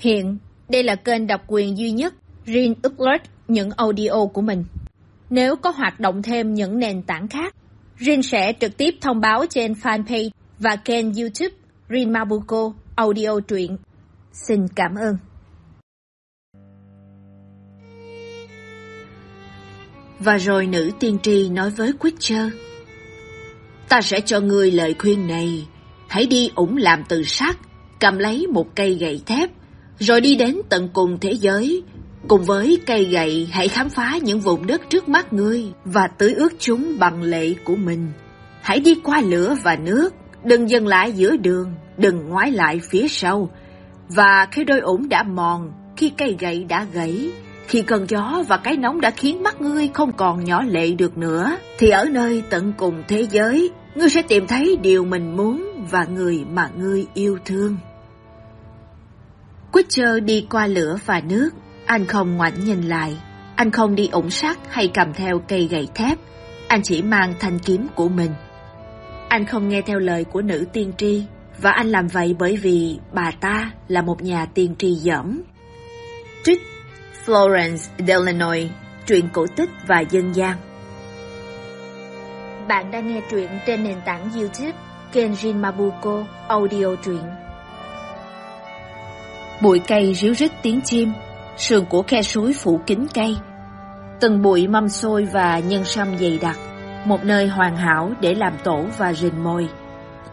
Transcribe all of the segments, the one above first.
Hiện, đây là kênh độc quyền duy nhất Rin upload những audio của mình. Nếu có hoạt động thêm những nền tảng khác, Rin sẽ trực tiếp thông báo trên fanpage và kênh YouTube Rin Mabuko Audio truyện. Xin cảm ơn. Và rồi nữ tiên tri nói với Witcher, Ta sẽ cho ngươi lời khuyên này, hãy đi ủng làm từ sắt, cầm lấy một cây gậy thép, rồi đi đến tận cùng thế giới. Cùng với cây gậy hãy khám phá những vùng đất trước mắt ngươi và tưới ướt chúng bằng lệ của mình. Hãy đi qua lửa và nước, đừng dừng lại giữa đường, đừng ngoái lại phía sau. Và khi đôi ủng đã mòn, khi cây gậy đã gãy, khi cơn gió và cái nóng đã khiến mắt ngươi không còn nhỏ lệ được nữa, thì ở nơi tận cùng thế giới, ngươi sẽ tìm thấy điều mình muốn và người mà ngươi yêu thương. Witcher đi qua lửa và nước, anh không ngoảnh nhìn lại. Anh không đi ủng sắt hay cầm theo cây gậy thép, anh chỉ mang thanh kiếm của mình. Anh không nghe theo lời của nữ tiên tri, và anh làm vậy bởi vì bà ta là một nhà tiên tri dởm. Trích Florence Delanoy, truyện cổ tích và dân gian. Bạn đang nghe truyện trên nền tảng YouTube Kenjin Mabuko Audio truyện. Bụi cây ríu rít tiếng chim, sườn của khe suối phủ kín cây. Từng bụi mâm xôi và nhân sâm dày đặc, một nơi hoàn hảo để làm tổ và rình mồi.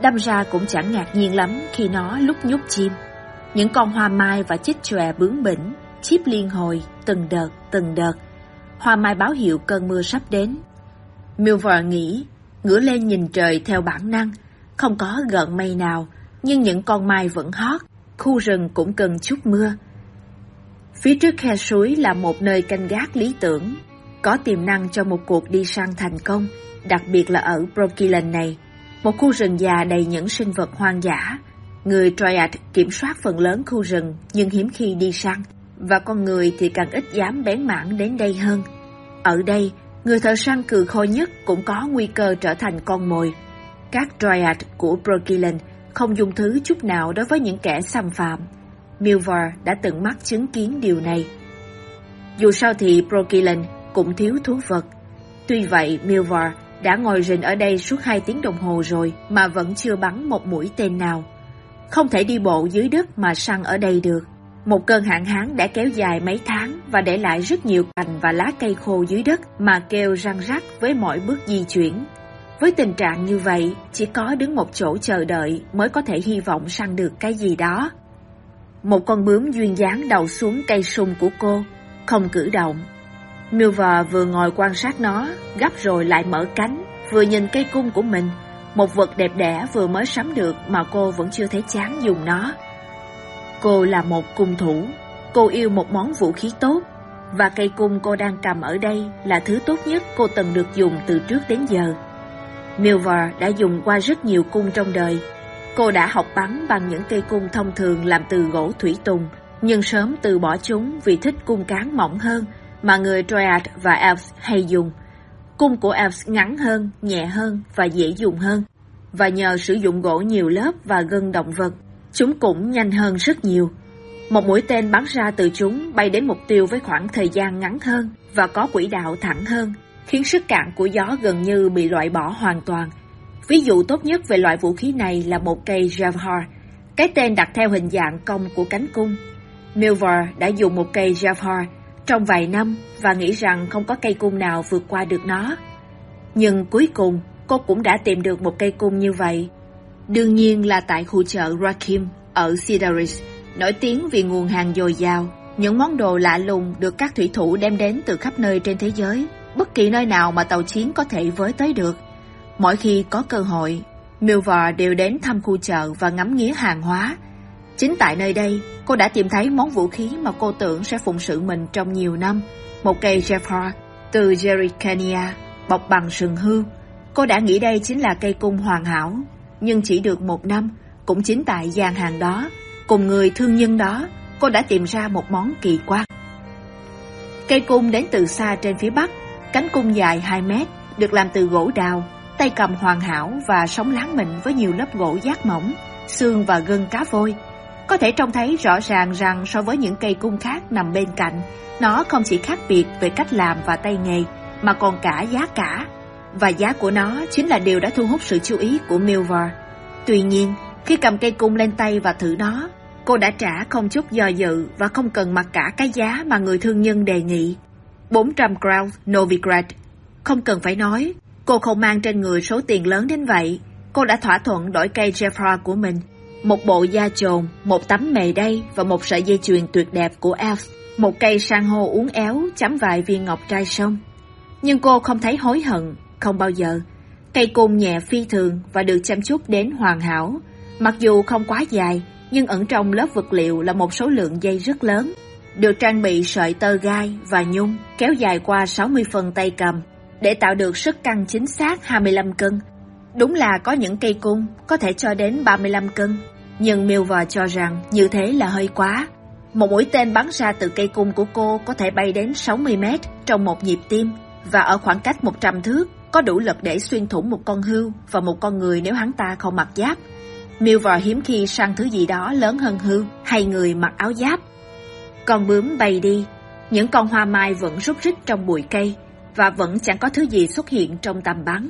Đâm ra cũng chẳng ngạc nhiên lắm khi nó lúc nhúc chim. Những con hoa mai và chích chòe bướng bỉnh, chip liên hồi, từng đợt, từng đợt. Hoa mai báo hiệu cơn mưa sắp đến. Milver nghĩ, ngửa lên nhìn trời theo bản năng, không có gợn mây nào, nhưng những con mai vẫn hót, khu rừng cũng cần chút mưa. Phía trước khe suối là một nơi canh gác lý tưởng, có tiềm năng cho một cuộc đi săn thành công, đặc biệt là ở Brokilon này, một khu rừng già đầy những sinh vật hoang dã. Người Triad kiểm soát phần lớn khu rừng nhưng hiếm khi đi săn, và con người thì càng ít dám bén mảng đến đây hơn. Ở đây, người thợ săn cừ khôi nhất cũng có nguy cơ trở thành con mồi. Các Dryad của Brokilon không dùng thứ chút nào đối với những kẻ xâm phạm. Milvar đã từng mắt chứng kiến điều này. Dù sao thì Brokilin cũng thiếu thú vật. Tuy vậy, Milvar đã ngồi rình ở đây suốt hai tiếng đồng hồ rồi mà vẫn chưa bắn một mũi tên nào. Không thể đi bộ dưới đất mà săn ở đây được. Một cơn hạn hán đã kéo dài mấy tháng và để lại rất nhiều cành và lá cây khô dưới đất mà kêu răng rắc với mọi bước di chuyển. Với tình trạng như vậy, chỉ có đứng một chỗ chờ đợi mới có thể hy vọng săn được cái gì đó. Một con bướm duyên dáng đầu xuống cây sung của cô, không cử động. Milva vừa ngồi quan sát nó, gấp rồi lại mở cánh, vừa nhìn cây cung của mình, một vật đẹp đẽ vừa mới sắm được mà cô vẫn chưa thấy chán dùng nó. Cô là một cung thủ, cô yêu một món vũ khí tốt, và cây cung cô đang cầm ở đây là thứ tốt nhất cô từng được dùng từ trước đến giờ. Milvar đã dùng qua rất nhiều cung trong đời. Cô đã học bắn bằng những cây cung thông thường làm từ gỗ thủy tùng, nhưng sớm từ bỏ chúng vì thích cung cán mỏng hơn mà người Dryad và Elves hay dùng. Cung của Elves ngắn hơn, nhẹ hơn và dễ dùng hơn. Và nhờ sử dụng gỗ nhiều lớp và gân động vật, chúng cũng nhanh hơn rất nhiều. Một mũi tên bắn ra từ chúng bay đến mục tiêu với khoảng thời gian ngắn hơn và có quỹ đạo thẳng hơn, khiến sức cạn của gió gần như bị loại bỏ hoàn toàn. Ví dụ tốt nhất về loại vũ khí này là một cây Javhar, cái tên đặt theo hình dạng cong của cánh cung. Milver đã dùng một cây Javhar trong vài năm và nghĩ rằng không có cây cung nào vượt qua được nó. Nhưng cuối cùng, cô cũng đã tìm được một cây cung như vậy. Đương nhiên là tại khu chợ Rakim ở Sidaris, nổi tiếng vì nguồn hàng dồi dào. Những món đồ lạ lùng được các thủy thủ đem đến từ khắp nơi trên thế giới, bất kỳ nơi nào mà tàu chiến có thể với tới được. Mỗi khi có cơ hội, Milvar đều đến thăm khu chợ và ngắm nghía hàng hóa. Chính tại nơi đây, cô đã tìm thấy món vũ khí mà cô tưởng sẽ phụng sự mình trong nhiều năm. Một cây Jeffar từ Jericania, bọc bằng sừng hươu. Cô đã nghĩ đây chính là cây cung hoàn hảo, nhưng chỉ được một năm, cũng chính tại gian hàng đó, cùng người thương nhân đó, cô đã tìm ra một món kỳ quan. Cây cung đến từ xa trên phía bắc, cánh cung dài 2 mét, được làm từ gỗ đào, tay cầm hoàn hảo và sống láng mịn với nhiều lớp gỗ giác mỏng, xương và gân cá vôi. Có thể trông thấy rõ ràng rằng so với những cây cung khác nằm bên cạnh, nó không chỉ khác biệt về cách làm và tay nghề, mà còn cả giá cả. Và giá của nó chính là điều đã thu hút sự chú ý của Milvar. Tuy nhiên, khi cầm cây cung lên tay và thử nó, cô đã trả không chút do dự và không cần mặc cả cái giá mà người thương nhân đề nghị. 400 crowns Novigrad. Không cần phải nói, cô không mang trên người số tiền lớn đến vậy. Cô đã thỏa thuận đổi cây Jeffra của mình. Một bộ da trồn, một tấm mề đay và một sợi dây chuyền tuyệt đẹp của Elf. Một cây san hô uốn éo chấm vài viên ngọc trai sông. Nhưng cô không thấy hối hận, không bao giờ. Cây cung nhẹ phi thường và được chăm chút đến hoàn hảo. Mặc dù không quá dài, nhưng ẩn trong lớp vật liệu là một số lượng dây rất lớn. Được trang bị sợi tơ gai và nhung kéo dài qua 60 phần tay cầm để tạo được sức căng chính xác 25 cân. Đúng là có những cây cung có thể cho đến 35 cân, nhưng Milver cho rằng như thế là hơi quá. Một mũi tên bắn ra từ cây cung của cô có thể bay đến 60 mét trong một nhịp tim và ở khoảng cách 100 thước có đủ lực để xuyên thủng một con hươu và một con người nếu hắn ta không mặc giáp. Milver hiếm khi săn thứ gì đó lớn hơn hươu hay người mặc áo giáp. Con bướm bay đi, những con hoa mai vẫn rút rít trong bụi cây và vẫn chẳng có thứ gì xuất hiện trong tầm bắn.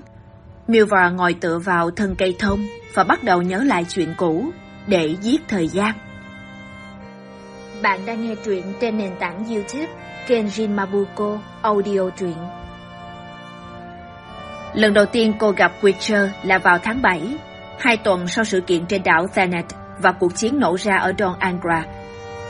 Milver ngồi tựa vào thân cây thông và bắt đầu nhớ lại chuyện cũ để giết thời gian. Bạn đang nghe truyện trên nền tảng YouTube Kenjin Mabuko Audio truyện. Lần đầu tiên cô gặp Witcher là vào tháng 7, hai tuần sau sự kiện trên đảo Thanet và cuộc chiến nổ ra ở Don Angra.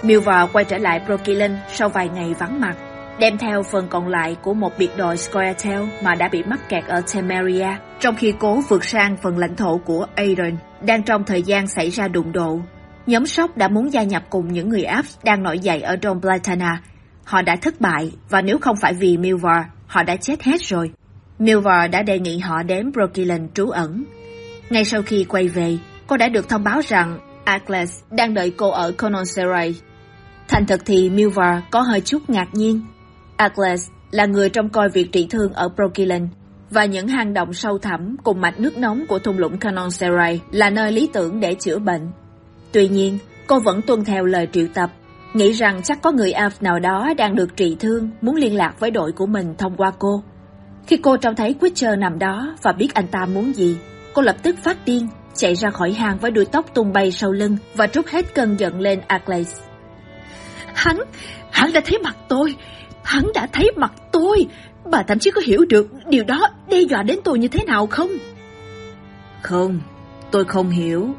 Milvar quay trở lại Brokilin sau vài ngày vắng mặt, đem theo phần còn lại của một biệt đội Squirtel mà đã bị mắc kẹt ở Temeria, trong khi cố vượt sang phần lãnh thổ của Aeron, đang trong thời gian xảy ra đụng độ. Nhóm sóc đã muốn gia nhập cùng những người Áp đang nổi dậy ở Don Blatana. Họ đã thất bại và nếu không phải vì Milvar, họ đã chết hết rồi. Milvar đã đề nghị họ đến Brokilin trú ẩn. Ngay sau khi quay về, cô đã được thông báo rằng Atlas đang đợi cô ở Cononserai. Thành thật thì Milvar có hơi chút ngạc nhiên. Atlas là người trông coi việc trị thương ở Brokilen, và những hang động sâu thẳm cùng mạch nước nóng của thung lũng Cononserai là nơi lý tưởng để chữa bệnh. Tuy nhiên, cô vẫn tuân theo lời triệu tập, nghĩ rằng chắc có người Alf nào đó đang được trị thương muốn liên lạc với đội của mình thông qua cô. Khi cô trông thấy Witcher nằm đó và biết anh ta muốn gì, cô lập tức phát điên, chạy ra khỏi hang với đuôi tóc tung bay sau lưng và trút hết cơn giận lên Arclays. Hắn, hắn đã thấy mặt tôi, hắn đã thấy mặt tôi, bà thậm chí có hiểu được điều đó đe dọa đến tôi như thế nào không? Không, tôi không hiểu.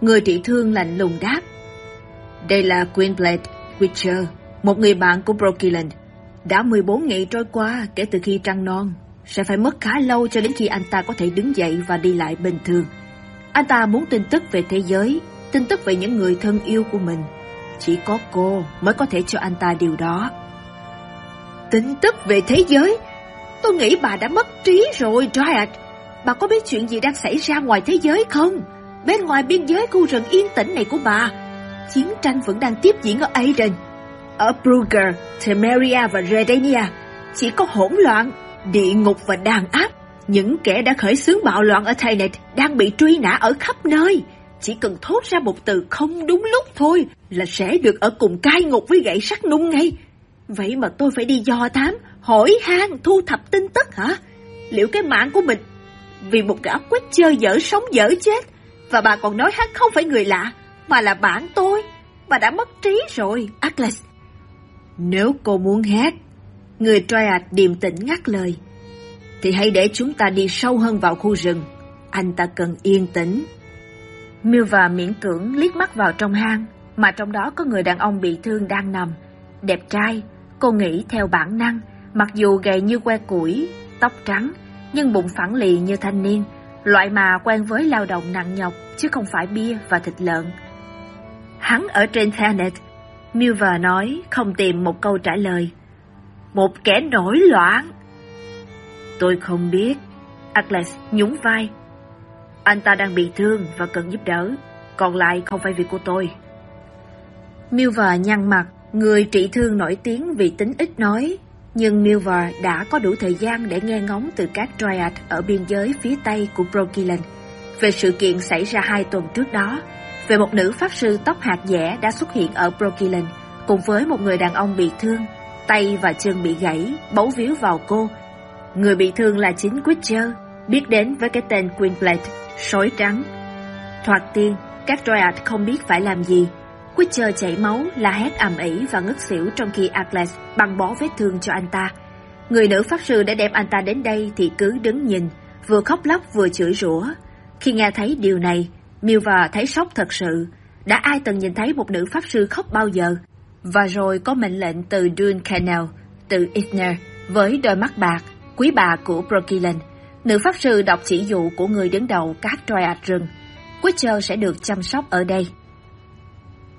Người trị thương lạnh lùng đáp. Đây là Gwynplaine Witcher, một người bạn của Brokilland. Đã 14 ngày trôi qua kể từ khi trăng non. Sẽ phải mất khá lâu cho đến khi anh ta có thể đứng dậy và đi lại bình thường. Anh ta muốn tin tức về thế giới, tin tức về những người thân yêu của mình. Chỉ có cô mới có thể cho anh ta điều đó. Tin tức về thế giới? Tôi nghĩ bà đã mất trí rồi, Dryad. Bà có biết chuyện gì đang xảy ra ngoài thế giới không? Bên ngoài biên giới khu rừng yên tĩnh này của bà, chiến tranh vẫn đang tiếp diễn ở Aden. Ở Brugger, Temeria và Redania, chỉ có hỗn loạn, địa ngục và đàn áp. Những kẻ đã khởi xướng bạo loạn ở Thanet đang bị truy nã ở khắp nơi. Chỉ cần thốt ra một từ không đúng lúc thôi là sẽ được ở cùng cai ngục với gậy sắt nung ngay. Vậy mà tôi phải đi dò thám, hỏi han, thu thập tin tức hả? Liệu cái mạng của mình vì một gã quét chơi dở sống dở chết và bà còn nói hắn không phải người lạ mà là bạn tôi. Bà đã mất trí rồi, Atlas. Nếu cô muốn hát, người Triad điềm tĩnh ngắt lời, thì hãy để chúng ta đi sâu hơn vào khu rừng. Anh ta cần yên tĩnh. Milva miễn cưỡng liếc mắt vào trong hang, mà trong đó có người đàn ông bị thương đang nằm. Đẹp trai, cô nghĩ theo bản năng, mặc dù gầy như que củi, tóc trắng, nhưng bụng phẳng lì như thanh niên, loại mà quen với lao động nặng nhọc chứ không phải bia và thịt lợn. Hắn ở trên Thanet, Milver nói không tìm một câu trả lời. Một kẻ nổi loạn. Tôi không biết. Atlas nhún vai. Anh ta đang bị thương và cần giúp đỡ. Còn lại không phải việc của tôi. Milva nhăn mặt, người trị thương nổi tiếng vì tính ít nói. Nhưng Milva đã có đủ thời gian để nghe ngóng từ các Dryad ở biên giới phía tây của Brokilland về sự kiện xảy ra hai tuần trước đó về một nữ pháp sư tóc hạt dẻ đã xuất hiện ở Brooklyn cùng với một người đàn ông bị thương, tay và chân bị gãy, bấu víu vào cô. Người bị thương là chính Witcher, biết đến với cái tên Queenblade, sói trắng. Thoạt tiên, các Dryad không biết phải làm gì. Witcher chảy máu, la hét ầm ĩ và ngất xỉu trong khi Atlas băng bó vết thương cho anh ta. Người nữ pháp sư đã đem anh ta đến đây thì cứ đứng nhìn, vừa khóc lóc vừa chửi rủa. Khi nghe thấy điều này, Milva thấy sốc thật sự. Đã ai từng nhìn thấy một nữ pháp sư khóc bao giờ? Và rồi có mệnh lệnh từ Dune Canal, từ Isner, với đôi mắt bạc, quý bà của Brokilin. Nữ pháp sư đọc chỉ dụ của người đứng đầu các triad rừng. Witcher sẽ được chăm sóc ở đây.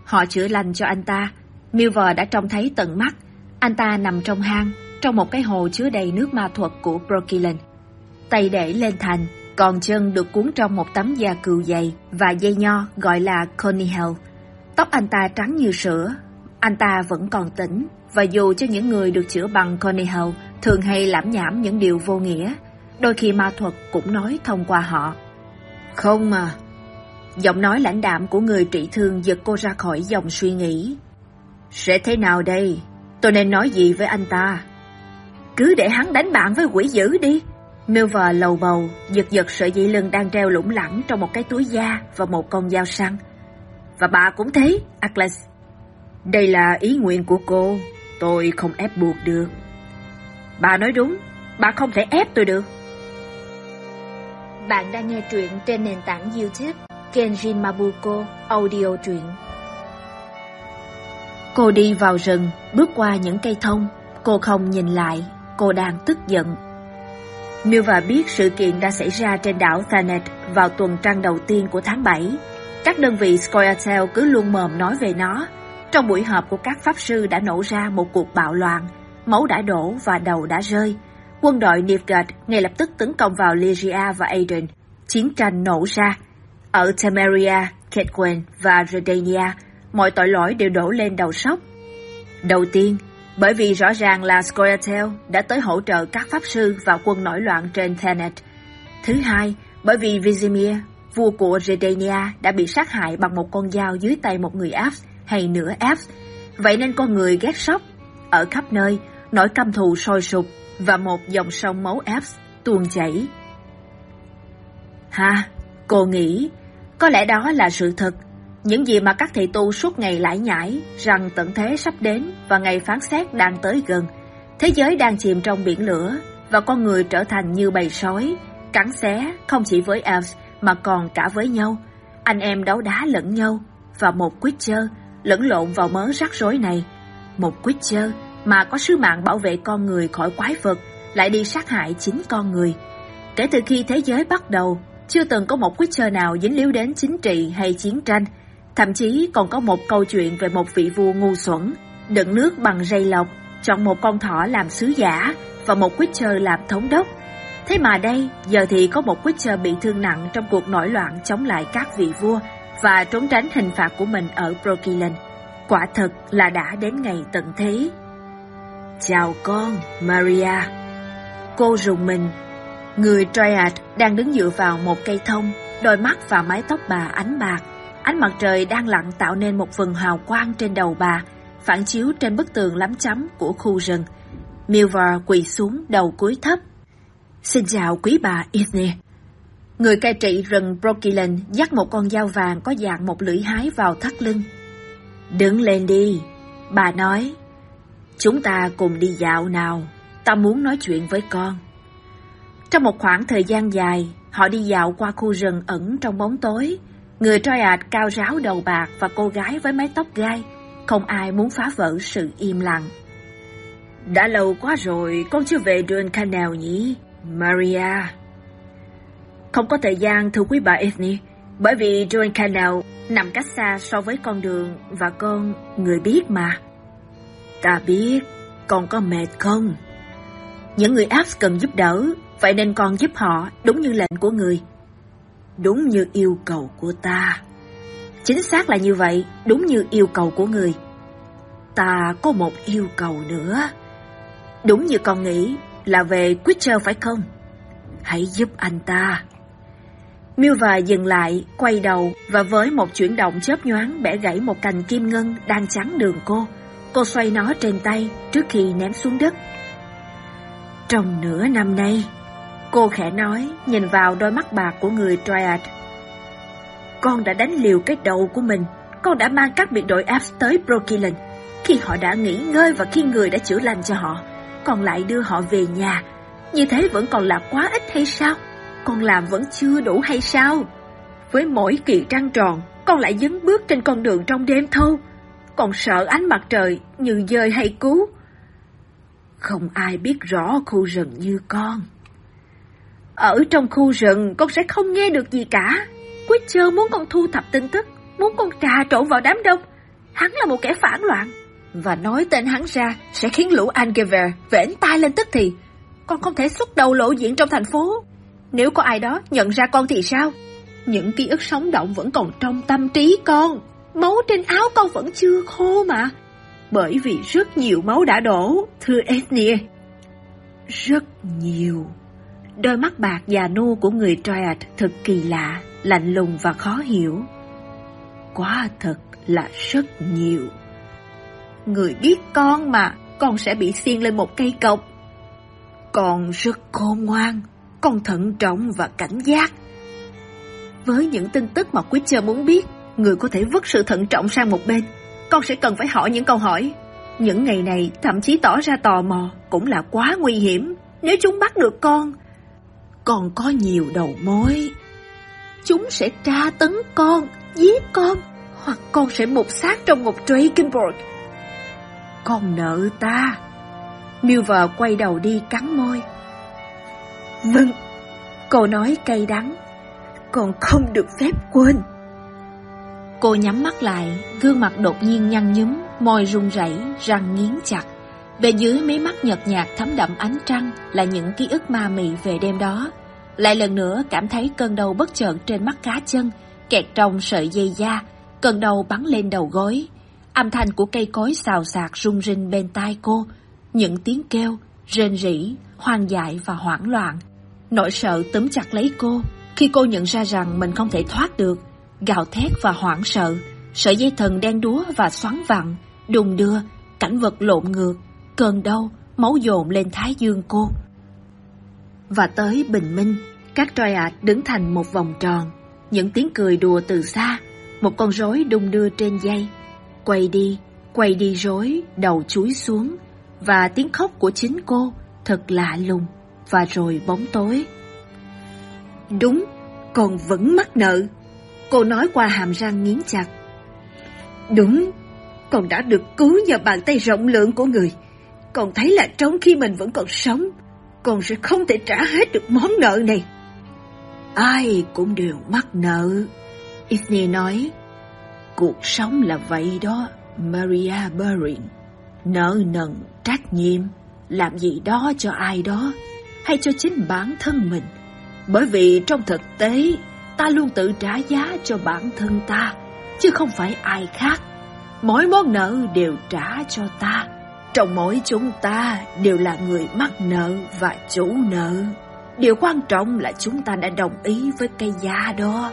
Họ chữa lành cho anh ta. Milver đã trông thấy tận mắt. Anh ta nằm trong hang, trong một cái hồ chứa đầy nước ma thuật của Brokilin. Tay để lên thành, còn chân được cuốn trong một tấm da cừu dày và dây nho gọi là conihel. Tóc anh ta trắng như sữa. Anh ta vẫn còn tỉnh, và dù cho những người được chữa bằng conihel thường hay lãm nhảm những điều vô nghĩa, đôi khi ma thuật cũng nói thông qua họ. Không mà. Giọng nói lãnh đạm của người trị thương giật cô ra khỏi dòng suy nghĩ. Sẽ thế nào đây? Tôi nên nói gì với anh ta? Cứ để hắn đánh bạn với quỷ dữ đi. Milver lầu bầu, giật giật sợi dây lưng đang treo lủng lẳng trong một cái túi da và một con dao săn. Và bà cũng thế, Atlas. Đây là ý nguyện của cô, tôi không ép buộc được. Bà nói đúng, bà không thể ép tôi được. Bạn đang nghe truyện trên nền tảng YouTube Kenjin Mabuko Audio truyện. Cô đi vào rừng, bước qua những cây thông. Cô không nhìn lại, cô đang tức giận. Milva biết sự kiện đã xảy ra trên đảo Thanet vào tuần trăng đầu tiên của tháng 7. Các đơn vị Scoia'tael cứ luôn mồm nói về nó. Trong buổi họp của các pháp sư đã nổ ra một cuộc bạo loạn, máu đã đổ và đầu đã rơi. Quân đội Nilfgaard ngay lập tức tấn công vào Lygia và Aden. Chiến tranh nổ ra. Ở Temeria, Kedwen và Redania, mọi tội lỗi đều đổ lên đầu sóc. Đầu tiên, bởi vì rõ ràng là Scoia'tael đã tới hỗ trợ các pháp sư và quân nổi loạn trên Thanet. Thứ hai, bởi vì Vizimir, vua của Redania đã bị sát hại bằng một con dao dưới tay một người Alps hay nửa Alps. Vậy nên con người ghét sóc. Ở khắp nơi, nỗi căm thù sôi sục và một dòng sông máu ép tuôn chảy. Ha, cô nghĩ, có lẽ đó là sự thật. Những gì mà các thị tu suốt ngày lải nhải rằng tận thế sắp đến và ngày phán xét đang tới gần. Thế giới đang chìm trong biển lửa và con người trở thành như bầy sói, cắn xé không chỉ với elves mà còn cả với nhau. Anh em đấu đá lẫn nhau và một Witcher lẫn lộn vào mớ rắc rối này. Một Witcher mà có sứ mạng bảo vệ con người khỏi quái vật lại đi sát hại chính con người. Kể từ khi thế giới bắt đầu, chưa từng có một Witcher nào dính líu đến chính trị hay chiến tranh. Thậm chí còn có một câu chuyện về một vị vua ngu xuẩn, đựng nước bằng dây lọc, chọn một con thỏ làm sứ giả và một Witcher làm thống đốc. Thế mà đây, giờ thì có một Witcher bị thương nặng trong cuộc nổi loạn chống lại các vị vua và trốn tránh hình phạt của mình ở Brokilen Quả thật là đã đến ngày tận thế. Chào con, Maria. Cô rùng mình. Người Triad đang đứng dựa vào một cây thông, đôi mắt và mái tóc bà ánh bạc. Ánh mặt trời đang lặn tạo nên một phần hào quang trên đầu bà, phản chiếu trên bức tường lắm chấm của khu rừng. Milvar quỳ xuống đầu cúi thấp. Xin chào quý bà Isne. Người cai trị rừng Brokilen dắt một con dao vàng có dạng một lưỡi hái vào thắt lưng. Đứng lên đi, bà nói. Chúng ta cùng đi dạo nào, ta muốn nói chuyện với con. Trong một khoảng thời gian dài, họ đi dạo qua khu rừng ẩn trong bóng tối. Người Triad cao ráo đầu bạc và cô gái với mái tóc gai, không ai muốn phá vỡ sự im lặng. Đã lâu quá rồi, con chưa về Dune Canal nhỉ, Maria? Không có thời gian thưa quý bà Ethne, bởi vì Dune Canal nằm cách xa so với con đường và con, người biết mà. Ta biết, con có mệt không? Những người Alps cần giúp đỡ, vậy nên con giúp họ đúng như lệnh của người. Đúng như yêu cầu của ta. Chính xác là như vậy, đúng như yêu cầu của người. Ta có một yêu cầu nữa. Đúng như con nghĩ là về Witcher phải không? Hãy giúp anh ta. Milva dừng lại, quay đầu và với một chuyển động chớp nhoáng bẻ gãy một cành kim ngân đang chắn đường cô. Cô xoay nó trên tay trước khi ném xuống đất. Trong nửa năm nay, cô khẽ nói nhìn vào đôi mắt bạc của người Triad. Con đã đánh liều cái đầu của mình, con đã mang các biệt đội Apps tới Brokilin. Khi họ đã nghỉ ngơi và khi người đã chữa lành cho họ, còn lại đưa họ về nhà. Như thế vẫn còn là quá ít hay sao? Con làm vẫn chưa đủ hay sao? Với mỗi kỳ trăng tròn, con lại dấn bước trên con đường trong đêm thâu. Còn sợ ánh mặt trời như dơi hay cứu. Không ai biết rõ khu rừng như con. Ở trong khu rừng con sẽ không nghe được gì cả. Witcher muốn con thu thập tin tức, muốn con trà trộn vào đám đông. Hắn là một kẻ phản loạn. Và nói tên hắn ra sẽ khiến lũ Angever vẽn tai lên tức thì. Con không thể xuất đầu lộ diện trong thành phố. Nếu có ai đó nhận ra con thì sao? Những ký ức sống động vẫn còn trong tâm trí con. Máu trên áo con vẫn chưa khô mà. Bởi vì rất nhiều máu đã đổ, thưa Ethnia. Rất nhiều. Đôi mắt bạc già nua của người Triad thật kỳ lạ, lạnh lùng và khó hiểu. Quá thật là rất nhiều. Người biết con mà, con sẽ bị xiên lên một cây cọc. Con rất khôn ngoan, con thận trọng và cảnh giác. Với những tin tức mà Witcher muốn biết, người có thể vứt sự thận trọng sang một bên. Con sẽ cần phải hỏi những câu hỏi. Những ngày này thậm chí tỏ ra tò mò cũng là quá nguy hiểm. Nếu chúng bắt được con, con có nhiều đầu mối. Chúng sẽ tra tấn con, giết con, hoặc con sẽ mục xác trong một Drakenborg. Con nợ ta. Milver quay đầu đi cắn môi. Vâng, cô nói cay đắng. Con không được phép quên. Cô nhắm mắt lại, gương mặt đột nhiên nhăn nhúm, môi run rẩy, răng nghiến chặt. Bên dưới mí mắt nhợt nhạt thấm đậm ánh trăng là những ký ức ma mị về đêm đó. Lại lần nữa cảm thấy cơn đau bất chợt trên mắt cá chân, kẹt trong sợi dây da, cơn đau bắn lên đầu gối. Âm thanh của cây cối xào xạc rung rinh bên tai cô, những tiếng kêu, rên rỉ, hoang dại và hoảng loạn. Nỗi sợ túm chặt lấy cô khi cô nhận ra rằng mình không thể thoát được, gào thét và hoảng sợ, sợi dây thần đen đúa và xoắn vặn, đùng đưa, cảnh vật lộn ngược, cơn đau, máu dồn lên thái dương cô. Và tới bình minh, các triad đứng thành một vòng tròn, những tiếng cười đùa từ xa, một con rối đung đưa trên dây, quay đi, quay đi rối, đầu chúi xuống, và tiếng khóc của chính cô thật lạ lùng, và rồi bóng tối. Đúng, còn vẫn mắc nợ. Cô nói qua hàm răng nghiến chặt. Đúng, con đã được cứu nhờ bàn tay rộng lượng của người. Con thấy là trong khi mình vẫn còn sống, con sẽ không thể trả hết được món nợ này. Ai cũng đều mắc nợ. Isney nói, cuộc sống là vậy đó, Maria Bering. Nợ nần, trách nhiệm, làm gì đó cho ai đó, hay cho chính bản thân mình. Bởi vì trong thực tế, ta luôn tự trả giá cho bản thân ta, chứ không phải ai khác. Mỗi món nợ đều trả cho ta. Trong mỗi chúng ta đều là người mắc nợ và chủ nợ. Điều quan trọng là chúng ta đã đồng ý với cây giá đó.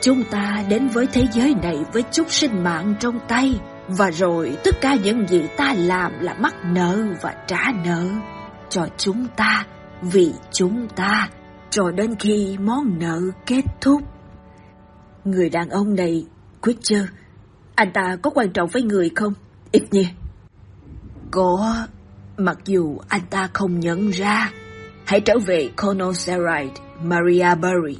Chúng ta đến với thế giới này với chút sinh mạng trong tay. Và rồi tất cả những gì ta làm là mắc nợ và trả nợ cho chúng ta, vì chúng ta, cho đến khi món nợ kết thúc. Người đàn ông này, Quitcher, anh ta có quan trọng với người không? Ít nhỉ? Có, mặc dù anh ta không nhận ra. Hãy trở về Colonel Saride, Maria Burry.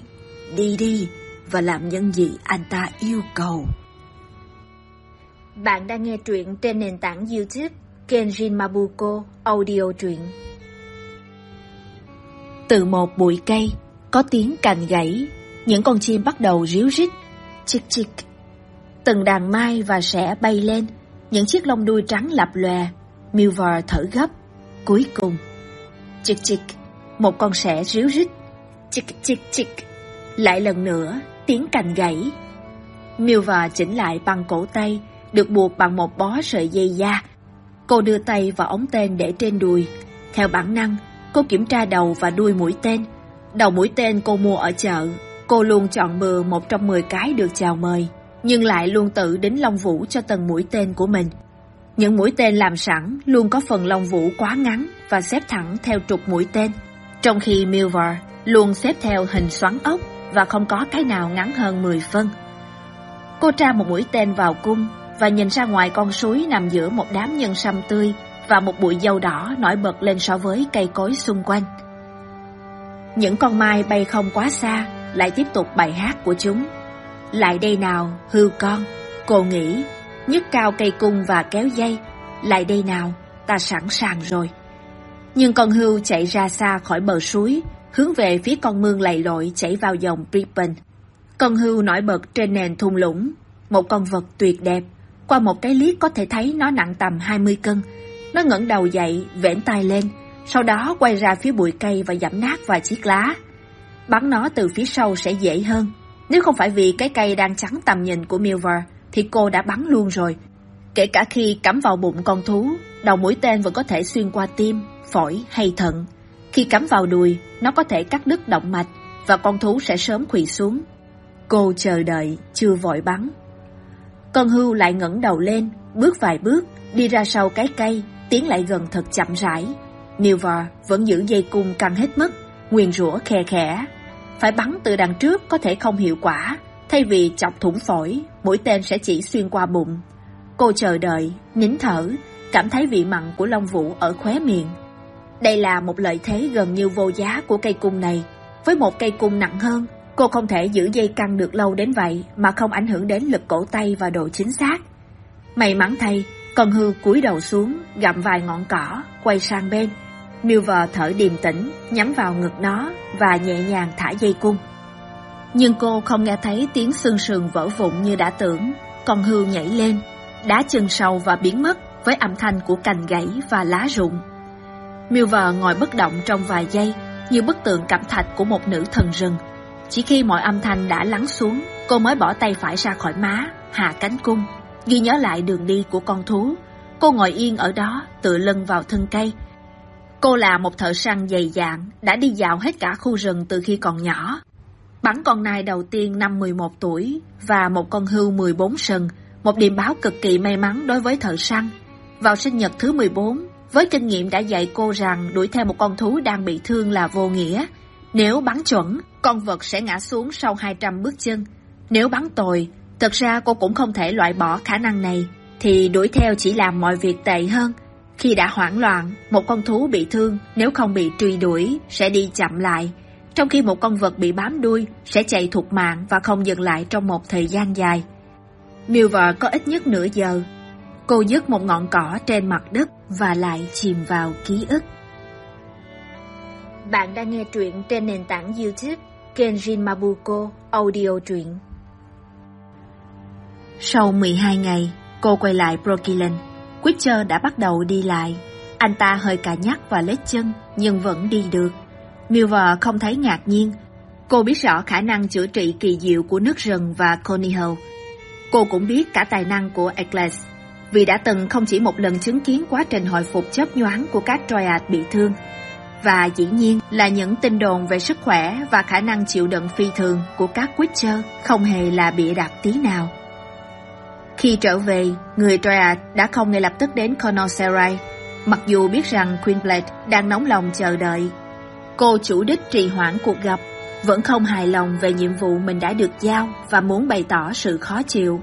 Đi đi và làm những gì anh ta yêu cầu. Bạn đang nghe truyện trên nền tảng YouTube Kenjin Mabuko Audio truyện. Từ một bụi cây, có tiếng cành gãy, những con chim bắt đầu ríu rít, chích chích. Từng đàn mai và sẻ bay lên, những chiếc lông đuôi trắng lập lòe, Milvar thở gấp. Cuối cùng, chích chích, một con sẻ ríu rít, chích chích chích. Lại lần nữa, tiếng cành gãy. Milvar chỉnh lại bằng cổ tay, được buộc bằng một bó sợi dây da. Cô đưa tay vào ống tên để trên đùi. Theo bản năng, cô kiểm tra đầu và đuôi mũi tên. Đầu mũi tên cô mua ở chợ. Cô luôn chọn bừa một trong mười cái được chào mời, nhưng lại luôn tự đính lông vũ cho từng mũi tên của mình. Những mũi tên làm sẵn luôn có phần lông vũ quá ngắn và xếp thẳng theo trục mũi tên, trong khi Milver luôn xếp theo hình xoắn ốc và không có cái nào ngắn hơn 10 phân. Cô tra một mũi tên vào cung và nhìn ra ngoài con suối nằm giữa một đám nhân sâm tươi và một bụi dâu đỏ nổi bật lên so với cây cối xung quanh. Những con mai bay không quá xa lại tiếp tục bài hát của chúng. Lại đây nào, hư con, cô nghĩ, nhấc cao cây cung và kéo dây. Lại đây nào, ta sẵn sàng rồi. Nhưng con hươu chạy ra xa khỏi bờ suối, hướng về phía con mương lầy lội chảy vào dòng Ripon. Con hươu nổi bật trên nền thung lũng, một con vật tuyệt đẹp. Qua một cái liếc có thể thấy nó nặng tầm 20 cân. Nó ngẩng đầu dậy, vẽn tay lên, sau đó quay ra phía bụi cây và giẫm nát vài chiếc lá. Bắn nó từ phía sau sẽ dễ hơn. Nếu không phải vì cái cây đang chắn tầm nhìn của Milver, thì cô đã bắn luôn rồi. Kể cả khi cắm vào bụng con thú, đầu mũi tên vẫn có thể xuyên qua tim, phổi hay thận. Khi cắm vào đùi, nó có thể cắt đứt động mạch và con thú sẽ sớm quỳ xuống. Cô chờ đợi, chưa vội bắn. Con hưu lại ngẩng đầu lên, bước vài bước, đi ra sau cái cây, tiến lại gần thật chậm rãi. Milvar vẫn giữ dây cung căng hết mức, nguyền rủa khe khẽ. Phải bắn từ đằng trước có thể không hiệu quả, thay vì chọc thủng phổi, mũi tên sẽ chỉ xuyên qua bụng. Cô chờ đợi, nín thở, cảm thấy vị mặn của long vũ ở khóe miệng. Đây là một lợi thế gần như vô giá của cây cung này. Với một cây cung nặng hơn, cô không thể giữ dây căng được lâu đến vậy mà không ảnh hưởng đến lực cổ tay và độ chính xác. May mắn thay, con hươu cúi đầu xuống, gặm vài ngọn cỏ, quay sang bên. Milver thở điềm tĩnh, nhắm vào ngực nó và nhẹ nhàng thả dây cung. Nhưng cô không nghe thấy tiếng xương sườn vỡ vụn như đã tưởng. Con hươu nhảy lên, đá chân sâu và biến mất với âm thanh của cành gãy và lá rụng. Milver ngồi bất động trong vài giây, như bức tượng cẩm thạch của một nữ thần rừng. Chỉ khi mọi âm thanh đã lắng xuống, cô mới bỏ tay phải ra khỏi má, hạ cánh cung, ghi nhớ lại đường đi của con thú. Cô ngồi yên ở đó, tựa lưng vào thân cây. Cô là một thợ săn dày dạn, đã đi dạo hết cả khu rừng từ khi còn nhỏ. Bắn con nai đầu tiên năm 11 tuổi và một con hươu 14 sừng, một điểm báo cực kỳ may mắn đối với thợ săn. Vào sinh nhật thứ 14, với kinh nghiệm đã dạy cô rằng đuổi theo một con thú đang bị thương là vô nghĩa. Nếu bắn chuẩn, con vật sẽ ngã xuống sau 200 bước chân. Nếu bắn tồi, thật ra cô cũng không thể loại bỏ khả năng này, thì đuổi theo chỉ làm mọi việc tệ hơn. Khi đã hoảng loạn, một con thú bị thương nếu không bị truy đuổi sẽ đi chậm lại, trong khi một con vật bị bám đuôi sẽ chạy thục mạng và không dừng lại trong một thời gian dài. Milver có ít nhất nửa giờ. Cô dứt một ngọn cỏ trên mặt đất và lại chìm vào ký ức. Bạn đang nghe truyện trên nền tảng YouTube Kenjin Mabuko Audio truyện. Sau 12 ngày, cô quay lại Brooklyn. Witcher đã bắt đầu đi lại. Anh ta hơi cà nhắc và lết chân, nhưng vẫn đi được. Milver không thấy ngạc nhiên. Cô biết rõ khả năng chữa trị kỳ diệu của nước rừng và Coniho. Cô cũng biết cả tài năng của Eccles, vì đã từng không chỉ một lần chứng kiến quá trình hồi phục chớp nhoáng của các Dryad bị thương. Và dĩ nhiên là những tin đồn về sức khỏe và khả năng chịu đựng phi thường của các Witcher không hề là bịa đặt tí nào. Khi trở về, người Dryad đã không ngay lập tức đến Conocerai, mặc dù biết rằng Queenblade đang nóng lòng chờ đợi. Cô chủ đích trì hoãn cuộc gặp, vẫn không hài lòng về nhiệm vụ mình đã được giao và muốn bày tỏ sự khó chịu.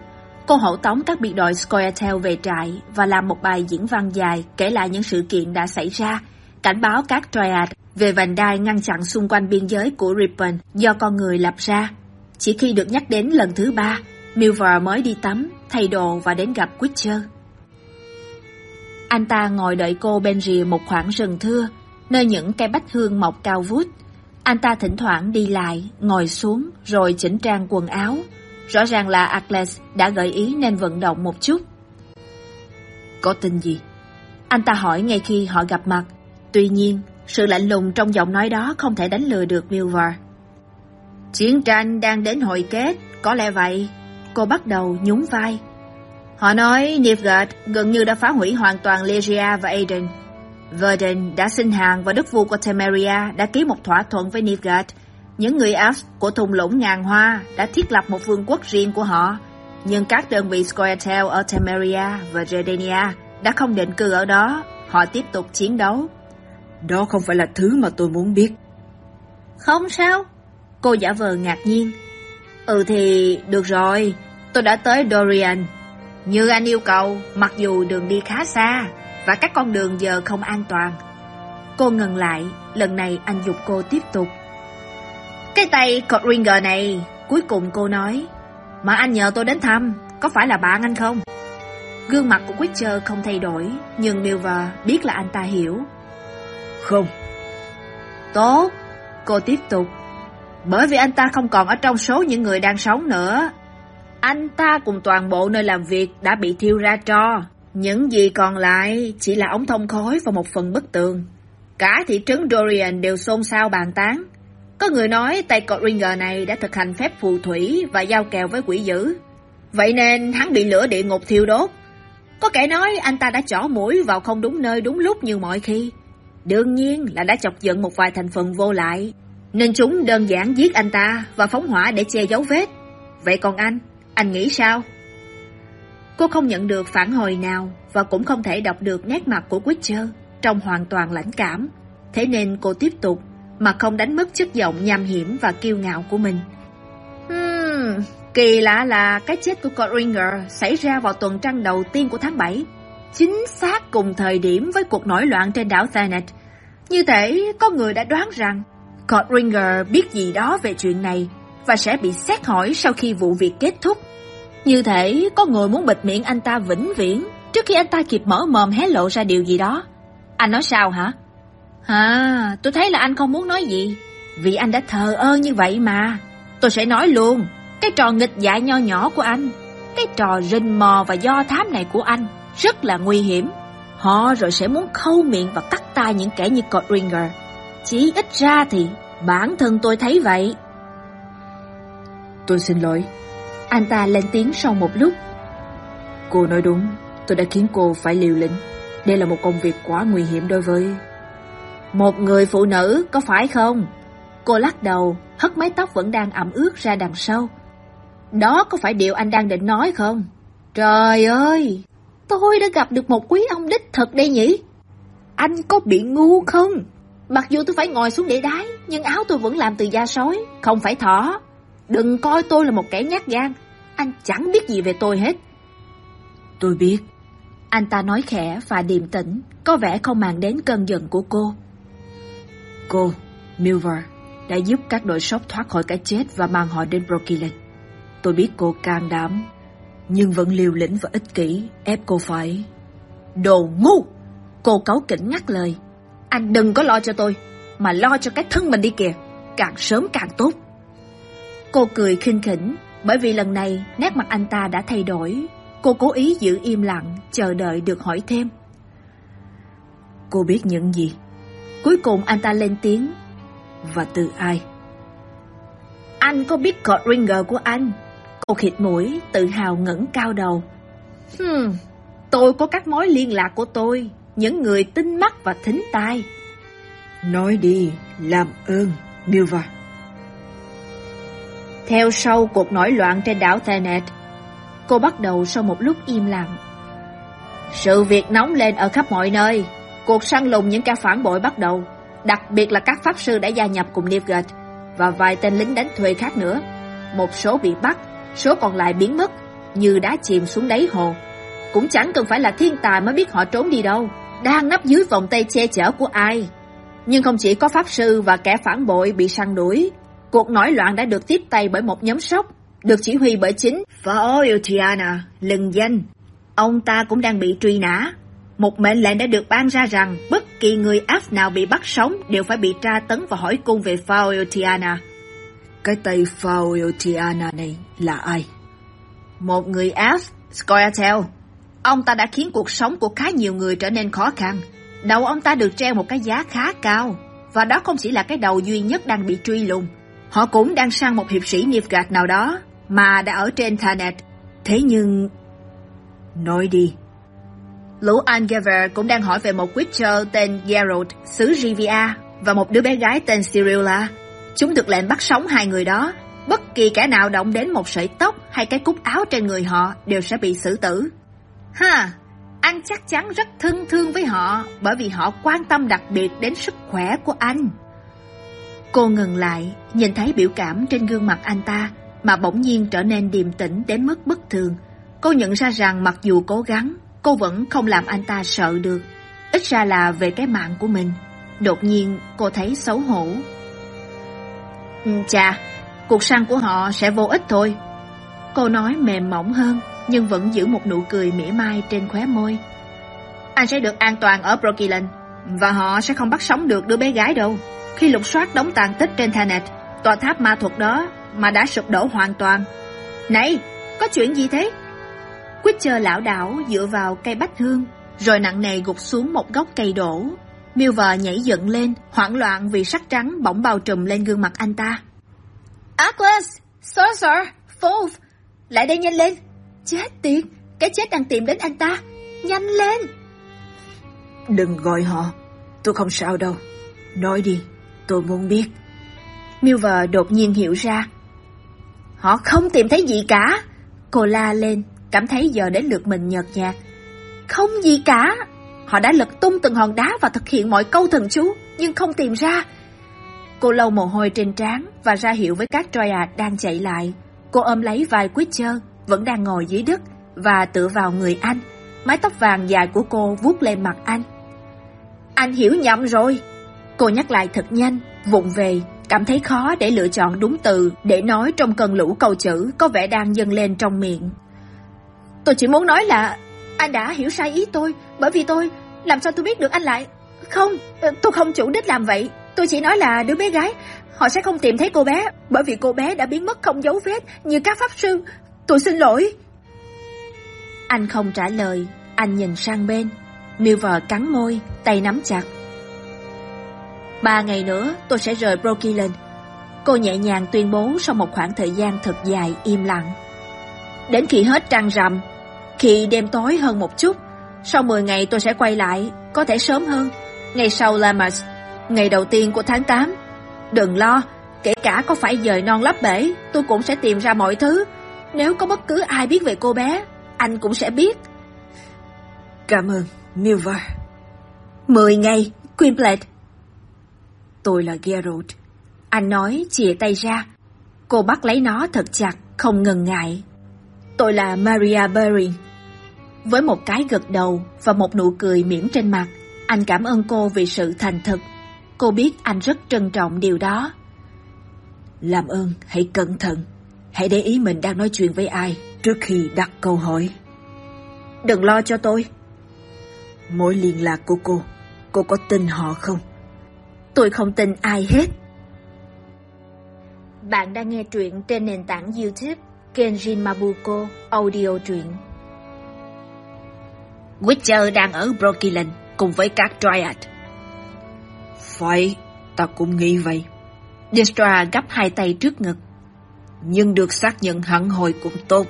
Cô hậu tống các biệt đội Scoia'tael về trại và làm một bài diễn văn dài kể lại những sự kiện đã xảy ra, cảnh báo các Triad về vành đai ngăn chặn xung quanh biên giới của Ripon do con người lập ra. Chỉ khi được nhắc đến lần thứ ba, Milver mới đi tắm, thay đồ và đến gặp Witcher. Anh ta ngồi đợi cô bên rìa một khoảng rừng thưa, nơi những cây bách hương mọc cao vút. Anh ta thỉnh thoảng đi lại, ngồi xuống, rồi chỉnh trang quần áo. Rõ ràng là Atlas đã gợi ý nên vận động một chút. Có tin gì? Anh ta hỏi ngay khi họ gặp mặt. Tuy nhiên, sự lạnh lùng trong giọng nói đó không thể đánh lừa được Milvar. Chiến tranh đang đến hồi kết, có lẽ vậy. Cô bắt đầu nhún vai. Họ nói Nilfgaard gần như đã phá hủy hoàn toàn Legia và Aden. Verden đã xin hàng và đức vua của Temeria đã ký một thỏa thuận với Nilfgaard Những người Alps của thung lũng ngàn hoa đã thiết lập một vương quốc riêng của họ, nhưng các đơn vị Scoia'tael ở Temeria và Jordania đã không định cư ở đó, họ tiếp tục chiến đấu. Đó không phải là thứ mà tôi muốn biết. Không sao? Cô giả vờ ngạc nhiên. Ừ thì được rồi, tôi đã tới Dorian. Như anh yêu cầu, mặc dù đường đi khá xa và các con đường giờ không an toàn. Cô ngừng lại, lần này anh dục cô tiếp tục. Cái tay Codringer này, cuối cùng cô nói, mà anh nhờ tôi đến thăm, có phải là bạn anh không? Gương mặt của Witcher không thay đổi, nhưng Milver biết là anh ta hiểu. Không. Tốt, cô tiếp tục. Bởi vì anh ta không còn ở trong số những người đang sống nữa. Anh ta cùng toàn bộ nơi làm việc đã bị thiêu ra tro. Những gì còn lại chỉ là ống thông khói và một phần bức tường. Cả thị trấn Dorian đều xôn xao bàn tán. Có người nói tay cọt Ringer này đã thực hành phép phù thủy và giao kèo với quỷ dữ. Vậy nên hắn bị lửa địa ngục thiêu đốt. Có kẻ nói anh ta đã chỏ mũi vào không đúng nơi đúng lúc như mọi khi. Đương nhiên là đã chọc giận một vài thành phần vô lại. Nên chúng đơn giản giết anh ta và phóng hỏa để che dấu vết. Vậy còn anh, anh nghĩ sao? Cô không nhận được phản hồi nào và cũng không thể đọc được nét mặt của Witcher trông hoàn toàn lãnh cảm. Thế nên cô tiếp tục mà không đánh mất chất giọng nham hiểm và kiêu ngạo của mình. Hmm, kỳ lạ là cái chết của Coringer xảy ra vào tuần trăng đầu tiên của tháng 7. Chính xác cùng thời điểm với cuộc nổi loạn trên đảo Thanet. Như thể có người đã đoán rằng Coringer biết gì đó về chuyện này và sẽ bị xét hỏi sau khi vụ việc kết thúc. Như thể có người muốn bịt miệng anh ta vĩnh viễn trước khi anh ta kịp mở mồm hé lộ ra điều gì đó. Anh nói sao hả? À, tôi thấy là anh không muốn nói gì. Vì anh đã thờ ơ như vậy mà. Tôi sẽ nói luôn, cái trò nghịch dại nho nhỏ của anh, cái trò rình mò và do thám này của anh rất là nguy hiểm. Họ rồi sẽ muốn khâu miệng và cắt tay những kẻ như Codringer. Chỉ ít ra thì bản thân tôi thấy vậy. Tôi xin lỗi. Anh ta lên tiếng sau một lúc. Cô nói đúng, tôi đã khiến cô phải liều lĩnh. Đây là một công việc quá nguy hiểm đối với... Một người phụ nữ, có phải không? Cô lắc đầu, hất mái tóc vẫn đang ẩm ướt ra đằng sau. Đó có phải điều anh đang định nói không? Trời ơi, tôi đã gặp được một quý ông đích thực đây nhỉ? Anh có bị ngu không? Mặc dù tôi phải ngồi xuống để đái, nhưng áo tôi vẫn làm từ da sói, không phải thỏ. Đừng coi tôi là một kẻ nhát gan, anh chẳng biết gì về tôi hết. Tôi biết. Anh ta nói khẽ và điềm tĩnh, có vẻ không màng đến cơn giận của cô. Cô, Milver, đã giúp các đội sóc thoát khỏi cái chết và mang họ đến Brooklyn. Tôi biết cô can đảm, nhưng vẫn liều lĩnh và ích kỷ, ép cô phải... Đồ ngu! Cô cáu kỉnh ngắt lời. Anh đừng có lo cho tôi, mà lo cho cái thân mình đi kìa, càng sớm càng tốt. Cô cười khinh khỉnh, bởi vì lần này nét mặt anh ta đã thay đổi. Cô cố ý giữ im lặng, chờ đợi được hỏi thêm. Cô biết những gì? Cuối cùng anh ta lên tiếng. Và từ ai? Anh có biết cọt ringer của anh? Cô khịt mũi, tự hào ngẩng cao đầu. Hmm, tôi có các mối liên lạc của tôi, những người tinh mắt và thính tai. Nói đi, làm ơn, Milva. Theo sau cuộc nổi loạn trên đảo Tenet. cô bắt đầu sau một lúc im lặng. Sự việc nóng lên ở khắp mọi nơi, cuộc săn lùng những kẻ phản bội bắt đầu, đặc biệt là các pháp sư đã gia nhập cùng Nilfgaard và vài tên lính đánh thuê khác nữa. Một số bị bắt, số còn lại biến mất, như đá chìm xuống đáy hồ. Cũng chẳng cần phải là thiên tài mới biết họ trốn đi đâu, đang nấp dưới vòng tay che chở của ai. Nhưng không chỉ có pháp sư và kẻ phản bội bị săn đuổi, cuộc nổi loạn đã được tiếp tay bởi một nhóm sóc, được chỉ huy bởi chính Faoyotiana, lừng danh. Ông ta cũng đang bị truy nã. Một mệnh lệnh đã được ban ra rằng bất kỳ người Áp nào bị bắt sống đều phải bị tra tấn và hỏi cung về Faoyotiana. Cái tay Faoyotiana này là ai? Một người Áp, Scoia'tael. Ông ta đã khiến cuộc sống của khá nhiều người trở nên khó khăn. Đầu ông ta được treo một cái giá khá cao. Và đó không chỉ là cái đầu duy nhất đang bị truy lùng. Họ cũng đang săn một hiệp sĩ nghiệp gạt nào đó mà đã ở trên Thanet. Thế nhưng... Nói đi. Lũ Angever cũng đang hỏi về một Witcher tên Geralt xứ Rivia và một đứa bé gái tên Cyrilla. Chúng được lệnh bắt sống hai người đó. Bất kỳ kẻ nào động đến một sợi tóc hay cái cúc áo trên người họ đều sẽ bị xử tử. Ha, anh chắc chắn rất thân thương với họ bởi vì họ quan tâm đặc biệt đến sức khỏe của anh. Cô ngừng lại, nhìn thấy biểu cảm trên gương mặt anh ta mà bỗng nhiên trở nên điềm tĩnh đến mức bất thường. Cô nhận ra rằng mặc dù cố gắng, cô vẫn không làm anh ta sợ được. Ít ra là về cái mạng của mình. Đột nhiên cô thấy xấu hổ. Ừ, chà, cuộc săn của họ sẽ vô ích thôi. Cô nói mềm mỏng hơn, nhưng vẫn giữ một nụ cười mỉa mai trên khóe môi. Anh sẽ được an toàn ở Brooklyn, và họ sẽ không bắt sống được đứa bé gái đâu. Khi lục soát đống tàn tích trên Thanet, tòa tháp ma thuật đó mà đã sụp đổ hoàn toàn. Này, có chuyện gì thế? Witcher lão đảo dựa vào cây bách hương, rồi nặng nề gục xuống một gốc cây đổ. Milver nhảy dựng lên, hoảng loạn vì sắc trắng bỗng bao trùm lên gương mặt anh ta. Atlas, Sorcerer, Wolf, lại đây nhanh lên. Chết tiệt, cái chết đang tìm đến anh ta. Nhanh lên. Đừng gọi họ, tôi không sao đâu. Nói đi, tôi muốn biết. Milver đột nhiên hiểu ra. Họ không tìm thấy gì cả. Cô la lên, cảm thấy giờ đến lượt mình nhợt nhạt. Không gì cả. Họ đã lật tung từng hòn đá và thực hiện mọi câu thần chú, nhưng không tìm ra. Cô lau mồ hôi trên trán và ra hiệu với các Troya đang chạy lại. Cô ôm lấy vai Witcher, vẫn đang ngồi dưới đất, và tựa vào người anh. Mái tóc vàng dài của cô vuốt lên mặt anh. Anh hiểu nhầm rồi. Cô nhắc lại thật nhanh, vụng về, cảm thấy khó để lựa chọn đúng từ để nói trong cơn lũ câu chữ có vẻ đang dâng lên trong miệng. Tôi chỉ muốn nói là anh đã hiểu sai ý tôi, bởi vì tôi, làm sao tôi biết được anh lại? Không, tôi không chủ đích làm vậy. Tôi chỉ nói là đứa bé gái, họ sẽ không tìm thấy cô bé, bởi vì cô bé đã biến mất không dấu vết như các pháp sư. Tôi xin lỗi. Anh không trả lời, anh nhìn sang bên. Milver cắn môi, tay nắm chặt. Ba ngày nữa tôi sẽ rời Brooklyn. Cô nhẹ nhàng tuyên bố sau một khoảng thời gian thật dài im lặng. Đến khi hết trăng rằm, khi đêm tối hơn một chút, sau 10 ngày tôi sẽ quay lại, có thể sớm hơn. Ngày sau là Mars, ngày đầu tiên của tháng 8. Đừng lo, kể cả có phải dời non lấp bể, tôi cũng sẽ tìm ra mọi thứ. Nếu có bất cứ ai biết về cô bé, anh cũng sẽ biết. Cảm ơn, Milver. Mười ngày, Quinplate. Tôi là Geralt. Anh nói chìa tay ra. Cô bắt lấy nó thật chặt, không ngần ngại. Tôi là Maria Berry. Với một cái gật đầu và một nụ cười mỉm trên mặt, anh cảm ơn cô vì sự thành thực. Cô biết anh rất trân trọng điều đó. Làm ơn, hãy cẩn thận. Hãy để ý mình đang nói chuyện với ai trước khi đặt câu hỏi. Đừng lo cho tôi. Mối liên lạc của cô, cô có tin họ không? Tôi không tin ai hết. Bạn đang nghe truyện trên nền tảng YouTube Kenjin Mabuko Audio truyện. Witcher đang ở Brooklyn cùng với các Dryad. Phải, ta cũng nghĩ vậy. Destra gấp hai tay trước ngực. Nhưng được xác nhận hẳn hồi cũng tốt.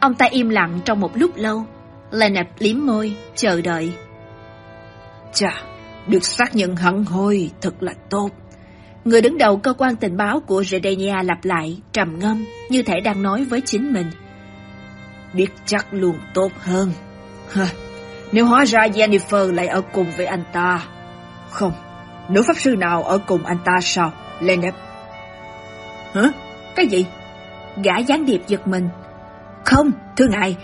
Ông ta im lặng trong một lúc lâu. Leonard liếm môi, chờ đợi. Chà, được xác nhận hẳn hôi thật là tốt. Người đứng đầu cơ quan tình báo của Redenia lặp lại, trầm ngâm, như thể đang nói với chính mình. Biết chắc luôn tốt hơn. Hả, nếu hóa ra Jennifer lại ở cùng với anh ta. Không, nữ pháp sư nào ở cùng anh ta sao, Leonard? Hả? Cái gì? Gã gián điệp giật mình. Không, thưa ngài,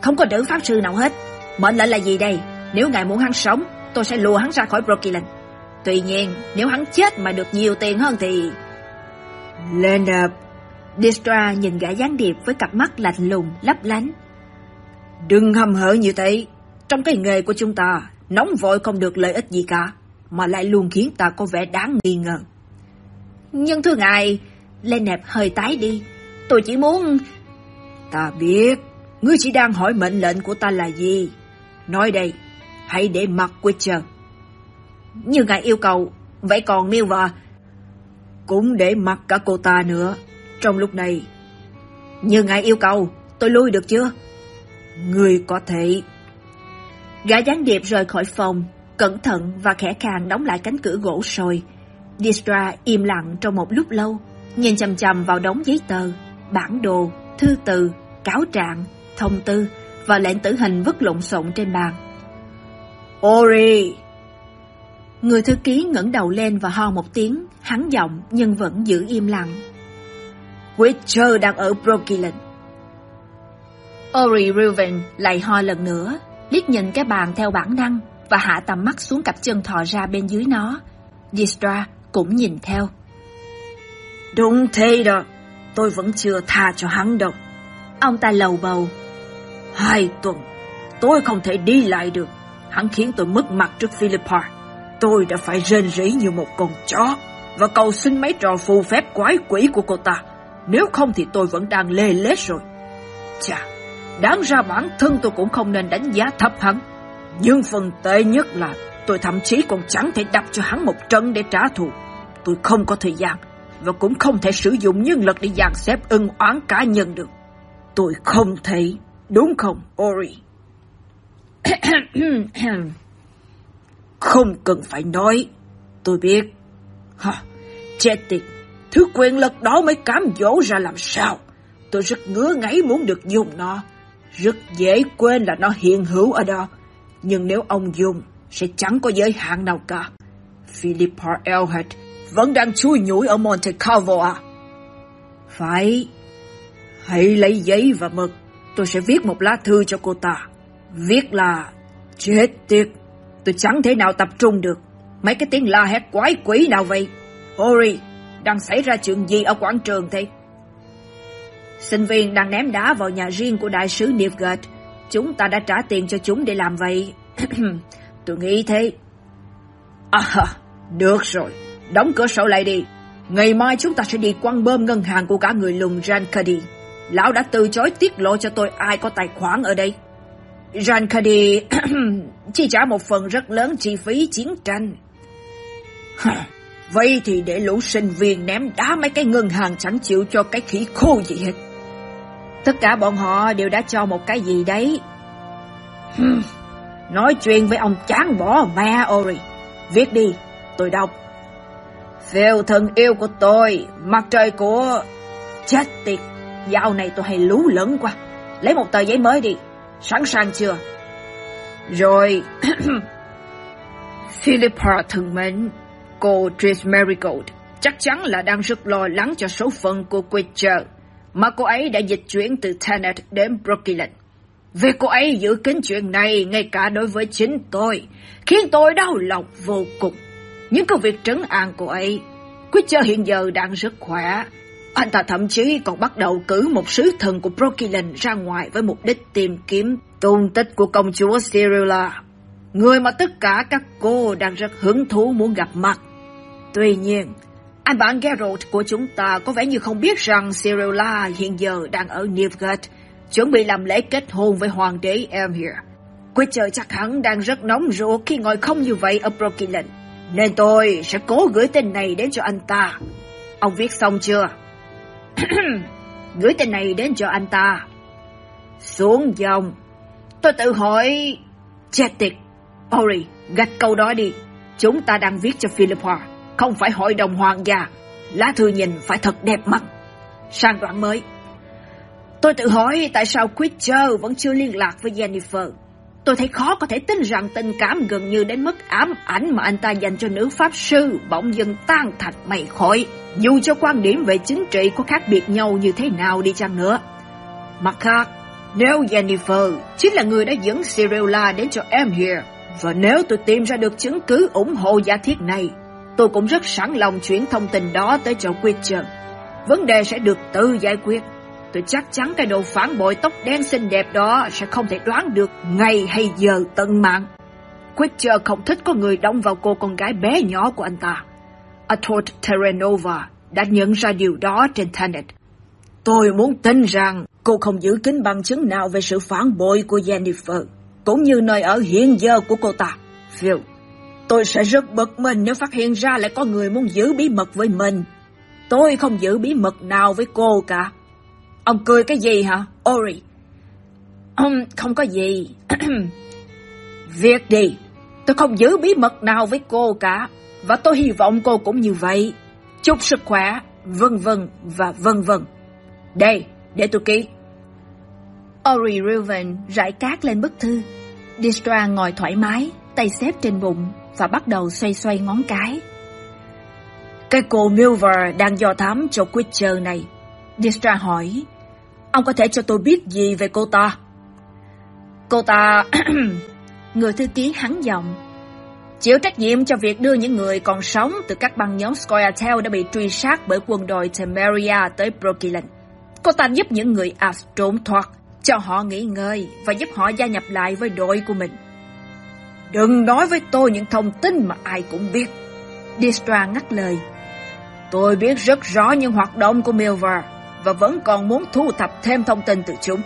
không có nữ pháp sư nào hết. Mệnh lệnh là gì đây? Nếu ngài muốn hắn sống, tôi sẽ lùa hắn ra khỏi Brooklyn. Tuy nhiên, nếu hắn chết mà được nhiều tiền hơn thì... Leonard, Distra nhìn gã gián điệp với cặp mắt lạnh lùng, lấp lánh. Đừng hầm hở như thế. Trong cái nghề của chúng ta, nóng vội không được lợi ích gì cả, mà lại luôn khiến ta có vẻ đáng nghi ngờ. Nhưng thưa ngài, Leonard hơi tái đi. Tôi chỉ muốn... Ta biết, ngươi chỉ đang hỏi mệnh lệnh của ta là gì. Nói đây, hãy để mặt Witcher. Như ngài yêu cầu, vậy còn Milva? Cũng để mặc cả cô ta nữa, trong lúc này. Như ngài yêu cầu, tôi lui được chưa? Người có thể. Gã gián điệp rời khỏi phòng, cẩn thận và khẽ khàng đóng lại cánh cửa gỗ sồi. Distra im lặng trong một lúc lâu, nhìn chằm chằm vào đống giấy tờ, bản đồ, thư từ, cáo trạng, thông tư và lệnh tử hình vứt lộn xộn trên bàn. Ori! Người thư ký ngẩng đầu lên và ho một tiếng, hắn giọng nhưng vẫn giữ im lặng. Witcher đang ở Brooklyn. Ori Reuven lại ho lần nữa, liếc nhìn cái bàn theo bản năng và hạ tầm mắt xuống cặp chân thò ra bên dưới nó. Distra cũng nhìn theo. Đúng thế đó, tôi vẫn chưa tha cho hắn đâu. Ông ta lầu bầu. Hai tuần, tôi không thể đi lại được. Hắn khiến tôi mất mặt trước Philippa. Tôi đã phải rên rỉ như một con chó và cầu xin mấy trò phù phép quái quỷ của cô ta. Nếu không thì tôi vẫn đang lê lết rồi. Chà, đáng ra bản thân tôi cũng không nên đánh giá thấp hắn. Nhưng phần tệ nhất là tôi thậm chí còn chẳng thể đập cho hắn một trận để trả thù. Tôi không có thời gian và cũng không thể sử dụng nhân lực để dàn xếp ân oán cá nhân được. Tôi không thể, đúng không, Ori? Không cần phải nói, tôi biết. Hả, chết tiệt, thứ quyền lực đó mới cám dỗ ra làm sao. Tôi rất ngứa ngáy muốn được dùng nó. Rất dễ quên là nó hiện hữu ở đó. Nhưng nếu ông dùng, sẽ chẳng có giới hạn nào cả. Philippa Elhart vẫn đang chui nhủi ở Monte Carlo à? Phải. Hãy lấy giấy và mực. Tôi sẽ viết một lá thư cho cô ta. Viết là... Chết tiệt. Tôi chẳng thể nào tập trung được. Mấy cái tiếng la hét quái quỷ nào vậy? Ori, đang xảy ra chuyện gì ở quảng trường thế? Sinh viên đang ném đá vào nhà riêng của đại sứ Newgate. Chúng ta đã trả tiền cho chúng để làm vậy. Tôi nghĩ thế. À, được rồi. Đóng cửa sổ lại đi. Ngày mai chúng ta sẽ đi quăng bơm ngân hàng của cả người lùn Rankadi. Lão đã từ chối tiết lộ cho tôi ai có tài khoản ở đây. Jan Cady chi trả một phần rất lớn chi phí chiến tranh. Vậy thì để lũ sinh viên ném đá mấy cái ngân hàng chẳng chịu cho cái khỉ khô gì hết. Tất cả bọn họ đều đã cho một cái gì đấy. Nói chuyện với ông chán bỏ ma Ori. Viết đi, tôi đọc. Phèo thân yêu của tôi, mặt trời của... Chết tiệt, dạo này tôi hay lú lẫn quá. Lấy một tờ giấy mới đi, sẵn sàng chưa? Rồi, Philippa thân mến, cô Trish Marigold chắc chắn là đang rất lo lắng cho số phận của Quitcher mà cô ấy đã dịch chuyển từ Tenet đến Brooklyn. Vì cô ấy giữ kín chuyện này ngay cả đối với chính tôi, khiến tôi đau lòng vô cùng. Những công việc trấn an cô ấy, Quitcher hiện giờ đang rất khỏe. Anh ta thậm chí còn bắt đầu cử một sứ thần của Brokilin ra ngoài với mục đích tìm kiếm tung tích của công chúa Cyrilla, người mà tất cả các cô đang rất hứng thú muốn gặp mặt. Tuy nhiên, anh bạn Geralt của chúng ta có vẻ như không biết rằng Cyrilla hiện giờ đang ở Newgate, chuẩn bị làm lễ kết hôn với hoàng đế Emir. Emhyr. trời chắc hẳn đang rất nóng ruột khi ngồi không như vậy ở Brokilin, nên tôi sẽ cố gửi tin này đến cho anh ta. Ông viết xong chưa? gửi tên này đến cho anh ta. Xuống dòng. Tôi tự hỏi... Chết tiệt. Ori, gạch câu đó đi. Chúng ta đang viết cho Philippa, không phải hội đồng hoàng gia. Lá thư nhìn phải thật đẹp mắt. Sang đoạn mới. Tôi tự hỏi tại sao Quitcher vẫn chưa liên lạc với Jennifer. Tôi thấy khó có thể tin rằng tình cảm gần như đến mức ám ảnh mà anh ta dành cho nữ pháp sư bỗng dưng tan thành mây khói, dù cho quan điểm về chính trị có khác biệt nhau như thế nào đi chăng nữa. Mặt khác, nếu Jennifer chính là người đã dẫn Cyrilla đến cho em here, và nếu tôi tìm ra được chứng cứ ủng hộ giả thiết này, tôi cũng rất sẵn lòng chuyển thông tin đó tới cho Quitcher. Vấn đề sẽ được tự giải quyết. Tôi chắc chắn cái đồ phản bội tóc đen xinh đẹp đó sẽ không thể đoán được ngày hay giờ tận mạng. Quitcher không thích có người đóng vào cô con gái bé nhỏ của anh ta. Atot Terranova đã nhận ra điều đó trên Tenet. Tôi muốn tin rằng cô không giữ kín bằng chứng nào về sự phản bội của Jennifer, cũng như nơi ở hiện giờ của cô ta. Phil, tôi sẽ rất bực mình nếu phát hiện ra lại có người muốn giữ bí mật với mình. Tôi không giữ bí mật nào với cô cả. Ông cười cái gì hả, Ori? Um, không có gì. Việc đi, tôi không giữ bí mật nào với cô cả. và tôi hy vọng cô cũng như vậy. Chúc sức khỏe, vân vân và vân vân. Đây, để tôi ký. Ori Reuven rải cát lên bức thư. Distra ngồi thoải mái, tay xếp trên bụng và bắt đầu xoay xoay ngón cái. Cái cô Milver đang do thám cho Quitcher này. Distra hỏi, ông có thể cho tôi biết gì về cô ta? Cô ta... Người thư ký hắn giọng. Chịu trách nhiệm cho việc đưa những người còn sống từ các băng nhóm Scoia'tael đã bị truy sát bởi quân đội Temeria tới Brooklyn. Cô ta giúp những người As trốn thoát, cho họ nghỉ ngơi và giúp họ gia nhập lại với đội của mình. Đừng nói với tôi những thông tin mà ai cũng biết. Distra ngắt lời. Tôi biết rất rõ những hoạt động của Milver và vẫn còn muốn thu thập thêm thông tin từ chúng.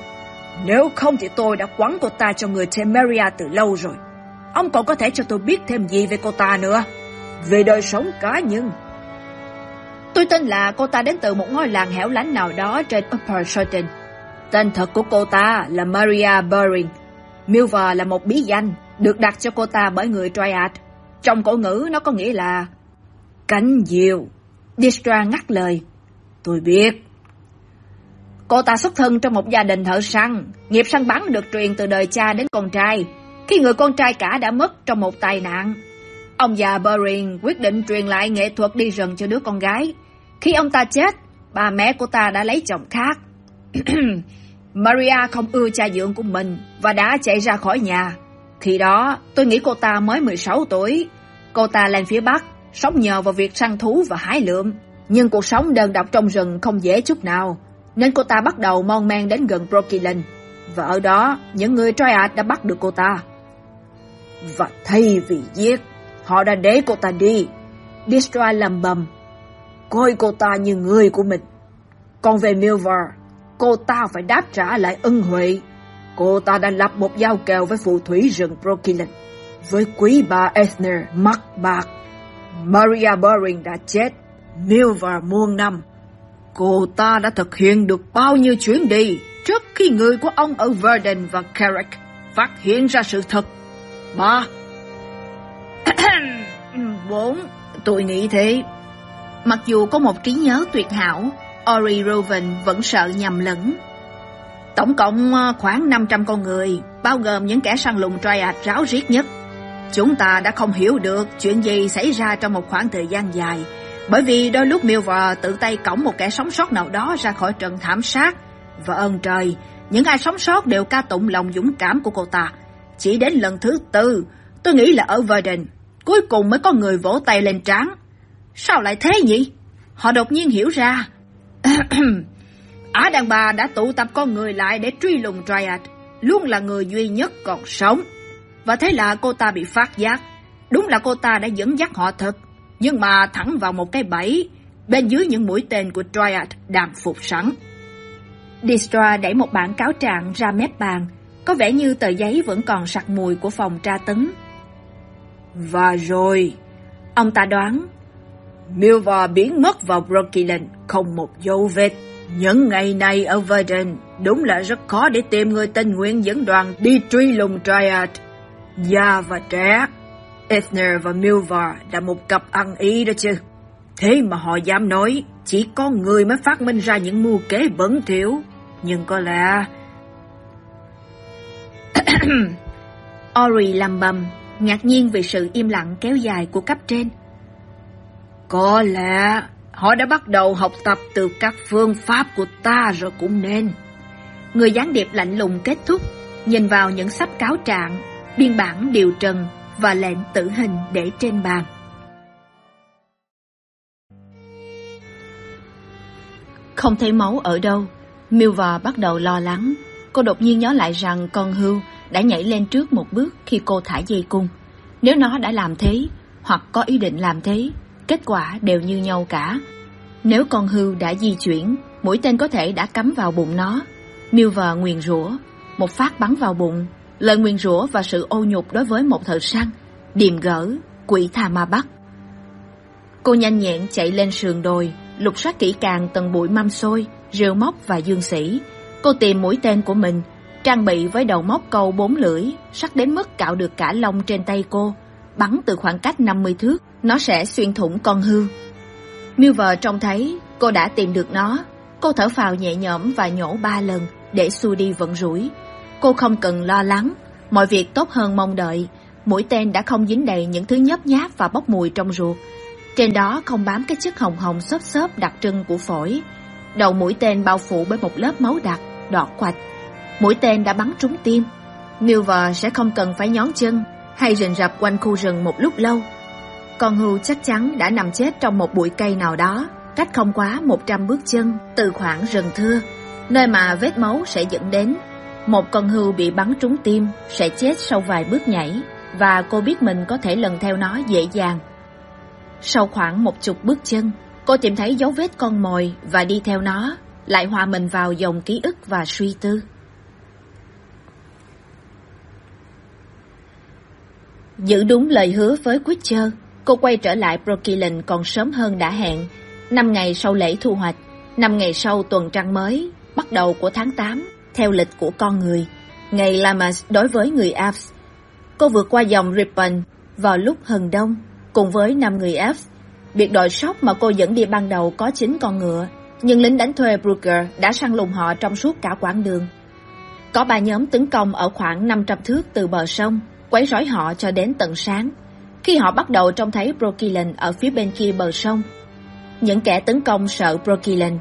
Nếu không thì tôi đã quắn cô ta cho người Temeria từ lâu rồi. Ông còn có thể cho tôi biết thêm gì về cô ta nữa? Về đời sống cá nhân. Tôi tin là cô ta đến từ một ngôi làng hẻo lánh nào đó trên Upper Shorten. Tên thật của cô ta là Maria Bering. Milver là một bí danh được đặt cho cô ta bởi người Triad. Trong cổ ngữ nó có nghĩa là cánh diều. Distra ngắt lời. Tôi biết. Cô ta xuất thân trong một gia đình thợ săn. Nghiệp săn bắn được truyền từ đời cha đến con trai. Khi người con trai cả đã mất trong một tai nạn. Ông già Bering quyết định truyền lại nghệ thuật đi rừng cho đứa con gái. Khi ông ta chết, bà mẹ của ta đã lấy chồng khác. Maria không ưa cha dượng của mình và đã chạy ra khỏi nhà. Khi đó, tôi nghĩ cô ta mới 16 tuổi. Cô ta lên phía Bắc, sống nhờ vào việc săn thú và hái lượm. Nhưng cuộc sống đơn độc trong rừng không dễ chút nào, nên cô ta bắt đầu mon men đến gần Brooklyn. Và ở đó, những người Triad đã bắt được cô ta. Và thay vì giết, họ đã để cô ta đi. Destroy lầm bầm, coi cô ta như người của mình. Còn về Milver, cô ta phải đáp trả lại ân huệ. Cô ta đã lập một giao kèo với phù thủy rừng Brooklyn, với quý bà Ethner mắc bạc. Maria Boring đã chết, Milver muôn năm. Cô ta đã thực hiện được bao nhiêu chuyến đi trước khi người của ông ở Verden và Carrick phát hiện ra sự thật. Ba. Bốn. Tôi nghĩ thế. Mặc dù có một trí nhớ tuyệt hảo, Ori Roven vẫn sợ nhầm lẫn. Tổng cộng ờ, khoảng khoảng 500 con người, bao gồm những kẻ săn lùng Triad ráo riết nhất. Chúng ta đã không hiểu được chuyện gì xảy ra trong một khoảng thời gian dài, bởi vì đôi lúc Milver tự tay cõng một kẻ sống sót nào đó ra khỏi trận thảm sát. Và ơn trời, những ai sống sót đều ca tụng lòng dũng cảm của cô ta. Chỉ đến lần thứ tư, tôi nghĩ là ở Verden, cuối cùng mới có người vỗ tay lên trán. Sao lại thế nhỉ? Họ đột nhiên hiểu ra. Ả đàn bà đã tụ tập con người lại để truy lùng Dryad, luôn là người duy nhất còn sống. Và thế là cô ta bị phát giác. Đúng là cô ta đã dẫn dắt họ thật, nhưng mà thẳng vào một cái bẫy, bên dưới những mũi tên của Dryad đang phục sẵn. Distra đẩy một bản cáo trạng ra mép bàn, có vẻ như tờ giấy vẫn còn sặc mùi của phòng tra tấn. Và rồi, ông ta đoán, Milva biến mất vào Brooklyn, không một dấu vết. Những ngày này ở Verdun đúng là rất khó để tìm người tình nguyện dẫn đoàn đi truy lùng Triad. Già và trẻ, Ethner và Milvar là một cặp ăn ý đó chứ. Thế mà họ dám nói, chỉ có người mới phát minh ra những mưu kế bẩn thỉu. Nhưng có lẽ... Ori làm bầm, ngạc nhiên vì sự im lặng kéo dài của cấp trên. Có lẽ họ đã bắt đầu học tập từ các phương pháp của ta rồi cũng nên. Người gián điệp lạnh lùng kết thúc, nhìn vào những sắp cáo trạng, biên bản điều trần và lệnh tử hình để trên bàn. Không thấy máu ở đâu, Milva bắt đầu lo lắng. Cô đột nhiên nhớ lại rằng con hưu đã nhảy lên trước một bước khi cô thả dây cung. Nếu nó đã làm thế, hoặc có ý định làm thế, kết quả đều như nhau cả. Nếu con hưu đã di chuyển, mũi tên có thể đã cắm vào bụng nó. Milva nguyền rủa, một phát bắn vào bụng, lời nguyền rủa và sự ô nhục đối với một thợ săn, điềm gỡ, quỷ tha ma bắt. Cô nhanh nhẹn chạy lên sườn đồi, lục soát kỹ càng tầng bụi mâm xôi, rêu móc và dương sĩ. Cô tìm mũi tên của mình, trang bị với đầu móc câu bốn lưỡi, sắc đến mức cạo được cả lông trên tay cô, bắn từ khoảng cách năm mươi thước, nó sẽ xuyên thủng con hươu milver trông thấy cô đã tìm được nó cô thở phào nhẹ nhõm và nhổ ba lần để xua đi vận rủi cô không cần lo lắng. Mọi việc tốt hơn mong đợi. Mũi tên đã không dính đầy những thứ nhấp nháp và bốc mùi trong ruột. Trên đó không bám cái chất hồng hồng xốp xốp đặc trưng của phổi. Đầu mũi tên bao phủ bởi một lớp máu đặc đỏ quạch. Mũi tên đã bắn trúng tim. Milver sẽ không cần phải nhón chân hay rình rập quanh khu rừng một lúc lâu. Con hươu chắc chắn đã nằm chết trong một bụi cây nào đó, cách không quá một trăm bước chân từ khoảng rừng thưa, nơi mà vết máu sẽ dẫn đến một con hươu bị bắn trúng tim sẽ chết sau vài bước nhảy và cô biết mình có thể lần theo nó dễ dàng. Sau khoảng một chục bước chân cô tìm thấy dấu vết con mồi và đi theo nó lại hòa mình vào dòng ký ức và suy tư. Giữ đúng lời hứa với Witcher, cô quay trở lại Brooklyn còn sớm hơn đã hẹn. Năm ngày sau lễ thu hoạch, năm ngày sau tuần trăng mới, bắt đầu của tháng tám theo lịch của con người, ngày Lamas đối với người Alps. Cô vượt qua dòng Ripon vào lúc hừng đông, cùng với năm người Alps. Biệt đội sóc mà cô dẫn đi ban đầu có chín con ngựa, nhưng lính đánh thuê Brugger đã săn lùng họ trong suốt cả quãng đường. Có ba nhóm tấn công ở khoảng năm trăm thước từ bờ sông, quấy rối họ cho đến tận sáng khi họ bắt đầu trông thấy brokilin ở phía bên kia bờ sông những kẻ tấn công sợ brokilin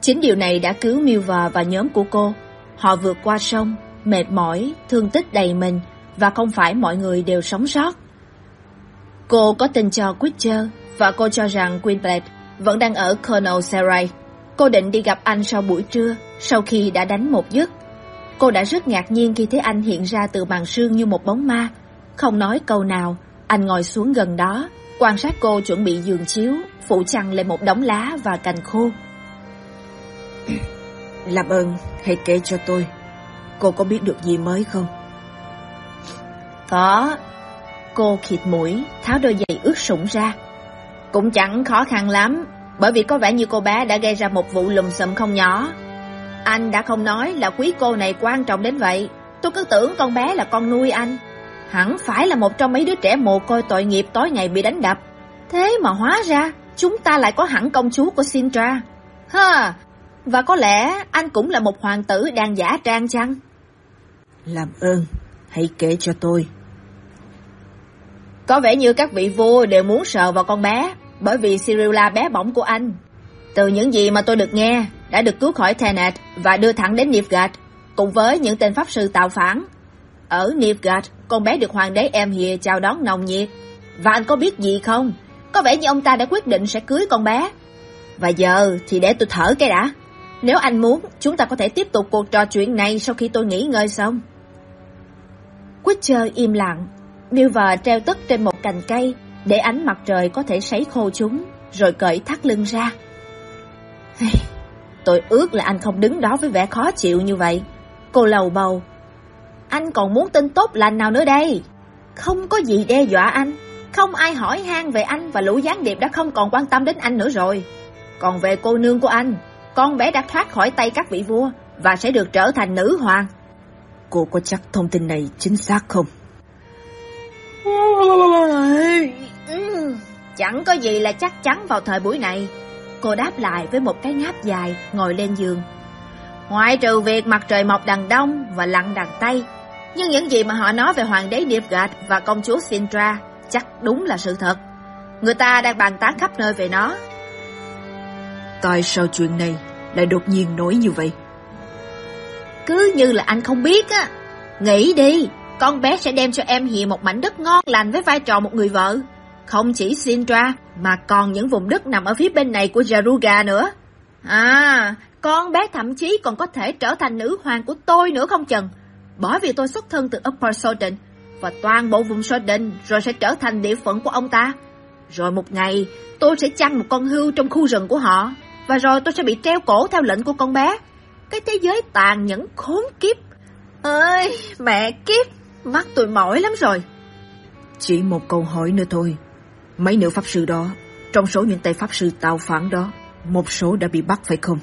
chính điều này đã cứu milva và nhóm của cô họ vượt qua sông mệt mỏi thương tích đầy mình và không phải mọi người đều sống sót. Cô có tin cho Witcher và cô cho rằng Quinblet vẫn đang ở Colonel Serai. Cô định đi gặp anh sau buổi trưa, sau khi đã đánh một giấc cô đã rất ngạc nhiên khi thấy anh hiện ra từ màn sương như một bóng ma. Không nói câu nào anh ngồi xuống gần đó quan sát cô chuẩn bị giường chiếu phủ chăn lên một đống lá và cành khô. làm ơn, hãy kể cho tôi. Cô có biết được gì mới không? Có. Cô khịt mũi, tháo đôi giày ướt sũng ra. Cũng chẳng khó khăn lắm, bởi vì có vẻ như cô bé đã gây ra một vụ lùm xùm không nhỏ. Anh đã không nói là quý cô này quan trọng đến vậy. Tôi cứ tưởng con bé là con nuôi anh. Hẳn phải là một trong mấy đứa trẻ mồ côi tội nghiệp tối ngày bị đánh đập. Thế mà hóa ra, chúng ta lại có hẳn công chúa của sintra. Ha và có lẽ anh cũng là một hoàng tử đang giả trang chăng làm ơn hãy kể cho tôi có vẻ như các vị vua đều muốn sờ vào con bé bởi vì Cyrilla bé bỏng của anh từ những gì mà tôi được nghe đã được cứu khỏi Tenet và đưa thẳng đến Nilfgaard cùng với những tên pháp sư tạo phản. Ở Nilfgaard, con bé được hoàng đế em Hìa chào đón nồng nhiệt. Và anh có biết gì không? Có vẻ như ông ta đã quyết định sẽ cưới con bé. Và giờ thì để tôi thở cái đã. Nếu anh muốn, chúng ta có thể tiếp tục cuộc trò chuyện này sau khi tôi nghỉ ngơi xong. Witcher im lặng. Milver treo tất trên một cành cây để ánh mặt trời có thể sấy khô chúng, rồi cởi thắt lưng ra. Tôi ước là anh không đứng đó với vẻ khó chịu như vậy. Cô lầu bầu. Anh còn muốn tin tốt lành nào nữa đây? Không có gì đe dọa anh. Không ai hỏi han về anh và lũ gián điệp đã không còn quan tâm đến anh nữa rồi. Còn về cô nương của anh, con bé đã thoát khỏi tay các vị vua và sẽ được trở thành nữ hoàng. Cô có chắc thông tin này chính xác không? Chẳng có gì là chắc chắn vào thời buổi này. Cô đáp lại với một cái ngáp dài, ngồi lên giường. Ngoại trừ việc mặt trời mọc đằng đông và lặn đằng tây, nhưng những gì mà họ nói về hoàng đế Nilfgaard và công chúa Sintra chắc đúng là sự thật. Người ta đang bàn tán khắp nơi về nó. Tại sao chuyện này lại đột nhiên nổi như vậy? Cứ như là anh không biết á. Nghĩ đi, con bé sẽ đem cho em Hiền một mảnh đất ngon lành với vai trò một người vợ. Không chỉ Sintra, mà còn những vùng đất nằm ở phía bên này của Jaruga nữa. À, con bé thậm chí còn có thể trở thành nữ hoàng của tôi nữa không chừng. Bởi vì tôi xuất thân từ Upper Sodden và toàn bộ vùng Sodden rồi sẽ trở thành địa phận của ông ta. Rồi một ngày, tôi sẽ chăn một con hươu trong khu rừng của họ, và rồi tôi sẽ bị treo cổ theo lệnh của con bé. Cái thế giới tàn nhẫn khốn kiếp. Ơi, mẹ kiếp, mắt tôi mỏi lắm rồi. Chỉ một câu hỏi nữa thôi. Mấy nữ pháp sư đó, trong số những tay pháp sư tạo phản đó, một số đã bị bắt phải không?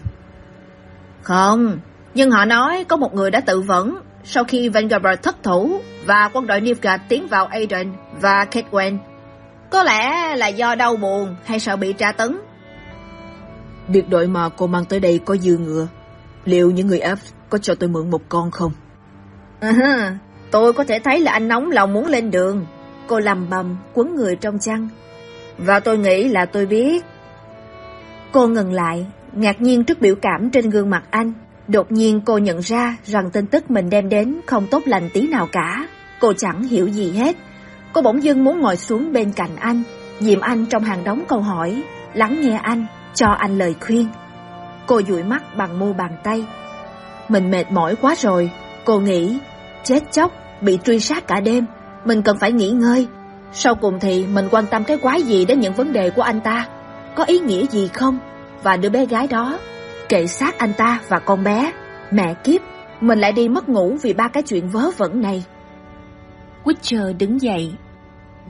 Không, nhưng họ nói có một người đã tự vẫn sau khi Vanguard thất thủ và quân đội Nilfgaard tiến vào Aden và Kedwen. Có lẽ là do đau buồn hay sợ bị tra tấn. Biệt đội mà cô mang tới đây có dư ngựa. Liệu những người F có cho tôi mượn một con không? À, tôi có thể thấy là anh nóng lòng muốn lên đường. Cô lầm bầm, quấn người trong chăn. Và tôi nghĩ là tôi biết. Cô ngừng lại, ngạc nhiên trước biểu cảm trên gương mặt anh. Đột nhiên cô nhận ra rằng tin tức mình đem đến không tốt lành tí nào cả. Cô chẳng hiểu gì hết. Cô bỗng dưng muốn ngồi xuống bên cạnh anh, dìm anh trong hàng đống câu hỏi, lắng nghe anh, cho anh lời khuyên. Cô dụi mắt bằng mu bàn tay. Mình mệt mỏi quá rồi, cô nghĩ, chết chóc, bị truy sát cả đêm, mình cần phải nghỉ ngơi. Sau cùng thì mình quan tâm cái quái gì đến những vấn đề của anh ta, có ý nghĩa gì không? Và đứa bé gái đó, kệ sát anh ta và con bé, mẹ kiếp, mình lại đi mất ngủ vì ba cái chuyện vớ vẩn này. Witcher đứng dậy.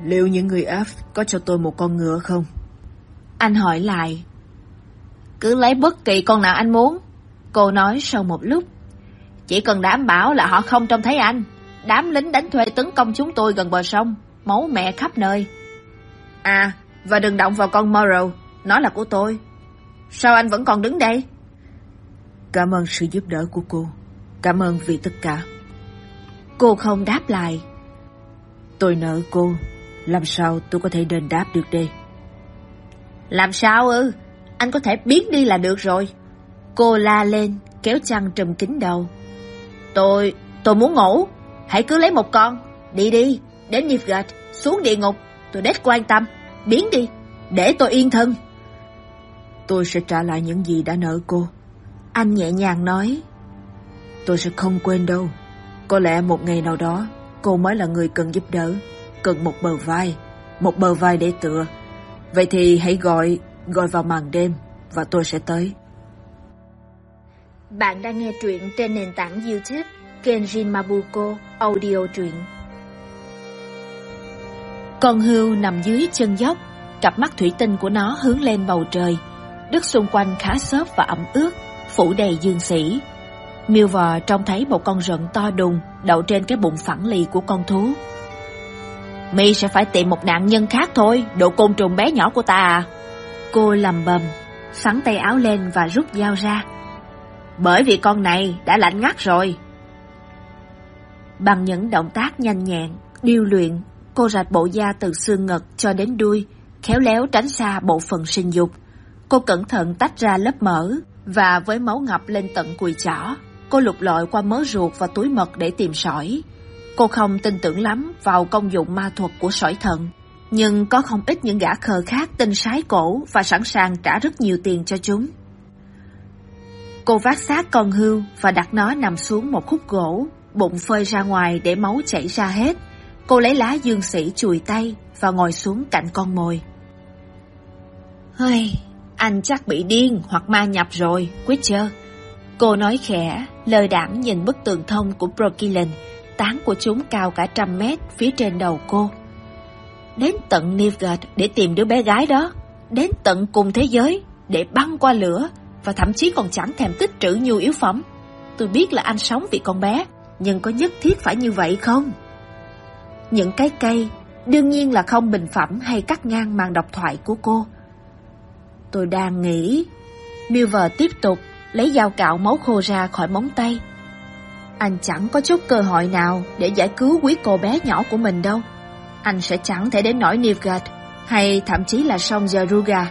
Liệu những người F có cho tôi một con ngựa không? Anh hỏi lại. Cứ lấy bất kỳ con nào anh muốn. Cô nói sau một lúc. Chỉ cần đảm bảo là họ không trông thấy anh. Đám lính đánh thuê tấn công chúng tôi gần bờ sông. Máu mẹ khắp nơi. À, và đừng động vào con Morrow. Nó là của tôi. Sao anh vẫn còn đứng đây? Cảm ơn sự giúp đỡ của cô. Cảm ơn vì tất cả. Cô không đáp lại. Tôi nợ cô. Làm sao tôi có thể đền đáp được đây? Làm sao ư? Anh có thể biến đi là được rồi. Cô la lên, kéo chăn trùm kín đầu. Tôi, tôi muốn ngủ. Hãy cứ lấy một con. Đi đi, đến Nilfgaard, xuống địa ngục. Tôi đếch quan tâm. Biến đi, để tôi yên thân. Tôi sẽ trả lại những gì đã nợ cô. Anh nhẹ nhàng nói. Tôi sẽ không quên đâu. Có lẽ một ngày nào đó, cô mới là người cần giúp đỡ. Cần một bờ vai, một bờ vai để tựa. Vậy thì hãy gọi, gọi vào màn đêm và tôi sẽ tới. Bạn đang nghe truyện trên nền tảng YouTube Kenjin Mabuko Audio truyện. Con hươu nằm dưới chân dốc, cặp mắt thủy tinh của nó hướng lên bầu trời. Đất xung quanh khá xốp và ẩm ướt, phủ đầy dương sĩ. Miêu vò trông thấy một con rận to đùng đậu trên cái bụng phẳng lì của con thú. Mi sẽ phải tìm một nạn nhân khác thôi, độ côn trùng bé nhỏ của ta à. Cô lầm bầm, sắn tay áo lên và rút dao ra. Bởi vì con này đã lạnh ngắt rồi. Bằng những động tác nhanh nhẹn, điêu luyện, cô rạch bộ da từ xương ngực cho đến đuôi, khéo léo tránh xa bộ phận sinh dục. Cô cẩn thận tách ra lớp mỡ và với máu ngập lên tận cùi chỏ, cô lục lọi qua mớ ruột và túi mật để tìm sỏi. Cô không tin tưởng lắm vào công dụng ma thuật của sỏi thận, nhưng có không ít những gã khờ khác tin sái cổ và sẵn sàng trả rất nhiều tiền cho chúng. Cô vác xác con hươu và đặt nó nằm xuống một khúc gỗ, bụng phơi ra ngoài để máu chảy ra hết. Cô lấy lá dương sĩ chùi tay và ngồi xuống cạnh con mồi. Hơi, anh chắc bị điên hoặc ma nhập rồi, Witcher. Cô nói khẽ, lơ đảm nhìn bức tường thông của Brokilin, tán của chúng cao cả trăm mét phía trên đầu cô. Đến tận Nilfgaard để tìm đứa bé gái đó, đến tận cùng thế giới để băng qua lửa và thậm chí còn chẳng thèm tích trữ nhu yếu phẩm. Tôi biết là anh sống vì con bé, nhưng có nhất thiết phải như vậy không? Những cái cây đương nhiên là không bình phẩm hay cắt ngang màn độc thoại của cô. Tôi đang nghĩ... Milver tiếp tục lấy dao cạo máu khô ra khỏi móng tay. Anh chẳng có chút cơ hội nào để giải cứu quý cô bé nhỏ của mình đâu. Anh sẽ chẳng thể đến nỗi Nilfgaard hay thậm chí là sông Zeruga.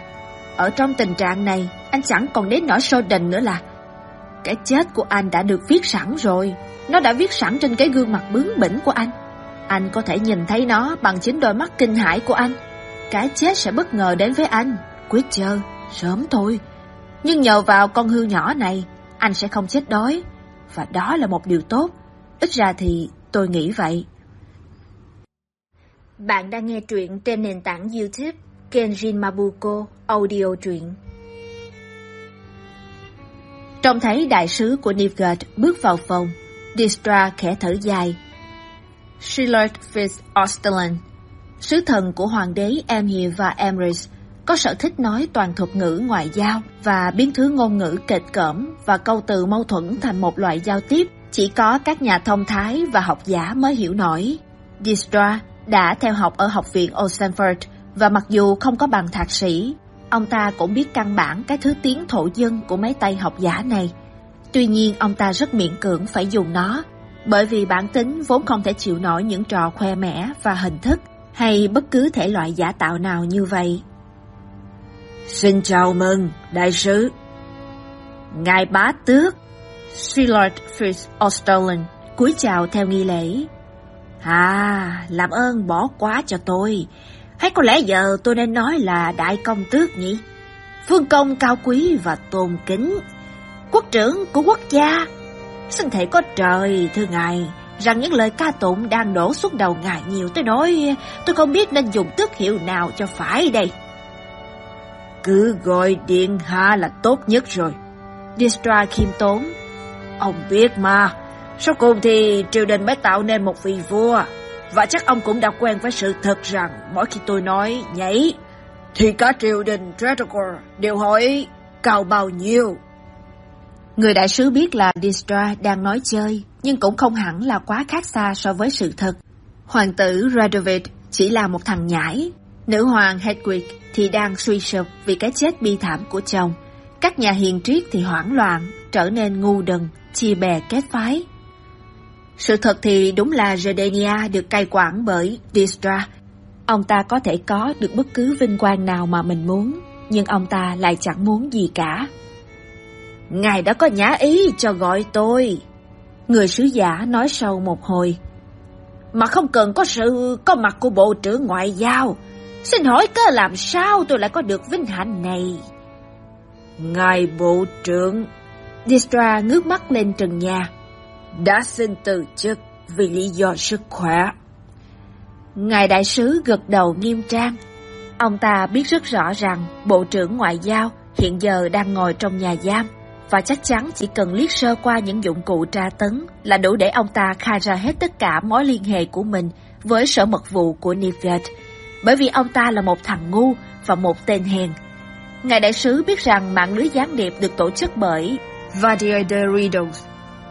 Ở trong tình trạng này, anh chẳng còn đến nỗi Soden nữa là cái chết của anh đã được viết sẵn rồi. Nó đã viết sẵn trên cái gương mặt bướng bỉnh của anh. Anh có thể nhìn thấy nó bằng chính đôi mắt kinh hãi của anh. Cái chết sẽ bất ngờ đến với anh. Quyết chờ, sớm thôi. Nhưng nhờ vào con hươu nhỏ này, anh sẽ không chết đói. Và đó là một điều tốt. Ít ra thì tôi nghĩ vậy. Bạn đang nghe truyện trên nền tảng YouTube Kenjin Mabuko Audio truyện. Trông thấy đại sứ của Nivgard bước vào phòng, Distra khẽ thở dài. Shillard Fitz Osterland, sứ thần của hoàng đế Emir và Emrys, có sở thích nói toàn thuật ngữ ngoại giao và biến thứ ngôn ngữ kịch cỡm và câu từ mâu thuẫn thành một loại giao tiếp chỉ có các nhà thông thái và học giả mới hiểu nổi. Distra đã theo học ở học viện Oxenford Và mặc dù không có bằng thạc sĩ, ông ta cũng biết căn bản cái thứ tiếng thổ dân của mấy tay học giả này. Tuy nhiên ông ta rất miễn cưỡng phải dùng nó, bởi vì bản tính vốn không thể chịu nổi những trò khoe mẽ và hình thức hay bất cứ thể loại giả tạo nào như vậy. Xin chào mừng, đại sứ. Ngài bá tước, Sir Lord Fitz Osterland cúi chào theo nghi lễ. À, làm ơn bỏ quá cho tôi. Hay có lẽ giờ tôi nên nói là đại công tước nhỉ? Phương công cao quý và tôn kính. Quốc trưởng của quốc gia. Xin thể có trời, thưa ngài, rằng những lời ca tụng đang đổ xuống đầu ngài nhiều tới nỗi tôi không biết nên dùng tước hiệu nào cho phải đây. Cứ gọi điện hạ là tốt nhất rồi. Distra khiêm tốn. Ông biết mà, sau cùng thì triều đình mới tạo nên một vị vua. Và chắc ông cũng đã quen với sự thật rằng mỗi khi tôi nói nhảy, thì cả triều đình Tretogor đều hỏi cao bao nhiêu. Người đại sứ biết là Distra đang nói chơi, nhưng cũng không hẳn là quá khác xa so với sự thật. Hoàng tử Radovid chỉ là một thằng nhãi. Nữ hoàng Hedwig thì đang suy sụp vì cái chết bi thảm của chồng. Các nhà hiền triết thì hoảng loạn, trở nên ngu đần, chia bè kết phái. Sự thật thì đúng là Redenia được cai quản bởi Distra. Ông ta có thể có được bất cứ vinh quang nào mà mình muốn, nhưng ông ta lại chẳng muốn gì cả. Ngài đã có nhã ý cho gọi tôi. Người sứ giả nói sâu một hồi. Mà không cần có sự có mặt của Bộ trưởng Ngoại giao. Xin hỏi cơ làm sao tôi lại có được vinh hạnh này? Ngài Bộ trưởng... Distra ngước mắt lên trần nhà. Đã xin từ chức vì lý do sức khỏe. Ngài đại sứ gật đầu nghiêm trang. Ông ta biết rất rõ rằng Bộ trưởng Ngoại giao hiện giờ đang ngồi trong nhà giam và chắc chắn chỉ cần liếc sơ qua những dụng cụ tra tấn là đủ để ông ta khai ra hết tất cả mối liên hệ của mình với sở mật vụ của Nivet, bởi vì ông ta là một thằng ngu và một tên hèn. Ngài đại sứ biết rằng mạng lưới gián điệp được tổ chức bởi Vadier de Riddles,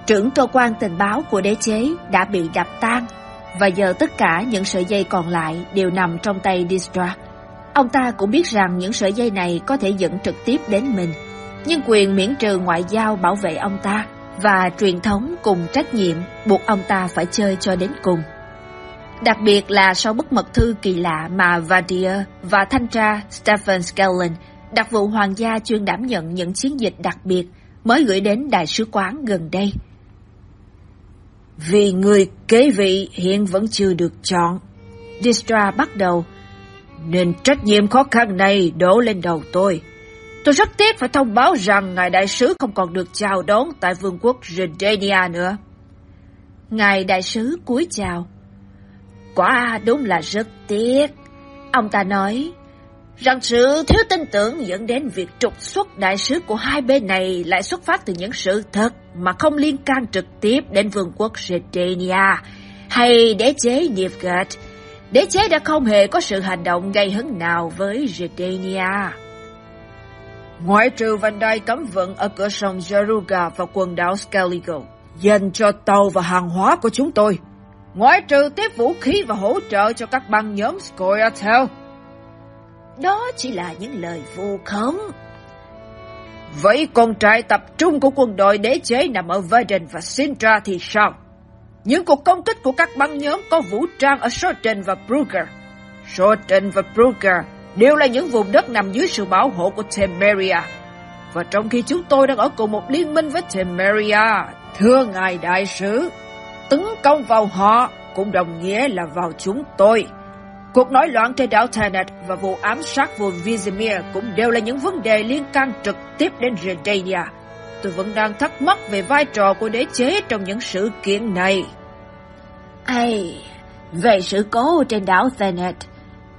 trưởng cơ quan tình báo của đế chế đã bị đập tan và giờ tất cả những sợi dây còn lại đều nằm trong tay Distra. Ông ta cũng biết rằng những sợi dây này có thể dẫn trực tiếp đến mình nhưng quyền miễn trừ ngoại giao bảo vệ ông ta và truyền thống cùng trách nhiệm buộc ông ta phải chơi cho đến cùng. Đặc biệt là sau bức mật thư kỳ lạ mà Vadier và thanh tra Stephen Skellen, đặc vụ hoàng gia chuyên đảm nhận những chiến dịch đặc biệt, mới gửi đến đại sứ quán gần đây. Vì người kế vị hiện vẫn chưa được chọn, Distra bắt đầu, nên trách nhiệm khó khăn này đổ lên đầu tôi. Tôi rất tiếc phải thông báo rằng Ngài Đại sứ không còn được chào đón tại vương quốc Redania nữa. Ngài Đại sứ cúi chào. Quả đúng là rất tiếc. Ông ta nói rằng sự thiếu tin tưởng dẫn đến việc trục xuất đại sứ của hai bên này lại xuất phát từ những sự thật mà không liên can trực tiếp đến vương quốc Redania hay đế chế Nivgard. Đế chế đã không hề có sự hành động gây hấn nào với Redania. Ngoại trừ vành đai cấm vận ở cửa sông Jaruga và quần đảo Skellige, dành cho tàu và hàng hóa của chúng tôi. Ngoại trừ tiếp vũ khí và hỗ trợ cho các băng nhóm Scoia'tael. Đó chỉ là những lời vu khống. Vậy còn trại tập trung của quân đội đế chế nằm ở Verden và Sintra thì sao? Những cuộc công kích của các băng nhóm có vũ trang ở Schotten và Brugger. Schotten và Brugger đều là những vùng đất nằm dưới sự bảo hộ của Temeria. Và trong khi chúng tôi đang ở cùng một liên minh với Temeria, thưa ngài đại sứ, tấn công vào họ cũng đồng nghĩa là vào chúng tôi. Cuộc nổi loạn trên đảo Tenet và vụ ám sát vườn Vizimir cũng đều là những vấn đề liên can trực tiếp đến Redania. Tôi vẫn đang thắc mắc về vai trò của đế chế trong những sự kiện này. Ây, về sự cố trên đảo Tenet,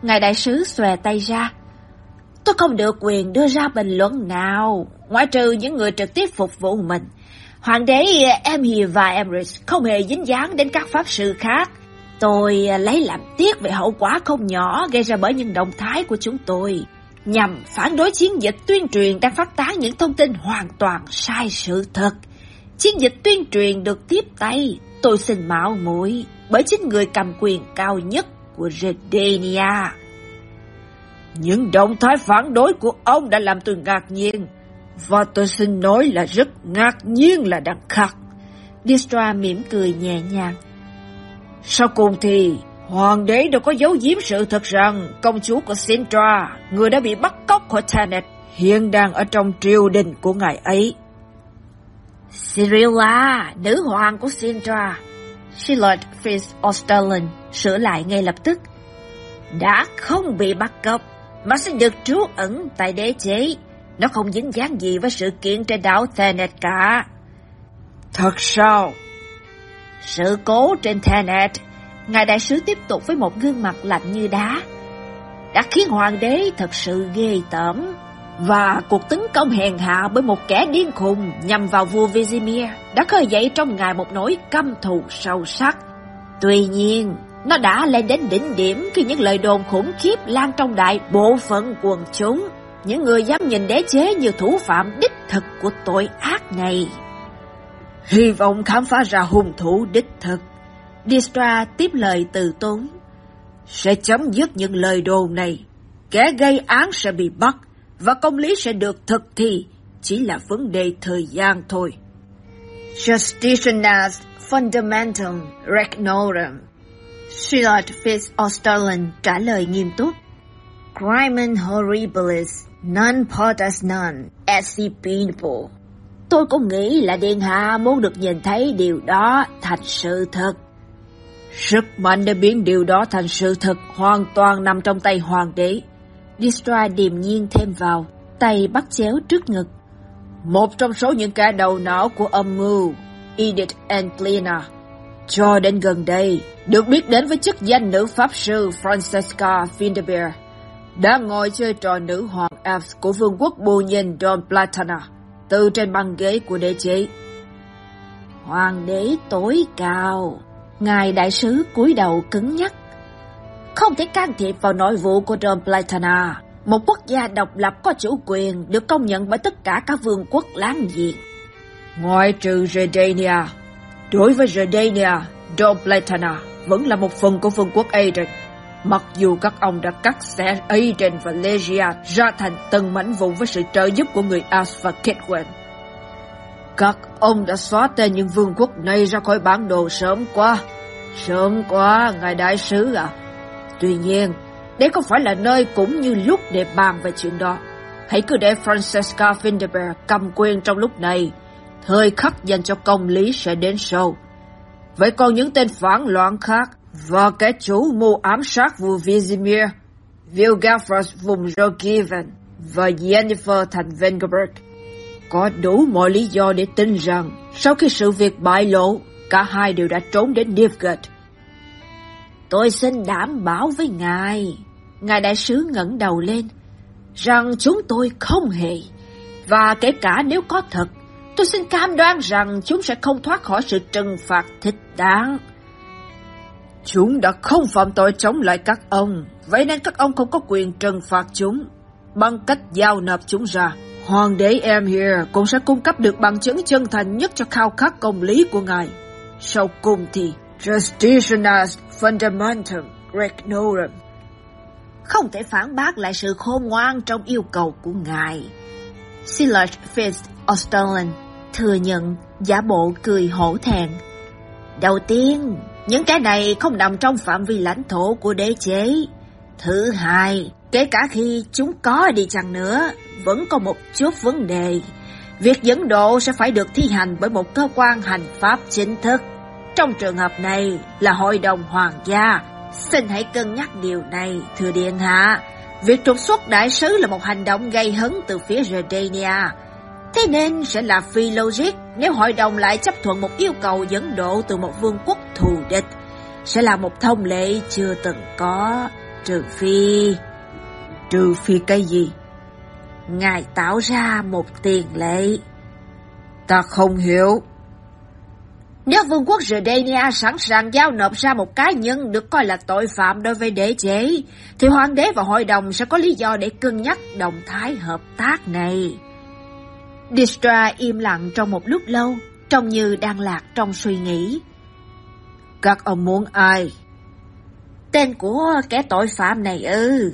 Ngài đại sứ xòe tay ra. Tôi không được quyền đưa ra bình luận nào, ngoại trừ những người trực tiếp phục vụ mình. Hoàng đế Emir và Emrys không hề dính dáng đến các pháp sư khác. Tôi à, lấy làm tiếc về hậu quả không nhỏ gây ra bởi những động thái của chúng tôi, nhằm phản đối chiến dịch tuyên truyền đang phát tán những thông tin hoàn toàn sai sự thật. Chiến dịch tuyên truyền được tiếp tay, tôi xin mạo muội bởi chính người cầm quyền cao nhất của Redenia Những động thái phản đối của ông đã làm tôi ngạc nhiên. Và tôi xin nói là rất ngạc nhiên là đằng khắc. Distra mỉm cười nhẹ nhàng. Sau cùng thì, hoàng đế đâu có giấu giếm sự thật rằng công chúa của Sintra, người đã bị bắt cóc khỏi Tannet, hiện đang ở trong triều đình của ngài ấy. Cyrilla, nữ hoàng của Sintra. Charlotte Fitz sửa lại ngay lập tức. Đã không bị bắt cóc, mà sẽ được trú ẩn tại đế chế. Nó không dính dáng gì với sự kiện trên đảo Thanet cả. Thật sao? Sự cố trên Tenet Ngài Đại sứ tiếp tục với một gương mặt lạnh như đá. Đã khiến hoàng đế thật sự ghê tởm. Và cuộc tấn công hèn hạ bởi một kẻ điên khùng nhằm vào vua Vizimir đã khơi dậy trong ngài một nỗi căm thù sâu sắc. Tuy nhiên, nó đã lên đến đỉnh điểm khi những lời đồn khủng khiếp lan trong đại bộ phận quần chúng. Những người dám nhìn đế chế như thủ phạm đích thực của tội ác này. Hy vọng khám phá ra hung thủ đích thực. Distra tiếp lời từ tốn. Sẽ chấm dứt những lời đồn này. Kẻ gây án sẽ bị bắt và công lý sẽ được thực thi. Chỉ là vấn đề thời gian thôi. Justitionas Fundamentum Regnorum Stuart Fitz trả lời nghiêm túc. Crimen horribilis, non potas non et si Tôi cũng nghĩ là Điện Hạ muốn được nhìn thấy điều đó thành sự thật. Sức mạnh để biến điều đó thành sự thật hoàn toàn nằm trong tay hoàng đế. Distra điềm nhiên thêm vào, tay bắt chéo trước ngực. Một trong số những kẻ đầu não của âm mưu, Edith Anglina, cho đến gần đây, được biết đến với chức danh nữ pháp sư Francesca Finderbeer, đã ngồi chơi trò nữ hoàng Elf của vương quốc bù nhìn Don Platana từ trên băng ghế của đế chế. Hoàng đế tối cao, ngài đại sứ cúi đầu cứng nhắc. Không thể can thiệp vào nội vụ của John Platana, một quốc gia độc lập có chủ quyền được công nhận bởi tất cả các vương quốc láng giềng. Ngoại trừ Redania, đối với Redania, John Platana vẫn là một phần của vương quốc Aden. Mặc dù các ông đã cắt xẻ Aiden và Legia ra thành từng mảnh vụn với sự trợ giúp của người As và Kitwen. Các ông đã xóa tên những vương quốc này ra khỏi bản đồ sớm quá. Sớm quá, ngài đại sứ à. Tuy nhiên, đây không phải là nơi cũng như lúc để bàn về chuyện đó. Hãy cứ để Francesca Finderberg cầm quyền trong lúc này. Thời khắc dành cho công lý sẽ đến sau. Vậy còn những tên phản loạn khác và kẻ chủ mưu ám sát vua Vizimir, Vilgafras vùng Rogiven và Jennifer thành Vengerberg có đủ mọi lý do để tin rằng sau khi sự việc bại lộ, cả hai đều đã trốn đến Nivgard. Tôi xin đảm bảo với ngài, ngài đại sứ ngẩng đầu lên, rằng chúng tôi không hề, và kể cả nếu có thật, tôi xin cam đoan rằng chúng sẽ không thoát khỏi sự trừng phạt thích đáng. Chúng đã không phạm tội chống lại các ông, vậy nên các ông không có quyền trừng phạt chúng bằng cách giao nộp chúng ra. Hoàng đế em here cũng sẽ cung cấp được bằng chứng chân thành nhất cho khao khát công lý của ngài. Sau cùng thì Justitionas Fundamentum Regnorum không thể phản bác lại sự khôn ngoan trong yêu cầu của ngài. Silas Fitz thừa nhận giả bộ cười hổ thẹn. Đầu tiên, những cái này không nằm trong phạm vi lãnh thổ của đế chế. Thứ hai, kể cả khi chúng có đi chăng nữa, vẫn có một chút vấn đề. Việc dẫn độ sẽ phải được thi hành bởi một cơ quan hành pháp chính thức. Trong trường hợp này là Hội đồng Hoàng gia. Xin hãy cân nhắc điều này, thưa Điện Hạ. Việc trục xuất đại sứ là một hành động gây hấn từ phía Jordania. Thế nên sẽ là phi logic nếu hội đồng lại chấp thuận một yêu cầu dẫn độ từ một vương quốc thù địch. Sẽ là một thông lệ chưa từng có, trừ phi... Trừ phi cái gì? Ngài tạo ra một tiền lệ. Ta không hiểu. Nếu vương quốc Jordania sẵn sàng giao nộp ra một cá nhân được coi là tội phạm đối với đế chế, thì hoàng đế và hội đồng sẽ có lý do để cân nhắc động thái hợp tác này. Distra im lặng trong một lúc lâu, trông như đang lạc trong suy nghĩ. Các ông muốn ai? Tên của kẻ tội phạm này ư?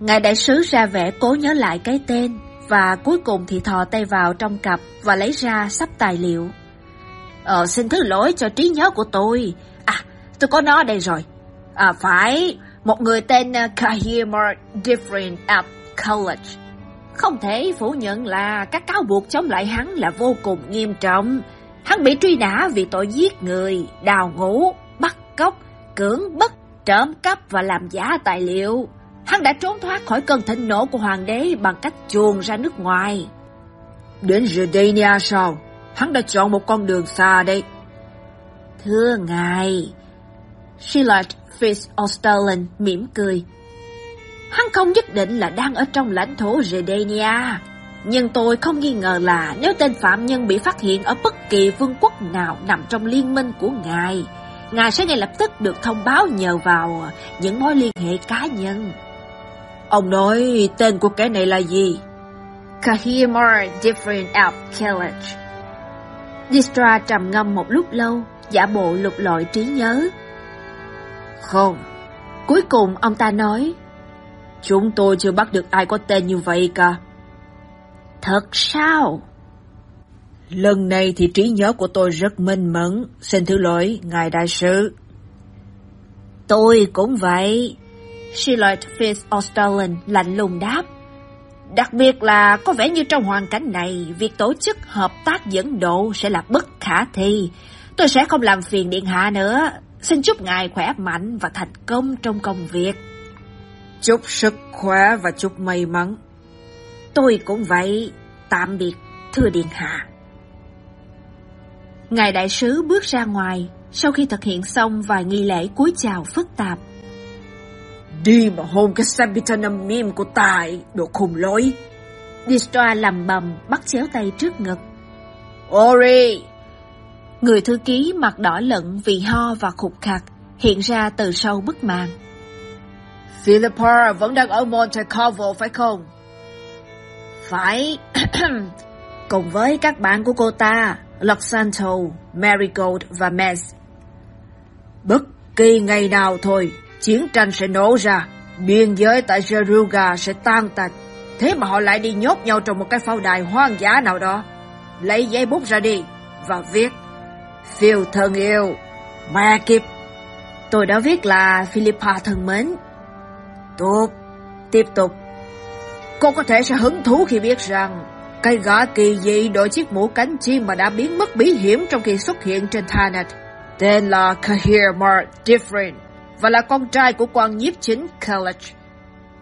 Ngài đại sứ ra vẻ cố nhớ lại cái tên và cuối cùng thì thò tay vào trong cặp và lấy ra sắp tài liệu. Ờ, xin thứ lỗi cho trí nhớ của tôi. À, tôi có nó đây rồi. À, phải, một người tên uh, Kahima Different at College. Không thể phủ nhận là các cáo buộc chống lại hắn là vô cùng nghiêm trọng. Hắn bị truy nã vì tội giết người, đào ngũ, bắt cóc, cưỡng bức, trộm cắp và làm giả tài liệu. Hắn đã trốn thoát khỏi cơn thịnh nộ của hoàng đế bằng cách chuồn ra nước ngoài. Đến Jordania sao? Hắn đã chọn một con đường xa đây. Thưa ngài, Shillard Fitz mỉm cười. Hắn không nhất định là đang ở trong lãnh thổ Redania. Nhưng tôi không nghi ngờ là nếu tên phạm nhân bị phát hiện ở bất kỳ vương quốc nào nằm trong liên minh của ngài, ngài sẽ ngay lập tức được thông báo nhờ vào những mối liên hệ cá nhân. Ông nói tên của kẻ này là gì? Kahimar Different Alp College. Distra trầm ngâm một lúc lâu, giả bộ lục lọi trí nhớ. Không, cuối cùng ông ta nói, Chúng tôi chưa bắt được ai có tên như vậy cả. Thật sao? Lần này thì trí nhớ của tôi rất minh mẫn, xin thứ lỗi, ngài đại sứ. Tôi cũng vậy. Charlotte Fitz lạnh lùng đáp. Đặc biệt là có vẻ như trong hoàn cảnh này, việc tổ chức hợp tác dẫn độ sẽ là bất khả thi. Tôi sẽ không làm phiền Điện Hạ nữa. Xin chúc ngài khỏe mạnh và thành công trong công việc. Chúc sức khỏe và chúc may mắn. Tôi cũng vậy. Tạm biệt, thưa Điện Hạ. Ngài đại sứ bước ra ngoài sau khi thực hiện xong vài nghi lễ cúi chào phức tạp. Đi mà hôn cái Sabitanum mim của tài, đồ khùng lối. Distra lầm bầm bắt chéo tay trước ngực. Ori! Người thư ký mặt đỏ lận vì ho và khục khạc hiện ra từ sau bức màn. Philippa vẫn đang ở Monte Carlo phải không? Phải. Cùng với các bạn của cô ta, Loxanto, Marigold và Mez. Bất kỳ ngày nào thôi, chiến tranh sẽ nổ ra. Biên giới tại Jeruga sẽ tan tạch. Thế mà họ lại đi nhốt nhau trong một cái pháo đài hoang dã nào đó. Lấy giấy bút ra đi và viết. Phil thân yêu, mẹ kịp. Tôi đã viết là Philippa thân mến. Tốt, tiếp tục. Cô có thể sẽ hứng thú khi biết rằng cây gã kỳ dị đội chiếc mũ cánh chim mà đã biến mất bí hiểm trong khi xuất hiện trên Thanet. Tên là Kahir Mart Different và là con trai của quan nhiếp chính College.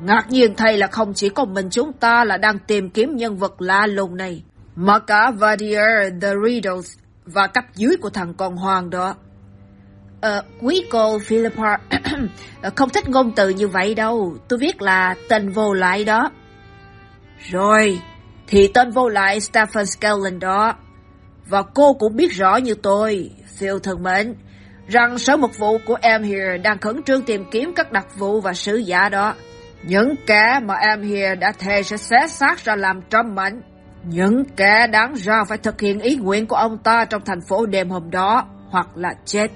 Ngạc nhiên thay là không chỉ có mình chúng ta là đang tìm kiếm nhân vật lạ lùng này, mà cả Vadier the Riddles và cấp dưới của thằng con hoàng đó. Ờ, quý cô Philippa không thích ngôn từ như vậy đâu, tôi viết là tên vô lại đó. Rồi, thì tên vô lại Stephen Scanlon đó. Và cô cũng biết rõ như tôi, Phil thân mến, rằng sở mật vụ của em here đang khẩn trương tìm kiếm các đặc vụ và sứ giả đó. Những kẻ mà em here đã thề sẽ xé xác ra làm trăm mảnh. Những kẻ đáng ra phải thực hiện ý nguyện của ông ta trong thành phố đêm hôm đó, hoặc là chết,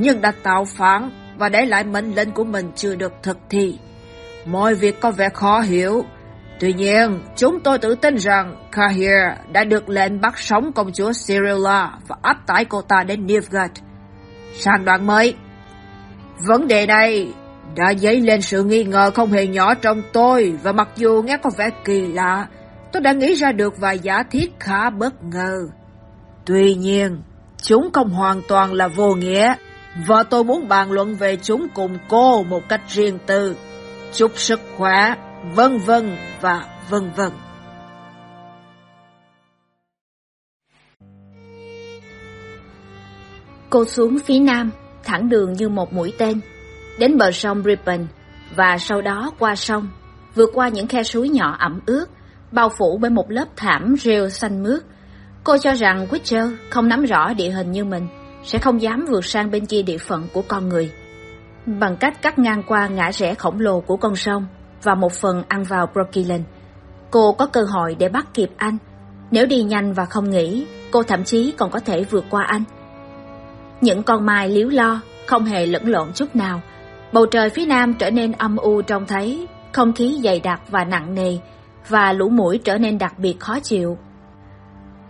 nhưng đã tạo phản và để lại mệnh lệnh của mình chưa được thực thi. Mọi việc có vẻ khó hiểu, Tuy nhiên, chúng tôi tự tin rằng Kahir đã được lệnh bắt sống công chúa Cyrilla và áp tải cô ta đến Nilfgaard. Sang đoạn mới, vấn đề này đã dấy lên sự nghi ngờ không hề nhỏ trong tôi và mặc dù nghe có vẻ kỳ lạ, tôi đã nghĩ ra được vài giả thiết khá bất ngờ. Tuy nhiên, chúng không hoàn toàn là vô nghĩa và tôi muốn bàn luận về chúng cùng cô một cách riêng tư. Chúc sức khỏe! vân vân và vân vân. Cô xuống phía nam, thẳng đường như một mũi tên, đến bờ sông Ripon và sau đó qua sông, vượt qua những khe suối nhỏ ẩm ướt, bao phủ bởi một lớp thảm rêu xanh mướt. Cô cho rằng Witcher không nắm rõ địa hình như mình, sẽ không dám vượt sang bên kia địa phận của con người. Bằng cách cắt ngang qua ngã rẽ khổng lồ của con sông, và một phần ăn vào Brooklyn. Cô có cơ hội để bắt kịp anh. Nếu đi nhanh và không nghĩ, cô thậm chí còn có thể vượt qua anh. Những con mai liếu lo, không hề lẫn lộn chút nào. Bầu trời phía nam trở nên âm u trông thấy, không khí dày đặc và nặng nề và lũ mũi trở nên đặc biệt khó chịu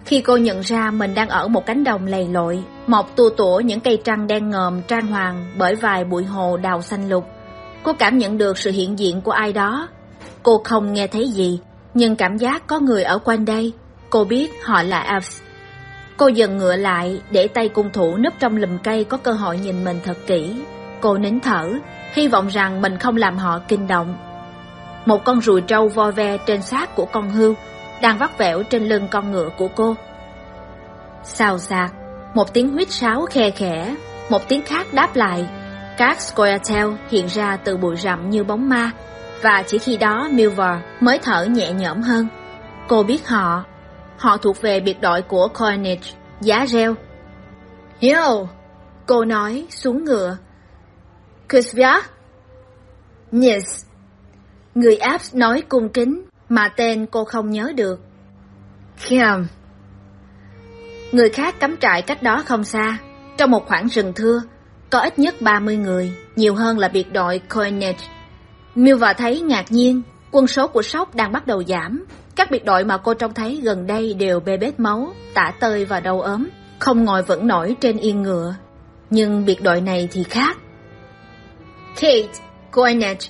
khi cô nhận ra mình đang ở một cánh đồng lầy lội, mọc tua tủa những cây trăng đen ngòm, trang hoàng bởi vài bụi hồ đào xanh lục, cô cảm nhận được sự hiện diện của ai đó. Cô không nghe thấy gì, nhưng cảm giác có người ở quanh đây. Cô biết họ là alps cô dần ngựa lại để tay cung thủ núp trong lùm cây có cơ hội nhìn mình thật kỹ. Cô nín thở, hy vọng rằng mình không làm họ kinh động. Một con ruồi trâu vo ve trên xác của con hươu đang vắt vẻo trên lưng con ngựa của cô. Xào xạc, một tiếng huýt sáo khe khẽ, một tiếng khác đáp lại. Các scoia'tael hiện ra từ bụi rậm như bóng ma, và chỉ khi đó milver mới thở nhẹ nhõm hơn. Cô biết họ họ thuộc về biệt đội của coinage giá reo. Yo, cô nói xuống ngựa. Kusvia yes. Người Abs nói cung kính mà tên cô không nhớ được. Khiam người khác cắm trại cách đó không xa. Trong một khoảng rừng thưa có ít nhất ba mươi người nhiều hơn là biệt đội coinage. Milva thấy ngạc nhiên quân số của sóc đang bắt đầu giảm. Các biệt đội mà cô trông thấy gần đây đều bê bết máu tả tơi và đau ốm không ngồi vẫn nổi trên yên ngựa. Nhưng biệt đội này thì khác. Kate coinage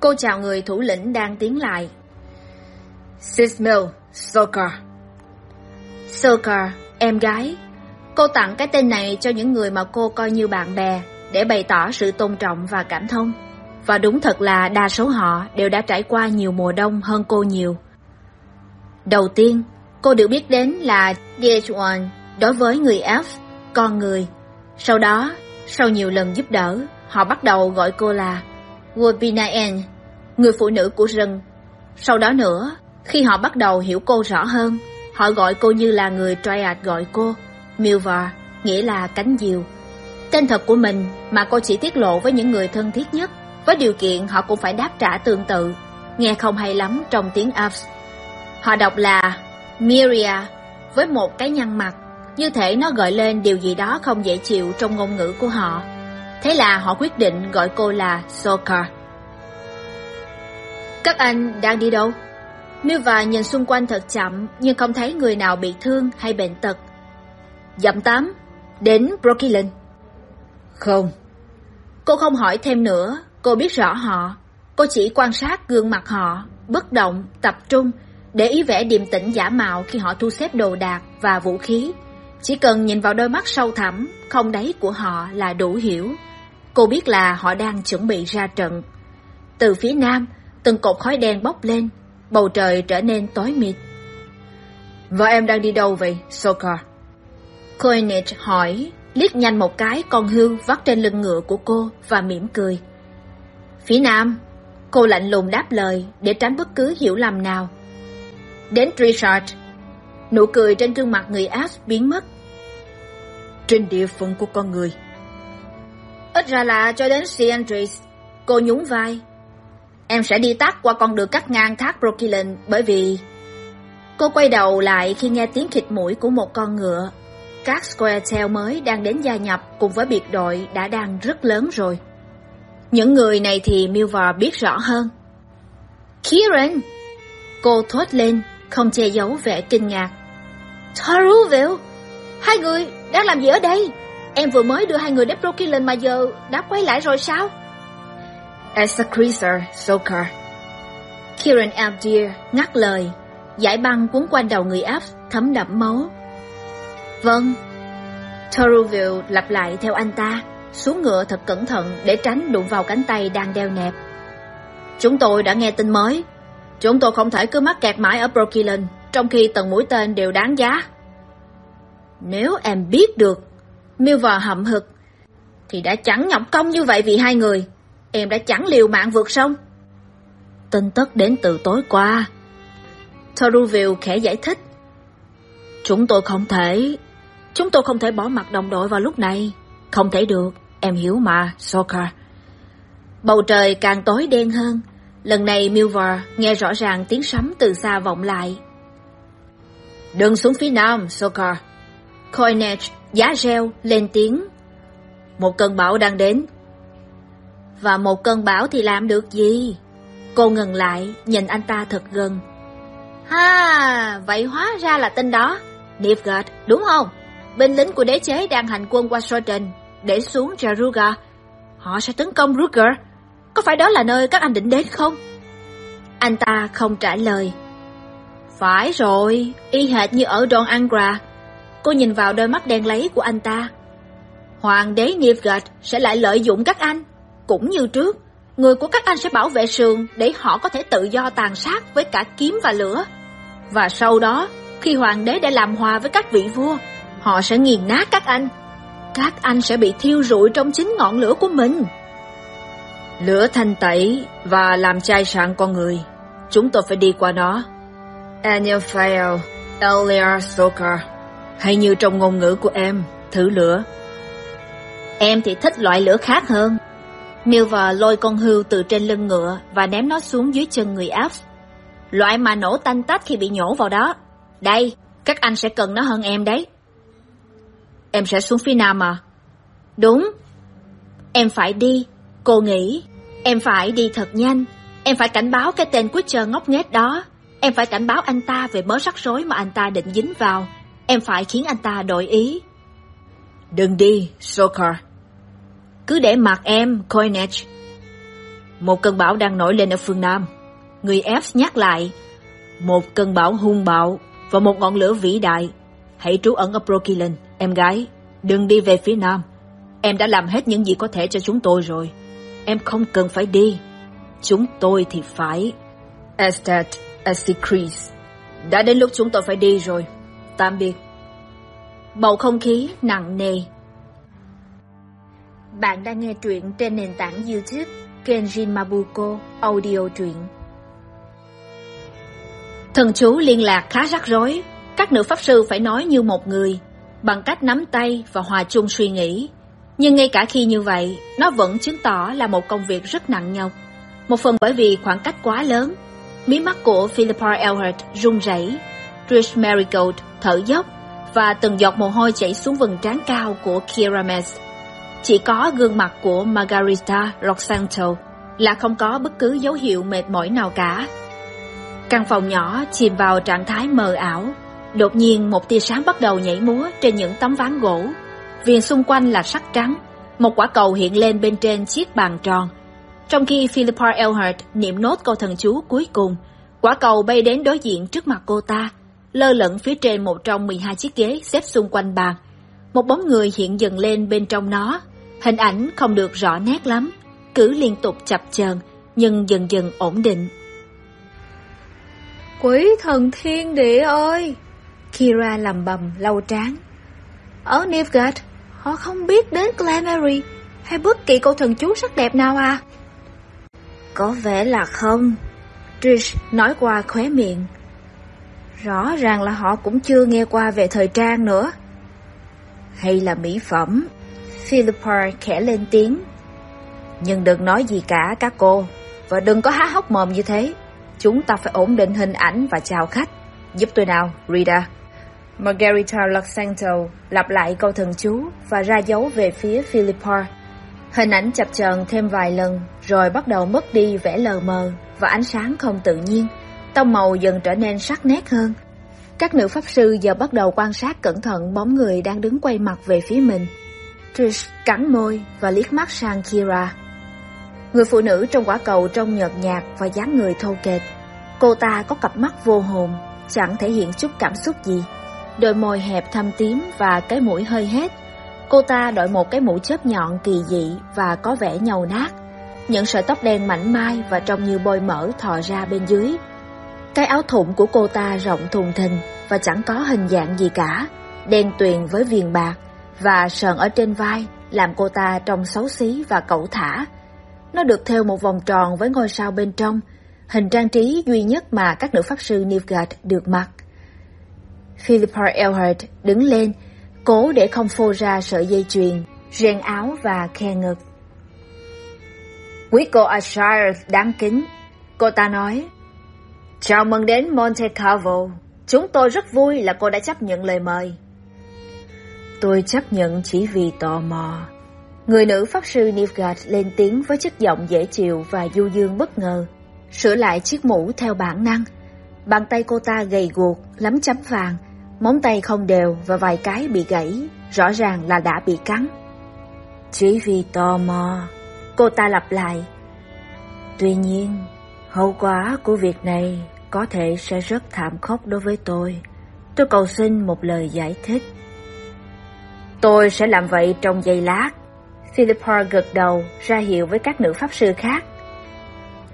cô chào người thủ lĩnh đang tiến lại sismil sokar sokar em gái. Cô tặng cái tên này cho những người mà cô coi như bạn bè để bày tỏ sự tôn trọng và cảm thông. Và đúng thật là đa số họ đều đã trải qua nhiều mùa đông hơn cô nhiều. Đầu tiên cô được biết đến là dh đối với người F, con người. Sau đó sau nhiều lần giúp đỡ họ bắt đầu gọi cô là wobinaen người phụ nữ của rừng. Sau đó nữa khi họ bắt đầu hiểu cô rõ hơn, họ gọi cô như là người triad gọi cô, milvar, nghĩa là cánh diều. Tên thật của mình mà cô chỉ tiết lộ với những người thân thiết nhất, với điều kiện họ cũng phải đáp trả tương tự, nghe không hay lắm trong tiếng alps. Họ đọc là miria với một cái nhăn mặt, như thể nó gợi lên điều gì đó không dễ chịu trong ngôn ngữ của họ. Thế là họ quyết định gọi cô là sokar. Các anh đang đi đâu? Milva nhìn xung quanh thật chậm nhưng không thấy người nào bị thương hay bệnh tật. Dặm tám đến brokilin không. Cô không hỏi thêm nữa cô biết rõ họ. Cô chỉ quan sát gương mặt họ bất động tập trung để ý vẻ điềm tĩnh giả mạo khi họ thu xếp đồ đạc và vũ khí. Chỉ cần nhìn vào đôi mắt sâu thẳm không đáy của họ là đủ hiểu. Cô biết là họ đang chuẩn bị ra trận. Từ phía nam từng cột khói đen bốc lên bầu trời trở nên tối mịt. Vợ em đang đi đâu vậy sokar coinage hỏi liếc nhanh một cái con hươu vắt trên lưng ngựa của cô và mỉm cười. Phía nam cô lạnh lùng đáp lời để tránh bất cứ hiểu lầm nào. Đến Trishard, nụ cười trên gương mặt người áp biến mất. Trên địa phận của con người. Ít ra là cho đến st andrews cô nhún vai em sẽ đi tắt qua con đường cắt ngang thác brooklyn bởi vì cô quay đầu lại khi nghe tiếng khịt mũi của một con ngựa. Các square tail mới đang đến gia nhập cùng với biệt đội đã đang rất lớn rồi. Những người này thì milvar biết rõ hơn. Kieran! Cô thốt lên, không che giấu vẻ kinh ngạc. Taruville! Hai người đang làm gì ở đây? Em vừa mới đưa hai người đến brooklyn mà giờ đã quay lại rồi sao? As a sokar kieran aldeer ngắt lời, giải băng quấn quanh đầu người F thấm đẫm máu. Vâng Toruville lặp lại theo anh ta, xuống ngựa thật cẩn thận để tránh đụng vào cánh tay đang đeo nẹp. Chúng tôi đã nghe tin mới. Chúng tôi không thể cứ mắc kẹt mãi ở brokilin trong khi từng mũi tên đều đáng giá. Nếu em biết được milver hậm hực, thì đã chẳng nhọc công như vậy vì hai người em đã chẳng liều mạng vượt sông. Tin tức đến từ tối qua. Toruville khẽ giải thích. Chúng tôi không thể, chúng tôi không thể bỏ mặt đồng đội vào lúc này. Không thể được, em hiểu mà sokar bầu trời càng tối đen hơn. Lần này milver nghe rõ ràng tiếng sấm từ xa vọng lại. Đừng xuống phía nam sokar coinage giá reo, lên tiếng. Một cơn bão đang đến và một cơn bão thì làm được gì Cô ngừng lại, nhìn anh ta thật gần. Ha, vậy hóa ra là tên đó. Nilfgaard, đúng không? Binh lính của đế chế đang hành quân qua Soden để xuống Jaruga. Họ sẽ tấn công Ruger. Có phải đó là nơi các anh định đến không? Anh ta không trả lời. Phải rồi, y hệt như ở Don Angra. Cô nhìn vào đôi mắt đen lấy của anh ta. Hoàng đế Nilfgaard sẽ lại lợi dụng các anh. Cũng như trước, người của các anh sẽ bảo vệ sườn để họ có thể tự do tàn sát với cả kiếm và lửa. Và sau đó, khi hoàng đế đã làm hòa với các vị vua, họ sẽ nghiền nát các anh. Các anh sẽ bị thiêu rụi trong chính ngọn lửa của mình. Lửa thanh tẩy và làm chai sạn con người. Chúng tôi phải đi qua nó. Anilphael, Eliar Sokar. Hay như trong ngôn ngữ của em, thử lửa. Em thì thích loại lửa khác hơn. Milva lôi con hươu từ trên lưng ngựa và ném nó xuống dưới chân người Alf. Loại mà nổ tanh tách khi bị nhổ vào đó. Đây, các anh sẽ cần nó hơn em đấy. Em sẽ xuống phía nam à? Đúng. Em phải đi, cô nghĩ. Em phải đi thật nhanh. Em phải cảnh báo cái tên Witcher ngốc nghếch đó. Em phải cảnh báo anh ta về mớ rắc rối mà anh ta định dính vào. Em phải khiến anh ta đổi ý. Đừng đi, Sokar. Cứ để mặc em, Coinage. Một cơn bão đang nổi lên ở phương Nam. Người F nhắc lại. Một cơn bão hung bạo và một ngọn lửa vĩ đại. Hãy trú ẩn ở Brokilin, em gái. Đừng đi về phía Nam. Em đã làm hết những gì có thể cho chúng tôi rồi. Em không cần phải đi. Chúng tôi thì phải. Estet Asikris. Đã đến lúc chúng tôi phải đi rồi. Tạm biệt. Bầu không khí nặng nề. Bạn đang nghe truyện trên nền tảng YouTube Kenjin Mabuko Audio truyện. Thần chú liên lạc khá rắc rối. Các nữ pháp sư phải nói như một người, bằng cách nắm tay và hòa chung suy nghĩ. Nhưng ngay cả khi như vậy, nó vẫn chứng tỏ là một công việc rất nặng nhọc. Một phần bởi vì khoảng cách quá lớn. Mí mắt của Philippa Elhart run rẩy, Trish Marigold thở dốc và từng giọt mồ hôi chảy xuống vầng trán cao của Kira Mess. Chỉ có gương mặt của Margarita Roxanto là không có bất cứ dấu hiệu mệt mỏi nào cả. Căn phòng nhỏ chìm vào trạng thái mờ ảo. Đột nhiên một tia sáng bắt đầu nhảy múa trên những tấm ván gỗ. Viền xung quanh là sắc trắng. Một quả cầu hiện lên bên trên chiếc bàn tròn. Trong khi Philippa Elhart niệm nốt câu thần chú cuối cùng, quả cầu bay đến đối diện trước mặt cô ta, lơ lửng phía trên một trong 12 chiếc ghế xếp xung quanh bàn. Một bóng người hiện dần lên bên trong nó. Hình ảnh không được rõ nét lắm, cứ liên tục chập chờn nhưng dần dần ổn định. Quỷ thần thiên địa ơi! Kira lầm bầm lau trán. Ở Nilfgaard, họ không biết đến Glamary hay bất kỳ câu thần chú sắc đẹp nào à? Có vẻ là không. Trish nói qua khóe miệng. Rõ ràng là họ cũng chưa nghe qua về thời trang nữa. Hay là mỹ phẩm? Philippa khẽ lên tiếng. Nhưng đừng nói gì cả các cô, và đừng có há hốc mồm như thế. Chúng ta phải ổn định hình ảnh và chào khách. Giúp tôi nào, Rita. Margarita Luxanto lặp lại câu thần chú và ra dấu về phía Philippa. Hình ảnh chập chờn thêm vài lần, rồi bắt đầu mất đi vẻ lờ mờ và ánh sáng không tự nhiên. Tông màu dần trở nên sắc nét hơn. Các nữ pháp sư giờ bắt đầu quan sát cẩn thận bóng người đang đứng quay mặt về phía mình. Trish cắn môi và liếc mắt sang Kira. Người phụ nữ trong quả cầu trông nhợt nhạt và dáng người thô kệch. Cô ta có cặp mắt vô hồn, chẳng thể hiện chút cảm xúc gì. Đôi môi hẹp thâm tím và cái mũi hơi hết. Cô ta đội một cái mũ chớp nhọn kỳ dị và có vẻ nhầu nát. Những sợi tóc đen mảnh mai và trông như bôi mỡ thò ra bên dưới. Cái áo thụng của cô ta rộng thùng thình và chẳng có hình dạng gì cả, đen tuyền với viền bạc và sờn ở trên vai làm cô ta trông xấu xí và cẩu thả. Nó được theo một vòng tròn với ngôi sao bên trong, hình trang trí duy nhất mà các nữ pháp sư Nilfgaard được mặc. Philippa Elhart đứng lên, cố để không phô ra sợi dây chuyền, ren áo và khe ngực. Quý cô Ashire đáng kính, cô ta nói. Chào mừng đến Monte Carlo. Chúng tôi rất vui là cô đã chấp nhận lời mời. Tôi chấp nhận chỉ vì tò mò. Người nữ pháp sư Nilfgaard lên tiếng với chất giọng dễ chịu và du dương bất ngờ. sửa lại chiếc mũ theo bản năng. Bàn tay cô ta gầy guộc, lắm chấm vàng, móng tay không đều và vài cái bị gãy, rõ ràng là đã bị cắn. Chỉ vì tò mò, cô ta lặp lại. Tuy nhiên, hậu quả của việc này có thể sẽ rất thảm khốc đối với tôi. Tôi cầu xin một lời giải thích. Tôi sẽ làm vậy trong giây lát. Philippa gật đầu ra hiệu với các nữ pháp sư khác.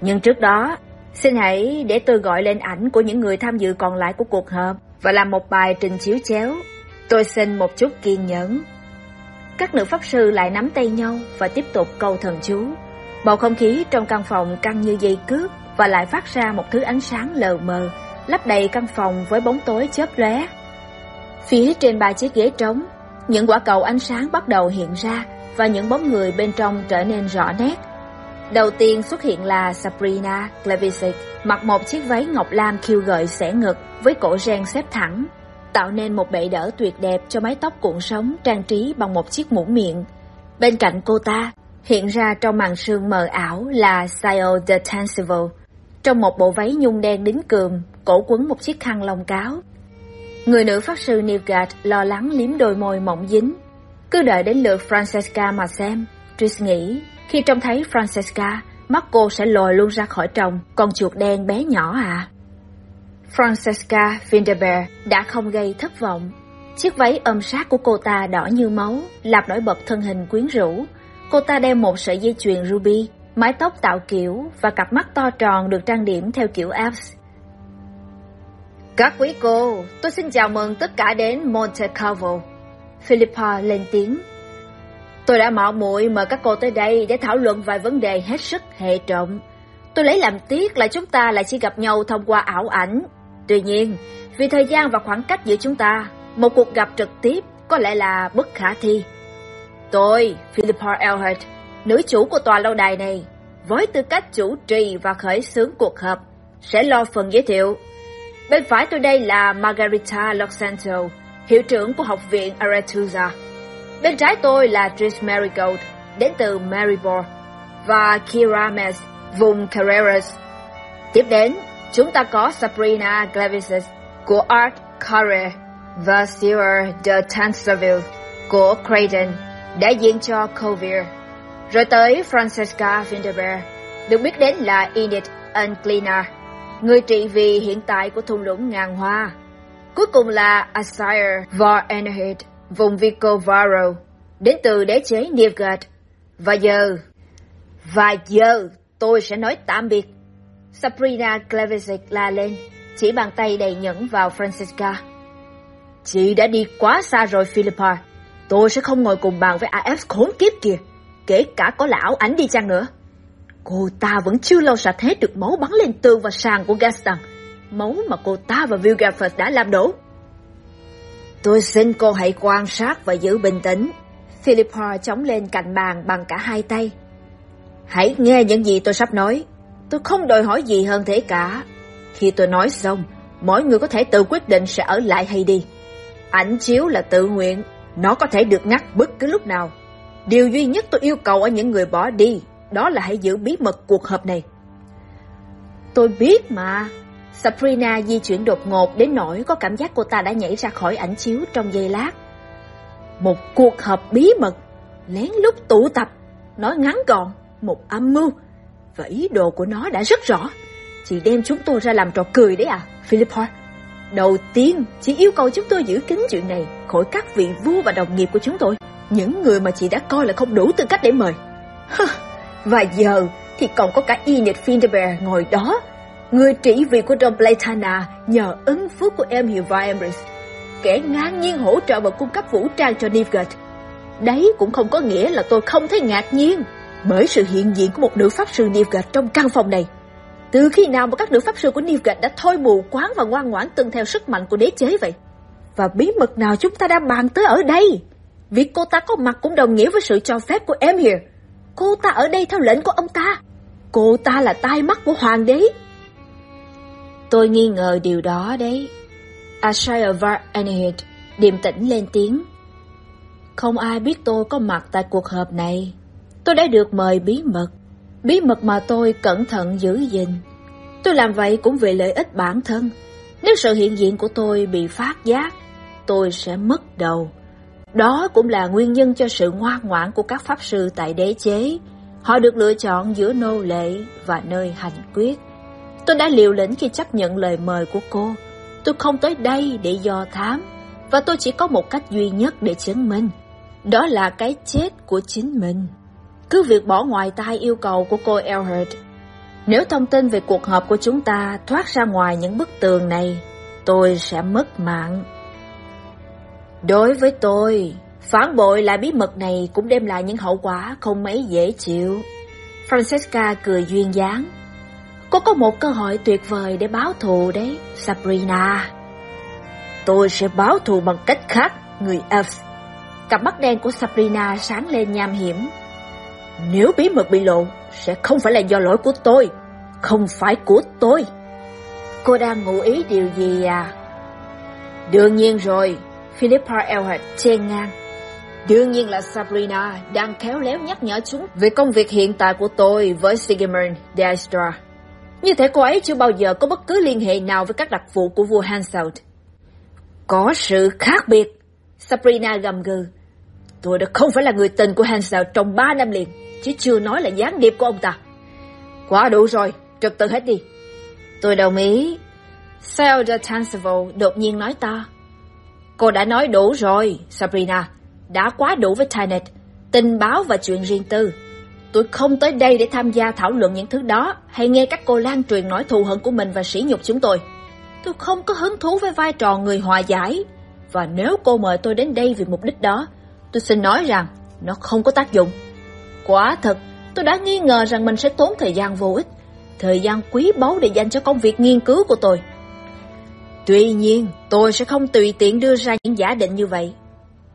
Nhưng trước đó, xin hãy để tôi gọi lên ảnh của những người tham dự còn lại của cuộc họp và làm một bài trình chiếu chéo. Tôi xin một chút kiên nhẫn. Các nữ pháp sư lại nắm tay nhau và tiếp tục câu thần chú. Bầu không khí trong căn phòng căng như dây cước và lại phát ra một thứ ánh sáng lờ mờ, lấp đầy căn phòng với bóng tối chớp lóe. Phía trên ba chiếc ghế trống, những quả cầu ánh sáng bắt đầu hiện ra và những bóng người bên trong trở nên rõ nét. Đầu tiên xuất hiện là Sabrina Glavisic, mặc một chiếc váy ngọc lam khiêu gợi xẻ ngực với cổ ren xếp thẳng, tạo nên một bệ đỡ tuyệt đẹp cho mái tóc cuộn sóng trang trí bằng một chiếc mũ miệng. Bên cạnh cô ta, hiện ra trong màn sương mờ ảo là Sio de Tansivo, trong một bộ váy nhung đen đính cườm, cổ quấn một chiếc khăn lông cáo. Người nữ pháp sư Nilgard lo lắng liếm đôi môi mỏng dính. Cứ đợi đến lượt Francesca mà xem, Trish nghĩ khi trông thấy Francesca, mắt cô sẽ lồi luôn ra khỏi trồng, con chuột đen bé nhỏ à. Francesca Vinderberg đã không gây thất vọng. Chiếc váy ôm sát của cô ta đỏ như máu, làm nổi bật thân hình quyến rũ. Cô ta đeo một sợi dây chuyền ruby, mái tóc tạo kiểu và cặp mắt to tròn được trang điểm theo kiểu Alps. Các quý cô, tôi xin chào mừng tất cả đến Monte Carlo. Philippa lên tiếng. Tôi đã mạo muội mời các cô tới đây để thảo luận vài vấn đề hết sức hệ trọng. Tôi lấy làm tiếc là chúng ta lại chỉ gặp nhau thông qua ảo ảnh. Tuy nhiên, vì thời gian và khoảng cách giữa chúng ta, một cuộc gặp trực tiếp có lẽ là bất khả thi. Tôi, Philippa Elhart, nữ chủ của tòa lâu đài này, với tư cách chủ trì và khởi xướng cuộc họp, sẽ lo phần giới thiệu. Bên phải tôi đây là Margarita Loxanto, hiệu trưởng của học viện Aretusa. Bên trái tôi là Trish Marigold, đến từ Maribor, và Kira Mes, vùng Carreras. Tiếp đến, chúng ta có Sabrina Glavises của Art Carre và Sierra de Tanserville của Creighton, đại diện cho Colville. Rồi tới Francesca Vinderberg, được biết đến là Enid Uncleaner, người trị vì hiện tại của thung lũng ngàn hoa. Cuối cùng là Asire Var Enhid, vùng Vicovaro, đến từ đế chế Nilfgaard. Và giờ, và giờ tôi sẽ nói tạm biệt. Sabrina Klevisic la lên, chỉ bàn tay đầy nhẫn vào Francisca. Chị đã đi quá xa rồi Philippa. Tôi sẽ không ngồi cùng bàn với AF khốn kiếp kìa, kể cả có lão ảnh đi chăng nữa. Cô ta vẫn chưa lau sạch hết được máu bắn lên tường và sàn của Gaston. Máu mà cô ta và Vilgafford đã làm đổ. Tôi xin cô hãy quan sát và giữ bình tĩnh. Philippa chống lên cạnh bàn bằng cả hai tay. Hãy nghe những gì tôi sắp nói. Tôi không đòi hỏi gì hơn thế cả. Khi tôi nói xong, mỗi người có thể tự quyết định sẽ ở lại hay đi. Ảnh chiếu là tự nguyện, nó có thể được ngắt bất cứ lúc nào. Điều duy nhất tôi yêu cầu ở những người bỏ đi, đó là hãy giữ bí mật cuộc họp này. Tôi biết mà. Sabrina di chuyển đột ngột đến nỗi có cảm giác cô ta đã nhảy ra khỏi ảnh chiếu trong giây lát. Một cuộc họp bí mật, lén lút tụ tập, nói ngắn gọn, một âm mưu. Và ý đồ của nó đã rất rõ. Chị đem chúng tôi ra làm trò cười đấy à, Philippa. Đầu tiên, chị yêu cầu chúng tôi giữ kín chuyện này khỏi các vị vua và đồng nghiệp của chúng tôi. Những người mà chị đã coi là không đủ tư cách để mời và giờ thì còn có cả Enid Finderberg ngồi đó. Người trị vì của Don Blatana nhờ ứng phước của em hiệu Viembris. Kẻ ngang nhiên hỗ trợ và cung cấp vũ trang cho Nivgard. Đấy cũng không có nghĩa là tôi không thấy ngạc nhiên bởi sự hiện diện của một nữ pháp sư Nivgard trong căn phòng này. Từ khi nào mà các nữ pháp sư của Nivgard đã thôi mù quáng và ngoan ngoãn tuân theo sức mạnh của đế chế vậy? Và bí mật nào chúng ta đang bàn tới ở đây? Việc cô ta có mặt cũng đồng nghĩa với sự cho phép của em here. Cô ta ở đây theo lệnh của ông ta. Cô ta là tai mắt của hoàng đế. Tôi nghi ngờ điều đó đấy. Ashaya Var Anahid điềm tĩnh lên tiếng. Không ai biết tôi có mặt tại cuộc họp này. Tôi đã được mời bí mật. Bí mật mà tôi cẩn thận giữ gìn, Tôi làm vậy cũng vì lợi ích bản thân. Nếu sự hiện diện của tôi bị phát giác, tôi sẽ mất đầu. Đó cũng là nguyên nhân cho sự ngoan ngoãn của các pháp sư tại đế chế. Họ được lựa chọn giữa nô lệ và nơi hành quyết. Tôi đã liều lĩnh khi chấp nhận lời mời của cô. Tôi không tới đây để do thám, và tôi chỉ có một cách duy nhất để chứng minh. Đó là cái chết của chính mình. Cứ việc bỏ ngoài tai yêu cầu của cô Elhurt. Nếu thông tin về cuộc họp của chúng ta thoát ra ngoài những bức tường này, tôi sẽ mất mạng. Đối với tôi, phản bội lại bí mật này cũng đem lại những hậu quả không mấy dễ chịu. Francesca cười duyên dáng. Cô có một cơ hội tuyệt vời để báo thù đấy, Sabrina. Tôi sẽ báo thù bằng cách khác, người F. Cặp mắt đen của Sabrina sáng lên nham hiểm. Nếu bí mật bị lộ, sẽ không phải là do lỗi của tôi, không phải của tôi. Cô đang ngụ ý điều gì à? Đương nhiên rồi, Philippa Elhart chen ngang. Đương nhiên là Sabrina đang khéo léo nhắc nhở chúng về công việc hiện tại của tôi với Sigmund Diestra. Như thể cô ấy chưa bao giờ có bất cứ liên hệ nào với các đặc vụ của vua Hanseld. Có sự khác biệt. Sabrina gầm gừ. Tôi đã không phải là người tình của Hansel trong ba năm liền, chứ chưa nói là gián điệp của ông ta. Quá đủ rồi, trật tự hết đi. Tôi đồng ý. Selda Tansevo đột nhiên nói ta. Cô đã nói đủ rồi, Sabrina. Đã quá đủ với Tynet, tình báo và chuyện riêng tư. Tôi không tới đây để tham gia thảo luận những thứ đó, hay nghe các cô lan truyền nói thù hận của mình và sỉ nhục chúng tôi. Tôi không có hứng thú với vai trò người hòa giải. Và nếu cô mời tôi đến đây vì mục đích đó, tôi xin nói rằng nó không có tác dụng. Quả thật, tôi đã nghi ngờ rằng mình sẽ tốn thời gian vô ích, thời gian quý báu để dành cho công việc nghiên cứu của tôi. Tuy nhiên, tôi sẽ không tùy tiện đưa ra những giả định như vậy.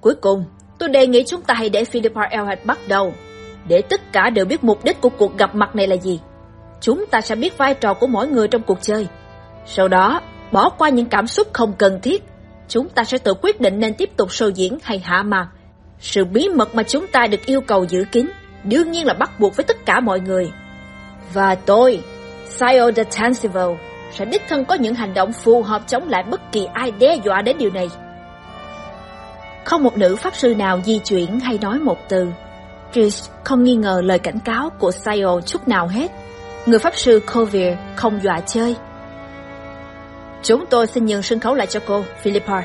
Cuối cùng, tôi đề nghị chúng ta hãy để Philippa Elhart bắt đầu, để tất cả đều biết mục đích của cuộc gặp mặt này là gì. Chúng ta sẽ biết vai trò của mỗi người trong cuộc chơi. Sau đó, bỏ qua những cảm xúc không cần thiết, chúng ta sẽ tự quyết định nên tiếp tục show diễn hay hạ màn. Sự bí mật mà chúng ta được yêu cầu giữ kín, đương nhiên là bắt buộc với tất cả mọi người. Và tôi, Sayo de Tansivel, sẽ đích thân có những hành động phù hợp chống lại bất kỳ ai đe dọa đến điều này. Không một nữ pháp sư nào di chuyển hay nói một từ. Trish không nghi ngờ lời cảnh cáo của Sayo chút nào hết. Người pháp sư Colville không dọa chơi. Chúng tôi xin nhường sân khấu lại cho cô, Philippa.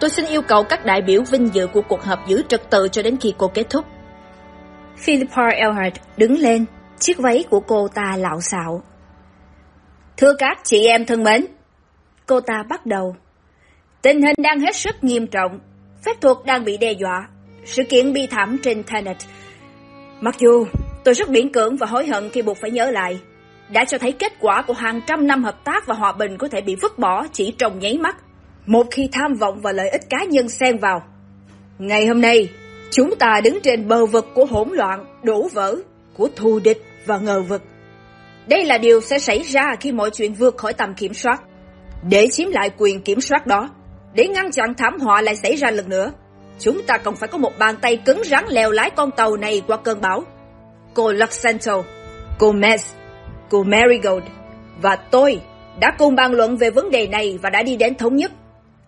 Tôi xin yêu cầu các đại biểu vinh dự của cuộc họp giữ trật tự cho đến khi cô kết thúc. Philippa Elhart đứng lên, chiếc váy của cô ta lạo xạo. Thưa các chị em thân mến, cô ta bắt đầu. Tình hình đang hết sức nghiêm trọng, phép thuật đang bị đe dọa, sự kiện bi thảm trên Tenet. Mặc dù tôi rất miễn cưỡng và hối hận khi buộc phải nhớ lại, đã cho thấy kết quả của hàng trăm năm hợp tác và hòa bình có thể bị vứt bỏ chỉ trong nháy mắt, một khi tham vọng và lợi ích cá nhân xen vào. Ngày hôm nay, chúng ta đứng trên bờ vực của hỗn loạn, đổ vỡ, của thù địch và ngờ vực. Đây là điều sẽ xảy ra khi mọi chuyện vượt khỏi tầm kiểm soát. Để chiếm lại quyền kiểm soát đó, để ngăn chặn thảm họa lại xảy ra lần nữa, chúng ta cần phải có một bàn tay cứng rắn lèo lái con tàu này qua cơn bão. Cô Luxento, cô Mess, cô Marigold và tôi đã cùng bàn luận về vấn đề này và đã đi đến thống nhất.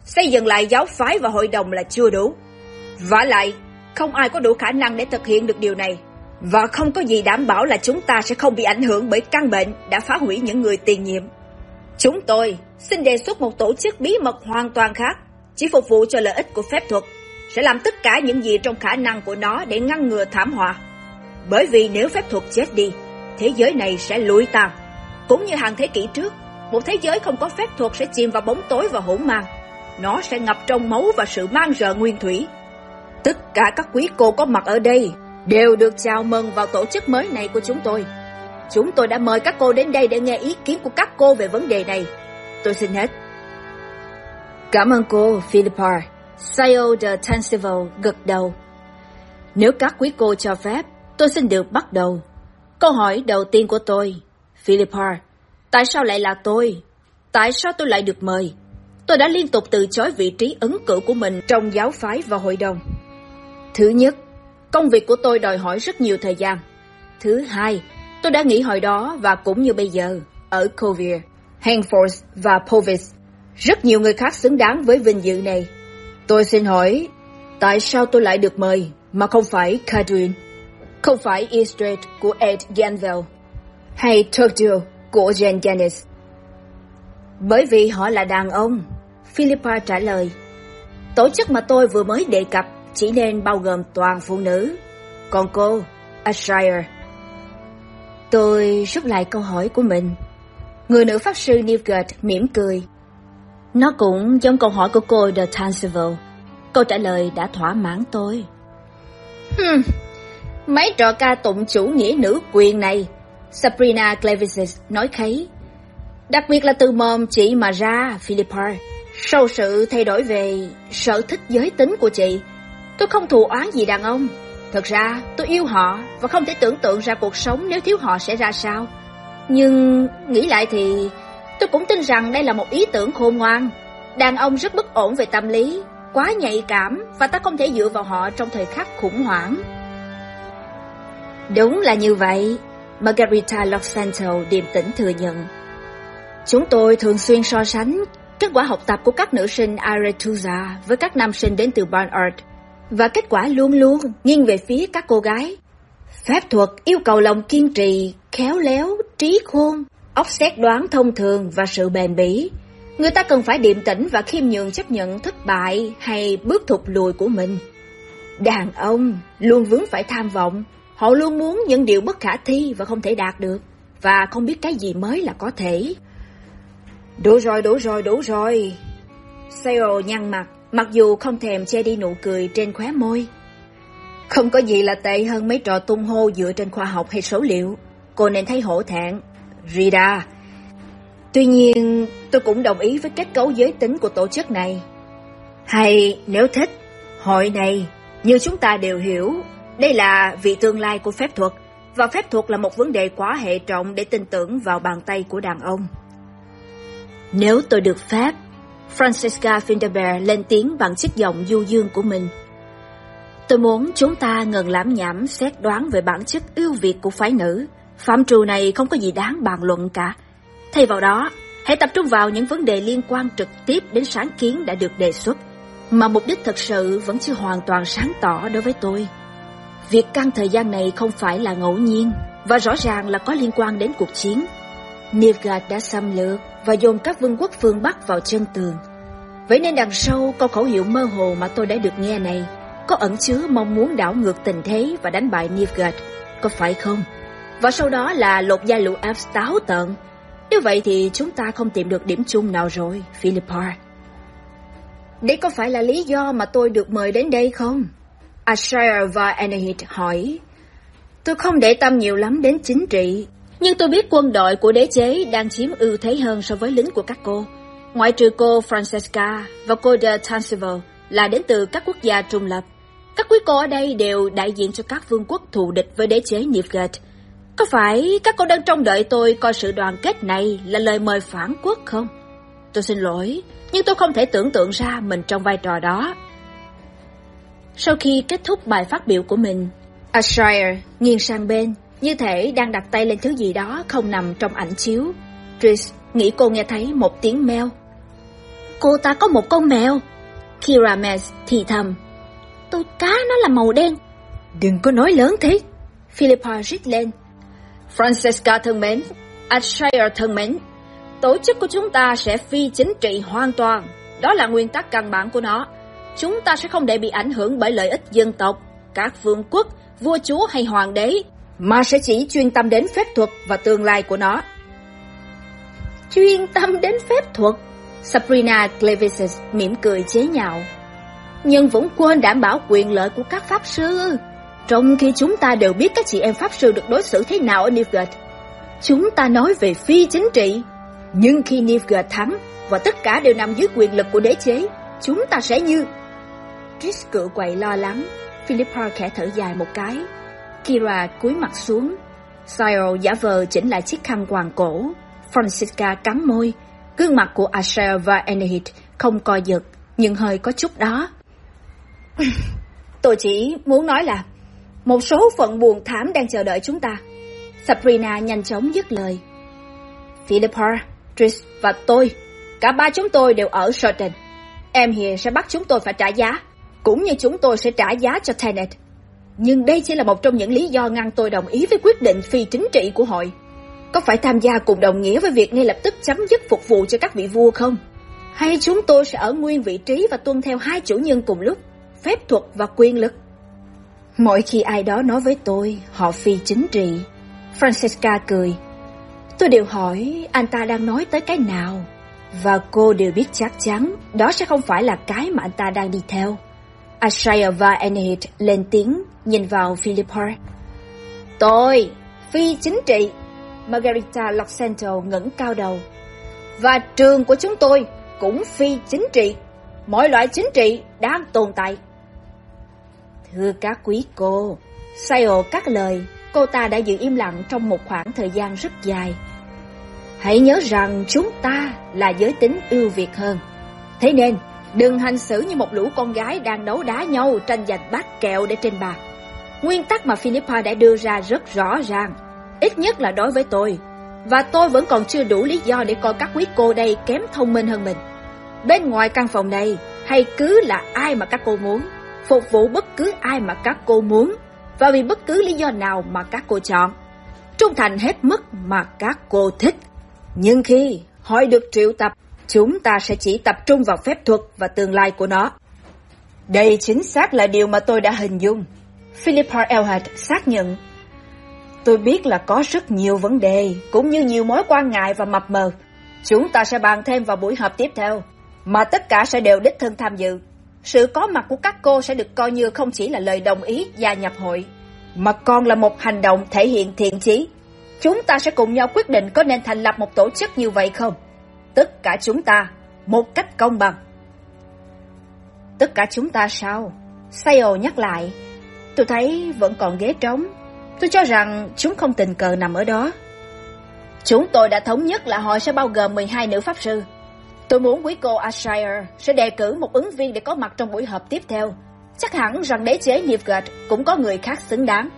Xây dựng lại giáo phái và hội đồng là chưa đủ. vả lại, không ai có đủ khả năng để thực hiện được điều này. Và không có gì đảm bảo là chúng ta sẽ không bị ảnh hưởng bởi căn bệnh đã phá hủy những người tiền nhiệm. Chúng tôi xin đề xuất một tổ chức bí mật hoàn toàn khác, chỉ phục vụ cho lợi ích của phép thuật, sẽ làm tất cả những gì trong khả năng của nó để ngăn ngừa thảm họa. Bởi vì nếu phép thuật chết đi, thế giới này sẽ lụi tàn. Cũng như hàng thế kỷ trước, một thế giới không có phép thuật sẽ chìm vào bóng tối và hỗn mang. Nó sẽ ngập trong máu và sự mang rợ nguyên thủy. Tất cả các quý cô có mặt ở đây đều được chào mừng vào tổ chức mới này của chúng tôi. Chúng tôi đã mời các cô đến đây để nghe ý kiến của các cô về vấn đề này. Tôi xin hết. Cảm ơn cô, Philippa. Sayo de Tansivel gật đầu. Nếu các quý cô cho phép, tôi xin được bắt đầu. Câu hỏi đầu tiên của tôi, Philippa, tại sao lại là tôi? Tại sao tôi lại được mời? Tôi đã liên tục từ chối vị trí ứng cử của mình trong giáo phái và hội đồng. Thứ nhất, công việc của tôi đòi hỏi rất nhiều thời gian. Thứ hai, tôi đã nghĩ hồi đó và cũng như bây giờ, ở Colville, Hanford và Povis. Rất nhiều người khác xứng đáng với vinh dự này. Tôi xin hỏi, tại sao tôi lại được mời mà không phải Cadwin, không phải Eastred của Ed Ganville hay Tokyo của Jen Janis? Bởi vì họ là đàn ông, Philippa trả lời. Tổ chức mà tôi vừa mới đề cập chỉ nên bao gồm toàn phụ nữ. Còn cô, Ashire. Tôi rút lại câu hỏi của mình. Người nữ pháp sư Newgate mỉm cười. Nó cũng giống câu hỏi của cô The Tansivel. Câu trả lời đã thỏa mãn tôi. Hmm, mấy trò ca tụng chủ nghĩa nữ quyền này, Sabrina Clevises nói kháy. Đặc biệt là từ mồm chị mà ra, Philippa. Sau sự thay đổi về sở thích giới tính của chị, tôi không thù oán gì đàn ông. Thật ra, tôi yêu họ và không thể tưởng tượng ra cuộc sống nếu thiếu họ sẽ ra sao. Nhưng nghĩ lại thì tôi cũng tin rằng đây là một ý tưởng khôn ngoan. Đàn ông rất bất ổn về tâm lý, quá nhạy cảm và ta không thể dựa vào họ trong thời khắc khủng hoảng. Đúng là như vậy, Margarita Loxanto điềm tĩnh thừa nhận. Chúng tôi thường xuyên so sánh kết quả học tập của các nữ sinh Aretusa với các nam sinh đến từ Barnard và kết quả luôn luôn nghiêng về phía các cô gái. Phép thuật yêu cầu lòng kiên trì, khéo léo, trí khôn, óc xét đoán thông thường và sự bền bỉ. Người ta cần phải điềm tĩnh và khiêm nhường chấp nhận thất bại hay bước thụt lùi của mình. Đàn ông luôn vướng phải tham vọng, họ luôn muốn những điều bất khả thi và không thể đạt được, và không biết cái gì mới là có thể. Đủ rồi, đủ rồi, đủ rồi. Sale nhăn mặt, mặc dù không thèm che đi nụ cười trên khóe môi. Không có gì là tệ hơn mấy trò tung hô dựa trên khoa học hay số liệu. Cô nên thấy hổ thẹn. Rida. Tuy nhiên, tôi cũng đồng ý với kết cấu giới tính của tổ chức này. Hay nếu thích, hội này, như chúng ta đều hiểu, đây là vị tương lai của phép thuật, và phép thuật là một vấn đề quá hệ trọng để tin tưởng vào bàn tay của đàn ông. Nếu tôi được phép, Francesca Finderbeer lên tiếng bằng chiếc giọng du dương của mình. Tôi muốn chúng ta ngừng lãm nhảm xét đoán về bản chất ưu việt của phái nữ. Phạm trù này không có gì đáng bàn luận cả. Thay vào đó, hãy tập trung vào những vấn đề liên quan trực tiếp đến sáng kiến đã được đề xuất, mà mục đích thật sự vẫn chưa hoàn toàn sáng tỏ đối với tôi. Việc căng thời gian này không phải là ngẫu nhiên, và rõ ràng là có liên quan đến cuộc chiến. Nilgard đã xâm lược và dồn các vương quốc phương Bắc vào chân tường. Vậy nên đằng sau câu khẩu hiệu mơ hồ mà tôi đã được nghe này có ẩn chứa mong muốn đảo ngược tình thế và đánh bại Nilfgaard, có phải không? Và sau đó là lột da lũ Alps táo tợn. Nếu vậy thì chúng ta không tìm được điểm chung nào rồi, Philippa. Đây có phải là lý do mà tôi được mời đến đây không? Ashire và Anahit hỏi. Tôi không để tâm nhiều lắm đến chính trị, nhưng tôi biết quân đội của đế chế đang chiếm ưu thế hơn so với lính của các cô. Ngoại trừ cô Francesca và cô de Tansivel là đến từ các quốc gia trung lập. Các quý cô ở đây đều đại diện cho các vương quốc thù địch với đế chế Nilfgaard. Có phải các cô đang trông đợi tôi coi sự đoàn kết này là lời mời phản quốc không? Tôi xin lỗi, nhưng tôi không thể tưởng tượng ra mình trong vai trò đó. Sau khi kết thúc bài phát biểu của mình, Ashire nghiêng sang bên, như thể đang đặt tay lên thứ gì đó không nằm trong ảnh chiếu. Tris nghĩ cô nghe thấy một tiếng meo. Cô ta có một con mèo. Kira Mess thì thầm. Tôi cá nó là màu đen. Đừng có nói lớn thế. Philippa rít lên. Francesca thân mến, Ashire thân mến, tổ chức của chúng ta sẽ phi chính trị hoàn toàn. Đó là nguyên tắc căn bản của nó. Chúng ta sẽ không để bị ảnh hưởng bởi lợi ích dân tộc, các vương quốc, vua chúa hay hoàng đế, mà sẽ chỉ chuyên tâm đến phép thuật và tương lai của nó. Chuyên tâm đến phép thuật? Sabrina Clevises mỉm cười chế nhạo. Nhưng vẫn quên đảm bảo quyền lợi của các pháp sư. Trong khi chúng ta đều biết các chị em pháp sư được đối xử thế nào ở Nilfgaard. Chúng ta nói về phi chính trị. Nhưng khi Nilfgaard thắng và tất cả đều nằm dưới quyền lực của đế chế, chúng ta sẽ như... Tris cự quậy lo lắng. Philippa khẽ thở dài một cái. Kira cúi mặt xuống. Cyril giả vờ chỉnh lại chiếc khăn quàng cổ. Francisca cắn môi. Gương mặt của Asher và Enehit không co giật, nhưng hơi có chút đó. Tôi chỉ muốn nói là một số phận buồn thảm đang chờ đợi chúng ta. Sabrina nhanh chóng dứt lời. Philippa, Trish và tôi, cả ba chúng tôi đều ở Shorten. Em Hiền sẽ bắt chúng tôi phải trả giá, cũng như chúng tôi sẽ trả giá cho Tenet. Nhưng đây chỉ là một trong những lý do ngăn tôi đồng ý với quyết định phi chính trị của hội. Có phải tham gia cùng đồng nghĩa với việc ngay lập tức chấm dứt phục vụ cho các vị vua không? Hay chúng tôi sẽ ở nguyên vị trí và tuân theo hai chủ nhân cùng lúc, phép thuật và quyền lực? Mỗi khi ai đó nói với tôi họ phi chính trị, Francesca cười. Tôi đều hỏi anh ta đang nói tới cái nào, và cô đều biết chắc chắn đó sẽ không phải là cái mà anh ta đang đi theo. Ashaya và Enid lên tiếng nhìn vào Philippa. Tôi, phi chính trị. Margarita Loxento ngẩng cao đầu. Và trường của chúng tôi cũng phi chính trị. Mọi loại chính trị đang tồn tại. Thưa các quý cô, Sayo cắt lời, cô ta đã giữ im lặng trong một khoảng thời gian rất dài. Hãy nhớ rằng chúng ta là giới tính ưu việt hơn. Thế nên, đừng hành xử như một lũ con gái đang đấu đá nhau tranh giành bát kẹo để trên bàn. Nguyên tắc mà Philippa đã đưa ra rất rõ ràng, ít nhất là đối với tôi. Và tôi vẫn còn chưa đủ lý do để coi các quý cô đây kém thông minh hơn mình. Bên ngoài căn phòng này, hay cứ là ai mà các cô muốn, phục vụ bất cứ ai mà các cô muốn, và vì bất cứ lý do nào mà các cô chọn. Trung thành hết mức mà các cô thích. Nhưng khi hỏi được triệu tập, chúng ta sẽ chỉ tập trung vào phép thuật và tương lai của nó. Đây chính xác là điều mà tôi đã hình dung. Philippa Elhart xác nhận. Tôi biết là có rất nhiều vấn đề, cũng như nhiều mối quan ngại và mập mờ. Chúng ta sẽ bàn thêm vào buổi họp tiếp theo, mà tất cả sẽ đều đích thân tham dự. Sự có mặt của các cô sẽ được coi như không chỉ là lời đồng ý gia nhập hội, mà còn là một hành động thể hiện thiện chí. Chúng ta sẽ cùng nhau quyết định có nên thành lập một tổ chức như vậy không? Tất cả chúng ta, một cách công bằng. Tất cả chúng ta sao? Sayo nhắc lại. Tôi thấy vẫn còn ghế trống. Tôi cho rằng chúng không tình cờ nằm ở đó. Chúng tôi đã thống nhất là họ sẽ bao gồm 12 nữ pháp sư. Tôi muốn quý cô Ashire sẽ đề cử một ứng viên để có mặt trong buổi họp tiếp theo. Chắc hẳn rằng đế chế Nilfgaard cũng có người khác xứng đáng.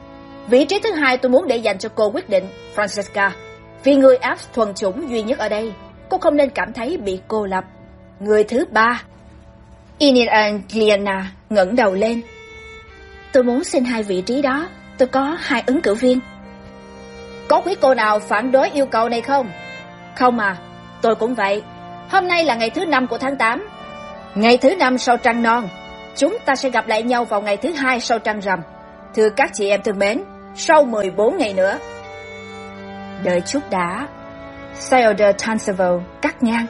Vị trí thứ hai tôi muốn để dành cho cô quyết định, Francesca. Vì người Alps thuần chủng duy nhất ở đây, cô không nên cảm thấy bị cô lập. Người thứ ba, Inid Angliana ngẩng đầu lên. Tôi muốn xin hai vị trí đó, tôi có hai ứng cử viên. Có quý cô nào phản đối yêu cầu này không? Không à, tôi cũng vậy. Hôm nay là ngày thứ năm của tháng tám, Ngày thứ năm sau trăng non, chúng ta sẽ gặp lại nhau vào ngày thứ hai sau trăng rằm. Thưa các chị em thân mến, sau 14 ngày nữa. Đợi chút đã. Theodore Tansevel cắt ngang.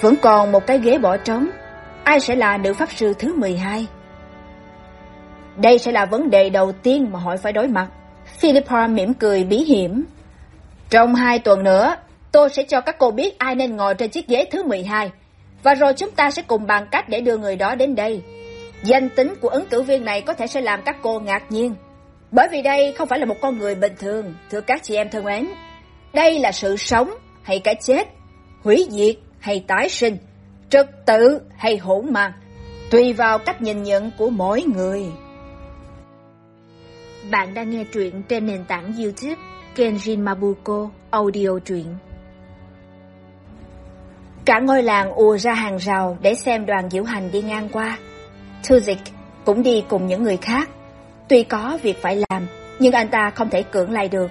Vẫn còn một cái ghế bỏ trống. Ai sẽ là nữ pháp sư thứ 12? Đây sẽ là vấn đề đầu tiên mà họ phải đối mặt. Philippa mỉm cười bí hiểm. Trong hai tuần nữa, tôi sẽ cho các cô biết ai nên ngồi trên chiếc ghế thứ 12. Và rồi chúng ta sẽ cùng bàn cách để đưa người đó đến đây. Danh tính của ứng cử viên này có thể sẽ làm các cô ngạc nhiên. Bởi vì đây không phải là một con người bình thường, thưa các chị em thân mến. Đây là sự sống hay cái chết, hủy diệt hay tái sinh, trật tự hay hỗn mang, tùy vào cách nhìn nhận của mỗi người. Bạn đang nghe truyện trên nền tảng YouTube Kenjin Mabuko Audio truyện. Cả ngôi làng ùa ra hàng rào để xem đoàn diễu hành đi ngang qua. Tuzik cũng đi cùng những người khác. Tuy có việc phải làm, nhưng anh ta không thể cưỡng lại được.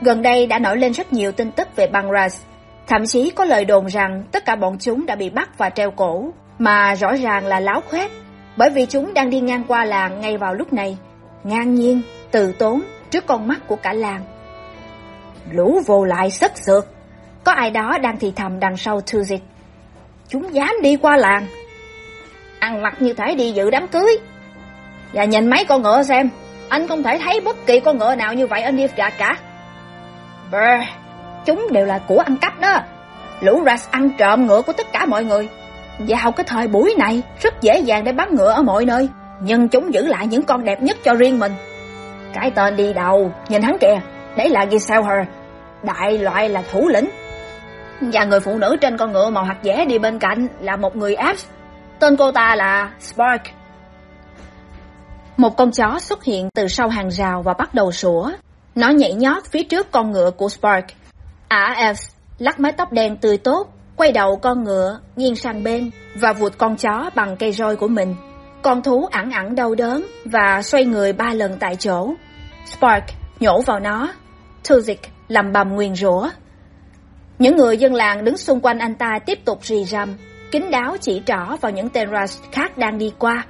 Gần đây đã nổi lên rất nhiều tin tức về Bangras. Thậm chí có lời đồn rằng tất cả bọn chúng đã bị bắt và treo cổ, mà rõ ràng là láo khoét, bởi vì chúng đang đi ngang qua làng ngay vào lúc này, ngang nhiên, từ tốn trước con mắt của cả làng. Lũ vô lại sất sượt, có ai đó đang thì thầm đằng sau Tuzik. Chúng dám đi qua làng, ăn mặc như thể đi dự đám cưới. Và nhìn mấy con ngựa xem, anh không thể thấy bất kỳ con ngựa nào như vậy ở Nilfgaard cả. Brr, chúng đều là của ăn cắp đó. Lũ Ras ăn trộm ngựa của tất cả mọi người. Vào cái thời buổi này, rất dễ dàng để bắn ngựa ở mọi nơi. Nhưng chúng giữ lại những con đẹp nhất cho riêng mình. Cái tên đi đầu, nhìn hắn kìa, đấy là Giselher, đại loại là thủ lĩnh. Và người phụ nữ trên con ngựa màu hạt dẻ đi bên cạnh là một người Alps. Tên cô ta là Spark. Một con chó xuất hiện từ sau hàng rào và bắt đầu sủa. Nó nhảy nhót phía trước con ngựa của Spark. Ả Alps lắc mái tóc đen tươi tốt, quay đầu con ngựa, nghiêng sang bên và vụt con chó bằng cây roi của mình. Con thú ẳng ẳng đau đớn và xoay người ba lần tại chỗ. Spark nhổ vào nó. Tuzik lầm bầm nguyền rủa. Những người dân làng đứng xung quanh anh ta tiếp tục rì rầm, kín đáo chỉ trỏ vào những tên Rush khác đang đi qua.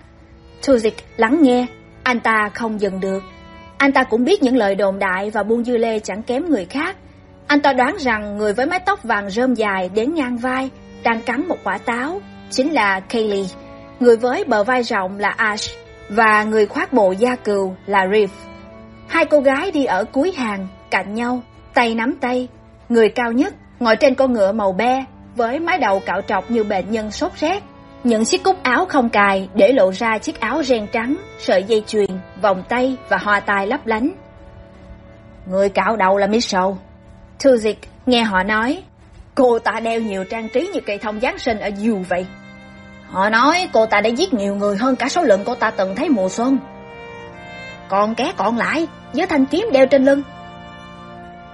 Tuzik lắng nghe, anh ta không dừng được. Anh ta cũng biết những lời đồn đại và buôn dư lê chẳng kém người khác. Anh ta đoán rằng người với mái tóc vàng rơm dài đến ngang vai đang cắn một quả táo, chính là Kaylee. Người với bờ vai rộng là Ash và người khoác bộ da cừu là Reef. Hai cô gái đi ở cuối hàng, cạnh nhau, tay nắm tay. Người cao nhất ngồi trên con ngựa màu be với mái đầu cạo trọc như bệnh nhân sốt rét. Những chiếc cúc áo không cài để lộ ra chiếc áo ren trắng, sợi dây chuyền, vòng tay và hoa tai lấp lánh. Người cạo đầu là Mitchell. Tuzik nghe họ nói, cô ta đeo nhiều trang trí như cây thông Giáng sinh ở dù vậy. Họ nói cô ta đã giết nhiều người hơn cả số lượng cô ta từng thấy mùa xuân. Còn kẻ còn lại, với thanh kiếm đeo trên lưng.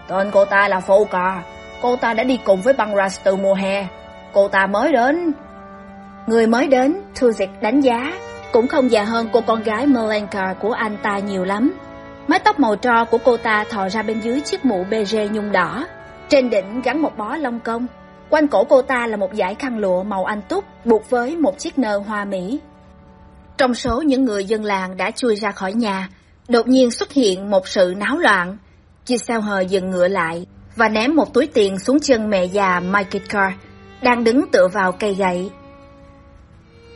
Tên cô ta là Foka, cô ta đã đi cùng với băng Ras từ mùa hè. Cô ta mới đến. Người mới đến, Tuzik đánh giá, cũng không già hơn cô con gái Melanka của anh ta nhiều lắm. Mái tóc màu tro của cô ta thò ra bên dưới chiếc mũ bê nhung đỏ. Trên đỉnh gắn một bó lông công. Quanh cổ cô ta là một dải khăn lụa màu anh túc buộc với một chiếc nơ hoa mỹ. Trong số những người dân làng đã chui ra khỏi nhà, đột nhiên xuất hiện một sự náo loạn. sao hờ dừng ngựa lại và ném một túi tiền xuống chân mẹ già Michael, Carr, đang đứng tựa vào cây gậy.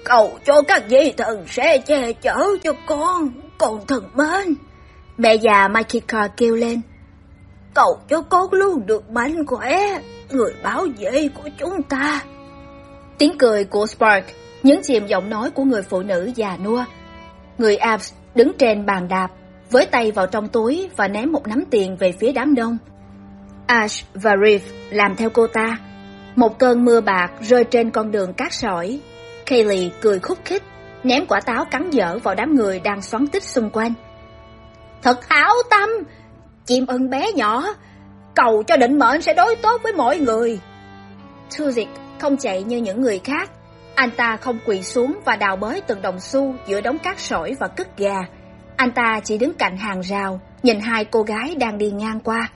Cầu cho các vị thần sẽ che chở cho con, con thần mến. Mẹ già Makika kêu lên. Cầu cho con luôn được mạnh khỏe, người bảo vệ của chúng ta. Tiếng cười của Spark nhấn chìm giọng nói của người phụ nữ già nua. Người Abs đứng trên bàn đạp, với tay vào trong túi và ném một nắm tiền về phía đám đông. Ash và Reeve làm theo cô ta. Một cơn mưa bạc rơi trên con đường cát sỏi. Kaylee cười khúc khích, ném quả táo cắn dở vào đám người đang xoắn tích xung quanh. Thật hảo tâm, chim ưng bé nhỏ, cầu cho định mệnh sẽ đối tốt với mọi người. Tuzik không chạy như những người khác. Anh ta không quỳ xuống và đào bới từng đồng xu giữa đống cát sỏi và cất gà. Anh ta chỉ đứng cạnh hàng rào, nhìn hai cô gái đang đi ngang qua.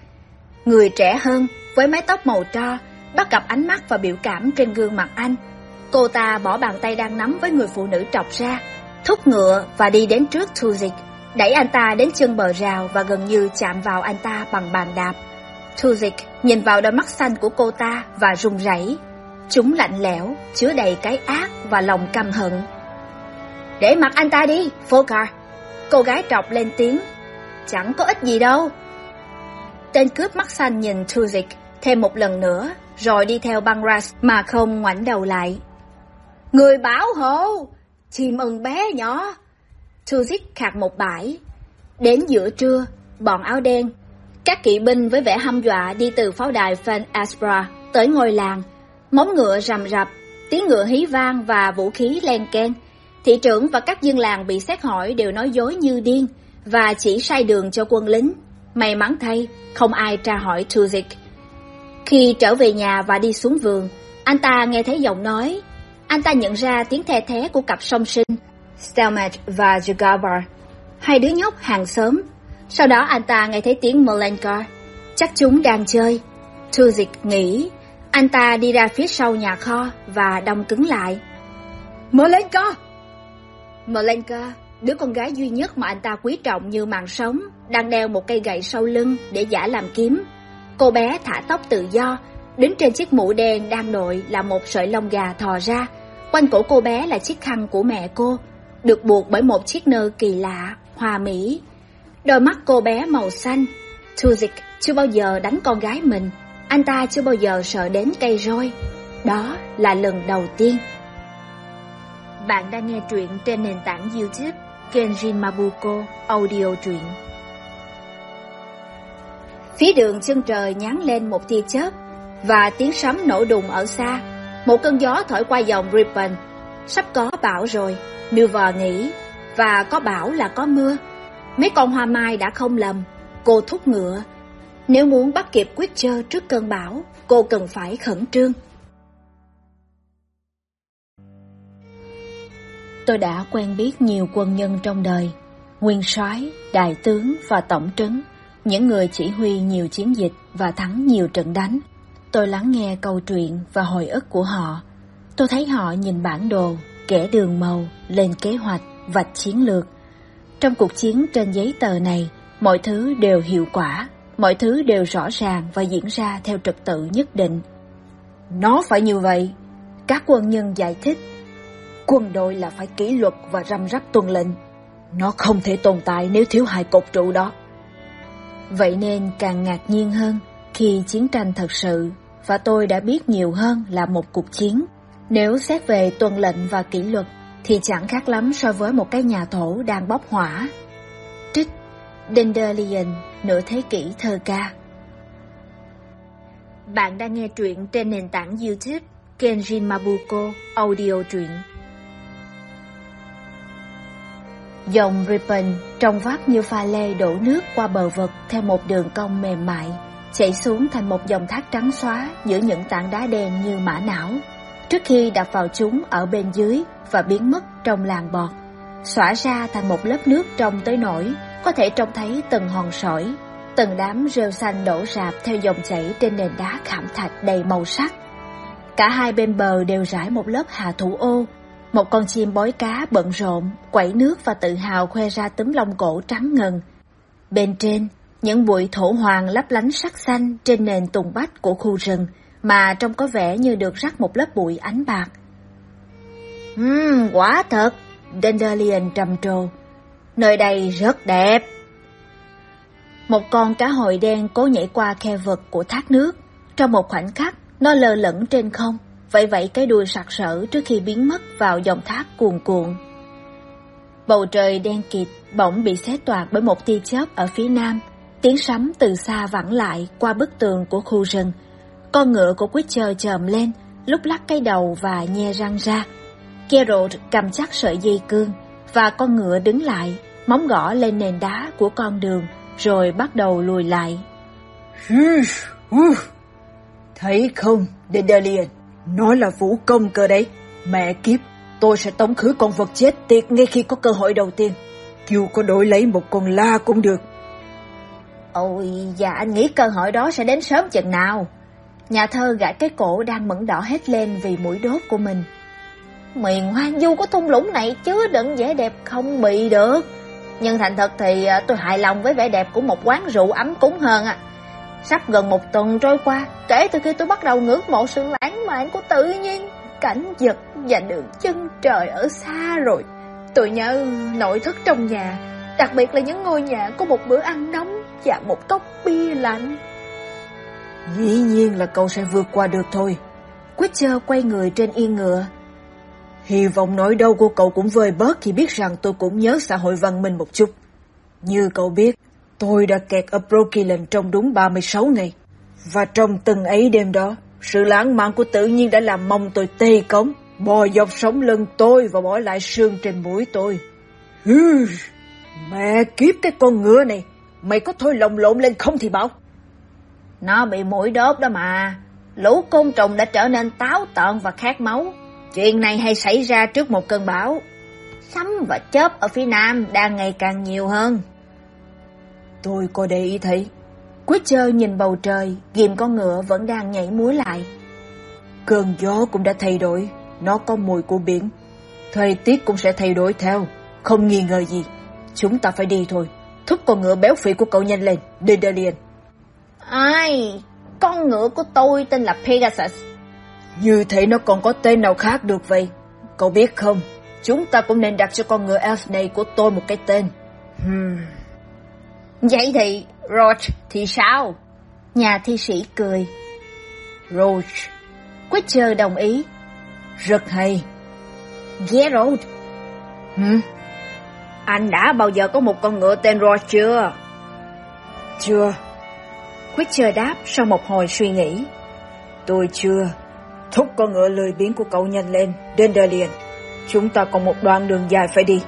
Người trẻ hơn, với mái tóc màu tro, bắt gặp ánh mắt và biểu cảm trên gương mặt anh. Cô ta bỏ bàn tay đang nắm với người phụ nữ trọc ra, thúc ngựa và đi đến trước Tuzik, đẩy anh ta đến chân bờ rào và gần như chạm vào anh ta bằng bàn đạp. Tuzik nhìn vào đôi mắt xanh của cô ta và run rẩy. Chúng lạnh lẽo, chứa đầy cái ác và lòng căm hận. Để mặc anh ta đi, Fogar. Cô gái trọc lên tiếng. Chẳng có ích gì đâu. Tên cướp mắt xanh nhìn Tuzik thêm một lần nữa, rồi đi theo băng Ras mà không ngoảnh đầu lại. Người bảo hộ! Chim ưng bé nhỏ! Tuzik khạc một bãi. Đến giữa trưa, bọn áo đen, các kỵ binh với vẻ hăm dọa đi từ pháo đài Fan Aspra tới ngôi làng. Móng ngựa rầm rập, tiếng ngựa hí vang và vũ khí len ken. Thị trưởng và các dân làng bị xét hỏi đều nói dối như điên và chỉ sai đường cho quân lính. May mắn thay, không ai tra hỏi Tuzik. Khi trở về nhà và đi xuống vườn, anh ta nghe thấy giọng nói. Anh ta nhận ra tiếng the thé của cặp song sinh, Stelmach và Jugabar, hai đứa nhóc hàng xóm. Sau đó anh ta nghe thấy tiếng Melenka. Chắc chúng đang chơi. Tuzik nghĩ. Anh ta đi ra phía sau nhà kho và đông cứng lại. Melenka! Melenka Đứa con gái duy nhất mà anh ta quý trọng như mạng sống, đang đeo một cây gậy sau lưng để giả làm kiếm. Cô bé thả tóc tự do, đứng trên chiếc mũ đen đang đội là một sợi lông gà thò ra. Quanh cổ cô bé là chiếc khăn của mẹ cô, được buộc bởi một chiếc nơ kỳ lạ, hoa mỹ. Đôi mắt cô bé màu xanh. Tuzik chưa bao giờ đánh con gái mình, anh ta chưa bao giờ sợ đến cây roi. Đó là lần đầu tiên. Bạn đang nghe truyện trên nền tảng YouTube Kenjin Mabuko Audio truyện. Phía đường chân trời nhán lên một tia chớp và tiếng sấm nổ đùng ở xa. Một cơn gió thổi qua dòng Ripon. Sắp có bão rồi, Milver nghĩ. Và có bão là có mưa. Mấy con hoa mai đã không lầm. Cô thúc ngựa. Nếu muốn bắt kịp Witcher trước cơn bão, cô cần phải khẩn trương. Tôi đã quen biết nhiều quân nhân trong đời, nguyên soái, đại tướng và tổng trấn, những người chỉ huy nhiều chiến dịch và thắng nhiều trận đánh. Tôi lắng nghe câu chuyện và hồi ức của họ. Tôi thấy họ nhìn bản đồ, kẻ đường màu, lên kế hoạch, vạch chiến lược. Trong cuộc chiến trên giấy tờ này, mọi thứ đều hiệu quả, mọi thứ đều rõ ràng và diễn ra theo trật tự nhất định. Nó phải như vậy. Các quân nhân giải thích Quân đội là phải kỷ luật và răm rắp tuân lệnh. Nó không thể tồn tại nếu thiếu hai cột trụ đó. Vậy nên càng ngạc nhiên hơn khi chiến tranh thật sự và tôi đã biết nhiều hơn là một cuộc chiến. Nếu xét về tuân lệnh và kỷ luật thì chẳng khác lắm so với một cái nhà thổ đang bốc hỏa. Trích Dandelion, nửa thế kỷ thơ ca Bạn đang nghe truyện trên nền tảng YouTube Kenjin Mabuko Audio truyện. Dòng Ripon trong vắt như pha lê đổ nước qua bờ vực theo một đường cong mềm mại, chảy xuống thành một dòng thác trắng xóa giữa những tảng đá đen như mã não, trước khi đập vào chúng ở bên dưới và biến mất trong làng bọt, xõa ra thành một lớp nước trong tới nổi, có thể trông thấy từng hòn sỏi, từng đám rêu xanh đổ rạp theo dòng chảy trên nền đá khảm thạch đầy màu sắc. Cả hai bên bờ đều rải một lớp hà thủ ô một con chim bói cá bận rộn, quẩy nước và tự hào khoe ra tấm lông cổ trắng ngần. Bên trên, những bụi thổ hoàng lấp lánh sắc xanh trên nền tùng bách của khu rừng mà trông có vẻ như được rắc một lớp bụi ánh bạc. Ừm, quả thật, Dandelion trầm trồ. Nơi đây rất đẹp. Một con cá hồi đen cố nhảy qua khe vực của thác nước. Trong một khoảnh khắc, nó lơ lửng trên không vậy vậy cái đuôi sặc sỡ trước khi biến mất vào dòng thác cuồn cuộn. Bầu trời đen kịt bỗng bị xé toạc bởi một tia chớp ở phía nam, tiếng sấm từ xa vẳng lại qua bức tường của khu rừng. Con ngựa của Witcher chồm lên, lúc lắc cái đầu và nhe răng ra. Geralt cầm chắc sợi dây cương, và con ngựa đứng lại, móng gõ lên nền đá của con đường, rồi bắt đầu lùi lại. Thấy không, Dedalian? Nói là vũ công cơ đấy. Mẹ kiếp, tôi sẽ tống khứ con vật chết tiệt ngay khi có cơ hội đầu tiên. Dù có đổi lấy một con la cũng được. Ôi, và anh nghĩ cơ hội đó sẽ đến sớm chừng nào? Nhà thơ gãi cái cổ đang mẫn đỏ hết lên vì mũi đốt của mình. Miền hoang du của thung lũng này chứa đựng vẻ đẹp không bị được. Nhưng thành thật thì à, tôi hài lòng với vẻ đẹp của một quán rượu ấm cúng hơn à. Sắp gần một tuần trôi qua, kể từ khi tôi bắt đầu ngưỡng mộ sự lãng mạn của tự nhiên, cảnh vật và đường chân trời ở xa rồi. Tôi nhớ nội thất trong nhà, đặc biệt là những ngôi nhà có một bữa ăn nóng chạm một cốc bia lạnh. Dĩ nhiên là cậu sẽ vượt qua được thôi. Witcher quay người trên yên ngựa. Hy vọng nỗi đau của cậu cũng vơi bớt khi biết rằng tôi cũng nhớ xã hội văn minh một chút. Như cậu biết, Tôi đã kẹt ở Brooklyn trong đúng 36 ngày. Và trong từng ấy đêm đó, sự lãng mạn của tự nhiên đã làm mong tôi tê cống, bò dọc sống lưng tôi và bỏ lại xương trên mũi tôi. Hừ, mẹ kiếp cái con ngựa này, mày có thôi lồng lộn lên không thì bảo. Nó bị mũi đốt đó mà, lũ côn trùng đã trở nên táo tợn và khát máu. Chuyện này hay xảy ra trước một cơn bão. Sấm và chớp ở phía nam đang ngày càng nhiều hơn. Tôi có để ý thấy. Witcher nhìn bầu trời, ghim con ngựa vẫn đang nhảy múa lại. Cơn gió cũng đã thay đổi, nó có mùi của biển. Thời tiết cũng sẽ thay đổi theo, không nghi ngờ gì. Chúng ta phải đi thôi. Thúc con ngựa béo phì của cậu nhanh lên, Dedalian. Ai? Con ngựa của tôi tên là Pegasus. Như thế nó còn có tên nào khác được vậy? Cậu biết không, chúng ta cũng nên đặt cho con ngựa elf này của tôi một cái tên. Hmm. Vậy thì Roach thì sao? Nhà thi sĩ cười. Roach. Witcher đồng ý. Rất hay. Geralt. Hử? Anh đã bao giờ có một con ngựa tên Roach chưa? Chưa. Witcher đáp sau một hồi suy nghĩ. Tôi chưa. Thúc con ngựa lười biếng của cậu nhanh lên, Dandelion. Chúng ta còn một đoạn đường dài phải đi.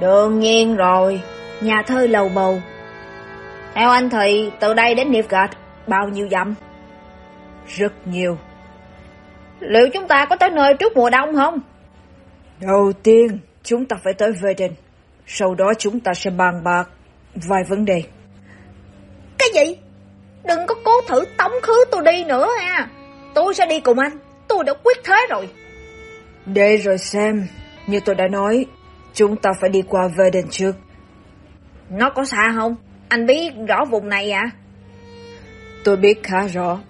Đương nhiên rồi, Nhà thơ lầu bầu. Theo anh thì từ đây đến Nilfgaard bao nhiêu dặm? Rất nhiều. Liệu chúng ta có tới nơi trước mùa đông không? Đầu tiên, chúng ta phải tới Veden. Sau đó chúng ta sẽ bàn bạc vài vấn đề. Cái gì? Đừng có cố thử tống khứ tôi đi nữa à. Tôi sẽ đi cùng anh. Tôi đã quyết thế rồi. Để rồi xem. Như tôi đã nói, chúng ta phải đi qua Veden trước. Nó có xa không? Anh biết rõ vùng này à? Tôi biết khá rõ.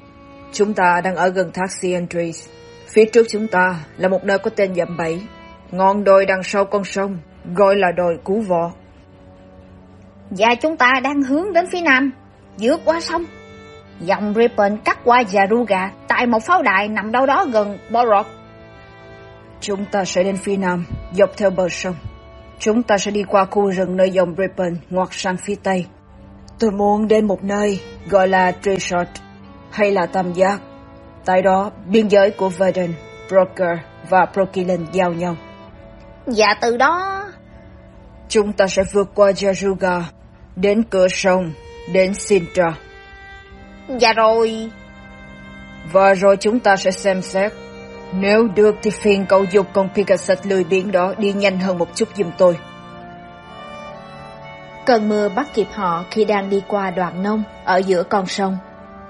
Chúng ta đang ở gần thác Sientries. Phía trước chúng ta là một nơi có tên dặm bẫy. Ngọn đồi đằng sau con sông, gọi là đồi Cú Vọ. Và chúng ta đang hướng đến phía nam, vượt qua sông. Dòng Ripon cắt qua Jaruga tại một pháo đài nằm đâu đó gần Borok. Chúng ta sẽ đến phía nam, dọc theo bờ sông. Chúng ta sẽ đi qua khu rừng nơi dòng Ripon ngoặt sang phía tây. Tôi muốn đến một nơi gọi là Treshot hay là Tam Giác. Tại đó, biên giới của Verden, Broker và Brokilin giao nhau. Và từ đó... Chúng ta sẽ vượt qua Jaruga, đến cửa sông, đến Sintra. Và rồi... Và rồi chúng ta sẽ xem xét. Nếu được thì phiền cậu dục con Pegasus lười biển đó đi nhanh hơn một chút giùm tôi. Cơn mưa bắt kịp họ khi đang đi qua đoạn nông ở giữa con sông.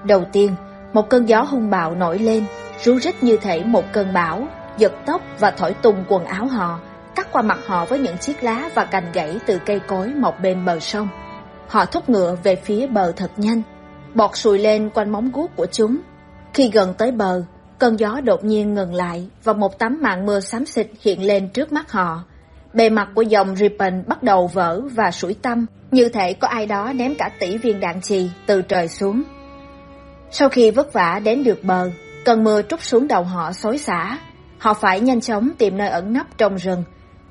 Đầu tiên, một cơn gió hung bạo nổi lên, rú rít như thể một cơn bão, giật tóc và thổi tung quần áo họ, cắt qua mặt họ với những chiếc lá và cành gãy từ cây cối mọc bên bờ sông. Họ thúc ngựa về phía bờ thật nhanh, bọt sùi lên quanh móng guốc của chúng. Khi gần tới bờ, cơn gió đột nhiên ngừng lại và một tấm màn mưa xám xịt hiện lên trước mắt họ. Bề mặt của dòng Ripon bắt đầu vỡ và sủi tăm, như thể có ai đó ném cả tỷ viên đạn chì từ trời xuống. Sau khi vất vả đến được bờ, cơn mưa trút xuống đầu họ xối xả. Họ phải nhanh chóng tìm nơi ẩn nấp trong rừng.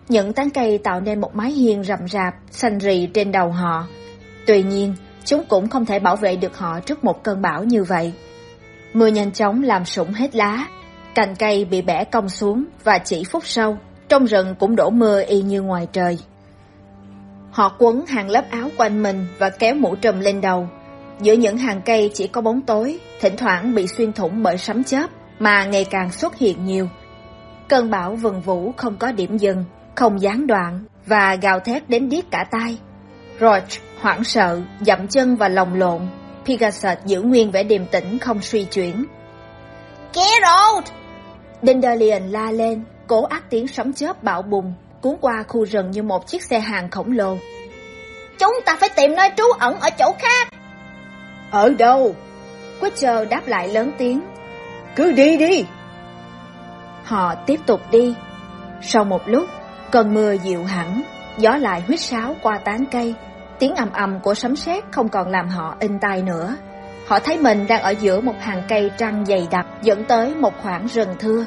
Những tán cây tạo nên một mái hiên rậm rạp, xanh rì trên đầu họ. Tuy nhiên, chúng cũng không thể bảo vệ được họ trước một cơn bão như vậy. Mưa nhanh chóng làm sũng hết lá, cành cây bị bẻ cong xuống và chỉ phút sau, trong rừng cũng đổ mưa y như ngoài trời. Họ quấn hàng lớp áo quanh mình và kéo mũ trùm lên đầu. Giữa những hàng cây chỉ có bóng tối, thỉnh thoảng bị xuyên thủng bởi sấm chớp mà ngày càng xuất hiện nhiều. Cơn bão vần vũ không có điểm dừng, không gián đoạn và gào thét đến điếc cả tai. Roach hoảng sợ, dậm chân và lồng lộn. Pegasus giữ nguyên vẻ điềm tĩnh không suy chuyển. Geralt! Dandelion la lên, cố ác tiếng sấm chớp bạo bùng, cuốn qua khu rừng như một chiếc xe hàng khổng lồ. Chúng ta phải tìm nơi trú ẩn ở chỗ khác. Ở đâu? Witcher đáp lại lớn tiếng. Cứ đi đi. Họ tiếp tục đi. Sau một lúc, cơn mưa dịu hẳn, gió lại huýt sáo qua tán cây. Tiếng ầm ầm của sấm sét không còn làm họ in tai nữa. Họ thấy mình đang ở giữa một hàng cây trăng dày đặc dẫn tới một khoảng rừng thưa.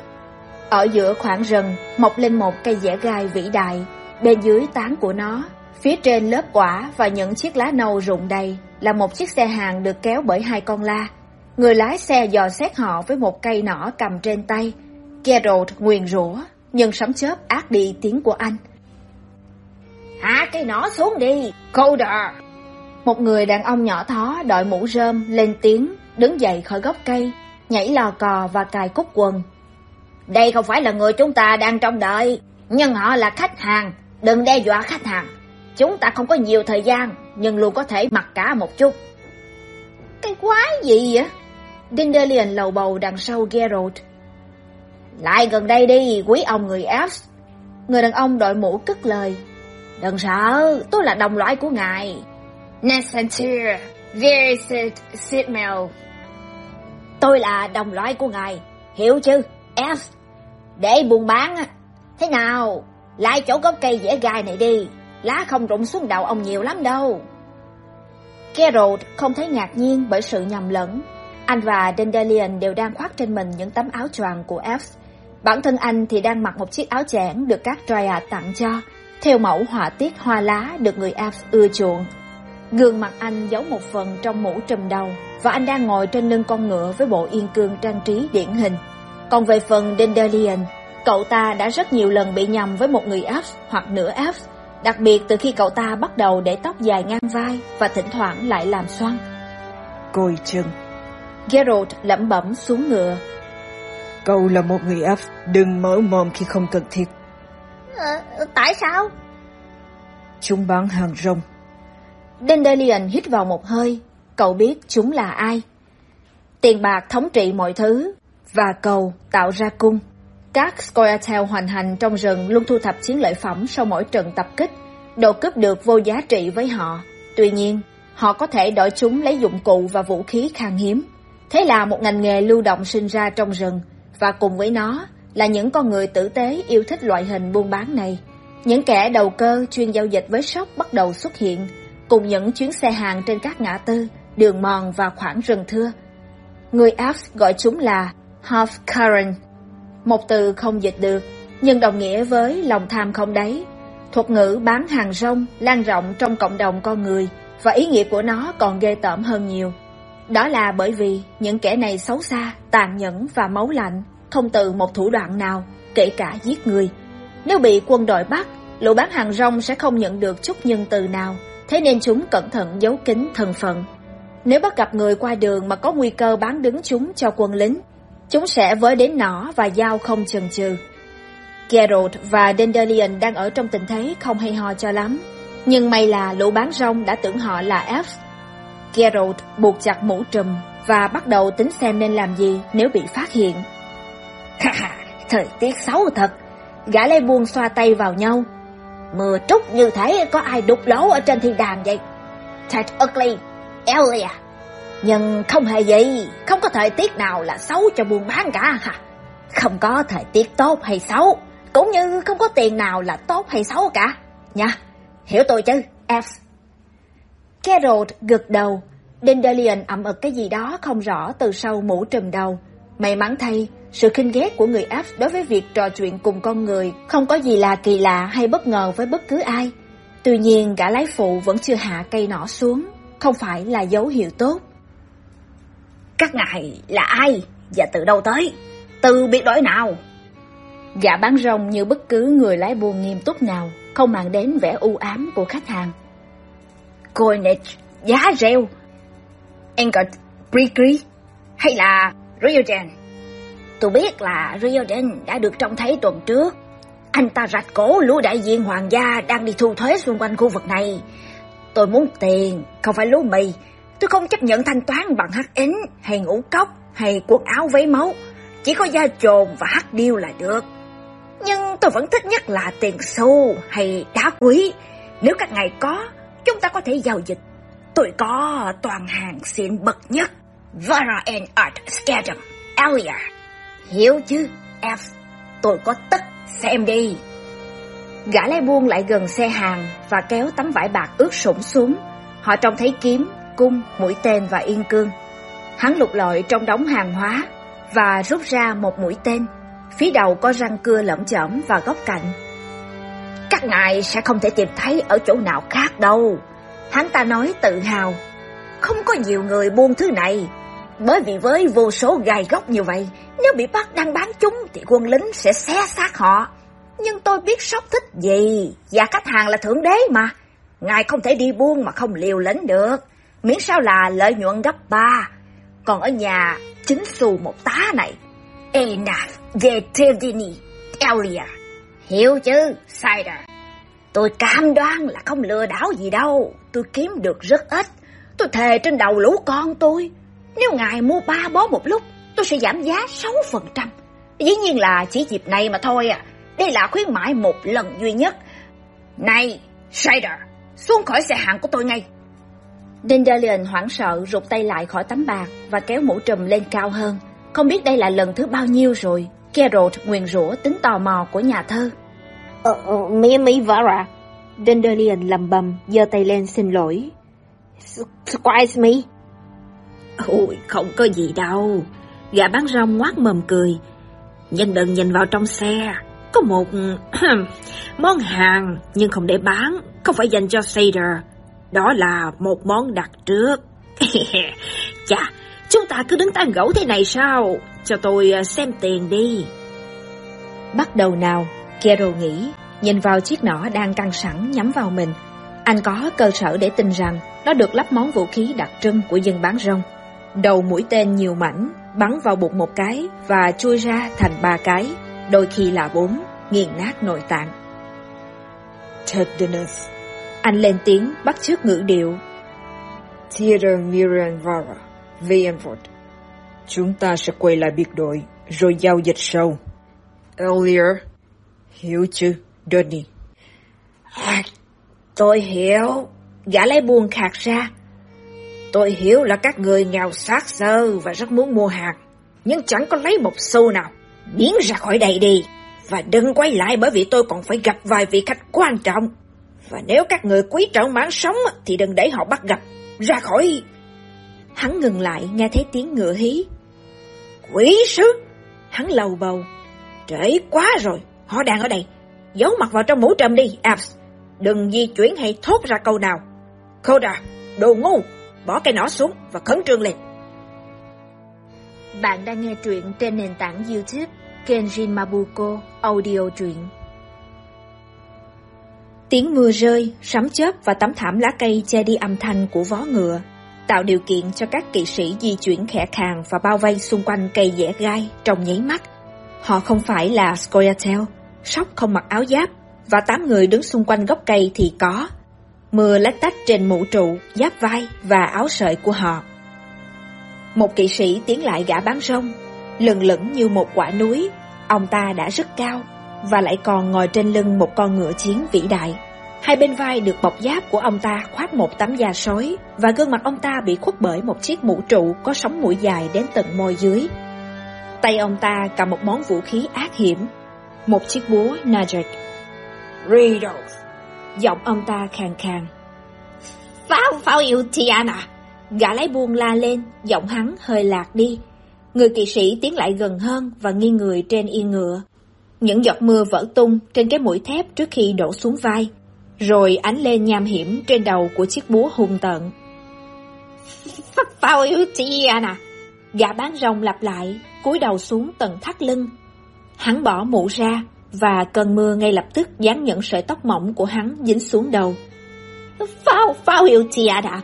Ở giữa khoảng rừng mọc lên một cây dẻ gai vĩ đại, bên dưới tán của nó, phía trên lớp quả và những chiếc lá nâu rụng đầy là một chiếc xe hàng được kéo bởi hai con la. Người lái xe dò xét họ với một cây nỏ cầm trên tay. Geralt nguyền rủa, nhưng sấm chớp ác đi tiếng của anh. Hạ cây nỏ xuống đi, Coder! Một người đàn ông nhỏ thó đội mũ rơm lên tiếng, đứng dậy khỏi gốc cây, nhảy lò cò và cài cúc quần. Đây không phải là người chúng ta đang trông đợi, nhưng họ là khách hàng, đừng đe dọa khách hàng. Chúng ta không có nhiều thời gian, nhưng luôn có thể mặc cả một chút. Cái quái gì vậy? Dindelian lầu bầu đằng sau Geralt. Lại gần đây đi, quý ông người Elf. Người đàn ông đội mũ cất lời. Đừng sợ, tôi là đồng loại của ngài. nesentir Verisit Sitmel. Tôi là đồng loại của ngài, hiểu chứ, Elf. Để buôn bán á. Thế nào, lại chỗ gốc cây dễ gai này đi, lá không rụng xuống đầu ông nhiều lắm đâu. Geralt không thấy ngạc nhiên bởi sự nhầm lẫn. Anh và Dandelion đều đang khoác trên mình những tấm áo choàng của Elf. Bản thân anh thì đang mặc một chiếc áo chẽn được các Dryad tặng cho, theo mẫu họa tiết hoa lá được người Elf ưa chuộng. Gương mặt anh giấu một phần trong mũ trùm đầu và anh đang ngồi trên lưng con ngựa với bộ yên cương trang trí điển hình. Còn về phần Dandelion, cậu ta đã rất nhiều lần bị nhầm với một người Elf hoặc nửa Elf. Đặc biệt từ khi cậu ta bắt đầu để tóc dài ngang vai và thỉnh thoảng lại làm xoăn. Coi chừng. Geralt lẩm bẩm xuống ngựa. Cậu là một người áp, đừng mở mồm khi không cần thiết. À, tại sao? Chúng bán hàng rong. Dandelion hít vào một hơi. Cậu biết chúng là ai. Tiền bạc thống trị mọi thứ, và cầu tạo ra cung. Các Scoia'tael hoành hành trong rừng luôn thu thập chiến lợi phẩm sau mỗi trận tập kích. Đồ cướp được vô giá trị với họ. Tuy nhiên, họ có thể đổi chúng lấy dụng cụ và vũ khí khan hiếm. Thế là một ngành nghề lưu động sinh ra trong rừng, và cùng với nó là những con người tử tế yêu thích loại hình buôn bán này. Những kẻ đầu cơ chuyên giao dịch với sóc bắt đầu xuất hiện, cùng những chuyến xe hàng trên các ngã tư, đường mòn và khoảng rừng thưa. Người Alps gọi chúng là half current, một từ không dịch được, nhưng đồng nghĩa với lòng tham không đáy. Thuật ngữ bán hàng rong lan rộng trong cộng đồng con người và ý nghĩa của nó còn ghê tởm hơn nhiều. Đó là bởi vì những kẻ này xấu xa, tàn nhẫn và máu lạnh, không từ một thủ đoạn nào, kể cả giết người. Nếu bị quân đội bắt, lũ bán hàng rong sẽ không nhận được chút nhân từ nào, thế nên chúng cẩn thận giấu kín thân phận. Nếu bắt gặp người qua đường mà có nguy cơ bán đứng chúng cho quân lính, chúng sẽ với đến nỏ và dao không chần chừ. Geralt và Dandelion đang ở trong tình thế không hay ho cho lắm, nhưng may là lũ bán rong đã tưởng họ là F. Geralt buộc chặt mũ trùm và bắt đầu tính xem nên làm gì nếu bị phát hiện. Thời tiết xấu thật, gã lê buông xoa tay vào nhau. Mưa trút như thế có ai đục lỗ ở trên thiên đàng vậy? Ted Ugly, Elia. Nhưng không hề gì, không có thời tiết nào là xấu cho buôn bán cả hả? Không có thời tiết tốt hay xấu, cũng như không có tiền nào là tốt hay xấu cả. Nha, hiểu tôi chứ, F. Geralt gật đầu, Dandelion ậm ực cái gì đó không rõ từ sau mũ trùm đầu. May mắn thay, sự khinh ghét của người F đối với việc trò chuyện cùng con người không có gì là kỳ lạ hay bất ngờ với bất cứ ai. Tuy nhiên, gã lái phụ vẫn chưa hạ cây nỏ xuống, không phải là dấu hiệu tốt. Các ngài là ai và từ đâu tới? Từ biệt đổi nào? Gã bán rong như bất cứ người lái buôn nghiêm túc nào, không mang đến vẻ u ám của khách hàng. Coinage, giá reo, Engert, Brigri hay là Rioden? Tôi biết là Rioden đã được trông thấy tuần trước. Anh ta rạch cổ lũ đại diện hoàng gia đang đi thu thuế xung quanh khu vực này. Tôi muốn tiền, không phải lúa mì. Tôi không chấp nhận thanh toán bằng hắc ính hay ngũ cốc hay quần áo váy máu. Chỉ có da trồn và hắc điêu là được. Nhưng tôi vẫn thích nhất là tiền xu hay đá quý. Nếu các ngài có, chúng ta có thể giao dịch. Tôi có toàn hàng xịn bậc nhất. Vara and Art Scadam, Alia. Hiểu chứ, F. Tôi có tất, xem đi. Gã lái buôn lại gần xe hàng và kéo tấm vải bạc ướt sũng xuống. Họ trông thấy kiếm, cung, mũi tên và yên cương. Hắn lục lọi trong đống hàng hóa và rút ra một mũi tên. Phía đầu có răng cưa lẫm chởm và góc cạnh. Các ngài sẽ không thể tìm thấy ở chỗ nào khác đâu. Hắn ta nói tự hào. Không có nhiều người buôn thứ này. Bởi vì với vô số gai góc như vậy, nếu bị bắt đang bán chúng thì quân lính sẽ xé xác họ. Nhưng tôi biết sóc thích gì, và khách hàng là thượng đế mà. Ngài không thể đi buôn mà không liều lĩnh được, miễn sao là lợi nhuận gấp ba. Còn ở nhà, chính xu một tá này. Enough, Getevdini, Elia. Hiểu chứ, Cider. Tôi cam đoan là không lừa đảo gì đâu, tôi kiếm được rất ít. Tôi thề trên đầu lũ con tôi. Nếu ngài mua ba bó một lúc, tôi sẽ giảm giá 6%. Dĩ nhiên là chỉ dịp này mà thôi à. Đây là khuyến mãi một lần duy nhất. Này, Shader, xuống khỏi xe hàng của tôi ngay. Dandelion hoảng sợ rụt tay lại khỏi tấm bạc và kéo mũ trùm lên cao hơn. Không biết đây là lần thứ bao nhiêu rồi. Geralt nguyền rủa tính tò mò của nhà thơ. Ờ, uh, mi mi Vara. Dandelion lầm bầm, giơ tay lên xin lỗi. Surprise me. Ôi, không có gì đâu. Gã bán rong ngoác mồm cười. Nhìn đừng nhìn vào trong xe. Có một món hàng nhưng không để bán, không phải dành cho Sader. Đó là một món đặt trước. Chà, chúng ta cứ đứng tán gẫu thế này sao? Cho tôi xem tiền đi. Bắt đầu nào, Kero nghĩ, nhìn vào chiếc nỏ đang căng sẵn nhắm vào mình. Anh có cơ sở để tin rằng nó được lắp món vũ khí đặc trưng của dân bán rong. Đầu mũi tên nhiều mảnh, bắn vào bụng một cái và chui ra thành ba cái, đôi khi là bốn, nghiền nát nội tạng. Tenderness. Anh lên tiếng bắt chước ngữ điệu. Theodore Miranvara, Vienford. Chúng ta sẽ quay lại biệt đội, rồi giao dịch sâu. Earlier. Hiểu chứ, Donny? À, tôi hiểu. Gã lấy buồn khạc ra. Tôi hiểu là các người nghèo xác sơ và rất muốn mua hàng. Nhưng chẳng có lấy một xu nào. Biến ra khỏi đây đi. Và đừng quay lại bởi vì tôi còn phải gặp vài vị khách quan trọng. Và nếu các người quý trọng mạng sống thì đừng để họ bắt gặp. Ra khỏi... Hắn ngừng lại nghe thấy tiếng ngựa hí. Quỷ sứ! Hắn lầu bầu. Trễ quá rồi, họ đang ở đây. Giấu mặt vào trong mũ trầm đi, Abs. Đừng di chuyển hay thốt ra câu nào. Koda, đồ ngu! Bỏ cây nỏ xuống và khẩn trương lên. Bạn đang nghe truyện trên nền tảng YouTube Kenjin Mabuko Audio truyện. Tiếng mưa rơi, sấm chớp và tấm thảm lá cây che đi âm thanh của vó ngựa, tạo điều kiện cho các kỵ sĩ di chuyển khẽ khàng và bao vây xung quanh cây dẻ gai trong nháy mắt. Họ không phải là Scoia'tael, sóc không mặc áo giáp, và tám người đứng xung quanh gốc cây thì có. Mưa lách tách trên mũ trụ, giáp vai và áo sợi của họ. Một kỵ sĩ tiến lại gã bán rong, lừng lững như một quả núi. Ông ta đã rất cao và lại còn ngồi trên lưng một con ngựa chiến vĩ đại. Hai bên vai được bọc giáp của ông ta khoác một tấm da sói và gương mặt ông ta bị khuất bởi một chiếc mũ trụ có sóng mũi dài đến tận môi dưới. Tay ông ta cầm một món vũ khí ác hiểm, một chiếc búa Najak. Riddles! Giọng ông ta khàn khàn. Phao, phao yêu Tiana! Gã lấy buông la lên, giọng hắn hơi lạc đi. Người kỵ sĩ tiến lại gần hơn và nghiêng người trên yên ngựa. Những giọt mưa vỡ tung trên cái mũi thép trước khi đổ xuống vai, rồi ánh lên nham hiểm trên đầu của chiếc búa hung tợn. Phao yêu Tiana! Gã bán rong lặp lại, cúi đầu xuống tận thắt lưng. Hắn bỏ mũ ra, và cơn mưa ngay lập tức dán những sợi tóc mỏng của hắn dính xuống đầu. Phao, phao hiệu Tiana!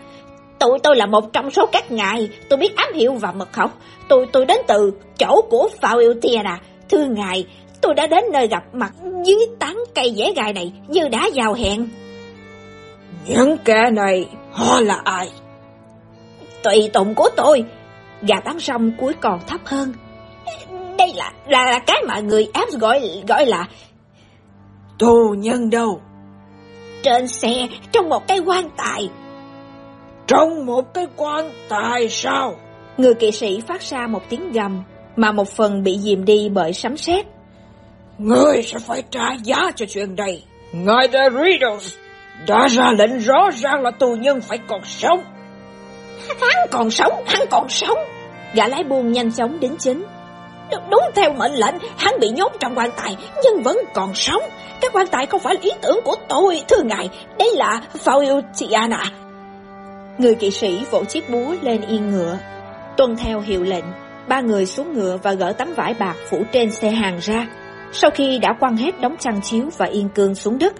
Tụi tôi là một trong số các ngài, tôi biết ám hiệu và mật khẩu. Tôi tôi đến từ chỗ của Phao yêu Tiana. Thưa ngài, tôi đã đến nơi gặp mặt dưới tán cây dẻ gai này như đã vào hẹn. Những kẻ này, họ là ai? Tùy tụng của tôi. Gà bán rong cuối còn thấp hơn. Đây là là, là cái mà người áp gọi gọi là tù nhân đâu? Trên xe, trong một cái quan tài. Trong một cái quan tài sao? Người kỵ sĩ phát ra một tiếng gầm, mà một phần bị dìm đi bởi sấm sét. Ngươi sẽ phải trả giá cho chuyện này. Ngài The Riddles đã ra lệnh rõ ràng là tù nhân phải còn sống. Hắn còn sống, hắn còn sống. Gã lái buôn nhanh chóng đến chính. Đúng theo mệnh lệnh, hắn bị nhốt trong quan tài, nhưng vẫn còn sống. Cái quan tài không phải là ý tưởng của tôi, thưa ngài, đây là Faultiana. Người kỵ sĩ vỗ chiếc búa lên yên ngựa. Tuân theo hiệu lệnh, ba người xuống ngựa và gỡ tấm vải bạc phủ trên xe hàng ra. Sau khi đã quăng hết đống chăn chiếu và yên cương xuống đất,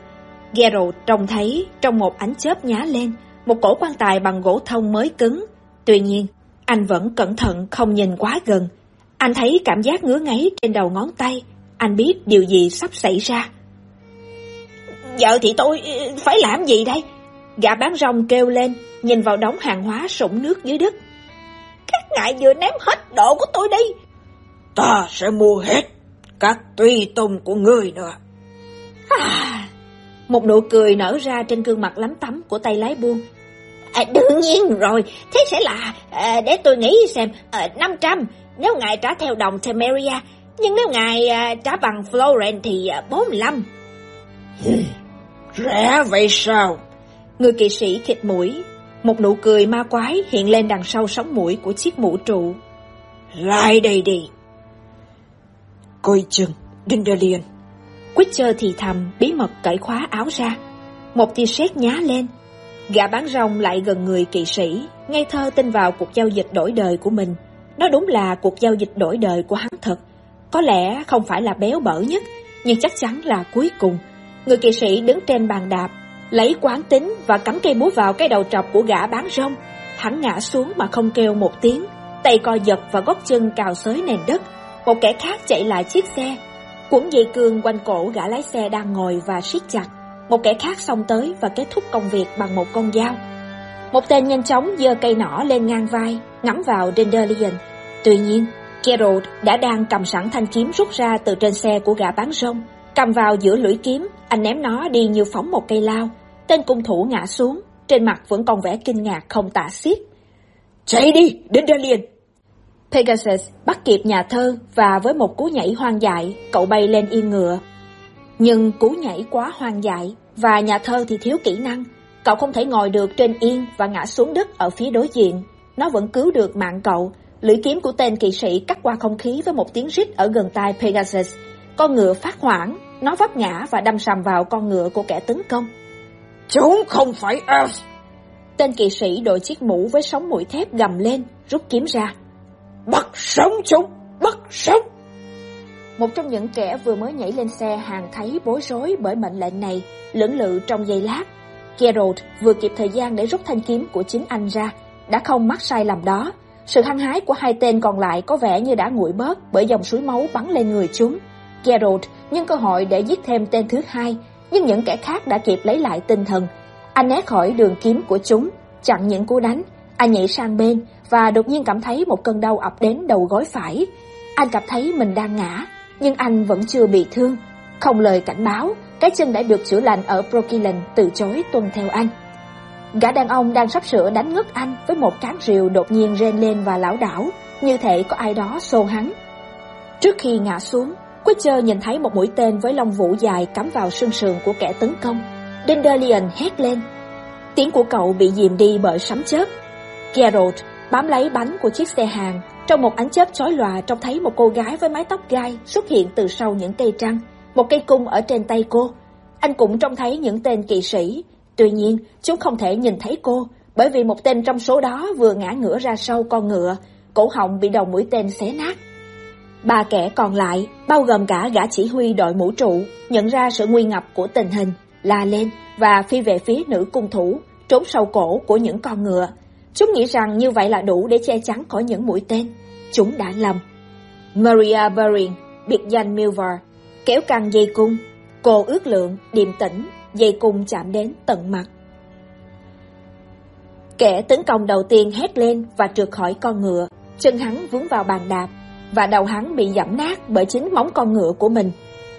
Geralt trông thấy trong một ánh chớp nhá lên một cổ quan tài bằng gỗ thông mới cứng. Tuy nhiên, anh vẫn cẩn thận không nhìn quá gần. Anh thấy cảm giác ngứa ngáy trên đầu ngón tay. Anh biết điều gì sắp xảy ra. Giờ thì tôi phải làm gì đây? Gã bán rong kêu lên, nhìn vào đống hàng hóa sũng nước dưới đất. Các ngài vừa ném hết độ của tôi đi. Ta sẽ mua hết các tùy tùng của người nữa. À, một nụ cười nở ra trên gương mặt lắm tắm của tay lái buôn. À, đương nhiên rồi, thế sẽ là, à, để tôi nghĩ xem, à, 500 nếu ngài trả theo đồng Temeria, nhưng nếu ngài à, trả bằng Florence thì à, 45. Rẻ vậy sao? Người kỵ sĩ khịt mũi, một nụ cười ma quái hiện lên đằng sau sóng mũi của chiếc mũ trụ. Lại đây đi. Coi chừng, Dindalion. Witcher thì thầm, bí mật cởi khóa áo ra. Một tia sét nhá lên. Gã bán rong lại gần người kỵ sĩ, ngây thơ tin vào cuộc giao dịch đổi đời của mình đó đúng là cuộc giao dịch đổi đời của hắn thật. Có lẽ không phải là béo bở nhất, nhưng chắc chắn là cuối cùng. Người kỵ sĩ đứng trên bàn đạp, lấy quán tính và cắm cây búa vào cái đầu trọc của gã bán rong. Hắn ngã xuống mà không kêu một tiếng, tay co giật và gót chân cào xới nền đất. Một kẻ khác chạy lại chiếc xe, cuộn dây cương quanh cổ gã lái xe đang ngồi và siết chặt. Một kẻ khác xông tới và kết thúc công việc bằng một con dao. Một tên nhanh chóng giơ cây nỏ lên ngang vai, ngắm vào Dandelion. Tuy nhiên, Gerald đã đang cầm sẵn thanh kiếm rút ra từ trên xe của gã bán rong. Cầm vào giữa lưỡi kiếm, anh ném nó đi như phóng một cây lao. Tên cung thủ ngã xuống, trên mặt vẫn còn vẻ kinh ngạc không tả xiết. Chạy đi, Dandelion! Pegasus bắt kịp nhà thơ và với một cú nhảy hoang dại, cậu bay lên yên ngựa. Nhưng cú nhảy quá hoang dại và nhà thơ thì thiếu kỹ năng. Cậu không thể ngồi được trên yên và ngã xuống đất ở phía đối diện. Nó vẫn cứu được mạng cậu. Lưỡi kiếm của tên kỵ sĩ cắt qua không khí với một tiếng rít ở gần tai Pegasus. Con ngựa phát hoảng, nó vấp ngã và đâm sầm vào con ngựa của kẻ tấn công. Chúng không phải Earth! Tên kỵ sĩ đội chiếc mũ với sóng mũi thép gầm lên, rút kiếm ra. Bắt sống chúng! Bắt sống! Một trong những kẻ vừa mới nhảy lên xe hàng thấy bối rối bởi mệnh lệnh này, lưỡng lự trong giây lát. Gerald vừa kịp thời gian để rút thanh kiếm của chính anh ra, đã không mắc sai lầm đó. Sự hăng hái của hai tên còn lại có vẻ như đã nguội bớt bởi dòng suối máu bắn lên người chúng. Gerald nhân cơ hội để giết thêm tên thứ hai, nhưng những kẻ khác đã kịp lấy lại tinh thần. Anh né khỏi đường kiếm của chúng, chặn những cú đánh. Anh nhảy sang bên và đột nhiên cảm thấy một cơn đau ập đến đầu gối phải. Anh cảm thấy mình đang ngã, nhưng anh vẫn chưa bị thương. Không lời cảnh báo, cái chân đã được chữa lành ở Brokilen từ chối tuân theo anh. Gã đàn ông đang sắp sửa đánh ngất anh với một cán rìu đột nhiên rên lên và lão đảo, như thể có ai đó xô hắn. Trước khi ngã xuống, Quitcher nhìn thấy một mũi tên với lông vũ dài cắm vào xương sườn của kẻ tấn công. Dandelion hét lên. Tiếng của cậu bị dìm đi bởi sấm chớp. Geralt bám lấy bánh của chiếc xe hàng. Trong một ánh chớp chói lòa trông thấy một cô gái với mái tóc gai xuất hiện từ sau những cây trăng. Một cây cung ở trên tay cô. Anh cũng trông thấy những tên kỵ sĩ. Tuy nhiên, chúng không thể nhìn thấy cô, bởi vì một tên trong số đó vừa ngã ngửa ra sau con ngựa, cổ họng bị đầu mũi tên xé nát. Ba kẻ còn lại, bao gồm cả gã chỉ huy đội mũ trụ, nhận ra sự nguy ngập của tình hình, la lên và phi về phía nữ cung thủ, trốn sau cổ của những con ngựa. Chúng nghĩ rằng như vậy là đủ để che chắn khỏi những mũi tên. Chúng đã lầm. Maria Bering, biệt danh Milvar, kéo căng dây cung. Cô ước lượng, điềm tĩnh, dây cung chạm đến tận mặt. Kẻ tấn công đầu tiên hét lên và trượt khỏi con ngựa, chân hắn vướng vào bàn đạp, và đầu hắn bị giảm nát bởi chính móng con ngựa của mình.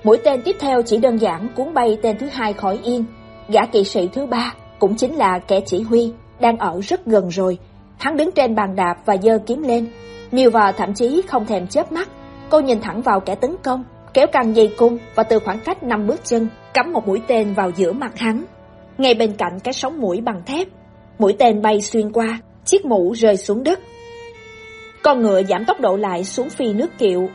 Mũi tên tiếp theo chỉ đơn giản cuốn bay tên thứ hai khỏi yên. Gã kỵ sĩ thứ ba cũng chính là kẻ chỉ huy, đang ở rất gần rồi. Hắn đứng trên bàn đạp và giơ kiếm lên. Milva thậm chí không thèm chớp mắt. Cô nhìn thẳng vào kẻ tấn công, kéo căng dây cung và từ khoảng cách năm bước chân cắm một mũi tên vào giữa mặt hắn. Ngay bên cạnh cái sóng mũi bằng thép, mũi tên bay xuyên qua, chiếc mũ rơi xuống đất. Con ngựa giảm tốc độ lại xuống phi nước kiệu,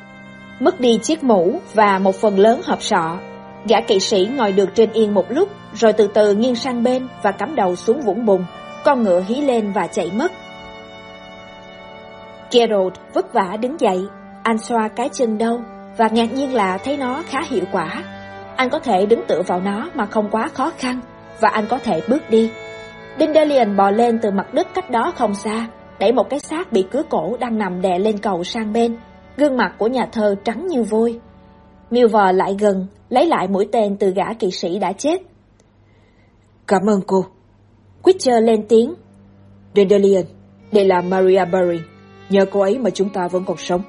mất đi chiếc mũ và một phần lớn hộp sọ. Gã kỵ sĩ ngồi được trên yên một lúc, rồi từ từ nghiêng sang bên và cắm đầu xuống vũng bùn. Con ngựa hí lên và chạy mất. Gerald vất vả đứng dậy, anh xoa cái chân đau và ngạc nhiên là thấy nó khá hiệu quả. Anh có thể đứng tựa vào nó mà không quá khó khăn và anh có thể bước đi. Dindelian bò lên từ mặt đất cách đó không xa, đẩy một cái xác bị cứa cổ đang nằm đè lên cầu sang bên. Gương mặt của nhà thơ trắng như vôi. Milver lại gần, lấy lại mũi tên từ gã kỵ sĩ đã chết. Cảm ơn cô. quitcher lên tiếng. Dandelion, đây là Maria Berry. Nhờ cô ấy mà chúng ta vẫn còn sống.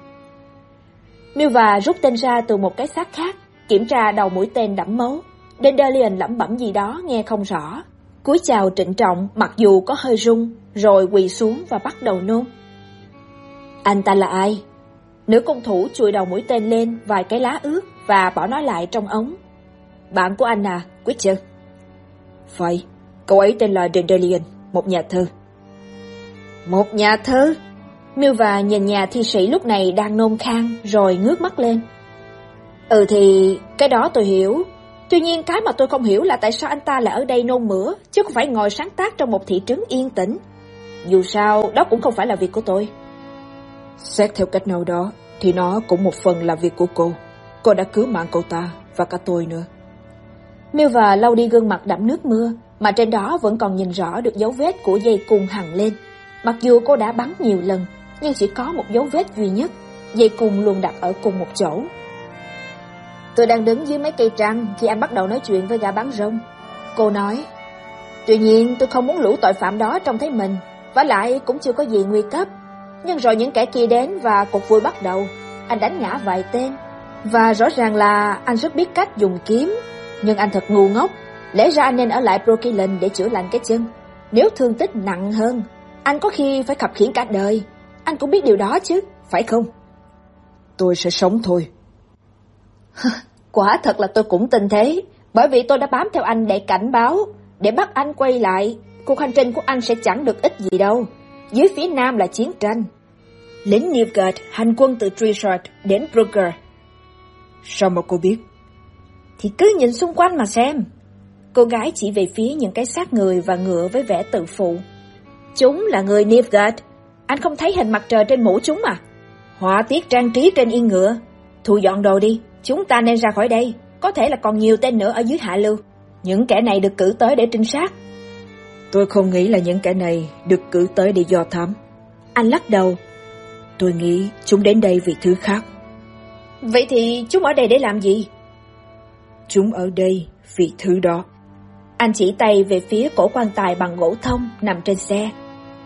Milva rút tên ra từ một cái xác khác, kiểm tra đầu mũi tên đẫm máu. Dandelion lẩm bẩm gì đó nghe không rõ. cúi chào trịnh trọng mặc dù có hơi run, rồi quỳ xuống và bắt đầu nôn. Anh ta là ai? Nữ công thủ chùi đầu mũi tên lên vài cái lá ướt và bỏ nó lại trong ống. Bạn của anh à, Witcher. Phải, cậu ấy tên là Dandelion, một nhà thơ. Một nhà thơ? Milva nhìn nhà thi sĩ lúc này đang nôn khan rồi ngước mắt lên. Ừ thì cái đó tôi hiểu. Tuy nhiên cái mà tôi không hiểu là tại sao anh ta lại ở đây nôn mửa chứ không phải ngồi sáng tác trong một thị trấn yên tĩnh. Dù sao đó cũng không phải là việc của tôi. Xét theo cách nào đó thì nó cũng một phần là việc của cô. Cô đã cứu mạng cậu ta và cả tôi nữa. Milva lau đi gương mặt đẫm nước mưa, mà trên đó vẫn còn nhìn rõ được dấu vết của dây cung hằng lên. Mặc dù cô đã bắn nhiều lần, nhưng chỉ có một dấu vết duy nhất, dây cung luôn đặt ở cùng một chỗ. Tôi đang đứng dưới mấy cây trăng khi anh bắt đầu nói chuyện với gã bán rông. Cô nói, tuy nhiên tôi không muốn lũ tội phạm đó trông thấy mình, và lại cũng chưa có gì nguy cấp. Nhưng rồi những kẻ kia đến và cuộc vui bắt đầu, anh đánh ngã vài tên. Và rõ ràng là anh rất biết cách dùng kiếm, nhưng anh thật ngu ngốc. Lẽ ra anh nên ở lại Brooklyn để chữa lành cái chân. Nếu thương tích nặng hơn, anh có khi phải khập khiễng cả đời. Anh cũng biết điều đó chứ, phải không? Tôi sẽ sống thôi. Quả thật là tôi cũng tin thế, bởi vì tôi đã bám theo anh để cảnh báo, để bắt anh quay lại. Cuộc hành trình của anh sẽ chẳng được ích gì đâu. Dưới phía nam là chiến tranh. Lính Newgate hành quân từ Treshard đến Brugger. Sao mà cô biết? Thì cứ nhìn xung quanh mà xem. Cô gái chỉ về phía những cái xác người và ngựa với vẻ tự phụ. Chúng là người Newgate. Anh không thấy hình mặt trời trên mũ chúng à? Họa tiết trang trí trên yên ngựa. Thu dọn đồ đi, chúng ta nên ra khỏi đây. Có thể là còn nhiều tên nữa ở dưới hạ lưu. Những kẻ này được cử tới để trinh sát. Tôi không nghĩ là những kẻ này được cử tới để do thám. Anh lắc đầu. Tôi nghĩ chúng đến đây vì thứ khác. Vậy thì chúng ở đây để làm gì? Chúng ở đây vì thứ đó. Anh chỉ tay về phía cổ quan tài bằng gỗ thông nằm trên xe.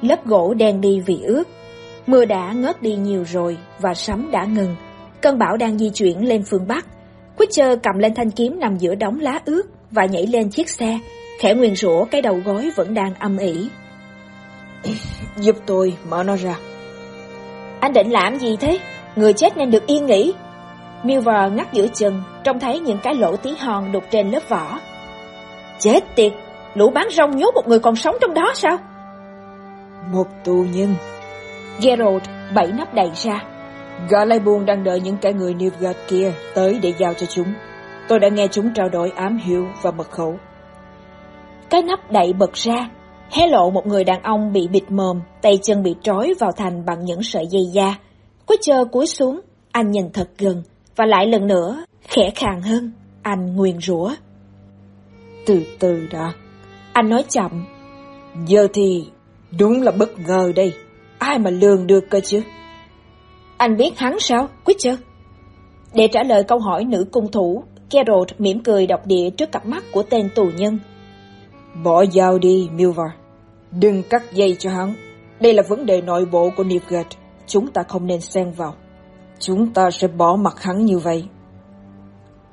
Lớp gỗ đen đi vì ướt. Mưa đã ngớt đi nhiều rồi và sấm đã ngừng. Cơn bão đang di chuyển lên phương Bắc. Quitcher cầm lên thanh kiếm nằm giữa đống lá ướt và nhảy lên chiếc xe, khẽ nguyền rủa cái đầu gối vẫn đang âm ỉ. Giúp tôi mở nó ra. Anh định làm gì thế? Người chết nên được yên nghỉ. Milver ngắt giữa chừng, trông thấy những cái lỗ tí hòn đục trên lớp vỏ. Chết tiệt, lũ bán rong nhốt một người còn sống trong đó sao? Một tù nhân. Gerald bảy nắp đầy ra. Gã lai đang đợi những kẻ người Newgard kia tới để giao cho chúng. Tôi đã nghe chúng trao đổi ám hiệu và mật khẩu. Cái nắp đậy bật ra, hé lộ một người đàn ông bị bịt mồm, tay chân bị trói vào thành bằng những sợi dây da. Quitcher cúi xuống, anh nhìn thật gần, và lại lần nữa, khẽ khàng hơn, anh nguyền rủa. Từ từ đã. Anh nói chậm. Giờ thì đúng là bất ngờ đây. Ai mà lường được cơ chứ? Anh biết hắn sao, Witcher? Để trả lời câu hỏi nữ cung thủ, Geralt mỉm cười độc địa trước cặp mắt của tên tù nhân. Bỏ dao đi, Milvar. Đừng cắt dây cho hắn. Đây là vấn đề nội bộ của Nilfgaard. Chúng ta không nên xen vào. Chúng ta sẽ bỏ mặt hắn như vậy.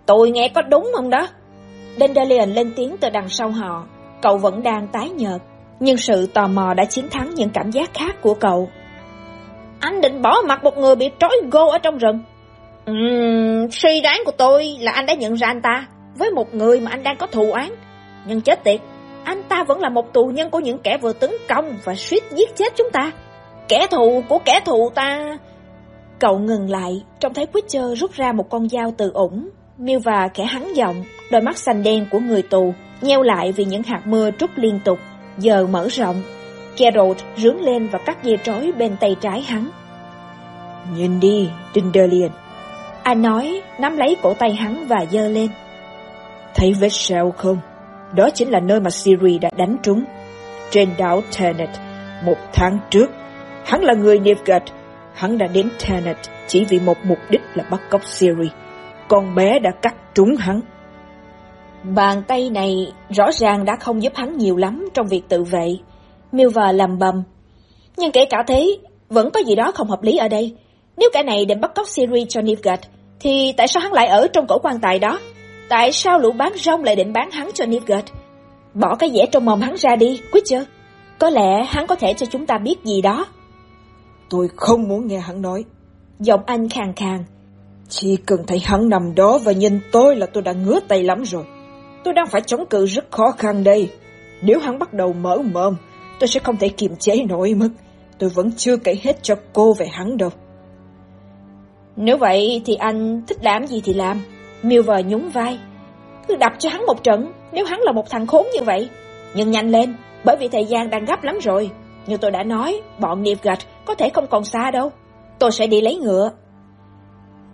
Tôi nghe có đúng không đó? Dandelion lên tiếng từ đằng sau họ. Cậu vẫn đang tái nhợt, nhưng sự tò mò đã chiến thắng những cảm giác khác của cậu. Anh định bỏ mặt một người bị trói gô ở trong rừng. Uhm, suy đoán của tôi là anh đã nhận ra anh ta với một người mà anh đang có thù oán. Nhưng chết tiệt, anh ta vẫn là một tù nhân của những kẻ vừa tấn công và suýt giết chết chúng ta. Kẻ thù của kẻ thù ta... Cậu ngừng lại, trông thấy Witcher rút ra một con dao từ ủng. và khẽ hắn giọng, đôi mắt xanh đen của người tù, nheo lại vì những hạt mưa trút liên tục, giờ mở rộng. Geralt rướng lên và cắt dây trói bên tay trái hắn. Nhìn đi, Dindalion. Anh nói, nắm lấy cổ tay hắn và dơ lên. Thấy vết sẹo không? Đó chính là nơi mà Siri đã đánh trúng. Trên đảo Tenet, một tháng trước. Hắn là người Nilfgaard. Hắn đã đến Tenet chỉ vì một mục đích là bắt cóc Siri. Con bé đã cắt trúng hắn. Bàn tay này rõ ràng đã không giúp hắn nhiều lắm trong việc tự vệ. Milva lầm bầm. Nhưng kể cả thế, vẫn có gì đó không hợp lý ở đây. Nếu kẻ này định bắt cóc Siri cho Nilfgaard, thì tại sao hắn lại ở trong cổ quan tài đó? Tại sao lũ bán rong lại định bán hắn cho Nilfgaard? Bỏ cái dẻ trong mồm hắn ra đi, Witcher. Có lẽ hắn có thể cho chúng ta biết gì đó. Tôi không muốn nghe hắn nói. Giọng anh khàn khàn. Chỉ cần thấy hắn nằm đó và nhìn tôi là tôi đã ngứa tay lắm rồi. Tôi đang phải chống cự rất khó khăn đây. Nếu hắn bắt đầu mở mồm, tôi sẽ không thể kiềm chế nổi mất. Tôi vẫn chưa kể hết cho cô về hắn đâu. Nếu vậy thì anh thích làm gì thì làm. Milver nhún vai. Cứ đập cho hắn một trận, nếu hắn là một thằng khốn như vậy. Nhưng nhanh lên, bởi vì thời gian đang gấp lắm rồi. Như tôi đã nói, bọn Nilfgaard có thể không còn xa đâu. Tôi sẽ đi lấy ngựa.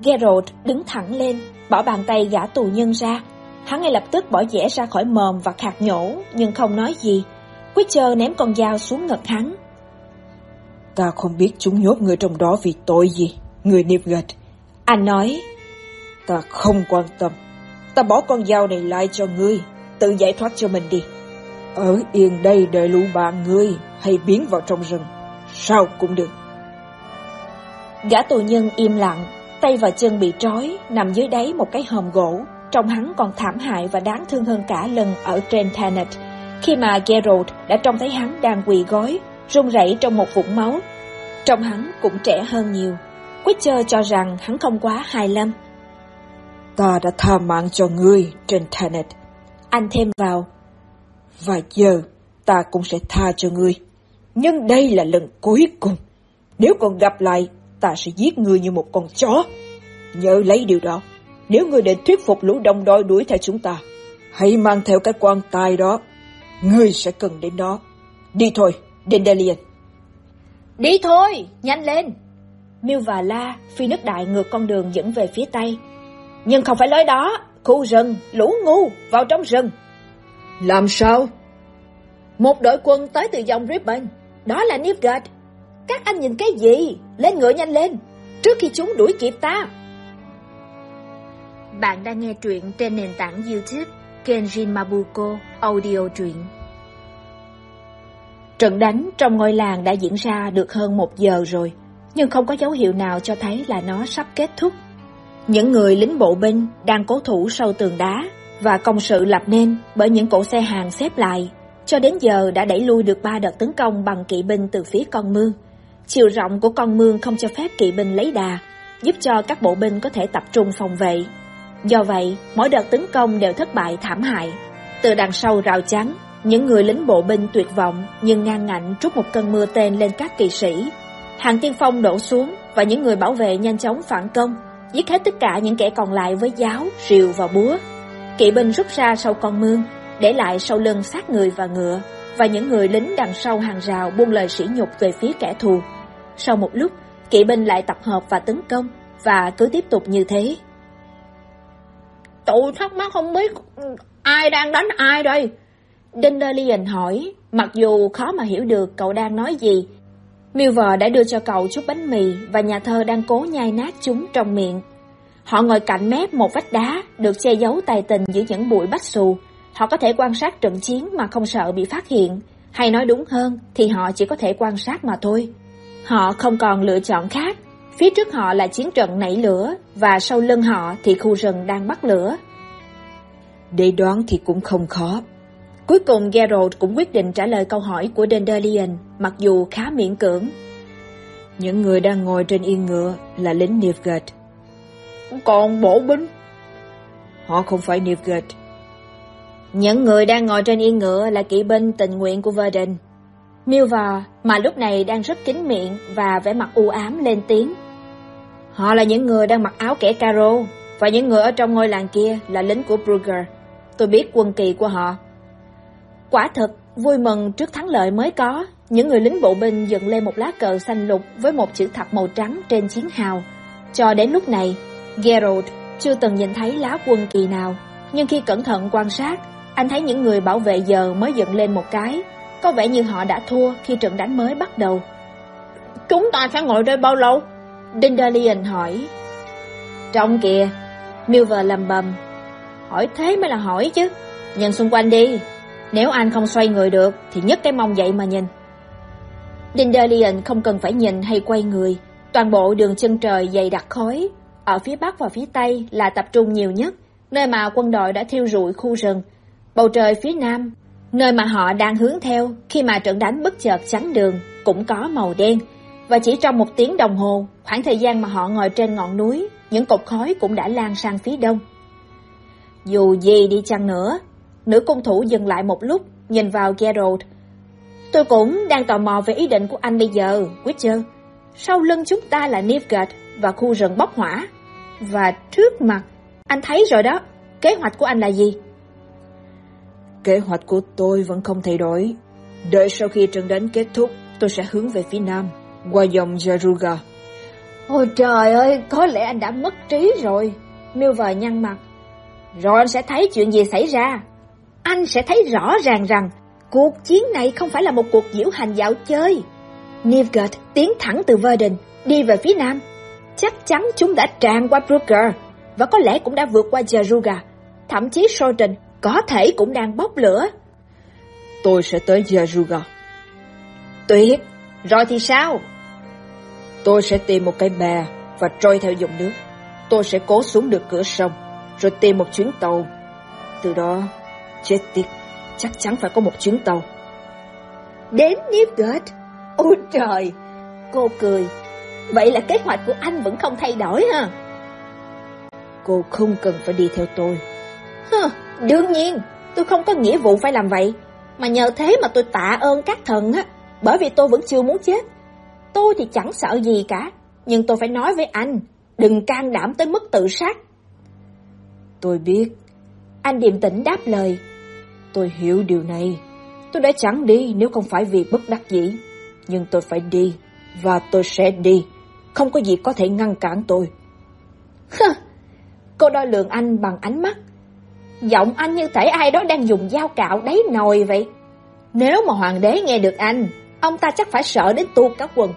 Geralt đứng thẳng lên, bỏ bàn tay gã tù nhân ra. Hắn ngay lập tức bỏ dẻ ra khỏi mồm và khạc nhổ, nhưng không nói gì. Witcher ném con dao xuống ngực hắn. Ta không biết chúng nhốt người trong đó vì tội gì, người Nilfgaard. Anh nói, Ta không quan tâm. Ta bỏ con dao này lại cho ngươi, tự giải thoát cho mình đi. Ở yên đây đợi lũ bạn ngươi, hay biến vào trong rừng. Sao cũng được. Gã tù nhân im lặng, tay và chân bị trói, nằm dưới đáy một cái hòm gỗ. Trong hắn còn thảm hại và đáng thương hơn cả lần ở trên Tannet, khi mà Geralt đã trông thấy hắn đang quỳ gối, run rẩy trong một vũng máu. Trong hắn cũng trẻ hơn nhiều. Witcher cho rằng hắn không quá hài lâm. Ta đã tha mạng cho ngươi trên Tannet. Anh thêm vào. Và giờ ta cũng sẽ tha cho ngươi. Nhưng đây là lần cuối cùng. Nếu còn gặp lại, ta sẽ giết ngươi như một con chó. Nhớ lấy điều đó. Nếu ngươi định thuyết phục lũ đồng đội đuổi theo chúng ta, hãy mang theo cái quan tài đó. Ngươi sẽ cần đến đó. Đi thôi, Dendelian. Đi thôi, nhanh lên. Miêu và La phi nước đại ngược con đường dẫn về phía Tây. Nhưng không phải lối đó, khu rừng, lũ ngu, vào trong rừng. Làm sao? Một đội quân tới từ dòng Ribbon, đó là Nilfgaard. Các anh nhìn cái gì? Lên ngựa nhanh lên, trước khi chúng đuổi kịp ta. Bạn đang nghe truyện trên nền tảng YouTube Kenjin Mabuko Audio truyện. Trận đánh trong ngôi làng đã diễn ra được hơn một giờ rồi, nhưng không có dấu hiệu nào cho thấy là nó sắp kết thúc. Những người lính bộ binh đang cố thủ sau tường đá và công sự lập nên bởi những cỗ xe hàng xếp lại, cho đến giờ đã đẩy lui được ba đợt tấn công bằng kỵ binh từ phía con mương. Chiều rộng của con mương không cho phép kỵ binh lấy đà, giúp cho các bộ binh có thể tập trung phòng vệ. Do vậy, mỗi đợt tấn công đều thất bại thảm hại. Từ đằng sau rào chắn, những người lính bộ binh tuyệt vọng nhưng ngang ngạnh trút một cơn mưa tên lên các kỵ sĩ. Hàng tiên phong đổ xuống và những người bảo vệ nhanh chóng phản công, giết hết tất cả những kẻ còn lại với giáo, rìu và búa. Kỵ binh rút ra sau con mương, để lại sau lưng sát người và ngựa, và những người lính đằng sau hàng rào buông lời sỉ nhục về phía kẻ thù. Sau một lúc, kỵ binh lại tập hợp và tấn công, và cứ tiếp tục như thế tụ thắc mắc không biết ai đang đánh ai đây? Dandelion hỏi, mặc dù khó mà hiểu được cậu đang nói gì. Milver đã đưa cho cậu chút bánh mì và nhà thơ đang cố nhai nát chúng trong miệng. Họ ngồi cạnh mép một vách đá, được che giấu tài tình giữa những bụi bách xù. Họ có thể quan sát trận chiến mà không sợ bị phát hiện, hay nói đúng hơn thì họ chỉ có thể quan sát mà thôi. Họ không còn lựa chọn khác. Phía trước họ là chiến trận nảy lửa và sau lưng họ thì khu rừng đang bắt lửa. Để đoán thì cũng không khó. Cuối cùng Geralt cũng quyết định trả lời câu hỏi của Dandelion, mặc dù khá miễn cưỡng. Những người đang ngồi trên yên ngựa là lính Nilfgaard. Còn bộ binh? Họ không phải Nilfgaard. Những người đang ngồi trên yên ngựa là kỵ binh tình nguyện của Verdun. Milva, mà lúc này đang rất kín miệng và vẻ mặt u ám lên tiếng. Họ là những người đang mặc áo kẻ caro, và những người ở trong ngôi làng kia là lính của Brugger. Tôi biết quân kỳ của họ. Quả thật, vui mừng trước thắng lợi mới có, những người lính bộ binh dựng lên một lá cờ xanh lục với một chữ thập màu trắng trên chiến hào. Cho đến lúc này, Gerald chưa từng nhìn thấy lá quân kỳ nào, nhưng khi cẩn thận quan sát, anh thấy những người bảo vệ giờ mới dựng lên một cái, có vẻ như họ đã thua khi trận đánh mới bắt đầu. Chúng ta sẽ ngồi đây bao lâu? Dandelion hỏi. Trong kìa, Milver lầm bầm. Hỏi thế mới là hỏi chứ, nhìn xung quanh đi, nếu anh không xoay người được thì nhấc cái mông dậy mà nhìn. Dandelion không cần phải nhìn hay quay người, toàn bộ đường chân trời dày đặc khói, ở phía bắc và phía tây là tập trung nhiều nhất, nơi mà quân đội đã thiêu rụi khu rừng. Bầu trời phía nam, nơi mà họ đang hướng theo khi mà trận đánh bất chợt chắn đường, cũng có màu đen. Và chỉ trong một tiếng đồng hồ, khoảng thời gian mà họ ngồi trên ngọn núi, những cột khói cũng đã lan sang phía đông. Dù gì đi chăng nữa, nữ cung thủ dừng lại một lúc, nhìn vào Geralt. Tôi cũng đang tò mò về ý định của anh bây giờ, Witcher. Sau lưng chúng ta là Nilfgaard và khu rừng bốc hỏa. Và trước mặt, anh thấy rồi đó, kế hoạch của anh là gì? Kế hoạch của tôi vẫn không thay đổi. Đợi sau khi trận đánh kết thúc, tôi sẽ hướng về phía nam, qua dòng Jaruga. Ôi trời ơi, có lẽ anh đã mất trí rồi. Milver nhăn mặt. Rồi anh sẽ thấy chuyện gì xảy ra. Anh sẽ thấy rõ ràng rằng cuộc chiến này không phải là một cuộc diễu hành dạo chơi. Nivgard tiến thẳng từ Verden, đi về phía nam. Chắc chắn chúng đã tràn qua Brugger và có lẽ cũng đã vượt qua Jaruga. Thậm chí Soden có thể cũng đang bốc lửa. Tôi sẽ tới Jaruga. Tuyệt, rồi thì sao? Tôi sẽ tìm một cái bè và trôi theo dòng nước. Tôi sẽ cố xuống được cửa sông, rồi tìm một chuyến tàu. Từ đó, chết tiệt, chắc chắn phải có một chuyến tàu. Đến Newgate? Ôi trời! Cô cười. Vậy là kế hoạch của anh vẫn không thay đổi ha? Cô không cần phải đi theo tôi. Hừ, đương nhiên, tôi không có nghĩa vụ phải làm vậy. Mà nhờ thế mà tôi tạ ơn các thần á, bởi vì tôi vẫn chưa muốn chết. Tôi thì chẳng sợ gì cả, nhưng tôi phải nói với anh, đừng can đảm tới mức tự sát. Tôi biết. Anh điềm tĩnh đáp lời. Tôi hiểu điều này. Tôi đã chẳng đi nếu không phải vì bất đắc dĩ. Nhưng tôi phải đi, và tôi sẽ đi. Không có gì có thể ngăn cản tôi. Cô đo lường anh bằng ánh mắt. Giọng anh như thể ai đó đang dùng dao cạo đáy nồi vậy. Nếu mà hoàng đế nghe được anh, ông ta chắc phải sợ đến tuột cả quần.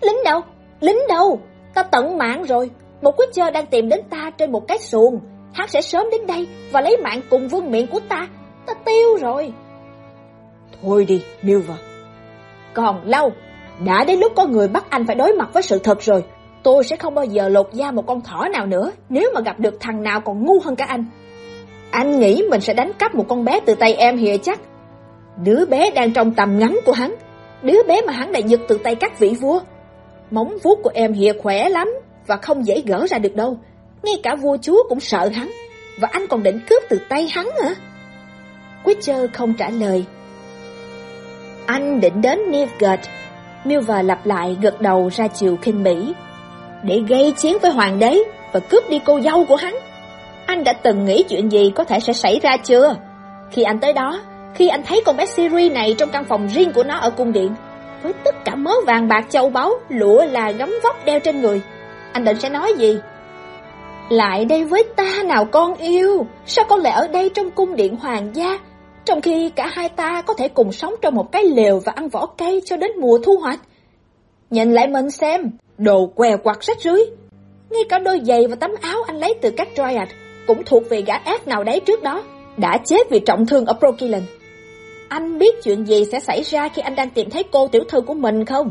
Lính đâu? Lính đâu? Ta tận mạng rồi. Một quyết chơi đang tìm đến ta trên một cái xuồng. Hắn sẽ sớm đến đây và lấy mạng cùng vương miện của ta. Ta tiêu rồi. Thôi đi, Milva. Còn lâu, đã đến lúc có người bắt anh phải đối mặt với sự thật rồi. Tôi sẽ không bao giờ lột da một con thỏ nào nữa nếu mà gặp được thằng nào còn ngu hơn cả anh. Anh nghĩ mình sẽ đánh cắp một con bé từ tay em hìa chắc. Đứa bé đang trong tầm ngắm của hắn. Đứa bé mà hắn đã giật từ tay các vị vua. Móng vuốt của em hìa khỏe lắm và không dễ gỡ ra được đâu. Ngay cả vua chúa cũng sợ hắn. Và anh còn định cướp từ tay hắn hả? Witcher không trả lời. Anh định đến Nilfgaard. Milva lặp lại gật đầu ra chiều khinh bỉ. Để gây chiến với hoàng đế và cướp đi cô dâu của hắn. Anh đã từng nghĩ chuyện gì có thể sẽ xảy ra chưa? Khi anh tới đó, khi anh thấy con bé Siri này trong căn phòng riêng của nó ở cung điện, với tất cả mớ vàng bạc châu báu, lụa là gấm vóc đeo trên người, anh định sẽ nói gì? Lại đây với ta nào con yêu, sao con lại ở đây trong cung điện hoàng gia, trong khi cả hai ta có thể cùng sống trong một cái lều và ăn vỏ cây cho đến mùa thu hoạch? Nhìn lại mình xem, đồ què quặt rách rưới. Ngay cả đôi giày và tấm áo anh lấy từ các Dryad cũng thuộc về gã ác nào đấy trước đó, đã chết vì trọng thương ở Brokilin. Anh biết chuyện gì sẽ xảy ra khi anh đang tìm thấy cô tiểu thư của mình không?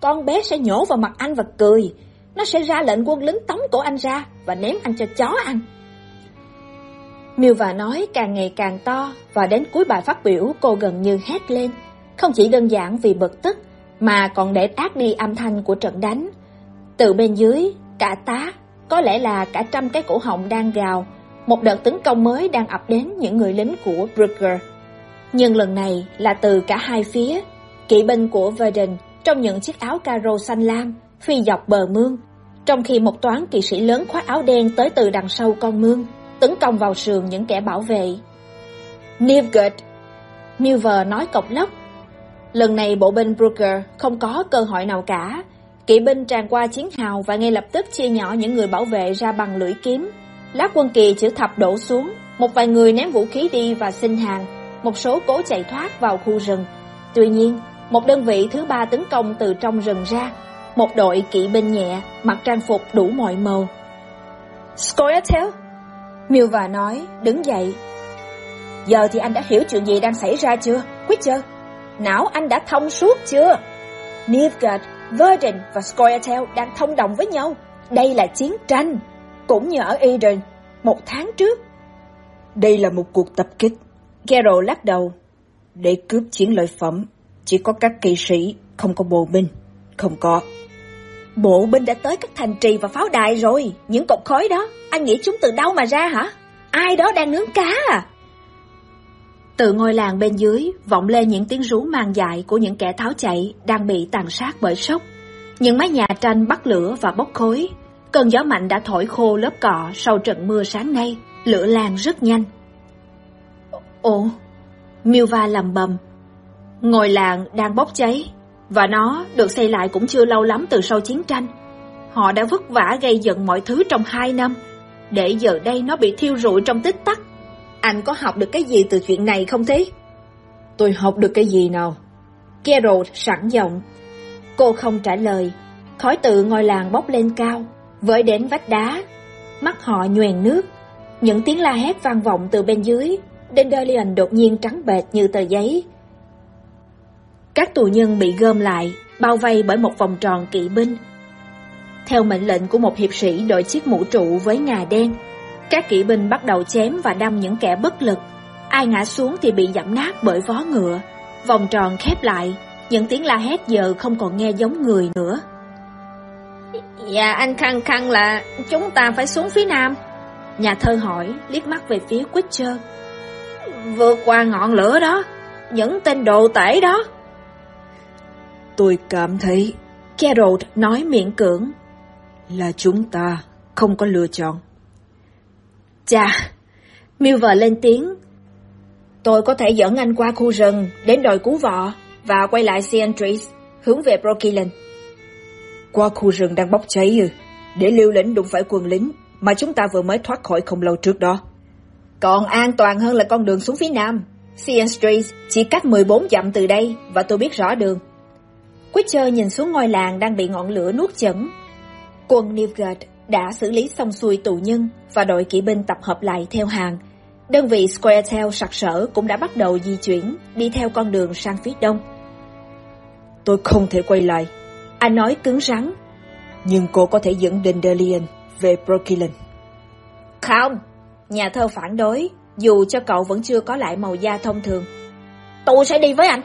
Con bé sẽ nhổ vào mặt anh và cười. Nó sẽ ra lệnh quân lính tống cổ anh ra và ném anh cho chó ăn. Miêu và nói càng ngày càng to và đến cuối bài phát biểu cô gần như hét lên. Không chỉ đơn giản vì bực tức mà còn để át đi âm thanh của trận đánh. Từ bên dưới, cả tá, có lẽ là cả trăm cái cổ họng đang gào, một đợt tấn công mới đang ập đến những người lính của Brugger. Nhưng lần này là từ cả hai phía, kỵ binh của Verden trong những chiếc áo caro xanh lam, phi dọc bờ mương, trong khi một toán kỵ sĩ lớn khoác áo đen tới từ đằng sau con mương, tấn công vào sườn những kẻ bảo vệ. Nivgard, Milver nói cộc lốc. Lần này bộ binh Brugger không có cơ hội nào cả, Kỵ binh tràn qua chiến hào và ngay lập tức chia nhỏ những người bảo vệ ra bằng lưỡi kiếm. Lá quân kỳ chữ thập đổ xuống, một vài người ném vũ khí đi và xin hàng, một số cố chạy thoát vào khu rừng. Tuy nhiên, một đơn vị thứ ba tấn công từ trong rừng ra, một đội kỵ binh nhẹ, mặc trang phục đủ mọi màu. Scoia'tael, Milva nói, đứng dậy. Giờ thì anh đã hiểu chuyện gì đang xảy ra chưa, Witcher? Não anh đã thông suốt chưa? Nilfgaard Verdun và Scoia'tael đang thông đồng với nhau. Đây là chiến tranh, cũng như ở Eden, một tháng trước. Đây là một cuộc tập kích. Geralt lắc đầu. Để cướp chiến lợi phẩm, chỉ có các kỵ sĩ, không có bộ binh. Không có. Bộ binh đã tới các thành trì và pháo đài rồi. Những cột khói đó, anh nghĩ chúng từ đâu mà ra hả? Ai đó đang nướng cá à? Từ ngôi làng bên dưới vọng lên những tiếng rú mang dại của những kẻ tháo chạy đang bị tàn sát bởi sốc. Những mái nhà tranh bắt lửa và bốc khối. Cơn gió mạnh đã thổi khô lớp cọ sau trận mưa sáng nay, lửa lan rất nhanh. Ồ, Milva lầm bầm. Ngôi làng đang bốc cháy, và nó được xây lại cũng chưa lâu lắm từ sau chiến tranh. Họ đã vất vả gây dựng mọi thứ trong hai năm. để giờ đây nó bị thiêu rụi trong tích tắc. Anh có học được cái gì từ chuyện này không thế? Tôi học được cái gì nào? Gerald sẵn giọng. Cô không trả lời. Khói tự ngôi làng bốc lên cao, với đến vách đá. Mắt họ nhoèn nước. Những tiếng la hét vang vọng từ bên dưới. Dandelion đột nhiên trắng bệt như tờ giấy. Các tù nhân bị gom lại, bao vây bởi một vòng tròn kỵ binh. Theo mệnh lệnh của một hiệp sĩ đội chiếc mũ trụ với ngà đen, các kỵ binh bắt đầu chém và đâm những kẻ bất lực. Ai ngã xuống thì bị giảm nát bởi vó ngựa. Vòng tròn khép lại, những tiếng la hét giờ không còn nghe giống người nữa. Dạ anh khăng khăng là chúng ta phải xuống phía nam. Nhà thơ hỏi, liếc mắt về phía Quitcher. Vượt qua ngọn lửa đó, những tên đồ tể đó. Tôi cảm thấy, Gerald nói miệng cưỡng, là chúng ta không có lựa chọn. Chà, Milver lên tiếng. Tôi có thể dẫn anh qua khu rừng đến đồi cú vọ và quay lại Seantries, hướng về Brokilin. Qua khu rừng đang bốc cháy ư, để liêu lĩnh đụng phải quân lính mà chúng ta vừa mới thoát khỏi không lâu trước đó. Còn an toàn hơn là con đường xuống phía nam. Seantries chỉ cách 14 dặm từ đây và tôi biết rõ đường. Quitcher nhìn xuống ngôi làng đang bị ngọn lửa nuốt chửng. Quân Nilfgaard đã xử lý xong xuôi tù nhân và đội kỵ binh tập hợp lại theo hàng. Đơn vị Squaretail sặc sỡ cũng đã bắt đầu di chuyển, đi theo con đường sang phía đông. Tôi không thể quay lại. Anh nói cứng rắn. Nhưng cô có thể dẫn Dandelion về Brokilin. Không, nhà thơ phản đối, dù cho cậu vẫn chưa có lại màu da thông thường. Tôi sẽ đi với anh.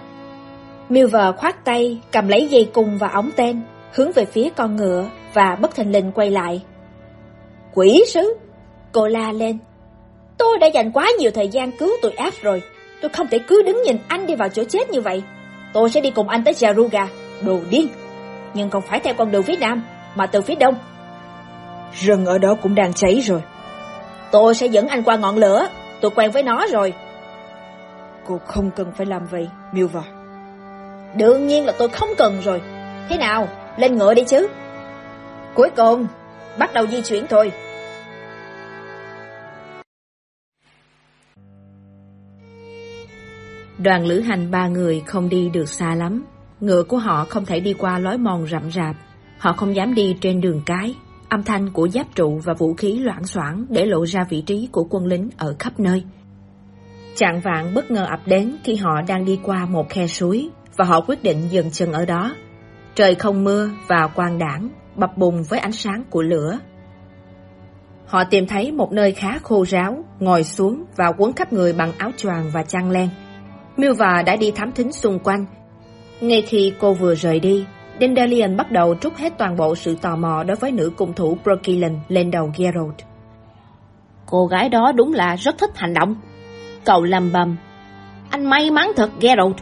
Milver khoát tay, cầm lấy dây cung và ống tên, hướng về phía con ngựa và bất thình lình quay lại. Quỷ sứ! Cô la lên. Tôi đã dành quá nhiều thời gian cứu tụi ác rồi. Tôi không thể cứ đứng nhìn anh đi vào chỗ chết như vậy. Tôi sẽ đi cùng anh tới Jaruga. Đồ điên! Nhưng không phải theo con đường phía nam, mà từ phía đông. Rừng ở đó cũng đang cháy rồi. Tôi sẽ dẫn anh qua ngọn lửa. Tôi quen với nó rồi. Cô không cần phải làm vậy, Milva. Đương nhiên là tôi không cần rồi. Thế nào, lên ngựa đi chứ. Cuối cùng, bắt đầu di chuyển thôi. Đoàn lữ hành ba người không đi được xa lắm. Ngựa của họ không thể đi qua lối mòn rậm rạp. Họ không dám đi trên đường cái. Âm thanh của giáp trụ và vũ khí loãng xoảng để lộ ra vị trí của quân lính ở khắp nơi. Trạng vạn bất ngờ ập đến khi họ đang đi qua một khe suối và họ quyết định dừng chân ở đó. Trời không mưa và quang đảng, bập bùng với ánh sáng của lửa. Họ tìm thấy một nơi khá khô ráo, ngồi xuống và quấn khắp người bằng áo choàng và chăn len. Milva đã đi thám thính xung quanh. Ngay khi cô vừa rời đi, Dandelion bắt đầu trút hết toàn bộ sự tò mò đối với nữ cung thủ Brokilin lên đầu Geralt. Cô gái đó đúng là rất thích hành động. Cậu lầm bầm. Anh may mắn thật Geralt.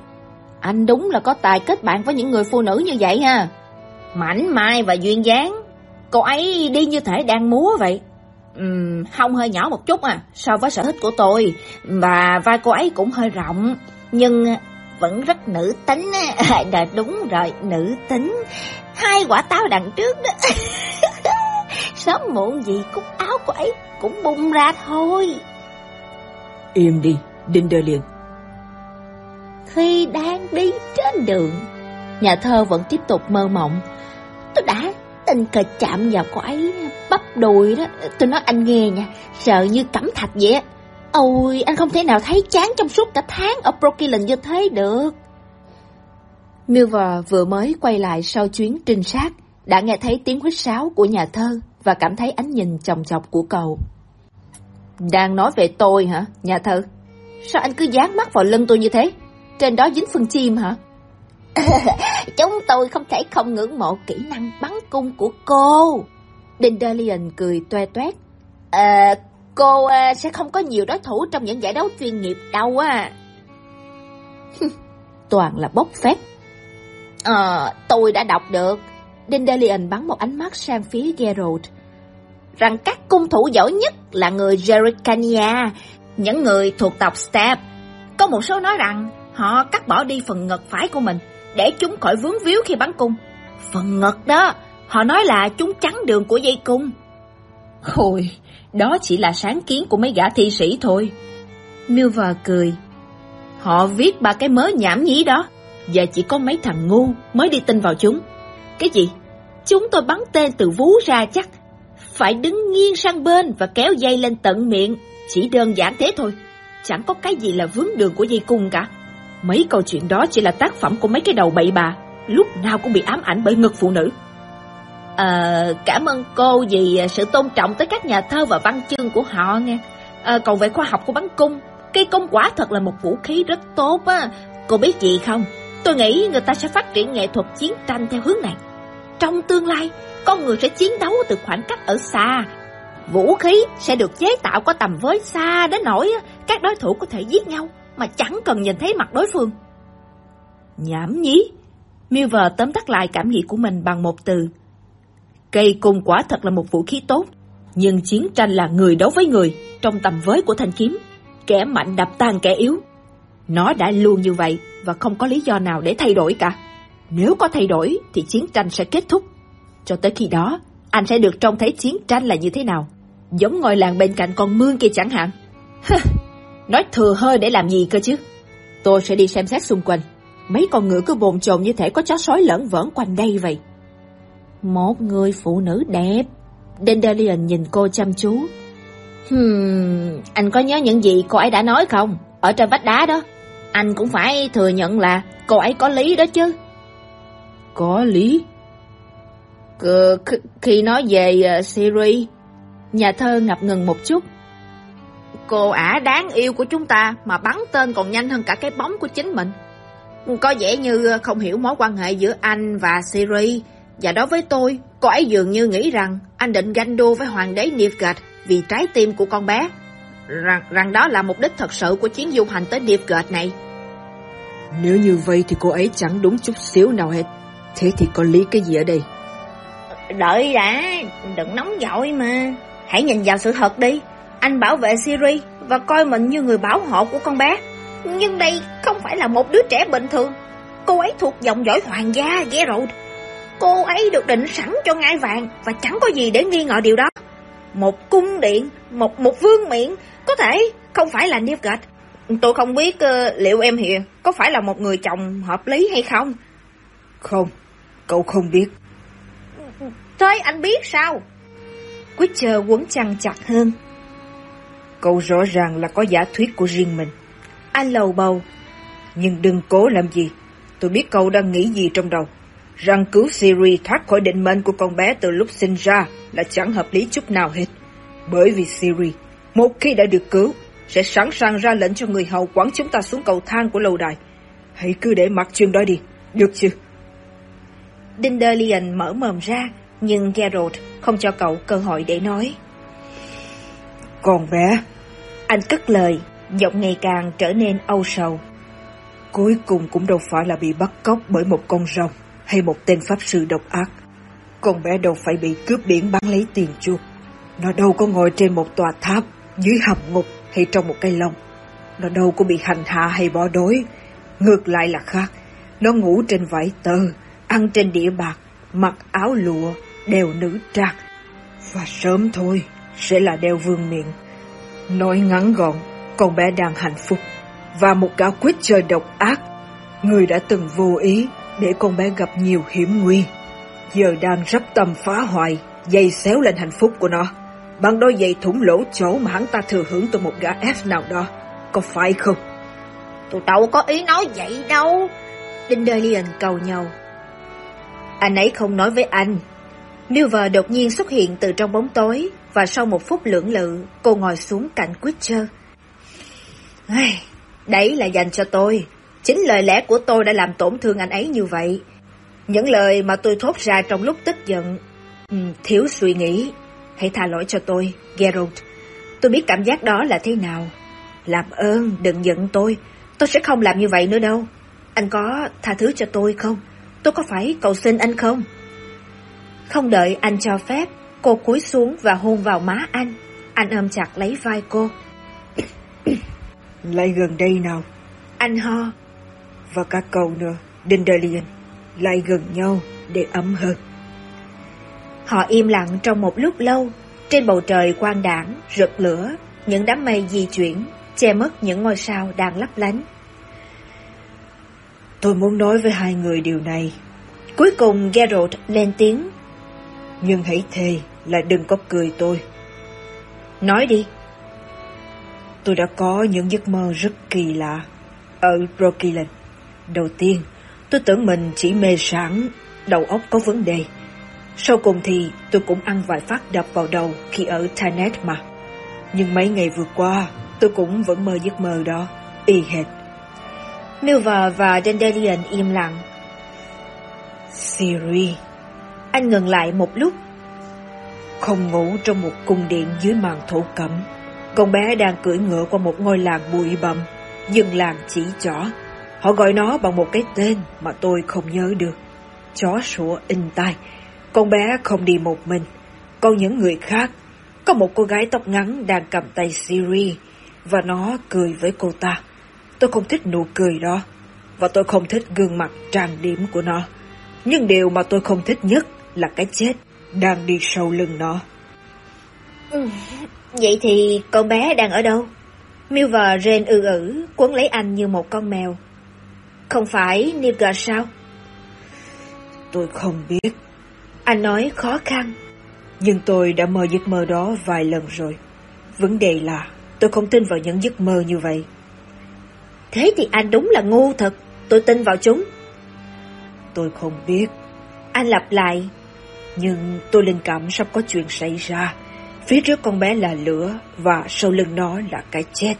Anh đúng là có tài kết bạn với những người phụ nữ như vậy ha. Mảnh mai và duyên dáng. Cô ấy đi như thể đang múa vậy. Uhm, hông hơi nhỏ một chút à, so với sở thích của tôi. Và vai cô ấy cũng hơi rộng. Nhưng vẫn rất nữ tính á. À, đúng rồi, nữ tính. Hai quả táo đằng trước đó. Sớm muộn gì cúc áo của ấy cũng bung ra thôi. Im đi, Dinderlion. Khi đang đi trên đường, nhà thơ vẫn tiếp tục mơ mộng. Tôi đã tình cờ chạm vào cô ấy bắp đùi đó. Tôi nói anh nghe nha, sợ như cẩm thạch vậy á. Ôi, anh không thể nào thấy chán trong suốt cả tháng ở Brooklyn như thế được. Milver vừa mới quay lại sau chuyến trinh sát, đã nghe thấy tiếng huýt sáo của nhà thơ và cảm thấy ánh nhìn chồng chọc của cậu. Đang nói về tôi hả, nhà thơ? Sao anh cứ dán mắt vào lưng tôi như thế? Trên đó dính phân chim hả? Chúng tôi không thể không ngưỡng mộ kỹ năng bắn cung của cô. Dandelion cười toe toét. À, cô à, sẽ không có nhiều đối thủ trong những giải đấu chuyên nghiệp đâu á. Toàn là bốc phét. Ờ, tôi đã đọc được. Dandelion bắn một ánh mắt sang phía Geralt. Rằng các cung thủ giỏi nhất là người Jericania, những người thuộc tộc step Có một số nói rằng họ cắt bỏ đi phần ngực phải của mình để chúng khỏi vướng víu khi bắn cung. Phần ngực đó, họ nói là chúng chắn đường của dây cung. Ôi, đó chỉ là sáng kiến của mấy gã thi sĩ thôi. Milver cười. Họ viết ba cái mớ nhảm nhí đó, và chỉ có mấy thằng ngu mới đi tin vào chúng. Cái gì? Chúng tôi bắn tên từ vú ra chắc. Phải đứng nghiêng sang bên và kéo dây lên tận miệng. Chỉ đơn giản thế thôi. Chẳng có cái gì là vướng đường của dây cung cả. Mấy câu chuyện đó chỉ là tác phẩm của mấy cái đầu bậy bà. Lúc nào cũng bị ám ảnh bởi ngực phụ nữ. À, cảm ơn cô vì ờ, sự tôn trọng tới các nhà thơ và văn chương của họ nghe. À, còn về khoa học của bắn cung, cây công quả thật là một vũ khí rất tốt á. Cô biết gì không? Tôi nghĩ người ta sẽ phát triển nghệ thuật chiến tranh theo hướng này. Trong tương lai, con người sẽ chiến đấu từ khoảng cách ở xa. Vũ khí sẽ được chế tạo có tầm với xa đến nỗi các đối thủ có thể giết nhau mà chẳng cần nhìn thấy mặt đối phương. Nhảm nhí. Milver tóm tắt lại cảm nghĩ của mình bằng một từ. Cây cung quả thật là một vũ khí tốt, nhưng chiến tranh là người đấu với người trong tầm với của thanh kiếm. Kẻ mạnh đập tan kẻ yếu. Nó đã luôn như vậy và không có lý do nào để thay đổi cả. Nếu có thay đổi thì chiến tranh sẽ kết thúc. Cho tới khi đó, anh sẽ được trông thấy chiến tranh là như thế nào. Giống ngôi làng bên cạnh con mương kia chẳng hạn. Nói thừa hơi để làm gì cơ chứ? Tôi sẽ đi xem xét xung quanh. Mấy con ngựa cứ bồn chồn như thể có chó sói lẫn vẩn quanh đây vậy. Một người phụ nữ đẹp. Dandelion nhìn cô chăm chú. Hmm, anh có nhớ những gì cô ấy đã nói không? Ở trên vách đá đó. Anh cũng phải thừa nhận là cô ấy có lý đó chứ. Có lý? Khi nói về uh, Siri, nhà thơ ngập ngừng một chút. Cô ả đáng yêu của chúng ta mà bắn tên còn nhanh hơn cả cái bóng của chính mình. Có vẻ như không hiểu mối quan hệ giữa anh và Siri, và đối với tôi, cô ấy dường như nghĩ rằng anh định ganh đua với hoàng đế Nilfgaard vì trái tim của con bé. Rằng, rằng đó là mục đích thật sự của chuyến du hành tới Nilfgaard này. Nếu như vậy thì cô ấy chẳng đúng chút xíu nào hết. Thế thì có lý cái gì ở đây? Đợi đã, đừng nóng vội mà. Hãy nhìn vào sự thật đi. Anh bảo vệ Siri và coi mình như người bảo hộ của con bé. Nhưng đây không phải là một đứa trẻ bình thường. Cô ấy thuộc dòng dõi hoàng gia Gerald. Cô ấy được định sẵn cho ngai vàng và chẳng có gì để nghi ngờ điều đó. Một cung điện, một một vương miện, có thể không phải là Nilfgaard. Tôi không biết uh, liệu em Hiền có phải là một người chồng hợp lý hay không. Không, cậu không biết. Thế anh biết sao? Witcher quấn chăn chặt hơn. Cậu rõ ràng là có giả thuyết của riêng mình. Anh lầu bầu. Nhưng đừng cố làm gì. Tôi biết cậu đang nghĩ gì trong đầu. Rằng cứu Siri thoát khỏi định mệnh của con bé từ lúc sinh ra là chẳng hợp lý chút nào hết. Bởi vì Siri, một khi đã được cứu, sẽ sẵn sàng ra lệnh cho người hầu quẳng chúng ta xuống cầu thang của lâu đài. Hãy cứ để mặc chuyện đó đi, được chứ? Dindalion mở mồm ra, nhưng Geralt không cho cậu cơ hội để nói. Con bé, anh cất lời, giọng ngày càng trở nên âu sầu. Cuối cùng cũng đâu phải là bị bắt cóc bởi một con rồng hay một tên pháp sư độc ác. Con bé đâu phải bị cướp biển bán lấy tiền chuộc. Nó đâu có ngồi trên một tòa tháp, dưới hầm ngục hay trong một cây lông. Nó đâu có bị hành hạ hay bỏ đói. Ngược lại là khác. Nó ngủ trên vải tơ, ăn trên đĩa bạc, mặc áo lụa, đeo nữ trang. Và sớm thôi, sẽ là đeo vương miệng. Nói ngắn gọn, con bé đang hạnh phúc. Và một gã quyết chơi độc ác, người đã từng vô ý để con bé gặp nhiều hiểm nguy. Giờ đang rắp tâm phá hoại, dây xéo lên hạnh phúc của nó. Bằng đôi giày thủng lỗ chỗ mà hắn ta thừa hưởng từ một gã F nào đó. Có phải không? Tôi đâu có ý nói vậy đâu. Dindalion cầu nhau. Anh ấy không nói với anh. Milver đột nhiên xuất hiện từ trong bóng tối và sau một phút lưỡng lự, cô ngồi xuống cạnh Witcher. Đấy là dành cho tôi. Chính lời lẽ của tôi đã làm tổn thương anh ấy như vậy. Những lời mà tôi thốt ra trong lúc tức giận, um, thiếu suy nghĩ. Hãy tha lỗi cho tôi, Geralt. Tôi biết cảm giác đó là thế nào. Làm ơn, đừng giận tôi. Tôi sẽ không làm như vậy nữa đâu. Anh có tha thứ cho tôi không? Tôi có phải cầu xin anh không? Không đợi anh cho phép, cô cúi xuống và hôn vào má anh. Anh ôm chặt lấy vai cô. Lại gần đây nào. Anh ho. Và cả cầu nữa, Dindalion. Lại gần nhau để ấm hơn. Họ im lặng trong một lúc lâu, Trên bầu trời quang đảng, rực lửa, những đám mây di chuyển, che mất những ngôi sao đang lấp lánh. Tôi muốn nói với hai người điều này. Cuối cùng Geralt lên tiếng. Nhưng hãy thề là đừng có cười tôi. Nói đi. Tôi đã có những giấc mơ rất kỳ lạ ở Brooklyn. Đầu tiên, tôi tưởng mình chỉ mê sảng, đầu óc có vấn đề. Sau cùng thì tôi cũng ăn vài phát đập vào đầu khi ở Tanet mà. Nhưng mấy ngày vừa qua, tôi cũng vẫn mơ giấc mơ đó, y hệt. Milva và Dandelion im lặng. Siri. Anh ngừng lại một lúc. Không ngủ trong một cung điện dưới màn thổ cẩm. Con bé đang cưỡi ngựa qua một ngôi làng bụi bặm, dừng làng chỉ chỏ Họ gọi nó bằng một cái tên mà tôi không nhớ được. Chó sủa in tai. Con bé không đi một mình. Còn những người khác, có một cô gái tóc ngắn đang cầm tay Siri và nó cười với cô ta. Tôi không thích nụ cười đó và tôi không thích gương mặt trang điểm của nó. Nhưng điều mà tôi không thích nhất là cái chết đang đi sau lưng nó. Ừ, vậy thì con bé đang ở đâu? Miu và Ren ư ử, quấn lấy anh như một con mèo. Không phải Nilfgaard sao? Tôi không biết. Anh nói khó khăn. Nhưng tôi đã mơ giấc mơ đó vài lần rồi. Vấn đề là tôi không tin vào những giấc mơ như vậy. Thế thì anh đúng là ngu thật. Tôi tin vào chúng. Tôi không biết. Anh lặp lại. Nhưng tôi linh cảm sắp có chuyện xảy ra. Phía trước con bé là lửa và sau lưng nó là cái chết.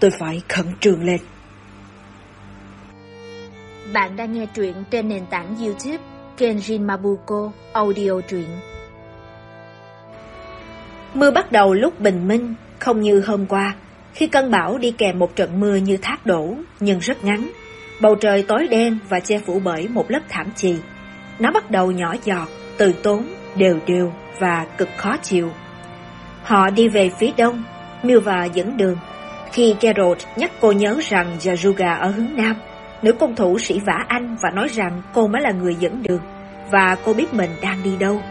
Tôi phải khẩn trương lên. Bạn đang nghe truyện trên nền tảng YouTube Kenjin Mabuko Audio truyện. Mưa bắt đầu lúc bình minh, không như hôm qua, khi cơn bão đi kèm một trận mưa như thác đổ, nhưng rất ngắn. Bầu trời tối đen và che phủ bởi một lớp thảm chì. Nó bắt đầu nhỏ giọt, từ tốn, đều đều và cực khó chịu. Họ đi về phía đông, Milva dẫn đường. Khi Geralt nhắc cô nhớ rằng Jaruga ở hướng nam, nữ công thủ sĩ vả anh và nói rằng cô mới là người dẫn đường, và cô biết mình đang đi đâu.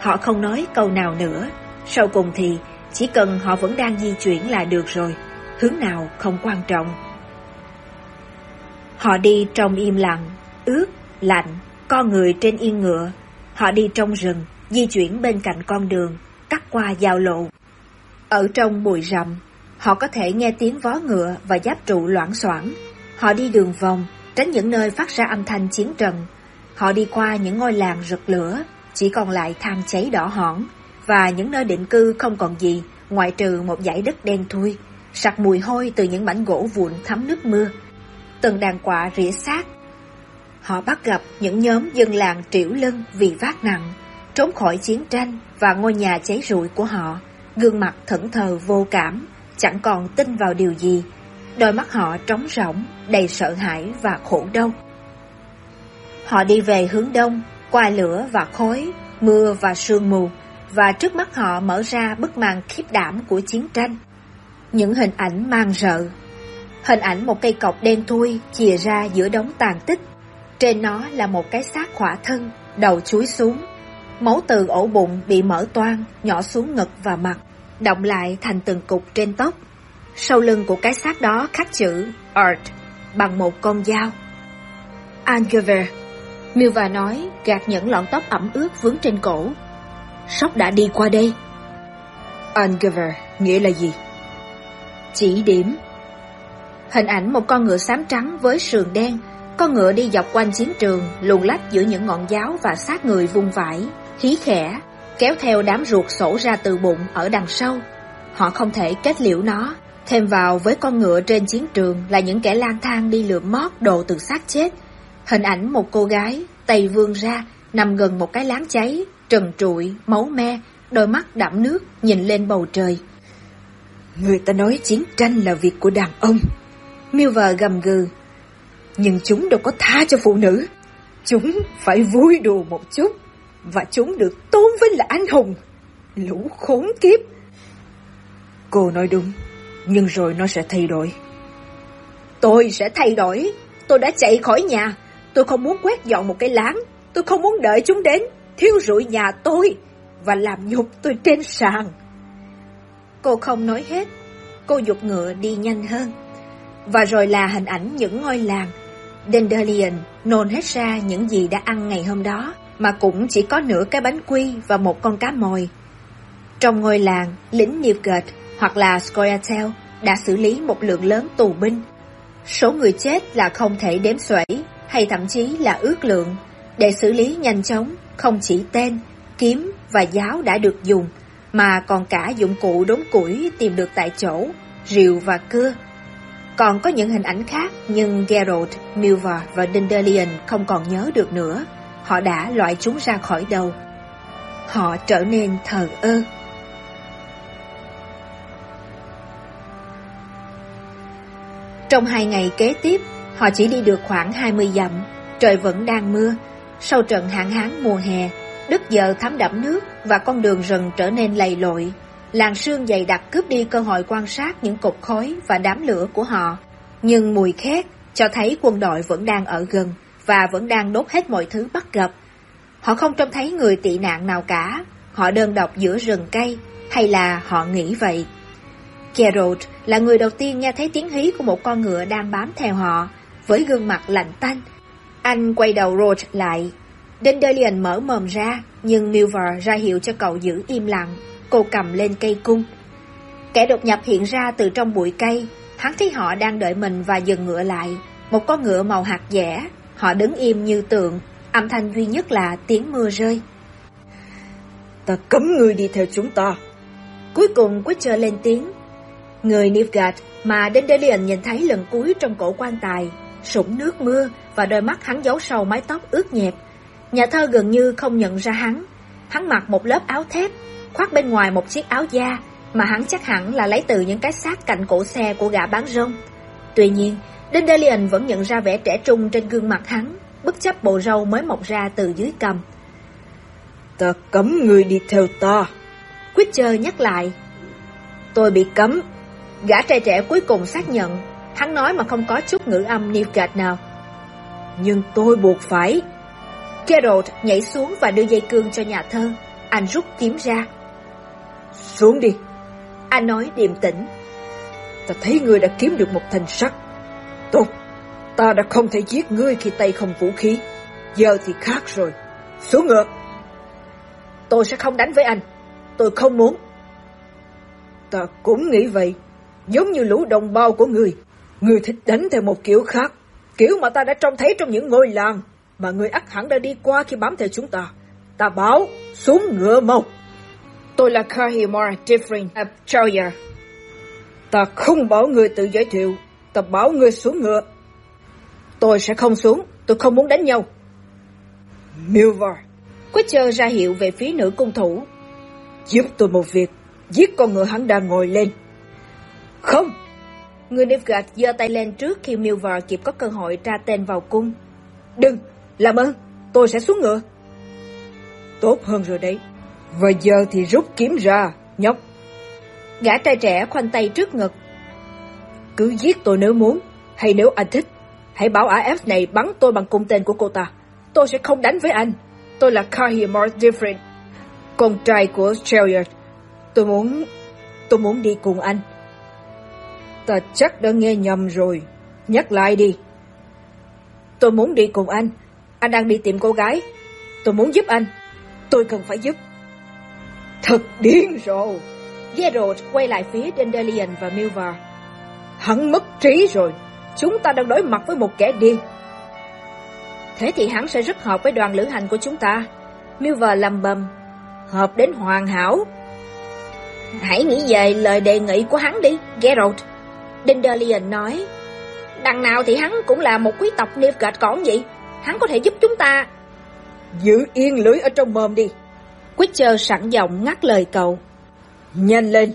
Họ không nói câu nào nữa, sau cùng thì chỉ cần họ vẫn đang di chuyển là được rồi, hướng nào không quan trọng. Họ đi trong im lặng, ướt, lạnh, con người trên yên ngựa. Họ đi trong rừng, di chuyển bên cạnh con đường, cắt qua giao lộ. Ở trong bụi rậm, họ có thể nghe tiếng vó ngựa và giáp trụ loãng xoảng. Họ đi đường vòng, tránh những nơi phát ra âm thanh chiến trận. Họ đi qua những ngôi làng rực lửa, chỉ còn lại than cháy đỏ hỏn, và những nơi định cư không còn gì ngoại trừ một dải đất đen thui, sặc mùi hôi từ những mảnh gỗ vụn thấm nước mưa. Từng đàn quạ rỉa xác. Họ bắt gặp những nhóm dân làng triểu lưng vì vác nặng, trốn khỏi chiến tranh và ngôi nhà cháy rụi của họ, gương mặt thẫn thờ vô cảm, chẳng còn tin vào điều gì. Đôi mắt họ trống rỗng, đầy sợ hãi và khổ đau. Họ đi về hướng đông, qua lửa và khói, mưa và sương mù, và trước mắt họ mở ra bức màn khiếp đảm của chiến tranh. Những hình ảnh mang rợ. Hình ảnh một cây cọc đen thui chìa ra giữa đống tàn tích. Trên nó là một cái xác khỏa thân, đầu chuối xuống. Máu từ ổ bụng bị mở toan, nhỏ xuống ngực và mặt, động lại thành từng cục trên tóc. Sau lưng của cái xác đó khắc chữ Art bằng một con dao. Angever, Milva nói, gạt những lọn tóc ẩm ướt vướng trên cổ. Sóc đã đi qua đây. Angever nghĩa là gì? Chỉ điểm. Hình ảnh một con ngựa xám trắng với sườn đen, con ngựa đi dọc quanh chiến trường, luồn lách giữa những ngọn giáo và xác người vung vãi, hí khẽ, kéo theo đám ruột sổ ra từ bụng ở đằng sau. Họ không thể kết liễu nó, thêm vào với con ngựa trên chiến trường là những kẻ lang thang đi lượm mót đồ từ xác chết. Hình ảnh một cô gái, tay vươn ra, nằm gần một cái láng cháy, trần trụi, máu me, đôi mắt đẫm nước nhìn lên bầu trời. Người ta nói chiến tranh là việc của đàn ông. Miêu Milver gầm gừ. Nhưng chúng đâu có tha cho phụ nữ. Chúng phải vui đùa một chút. Và chúng được tôn vinh là anh hùng. Lũ khốn kiếp. Cô nói đúng. Nhưng rồi nó sẽ thay đổi. Tôi sẽ thay đổi. Tôi đã chạy khỏi nhà. Tôi không muốn quét dọn một cái láng. Tôi không muốn đợi chúng đến. Thiêu rụi nhà tôi. và làm nhục tôi trên sàn. Cô không nói hết, cô dục ngựa đi nhanh hơn. Và rồi là hình ảnh những ngôi làng. Dandelion nôn hết ra những gì đã ăn ngày hôm đó, mà cũng chỉ có nửa cái bánh quy và một con cá mồi. Trong ngôi làng, lính Newgate hoặc là Scoia'tael đã xử lý một lượng lớn tù binh. Số người chết là không thể đếm xuể, hay thậm chí là ước lượng. Để xử lý nhanh chóng, không chỉ tên, kiếm và giáo đã được dùng, mà còn cả dụng cụ đốn củi tìm được tại chỗ, rìu và cưa. Còn có những hình ảnh khác nhưng Geralt, Milva và Dandelion không còn nhớ được nữa. Họ đã loại chúng ra khỏi đầu. Họ trở nên thờ ơ. Trong hai ngày kế tiếp, họ chỉ đi được khoảng 20 dặm. Trời vẫn đang mưa. Sau trận hạn hán mùa hè, đất giờ thấm đẫm nước và con đường rừng trở nên lầy lội. làn sương dày đặc cướp đi cơ hội quan sát những cột khói và đám lửa của họ. Nhưng mùi khét cho thấy quân đội vẫn đang ở gần và vẫn đang đốt hết mọi thứ bắt gặp. Họ không trông thấy người tị nạn nào cả, họ đơn độc giữa rừng cây, hay là họ nghĩ vậy. Geralt là người đầu tiên nghe thấy tiếng hí của một con ngựa đang bám theo họ, với gương mặt lạnh tanh. Anh quay đầu Roach lại. Dandelion mở mồm ra, nhưng Milver ra hiệu cho cậu giữ im lặng. Cô cầm lên cây cung. Kẻ đột nhập hiện ra từ trong bụi cây. Hắn thấy họ đang đợi mình và dừng ngựa lại. Một con ngựa màu hạt dẻ. Họ đứng im như tượng. Âm thanh duy nhất là tiếng mưa rơi. Ta cấm người đi theo chúng ta. Cuối cùng Witcher lên tiếng. Người Nilfgaard mà Dandelion nhìn thấy lần cuối trong cổ quan tài, sũng nước mưa và đôi mắt hắn giấu sâu mái tóc ướt nhẹp. Nhà thơ gần như không nhận ra hắn. Hắn mặc một lớp áo thép, khoác bên ngoài một chiếc áo da mà hắn chắc hẳn là lấy từ những cái xác cạnh cổ xe của gã bán rong. Tuy nhiên, Dandelion vẫn nhận ra vẻ trẻ trung trên gương mặt hắn, bất chấp bộ râu mới mọc ra từ dưới cầm. Ta cấm người đi theo ta. Witcher nhắc lại. Tôi bị cấm. Gã trai trẻ cuối cùng xác nhận. Hắn nói mà không có chút ngữ âm Nilfgaard nào. Nhưng tôi buộc phải. Geralt nhảy xuống và đưa dây cương cho nhà thơ. Anh rút kiếm ra. Xuống đi. Anh nói điềm tĩnh. Ta thấy ngươi đã kiếm được một thanh sắt. Tốt, ta đã không thể giết ngươi khi tay không vũ khí. Giờ thì khác rồi. Xuống ngựa. Tôi sẽ không đánh với anh. Tôi không muốn. Ta cũng nghĩ vậy. Giống như lũ đồng bào của người người thích đánh theo một kiểu khác. Kiểu mà ta đã trông thấy trong những ngôi làng. Mà người ắt hẳn đã đi qua khi bám theo chúng ta. Ta bảo, xuống ngựa mau. Tôi là Kahimar Differing of Choya Ta không bảo người tự giới thiệu. Ta bảo người xuống ngựa. Tôi sẽ không xuống. Tôi không muốn đánh nhau. Milvar. Witcher ra hiệu về phía nữ cung thủ. Giúp tôi một việc. Giết con ngựa hắn đang ngồi lên. Không. Người Nilfgaard giơ tay lên trước khi Milvar kịp có cơ hội tra tên vào cung. Đừng, làm ơn, tôi sẽ xuống ngựa. Tốt hơn rồi đấy. Và giờ thì rút kiếm ra, nhóc. Gã trai trẻ khoanh tay trước ngực. Cứ giết tôi nếu muốn, hay nếu anh thích. Hãy bảo AF này bắn tôi bằng cung tên của cô ta. Tôi sẽ không đánh với anh. Tôi là Kahimar Different, con trai của Chariot. Tôi muốn... tôi muốn đi cùng anh. Ta chắc đã nghe nhầm rồi. Nhắc lại đi. Tôi muốn đi cùng anh. Anh đang đi tìm cô gái. Tôi muốn giúp anh. Tôi cần phải giúp. Thật điên rồi. Geralt quay lại phía Dandelion và Milvar. Hắn mất trí rồi. Chúng ta đang đối mặt với một kẻ điên. Thế thì hắn sẽ rất hợp với đoàn lữ hành của chúng ta. Milvar lầm bầm. Hợp đến hoàn hảo. Hãy nghĩ về lời đề nghị của hắn đi, Geralt. Dandelion nói. Đằng nào thì hắn cũng là một quý tộc Nilfgaard còn gì. Hắn có thể giúp chúng ta. Giữ yên lưỡi ở trong mồm đi. Witcher sẵn giọng ngắt lời cậu. Nhanh lên,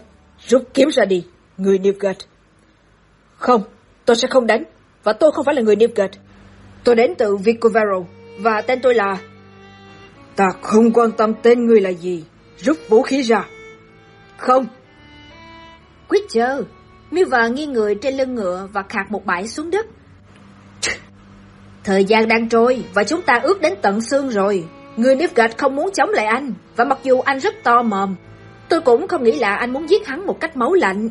rút kiếm ra đi, người Nilfgaard. Không, tôi sẽ không đánh, và tôi không phải là người Nilfgaard. Tôi đến từ Vicovaro, và tên tôi là... Ta không quan tâm tên người là gì, rút vũ khí ra. Không. Witcher, Milver nghiêng người trên lưng ngựa và khạc một bãi xuống đất. Thời gian đang trôi và chúng ta ước đến tận xương rồi. Người Nilfgaard không muốn chống lại anh, và mặc dù anh rất to mồm, tôi cũng không nghĩ là anh muốn giết hắn một cách máu lạnh.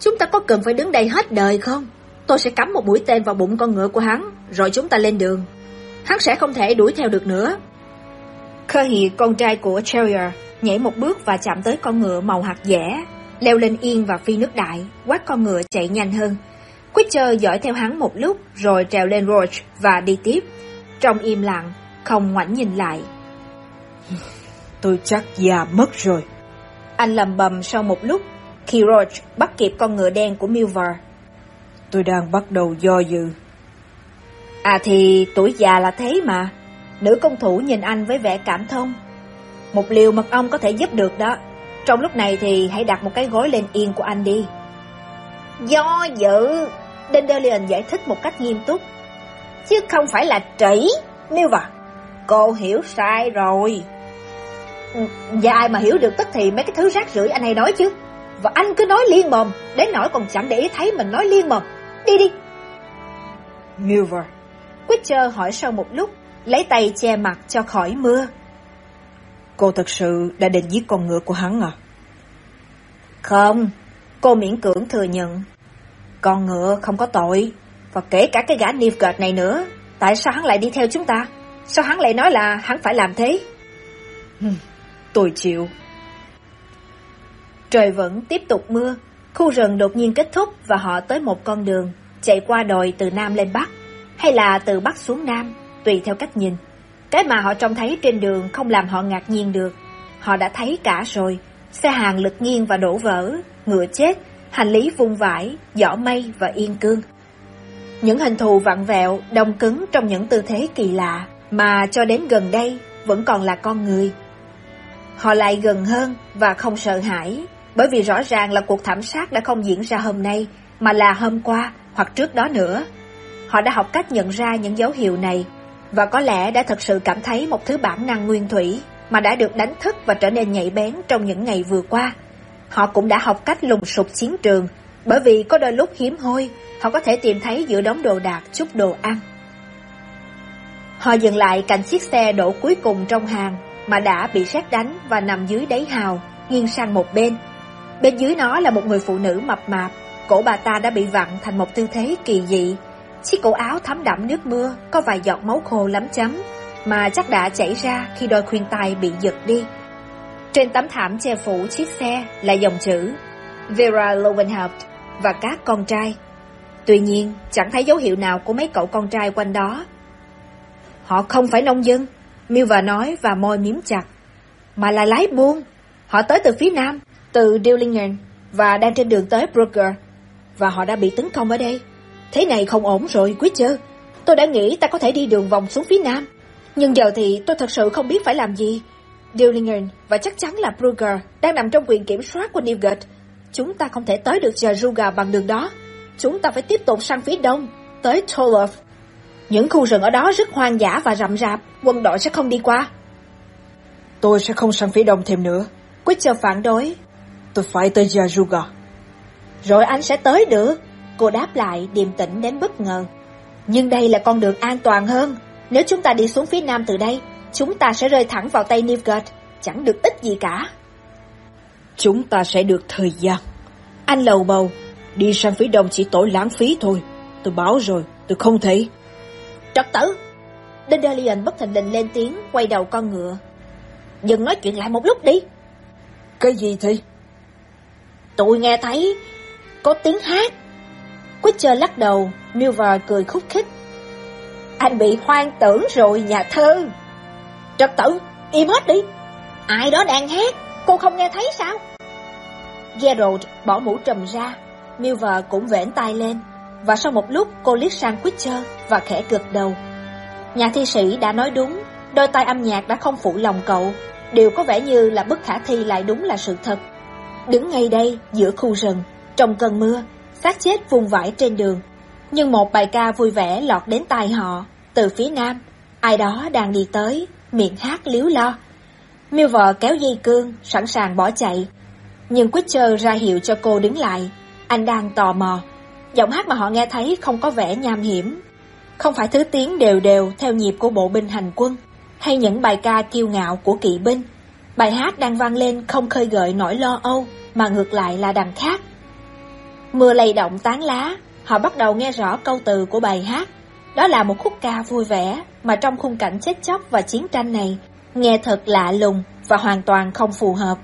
Chúng ta có cần phải đứng đây hết đời không? Tôi sẽ cắm một mũi tên vào bụng con ngựa của hắn, rồi chúng ta lên đường. Hắn sẽ không thể đuổi theo được nữa. Khơ hì con trai của Terrier, nhảy một bước và chạm tới con ngựa màu hạt dẻ, leo lên yên và phi nước đại, quát con ngựa chạy nhanh hơn. Quitcher dõi theo hắn một lúc rồi trèo lên Roach và đi tiếp. Trong im lặng, không ngoảnh nhìn lại. Tôi chắc già mất rồi. Anh lầm bầm sau một lúc, khi Roach bắt kịp con ngựa đen của Milvar. Tôi đang bắt đầu do dự. À thì tuổi già là thế mà. Nữ công thủ nhìn anh với vẻ cảm thông. Một liều mật ong có thể giúp được đó. Trong lúc này thì hãy đặt một cái gối lên yên của anh đi. Do dự, Dandelion giải thích một cách nghiêm túc. Chứ không phải là trĩ, Milva. Cô hiểu sai rồi. Và ai mà hiểu được tất thì mấy cái thứ rác rưởi anh hay nói chứ. Và anh cứ nói liên mồm, đến nỗi còn chẳng để ý thấy mình nói liên mồm. Đi đi. Milver. Witcher hỏi sau một lúc, lấy tay che mặt cho khỏi mưa. Cô thật sự đã định giết con ngựa của hắn à? Không, cô miễn cưỡng thừa nhận. Con ngựa không có tội, và kể cả cái gã Nilfgaard này nữa. Tại sao hắn lại đi theo chúng ta? Sao hắn lại nói là hắn phải làm thế? Tôi chịu. Trời vẫn tiếp tục mưa, khu rừng đột nhiên kết thúc và họ tới một con đường, chạy qua đồi từ Nam lên Bắc, hay là từ Bắc xuống Nam, tùy theo cách nhìn. Cái mà họ trông thấy trên đường không làm họ ngạc nhiên được. Họ đã thấy cả rồi, xe hàng lật nghiêng và đổ vỡ, ngựa chết, hành lý vung vãi, giỏ mây và yên cương. Những hình thù vặn vẹo, đông cứng trong những tư thế kỳ lạ, mà cho đến gần đây vẫn còn là con người. Họ lại gần hơn và không sợ hãi, bởi vì rõ ràng là cuộc thảm sát đã không diễn ra hôm nay, mà là hôm qua hoặc trước đó nữa. Họ đã học cách nhận ra những dấu hiệu này, và có lẽ đã thật sự cảm thấy một thứ bản năng nguyên thủy mà đã được đánh thức và trở nên nhạy bén trong những ngày vừa qua. Họ cũng đã học cách lùng sục chiến trường, bởi vì có đôi lúc hiếm hoi, họ có thể tìm thấy giữa đống đồ đạc chút đồ ăn. Họ dừng lại cạnh chiếc xe đổ cuối cùng trong hàng mà đã bị sét đánh và nằm dưới đáy hào, nghiêng sang một bên. Bên dưới nó là một người phụ nữ mập mạp, cổ bà ta đã bị vặn thành một tư thế kỳ dị. Chiếc cổ áo thấm đẫm nước mưa, có vài giọt máu khô lắm chấm, mà chắc đã chảy ra khi đôi khuyên tai bị giật đi. Trên tấm thảm che phủ chiếc xe là dòng chữ Vera Lowenhaupt và các con trai. Tuy nhiên, chẳng thấy dấu hiệu nào của mấy cậu con trai quanh đó. Họ không phải nông dân, Milva nói và môi miếm chặt, mà là lái buôn. Họ tới từ phía nam, từ Dillingen và đang trên đường tới Brugger, và họ đã bị tấn công ở đây. Thế này không ổn rồi, Witcher. Tôi đã nghĩ ta có thể đi đường vòng xuống phía nam, nhưng giờ thì tôi thật sự không biết phải làm gì. Dillingen và chắc chắn là Brugger đang nằm trong quyền kiểm soát của Nilfgaard. Chúng ta không thể tới được Jaruga bằng đường đó. Chúng ta phải tiếp tục sang phía đông, tới Tolov. Những khu rừng ở đó rất hoang dã và rậm rạp, quân đội sẽ không đi qua. Tôi sẽ không sang phía đông thêm nữa. Witcher phản đối. Tôi phải tới Jaruga. Rồi anh sẽ tới được. Cô đáp lại điềm tĩnh đến bất ngờ. Nhưng đây là con đường an toàn hơn. Nếu chúng ta đi xuống phía nam từ đây, chúng ta sẽ rơi thẳng vào tay Nilfgaard. Chẳng được ích gì cả. Chúng ta sẽ được thời gian. Anh lầu bầu. Đi sang phía đông chỉ tội lãng phí thôi. Tôi báo rồi, tôi không thể. Trật tử! Dandelion bất thình lình lên tiếng, quay đầu con ngựa. Dừng nói chuyện lại một lúc đi. Cái gì thì? Tôi nghe thấy có tiếng hát. Quitcher lắc đầu, Milvar cười khúc khích. Anh bị hoang tưởng rồi nhà thơ. Trật tử, im hết đi. Ai đó đang hát, cô không nghe thấy sao? Gerald bỏ mũ trùm ra, Milvar cũng vẽn tay lên, và sau một lúc cô liếc sang Quitcher và khẽ gật đầu. Nhà thi sĩ đã nói đúng, đôi tay âm nhạc đã không phụ lòng cậu, điều có vẻ như là bất khả thi lại đúng là sự thật. Đứng ngay đây, giữa khu rừng, trong cơn mưa, phát chết vùng vãi trên đường. Nhưng một bài ca vui vẻ lọt đến tai họ, từ phía nam, ai đó đang đi tới, miệng hát liếu lo. Miêu vợ kéo dây cương, sẵn sàng bỏ chạy. Nhưng Quitcher ra hiệu cho cô đứng lại, anh đang tò mò. Giọng hát mà họ nghe thấy không có vẻ nham hiểm. Không phải thứ tiếng đều đều theo nhịp của bộ binh hành quân, hay những bài ca kiêu ngạo của kỵ binh. Bài hát đang vang lên không khơi gợi nỗi lo âu, mà ngược lại là đằng khác. Mưa lay động tán lá, họ bắt đầu nghe rõ câu từ của bài hát. Đó là một khúc ca vui vẻ, mà trong khung cảnh chết chóc và chiến tranh này, nghe thật lạ lùng và hoàn toàn không phù hợp.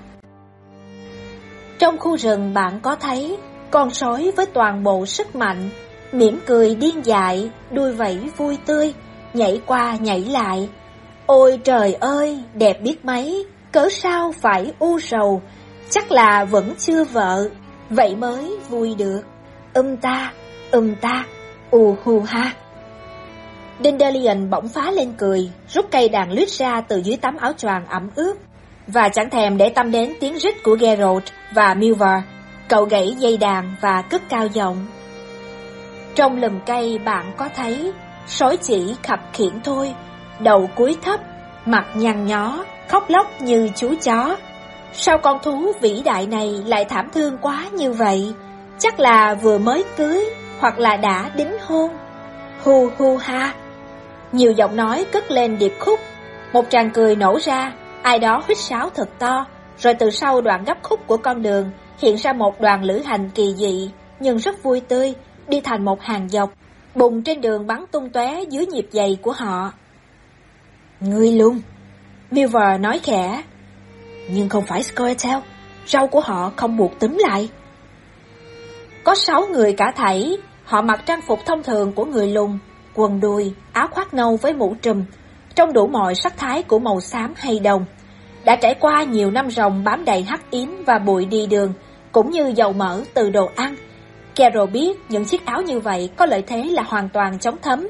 Trong khu rừng bạn có thấy con sói với toàn bộ sức mạnh, mỉm cười điên dại, đuôi vẫy vui tươi, nhảy qua nhảy lại. Ôi trời ơi, đẹp biết mấy, cớ sao phải u sầu, chắc là vẫn chưa vợ, vậy mới vui được. Âm ta, âm ta, ù hù ha. Dandelion bỗng phá lên cười, rút cây đàn lướt ra từ dưới tấm áo choàng ẩm ướt, và chẳng thèm để tâm đến tiếng rít của Geralt và Milvar. Cậu gãy dây đàn và cất cao giọng. Trong lùm cây bạn có thấy, sói chỉ khập khiển thôi, đầu cúi thấp, mặt nhăn nhó, khóc lóc như chú chó. Sao con thú vĩ đại này lại thảm thương quá như vậy? Chắc là vừa mới cưới, hoặc là đã đính hôn. Hu hu ha. Nhiều giọng nói cất lên điệp khúc. Một tràng cười nổ ra, ai đó huýt sáo thật to, rồi từ sau đoạn gấp khúc của con đường hiện ra một đoàn lữ hành kỳ dị, nhưng rất vui tươi, đi thành một hàng dọc, bùng trên đường bắn tung tóe dưới nhịp giày của họ. Ngươi luôn, Milver nói khẽ, nhưng không phải Scoia'tael, râu của họ không buộc túm lại. Có sáu người cả thảy, họ mặc trang phục thông thường của người lùn, quần đùi, áo khoác nâu với mũ trùm, trong đủ mọi sắc thái của màu xám hay đồng. Đã trải qua nhiều năm rồng bám đầy hắc yến và bụi đi đường, cũng như dầu mỡ từ đồ ăn. Carol biết những chiếc áo như vậy có lợi thế là hoàn toàn chống thấm.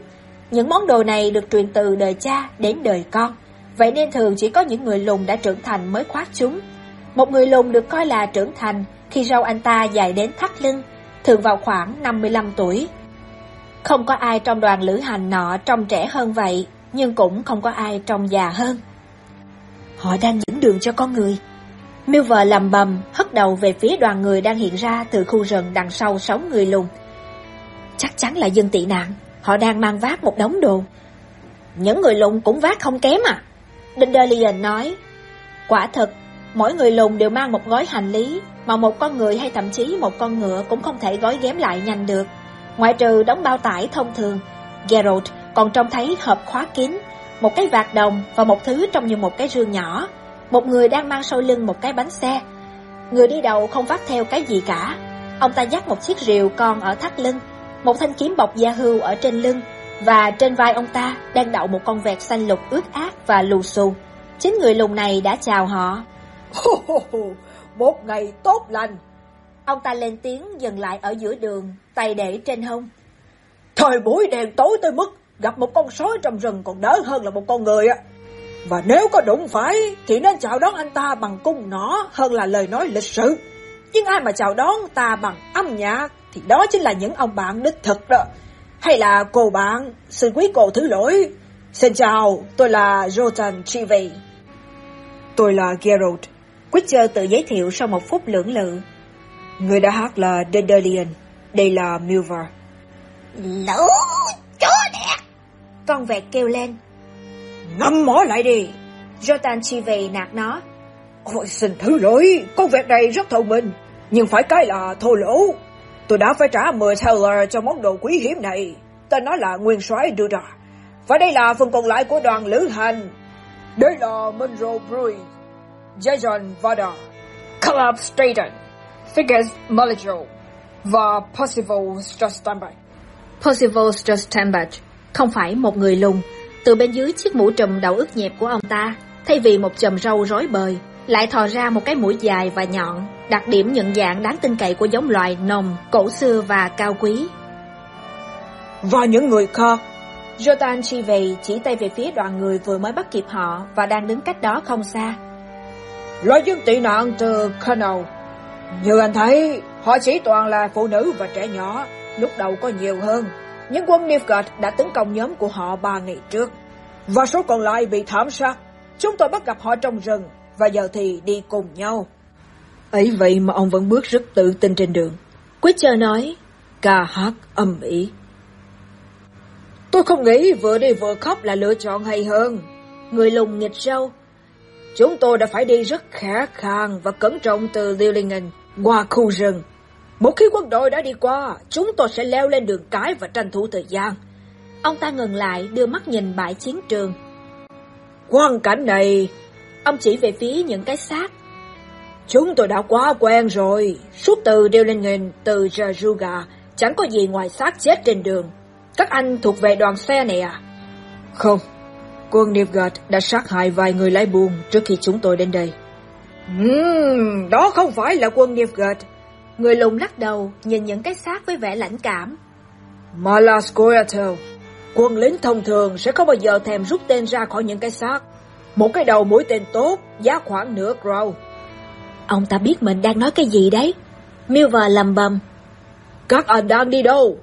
Những món đồ này được truyền từ đời cha đến đời con, vậy nên thường chỉ có những người lùn đã trưởng thành mới khoác chúng. Một người lùn được coi là trưởng thành khi râu anh ta dài đến thắt lưng, thường vào khoảng 55 tuổi. Không có ai trong đoàn lữ hành nọ trông trẻ hơn vậy, nhưng cũng không có ai trông già hơn. Họ đang dẫn đường cho con người. Milver lầm bầm, hất đầu về phía đoàn người đang hiện ra từ khu rừng đằng sau sáu người lùn. Chắc chắn là dân tị nạn, họ đang mang vác một đống đồ. Những người lùn cũng vác không kém à? Dandelion nói. Quả thật, mỗi người lùn đều mang một gói hành lý, mà một con người hay thậm chí một con ngựa cũng không thể gói ghém lại nhanh được. Ngoại trừ đóng bao tải thông thường, Geralt còn trông thấy hộp khóa kín, một cái vạt đồng và một thứ trông như một cái rương nhỏ. Một người đang mang sau lưng một cái bánh xe. Người đi đầu không vác theo cái gì cả. Ông ta dắt một chiếc rìu con ở thắt lưng, một thanh kiếm bọc da hưu ở trên lưng, và trên vai ông ta đang đậu một con vẹt xanh lục ướt át và lù xù. Chính người lùn này đã chào họ. một ngày tốt lành. Ông ta lên tiếng dừng lại ở giữa đường, tay để trên hông. Thời buổi đèn tối tới mức gặp một con sói trong rừng còn đỡ hơn là một con người ạ. Và nếu có đụng phải thì nên chào đón anh ta bằng cung nỏ hơn là lời nói lịch sự. Nhưng ai mà chào đón ta bằng âm nhạc thì đó chính là những ông bạn đích thực đó. Hay là cô bạn, xin quý cô thứ lỗi. Xin chào, tôi là Jotan Chivey. Tôi là Geralt. Witcher tự giới thiệu sau một phút lưỡng lự. Người đã hát là Dandelion, đây là Milvar. Lũ chó đẻ! Con vẹt kêu lên. Ngâm mỏ lại đi! Jotan Chivey nạt nó. Ôi xin thứ lỗi, con vẹt này rất thông minh, nhưng phải cái là thô lỗ. Tôi đã phải trả 10 thaler cho món đồ quý hiếm này. Tên nó là Nguyên soái Duda. Và đây là phần còn lại của đoàn lữ hành. Đây là Monroe Bruin, Jason Vada, Caleb Straton, Figgis Mullidro và Percival Strastambac. Percival Strastambac không phải một người lùn. Từ bên dưới chiếc mũ trùm đầu ướt nhẹp của ông ta, thay vì một chùm râu rối bời, lại thò ra một cái mũi dài và nhọn, đặc điểm nhận dạng đáng tin cậy của giống loài nồng, cổ xưa và cao quý. Và những người khác, Jotan Chivey chỉ tay về phía đoàn người vừa mới bắt kịp họ và đang đứng cách đó không xa. Loại dân tị nạn từ Canal. Như anh thấy, họ chỉ toàn là phụ nữ và trẻ nhỏ, lúc đầu có nhiều hơn. Những quân Nilfgaard đã tấn công nhóm của họ ba ngày trước. Và số còn lại bị thảm sát. Chúng tôi bắt gặp họ trong rừng, và giờ thì đi cùng nhau. Ấy vậy mà ông vẫn bước rất tự tin trên đường. Witcher nói, ca hát âm ỉ. Tôi không nghĩ vừa đi vừa khóc là lựa chọn hay hơn. Người lùng nghịch râu. Chúng tôi đã phải đi rất khẽ khàng và cẩn trọng từ Lillingen qua khu rừng. Một khi quân đội đã đi qua, chúng tôi sẽ leo lên đường cái và tranh thủ thời gian. Ông ta ngừng lại đưa mắt nhìn bãi chiến trường. Quang cảnh này, ông chỉ về phía những cái xác. Chúng tôi đã quá quen rồi. Suốt từ Dillingen, từ Jajuga, chẳng có gì ngoài xác chết trên đường. Các anh thuộc về đoàn xe này à? Không, quân Nilfgaard đã sát hại vài người lái buôn trước khi chúng tôi đến đây. Uhm, đó không phải là quân Nilfgaard. Người lùng lắc đầu, nhìn những cái xác với vẻ lãnh cảm. Scoia'tael. Quân lính thông thường sẽ không bao giờ thèm rút tên ra khỏi những cái xác. Một cái đầu mũi tên tốt, giá khoảng nửa crow. Ông ta biết mình đang nói cái gì đấy. Milver lầm bầm. Các anh đang đi đâu?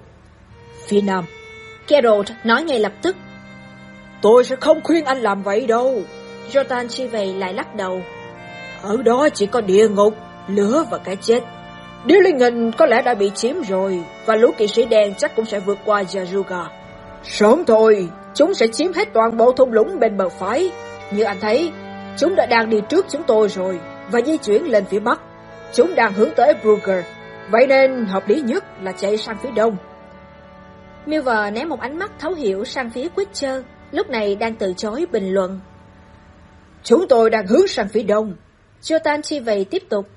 Phía Nam. Geralt nói ngay lập tức. Tôi sẽ không khuyên anh làm vậy đâu. Jotan Chivey lại lắc đầu. Ở đó chỉ có địa ngục, lửa và cái chết. Dillingen có lẽ đã bị chiếm rồi, và lũ kỵ sĩ đen chắc cũng sẽ vượt qua Jaruga. Sớm thôi, chúng sẽ chiếm hết toàn bộ thung lũng bên bờ phải. Như anh thấy, chúng đã đang đi trước chúng tôi rồi, và di chuyển lên phía bắc. Chúng đang hướng tới Brugger, vậy nên hợp lý nhất là chạy sang phía đông. Milver ném một ánh mắt thấu hiểu sang phía Witcher, lúc này đang từ chối bình luận. Chúng tôi đang hướng sang phía đông. Jotan Chivey tiếp tục.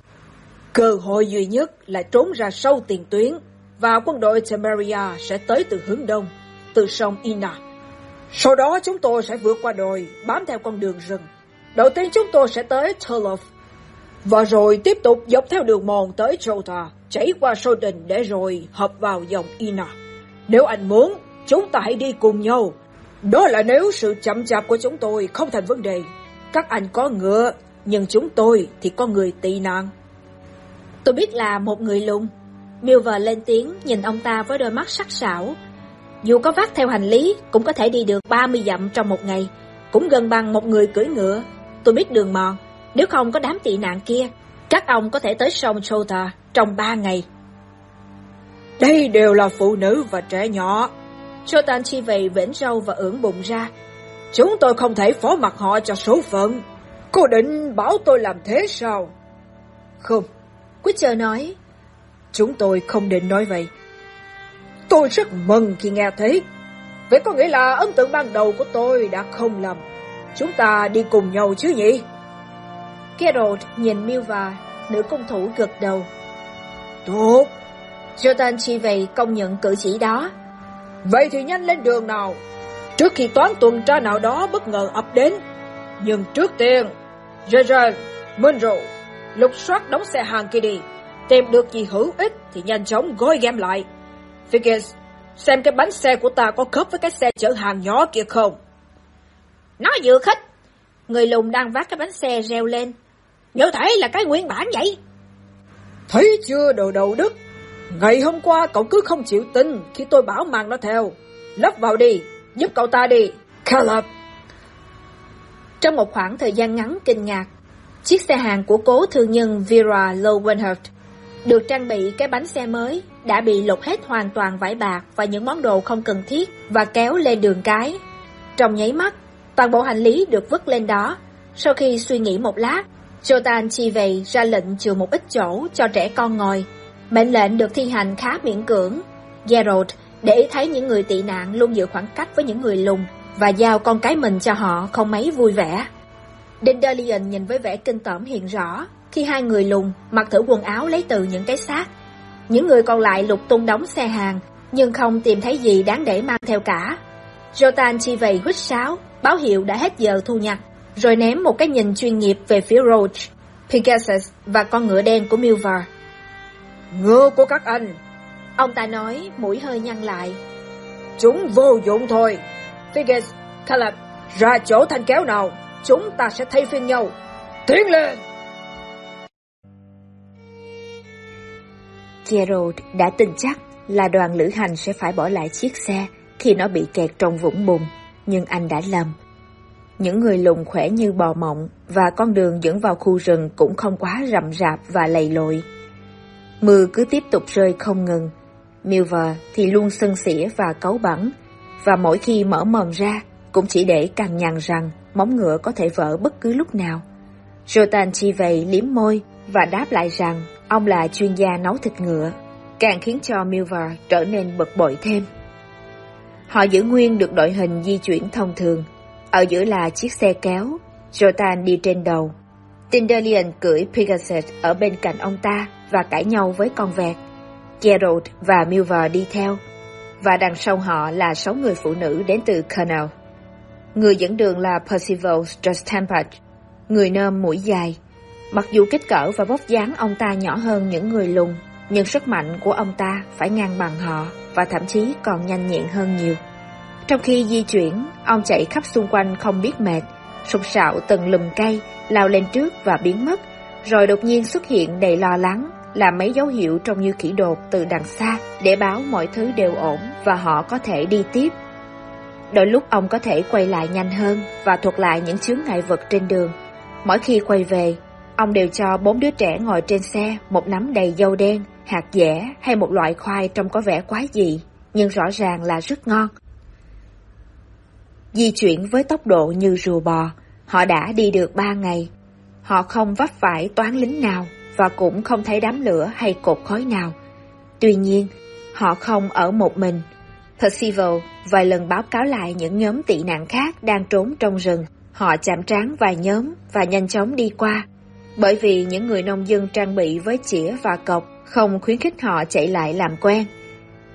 Cơ hội duy nhất là trốn ra sâu tiền tuyến, và quân đội Temeria sẽ tới từ hướng đông, từ sông Ina. Sau đó chúng tôi sẽ vượt qua đồi, bám theo con đường rừng. Đầu tiên chúng tôi sẽ tới Turlough, và rồi tiếp tục dọc theo đường mòn tới Jota, chảy qua Soden để rồi hợp vào dòng Ina. Nếu anh muốn, chúng ta hãy đi cùng nhau. Đó là nếu sự chậm chạp của chúng tôi không thành vấn đề. Các anh có ngựa, nhưng chúng tôi thì có người tị nạn. Tôi biết là một người lùn. Milver lên tiếng nhìn ông ta với đôi mắt sắc sảo. Dù có vác theo hành lý, cũng có thể đi được 30 dặm trong một ngày. Cũng gần bằng một người cưỡi ngựa. Tôi biết đường mòn. Nếu không có đám tị nạn kia, các ông có thể tới sông Chota trong ba ngày. Đây đều là phụ nữ và trẻ nhỏ. Jotan chi vậy vĩnh râu và ưỡn bụng ra. Chúng tôi không thể phó mặc họ cho số phận. Cô định bảo tôi làm thế sao? Không. Witcher nói. Chúng tôi không định nói vậy. Tôi rất mừng khi nghe thấy. Vậy có nghĩa là ấn tượng ban đầu của tôi đã không lầm. Chúng ta đi cùng nhau chứ nhỉ? Geralt nhìn Milva, nữ công thủ gật đầu. Tốt. Jotan Chivey công nhận cử chỉ đó. Vậy thì nhanh lên đường nào. Trước khi toán tuần tra nào đó bất ngờ ập đến. Nhưng trước tiên, Jordan, Munro, lục soát đóng xe hàng kia đi. Tìm được gì hữu ích thì nhanh chóng gói ghém lại. Figgis, xem cái bánh xe của ta có khớp với cái xe chở hàng nhỏ kia không? Nó vừa khích. Người lùn đang vác cái bánh xe reo lên. Như thể là cái nguyên bản vậy. Thấy chưa đồ đầu đức? Ngày hôm qua cậu cứ không chịu tin khi tôi bảo mang nó theo. Lấp vào đi, giúp cậu ta đi. Caleb. Trong một khoảng thời gian ngắn kinh ngạc, chiếc xe hàng của cố thương nhân Vera Lowenhurt được trang bị cái bánh xe mới đã bị lột hết hoàn toàn vải bạc và những món đồ không cần thiết và kéo lên đường cái. Trong nháy mắt, toàn bộ hành lý được vứt lên đó. Sau khi suy nghĩ một lát, Jotan chi về ra lệnh chừa một ít chỗ cho trẻ con ngồi. Mệnh lệnh được thi hành khá miễn cưỡng. Geralt để ý thấy những người tị nạn luôn giữ khoảng cách với những người lùn và giao con cái mình cho họ không mấy vui vẻ. Dandelion nhìn với vẻ kinh tởm hiện rõ khi hai người lùn mặc thử quần áo lấy từ những cái xác. Những người còn lại lục tung đóng xe hàng nhưng không tìm thấy gì đáng để mang theo cả. Jotan chi vầy huýt sáo, báo hiệu đã hết giờ thu nhặt, rồi ném một cái nhìn chuyên nghiệp về phía Roach, Pegasus và con ngựa đen của Milvar. Ngựa của các anh. Ông ta nói, mũi hơi nhăn lại. Chúng vô dụng thôi. Figgis, Caleb, ra chỗ thanh kéo nào, chúng ta sẽ thay phiên nhau. Tiến lên! Gerald đã tin chắc là đoàn lữ hành sẽ phải bỏ lại chiếc xe khi nó bị kẹt trong vũng bùn, nhưng anh đã lầm. Những người lùn khỏe như bò mộng và con đường dẫn vào khu rừng cũng không quá rậm rạp và lầy lội. Mưa cứ tiếp tục rơi không ngừng. Milver thì luôn sân xỉa và cấu bẩn, và mỗi khi mở mồm ra cũng chỉ để cằn nhằn rằng móng ngựa có thể vỡ bất cứ lúc nào. Jotan chi vầy liếm môi và đáp lại rằng ông là chuyên gia nấu thịt ngựa, càng khiến cho Milvar trở nên bực bội thêm. Họ giữ nguyên được đội hình di chuyển thông thường, ở giữa là chiếc xe kéo, Jotan đi trên đầu. Tindalian cưỡi Pegasus ở bên cạnh ông ta và cãi nhau với con vẹt. Gerald và Milver đi theo, và đằng sau họ là sáu người phụ nữ đến từ Canal. Người dẫn đường là Percival Strastampert, người nơm mũi dài. Mặc dù kích cỡ và vóc dáng ông ta nhỏ hơn những người lùn, nhưng sức mạnh của ông ta phải ngang bằng họ và thậm chí còn nhanh nhẹn hơn nhiều. Trong khi di chuyển, ông chạy khắp xung quanh không biết mệt, sục sạo từng lùm cây, lao lên trước và biến mất, rồi đột nhiên xuất hiện đầy lo lắng, làm mấy dấu hiệu trông như kỹ đột từ đằng xa để báo mọi thứ đều ổn và họ có thể đi tiếp. Đôi lúc ông có thể quay lại nhanh hơn và thuật lại những chướng ngại vật trên đường. Mỗi khi quay về, ông đều cho bốn đứa trẻ ngồi trên xe một nắm đầy dâu đen, hạt dẻ hay một loại khoai trông có vẻ quái dị, nhưng rõ ràng là rất ngon. Di chuyển với tốc độ như rùa bò, họ đã đi được ba ngày. Họ không vấp phải toán lính nào và cũng không thấy đám lửa hay cột khói nào. Tuy nhiên, họ không ở một mình. Percival vài lần báo cáo lại những nhóm tị nạn khác đang trốn trong rừng. Họ chạm trán vài nhóm và nhanh chóng đi qua. Bởi vì những người nông dân trang bị với chĩa và cọc không khuyến khích họ chạy lại làm quen.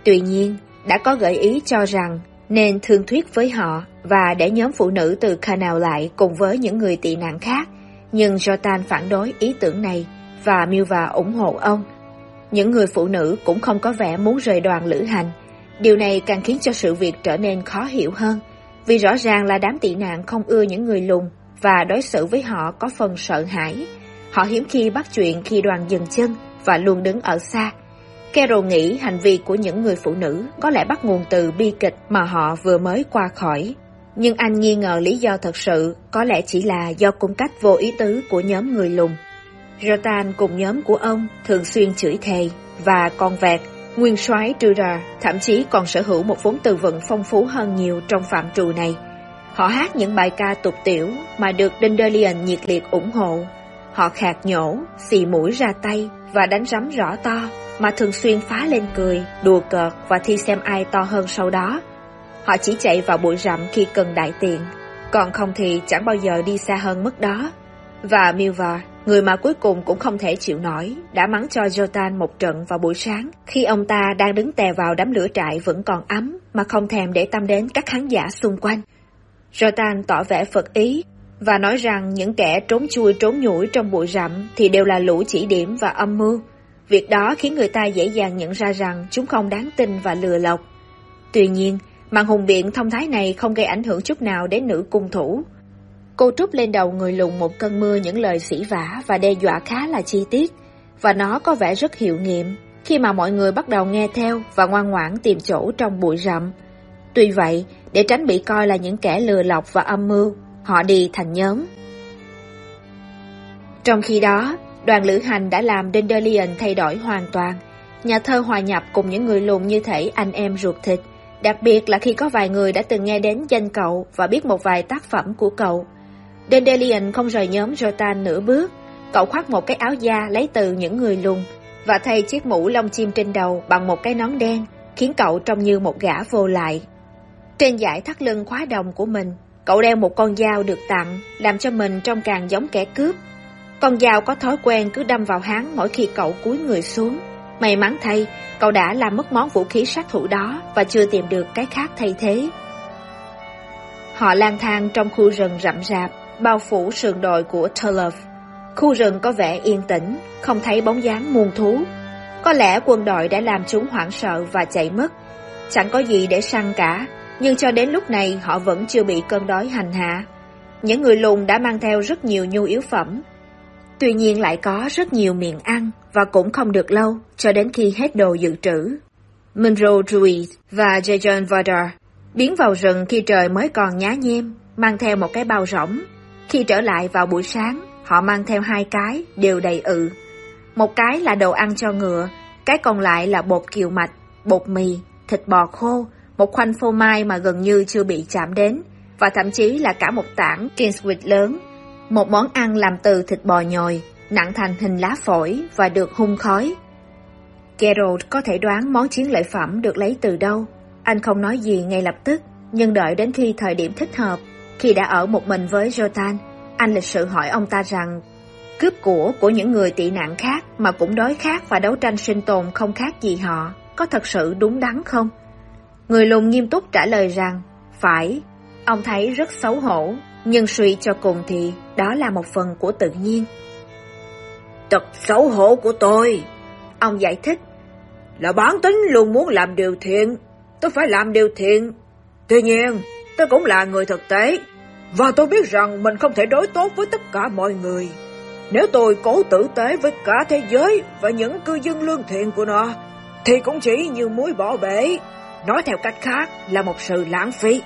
Tuy nhiên, đã có gợi ý cho rằng nên thương thuyết với họ và để nhóm phụ nữ từ Canal lại cùng với những người tị nạn khác. Nhưng Jotan phản đối ý tưởng này và Milva ủng hộ ông. Những người phụ nữ cũng không có vẻ muốn rời đoàn lữ hành. Điều này càng khiến cho sự việc trở nên khó hiểu hơn, vì rõ ràng là đám tị nạn không ưa những người lùn và đối xử với họ có phần sợ hãi. Họ hiếm khi bắt chuyện khi đoàn dừng chân và luôn đứng ở xa. Carol nghĩ hành vi của những người phụ nữ có lẽ bắt nguồn từ bi kịch mà họ vừa mới qua khỏi. Nhưng anh nghi ngờ lý do thật sự có lẽ chỉ là do cung cách vô ý tứ của nhóm người lùn. Rotan cùng nhóm của ông thường xuyên chửi thề và con vẹt, nguyên soái Trura thậm chí còn sở hữu một vốn từ vựng phong phú hơn nhiều trong phạm trù này. Họ hát những bài ca tục tiểu mà được Dandelion nhiệt liệt ủng hộ. Họ khạc nhổ, xì mũi ra tay và đánh rắm rõ to mà thường xuyên phá lên cười, đùa cợt và thi xem ai to hơn sau đó. Họ chỉ chạy vào bụi rậm khi cần đại tiện, còn không thì chẳng bao giờ đi xa hơn mức đó. Và Milva Người mà cuối cùng cũng không thể chịu nổi, đã mắng cho Jotan một trận vào buổi sáng, khi ông ta đang đứng tè vào đám lửa trại vẫn còn ấm, mà không thèm để tâm đến các khán giả xung quanh. Jotan tỏ vẻ phật ý, và nói rằng những kẻ trốn chui trốn nhủi trong bụi rậm thì đều là lũ chỉ điểm và âm mưu. Việc đó khiến người ta dễ dàng nhận ra rằng chúng không đáng tin và lừa lọc. Tuy nhiên, màn hùng biện thông thái này không gây ảnh hưởng chút nào đến nữ cung thủ, Cô trút lên đầu người lùn một cơn mưa những lời sỉ vả và đe dọa khá là chi tiết, và nó có vẻ rất hiệu nghiệm khi mà mọi người bắt đầu nghe theo và ngoan ngoãn tìm chỗ trong bụi rậm. Tuy vậy, để tránh bị coi là những kẻ lừa lọc và âm mưu, họ đi thành nhóm. Trong khi đó, đoàn lữ hành đã làm Dandelion thay đổi hoàn toàn. Nhà thơ hòa nhập cùng những người lùn như thể anh em ruột thịt, đặc biệt là khi có vài người đã từng nghe đến danh cậu và biết một vài tác phẩm của cậu. Dandelion không rời nhóm Jotan nửa bước. Cậu khoác một cái áo da lấy từ những người lùn và thay chiếc mũ lông chim trên đầu bằng một cái nón đen, khiến cậu trông như một gã vô lại. Trên dải thắt lưng khóa đồng của mình, cậu đeo một con dao được tặng, làm cho mình trông càng giống kẻ cướp. Con dao có thói quen cứ đâm vào hắn mỗi khi cậu cúi người xuống. May mắn thay, cậu đã làm mất món vũ khí sát thủ đó và chưa tìm được cái khác thay thế. Họ lang thang trong khu rừng rậm rạp, bao phủ sườn đồi của Turlough. Khu rừng có vẻ yên tĩnh, không thấy bóng dáng muôn thú. Có lẽ quân đội đã làm chúng hoảng sợ và chạy mất. Chẳng có gì để săn cả, nhưng cho đến lúc này họ vẫn chưa bị cơn đói hành hạ. Những người lùn đã mang theo rất nhiều nhu yếu phẩm. Tuy nhiên lại có rất nhiều miệng ăn và cũng không được lâu cho đến khi hết đồ dự trữ. Monroe Druid và Jajon Vodar biến vào rừng khi trời mới còn nhá nhem, mang theo một cái bao rỗng khi trở lại vào buổi sáng, họ mang theo hai cái, đều đầy ự. Một cái là đồ ăn cho ngựa, cái còn lại là bột kiều mạch, bột mì, thịt bò khô, một khoanh phô mai mà gần như chưa bị chạm đến, và thậm chí là cả một tảng Kingswood lớn, một món ăn làm từ thịt bò nhồi, nặng thành hình lá phổi và được hun khói. Gerald có thể đoán món chiến lợi phẩm được lấy từ đâu. Anh không nói gì ngay lập tức, nhưng đợi đến khi thời điểm thích hợp, khi đã ở một mình với Jotan, anh lịch sự hỏi ông ta rằng cướp của của những người tị nạn khác mà cũng đói khát và đấu tranh sinh tồn không khác gì họ, có thật sự đúng đắn không? Người lùn nghiêm túc trả lời rằng, phải, ông thấy rất xấu hổ, nhưng suy cho cùng thì đó là một phần của tự nhiên. Tật xấu hổ của tôi, ông giải thích, là bản tính luôn muốn làm điều thiện, tôi phải làm điều thiện. Tuy nhiên, tôi cũng là người thực tế, và tôi biết rằng mình không thể đối tốt với tất cả mọi người. Nếu tôi cố tử tế với cả thế giới và những cư dân lương thiện của nó, thì cũng chỉ như muối bỏ bể. Nói theo cách khác là một sự lãng phí.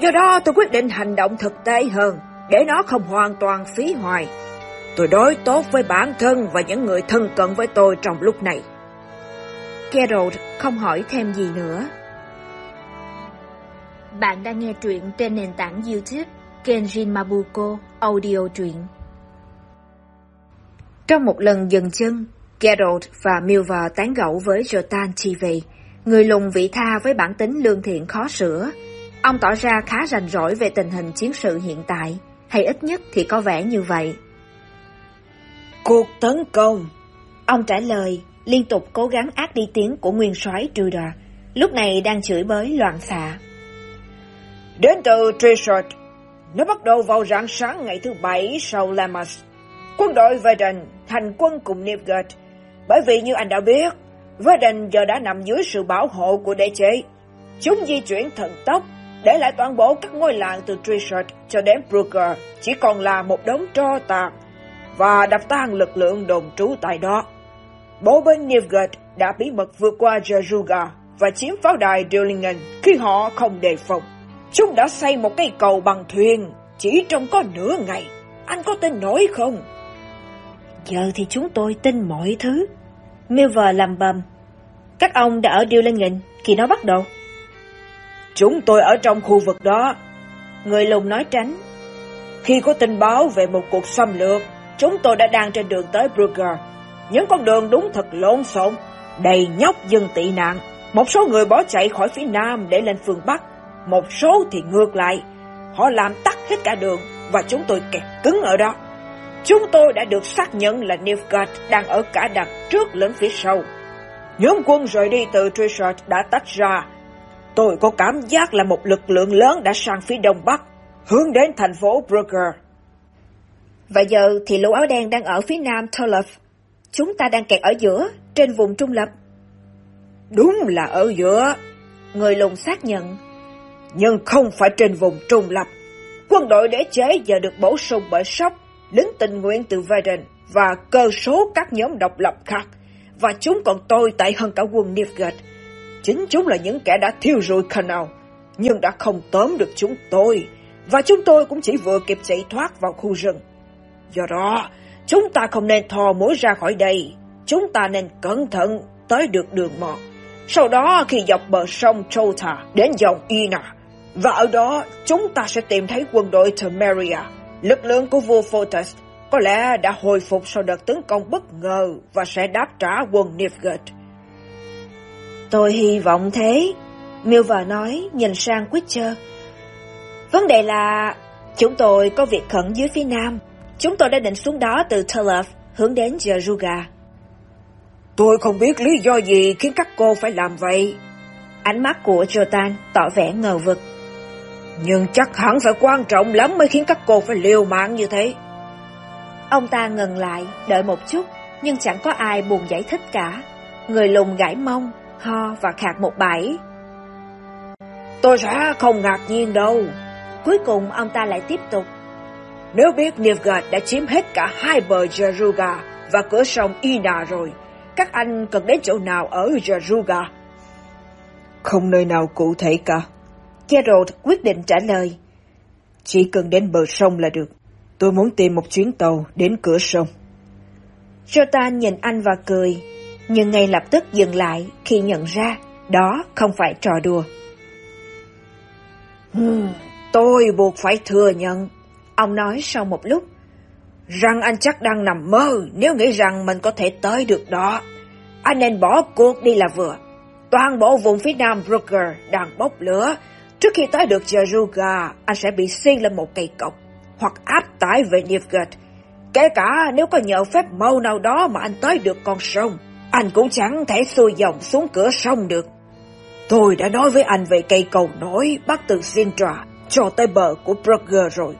Do đó tôi quyết định hành động thực tế hơn, để nó không hoàn toàn phí hoài. Tôi đối tốt với bản thân và những người thân cận với tôi trong lúc này. Gerald không hỏi thêm gì nữa. Bạn đang nghe truyện trên nền tảng YouTube Kenjin Mabuko Audio truyện. Trong một lần dừng chân, Geralt và Milver tán gẫu với Jotan TV, người lùng vị tha với bản tính lương thiện khó sửa. Ông tỏ ra khá rành rỗi về tình hình chiến sự hiện tại, hay ít nhất thì có vẻ như vậy. Cuộc tấn công Ông trả lời, liên tục cố gắng ác đi tiếng của nguyên soái Truda, lúc này đang chửi bới loạn xạ. Đến từ Trishard, nó bắt đầu vào rạng sáng ngày thứ bảy sau Lamas. Quân đội Veden thành quân cùng Nilfgaard, bởi vì như anh đã biết, Veden giờ đã nằm dưới sự bảo hộ của đế chế. Chúng di chuyển thần tốc, để lại toàn bộ các ngôi làng từ Trishard cho đến Brugger chỉ còn là một đống tro tàn và đập tan lực lượng đồn trú tại đó. Bộ bên Nilfgaard đã bí mật vượt qua Jaruga và chiếm pháo đài Dillingen khi họ không đề phòng. Chúng đã xây một cây cầu bằng thuyền chỉ trong có nửa ngày. Anh có tin nổi không? Giờ thì chúng tôi tin mọi thứ. Milver làm bầm. Các ông đã ở Dillingen khi nó bắt đầu. Chúng tôi ở trong khu vực đó. Người lùng nói tránh. Khi có tin báo về một cuộc xâm lược, chúng tôi đã đang trên đường tới Brugger. Những con đường đúng thật lộn xộn, đầy nhóc dân tị nạn. Một số người bỏ chạy khỏi phía nam để lên phương Bắc, một số thì ngược lại. Họ làm tắt hết cả đường và chúng tôi kẹt cứng ở đó. Chúng tôi đã được xác nhận là Nilfgaard đang ở cả đằng trước lẫn phía sau. Nhóm quân rời đi từ Trishard đã tách ra. Tôi có cảm giác là một lực lượng lớn đã sang phía đông bắc, hướng đến thành phố Brugger. Và giờ thì lũ áo đen đang ở phía nam Turlough. Chúng ta đang kẹt ở giữa, trên vùng trung lập. Đúng là ở giữa. Người lùng xác nhận. Nhưng không phải trên vùng trung lập. Quân đội đế chế giờ được bổ sung bởi sóc, lính tình nguyện từ Veden và cơ số các nhóm độc lập khác. Và chúng còn tồi tệ hơn cả quân Nilfgaard. Chính chúng là những kẻ đã thiêu rụi Canal, nhưng đã không tóm được chúng tôi. Và chúng tôi cũng chỉ vừa kịp chạy thoát vào khu rừng. Do đó, chúng ta không nên thò mũi ra khỏi đây. Chúng ta nên cẩn thận tới được đường mòn. Sau đó khi dọc bờ sông Chota đến dòng Ina, và ở đó chúng ta sẽ tìm thấy quân đội Temeria, lực lượng của vua Fortas có lẽ đã hồi phục sau đợt tấn công bất ngờ và sẽ đáp trả quân Nilfgaard. Tôi hy vọng thế, Milver nói nhìn sang Witcher. Vấn đề là chúng tôi có việc khẩn dưới phía nam. Chúng tôi đã định xuống đó từ Turlough hướng đến Jaruga. Tôi không biết lý do gì khiến các cô phải làm vậy. Ánh mắt của Jotan tỏ vẻ ngờ vực. Nhưng chắc hẳn phải quan trọng lắm mới khiến các cô phải liều mạng như thế. Ông ta ngừng lại, đợi một chút, nhưng chẳng có ai buồn giải thích cả. Người lùng gãi mông, ho và khạc một bãi. Tôi sẽ không ngạc nhiên đâu. Cuối cùng ông ta lại tiếp tục. Nếu biết Nilfgaard đã chiếm hết cả hai bờ Jaruga và cửa sông Ina rồi, các anh cần đến chỗ nào ở Jaruga? Không nơi nào cụ thể cả. Gerald quyết định trả lời. Chỉ cần đến bờ sông là được. Tôi muốn tìm một chuyến tàu đến cửa sông. Jotan nhìn anh và cười, nhưng ngay lập tức dừng lại khi nhận ra đó không phải trò đùa. Hmm, Tôi buộc phải thừa nhận, ông nói sau một lúc, rằng anh chắc đang nằm mơ nếu nghĩ rằng mình có thể tới được đó. Anh nên bỏ cuộc đi là vừa. Toàn bộ vùng phía nam Brugger đang bốc lửa. Trước khi tới được Jeruga, anh sẽ bị xiên lên một cây cọc hoặc áp tải về Nivgard. Kể cả nếu có nhờ phép màu nào đó mà anh tới được con sông, anh cũng chẳng thể xuôi dòng xuống cửa sông được. Tôi đã nói với anh về cây cầu nổi bắt từ Sintra cho tới bờ của Brugger rồi.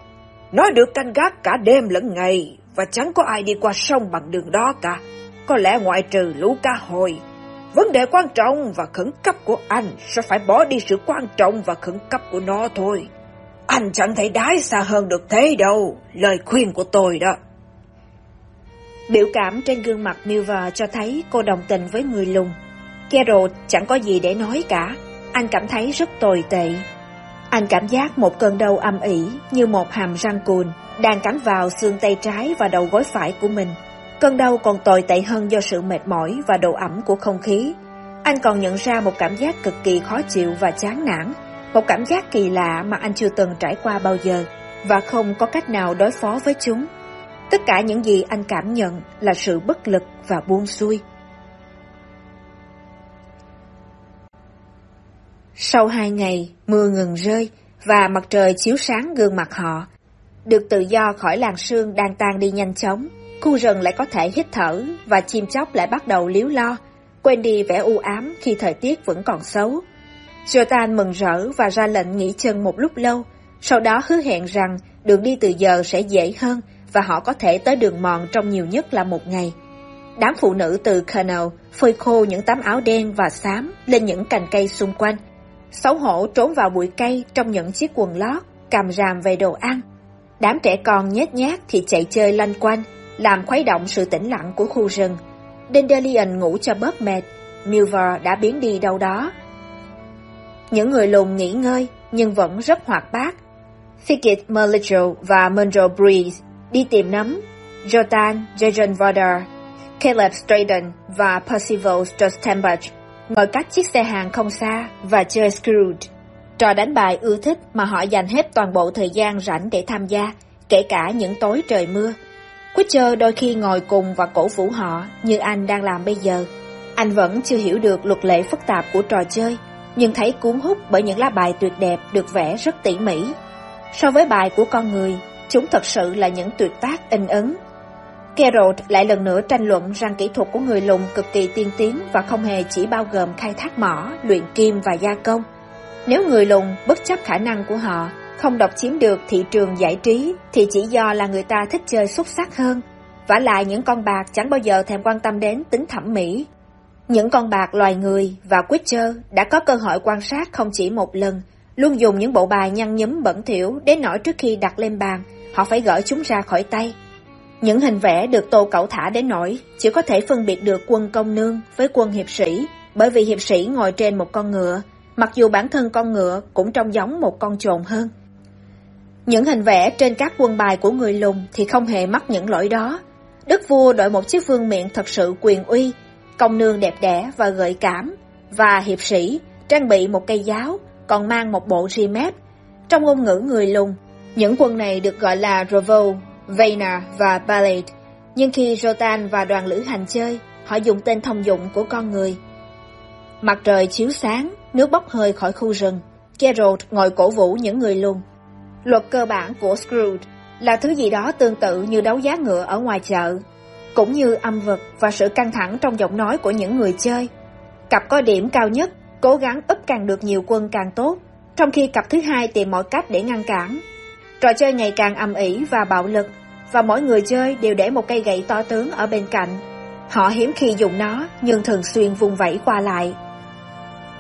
Nó được canh gác cả đêm lẫn ngày và chẳng có ai đi qua sông bằng đường đó cả. Có lẽ ngoại trừ lũ cá hồi. Vấn đề quan trọng và khẩn cấp của anh sẽ phải bỏ đi sự quan trọng và khẩn cấp của nó thôi. Anh chẳng thể đái xa hơn được thế đâu, lời khuyên của tôi đó. Biểu cảm trên gương mặt Milver cho thấy cô đồng tình với người lùn. Carol chẳng có gì để nói cả, anh cảm thấy rất tồi tệ. Anh cảm giác một cơn đau âm ỉ như một hàm răng cùn đang cắn vào xương tay trái và đầu gối phải của mình. Cơn đau còn tồi tệ hơn do sự mệt mỏi và độ ẩm của không khí. Anh còn nhận ra một cảm giác cực kỳ khó chịu và chán nản, một cảm giác kỳ lạ mà anh chưa từng trải qua bao giờ và không có cách nào đối phó với chúng. Tất cả những gì anh cảm nhận là sự bất lực và buông xuôi. Sau hai ngày, mưa ngừng rơi và mặt trời chiếu sáng gương mặt họ. Được tự do khỏi làng sương đang tan đi nhanh chóng, khu rừng lại có thể hít thở và chim chóc lại bắt đầu liếu lo, quên đi vẻ u ám khi thời tiết vẫn còn xấu. Jotan mừng rỡ và ra lệnh nghỉ chân một lúc lâu, sau đó hứa hẹn rằng đường đi từ giờ sẽ dễ hơn và họ có thể tới đường mòn trong nhiều nhất là một ngày. Đám phụ nữ từ Canal phơi khô những tấm áo đen và xám lên những cành cây xung quanh, Xấu hổ trốn vào bụi cây trong những chiếc quần lót, cầm ràm về đồ ăn. Đám trẻ con nhét nhát thì chạy chơi lanh quanh, làm khuấy động sự tĩnh lặng của khu rừng. Dandelion ngủ cho bớt mệt, Milver đã biến đi đâu đó. Những người lùn nghỉ ngơi, nhưng vẫn rất hoạt bát. Fickett Merlicho và Monroe Breeze đi tìm nấm. Jotan, Jason Voder, Caleb Straden và Percival Sturstenbach ngồi cách chiếc xe hàng không xa và chơi Scrooge. Trò đánh bài ưa thích mà họ dành hết toàn bộ thời gian rảnh để tham gia, kể cả những tối trời mưa. Quitcher đôi khi ngồi cùng và cổ vũ họ như anh đang làm bây giờ. Anh vẫn chưa hiểu được luật lệ phức tạp của trò chơi, nhưng thấy cuốn hút bởi những lá bài tuyệt đẹp được vẽ rất tỉ mỉ. So với bài của con người, chúng thật sự là những tuyệt tác in ấn Carroll lại lần nữa tranh luận rằng kỹ thuật của người lùn cực kỳ tiên tiến và không hề chỉ bao gồm khai thác mỏ, luyện kim và gia công. Nếu người lùn, bất chấp khả năng của họ, không độc chiếm được thị trường giải trí thì chỉ do là người ta thích chơi xuất sắc hơn. vả lại những con bạc chẳng bao giờ thèm quan tâm đến tính thẩm mỹ. Những con bạc loài người và Witcher đã có cơ hội quan sát không chỉ một lần, luôn dùng những bộ bài nhăn nhúm bẩn thỉu đến nỗi trước khi đặt lên bàn, họ phải gỡ chúng ra khỏi tay. Những hình vẽ được tô cẩu thả đến nỗi chỉ có thể phân biệt được quân công nương với quân hiệp sĩ, bởi vì hiệp sĩ ngồi trên một con ngựa, mặc dù bản thân con ngựa cũng trông giống một con trồn hơn. Những hình vẽ trên các quân bài của người lùng thì không hề mắc những lỗi đó. Đức vua đội một chiếc vương miện thật sự quyền uy, công nương đẹp đẽ và gợi cảm, và hiệp sĩ trang bị một cây giáo, còn mang một bộ ri mép. Trong ngôn ngữ người lùng, những quân này được gọi là Revolt vena và ballet nhưng khi Jotan và đoàn lữ hành chơi, họ dùng tên thông dụng của con người. Mặt trời chiếu sáng, nước bốc hơi khỏi khu rừng. Geralt ngồi cổ vũ những người luôn. Luật cơ bản của Scrooge là thứ gì đó tương tự như đấu giá ngựa ở ngoài chợ, cũng như âm vực và sự căng thẳng trong giọng nói của những người chơi. Cặp có điểm cao nhất, cố gắng ấp càng được nhiều quân càng tốt, trong khi cặp thứ hai tìm mọi cách để ngăn cản. Trò chơi ngày càng âm ỉ và bạo lực, và mỗi người chơi đều để một cây gậy to tướng ở bên cạnh. Họ hiếm khi dùng nó, nhưng thường xuyên vùng vẫy qua lại.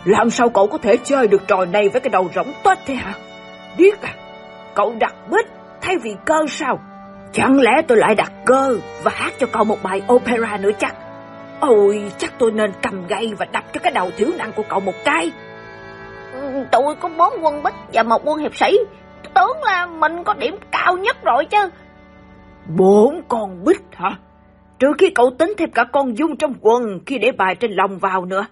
Làm sao cậu có thể chơi được trò này với cái đầu rỗng toét thế hả? Điếc à, cậu đặt bích thay vì cơ sao? Chẳng lẽ tôi lại đặt cơ và hát cho cậu một bài opera nữa chắc? Ôi, chắc tôi nên cầm gậy và đập cho cái đầu thiếu năng của cậu một cái. Ừ, tôi có bốn quân bích và một quân hiệp sĩ. Tưởng là mình có điểm cao nhất rồi chứ. Bốn con bích hả? Trừ khi cậu tính thêm cả con dung trong quần khi để bài trên lòng vào nữa.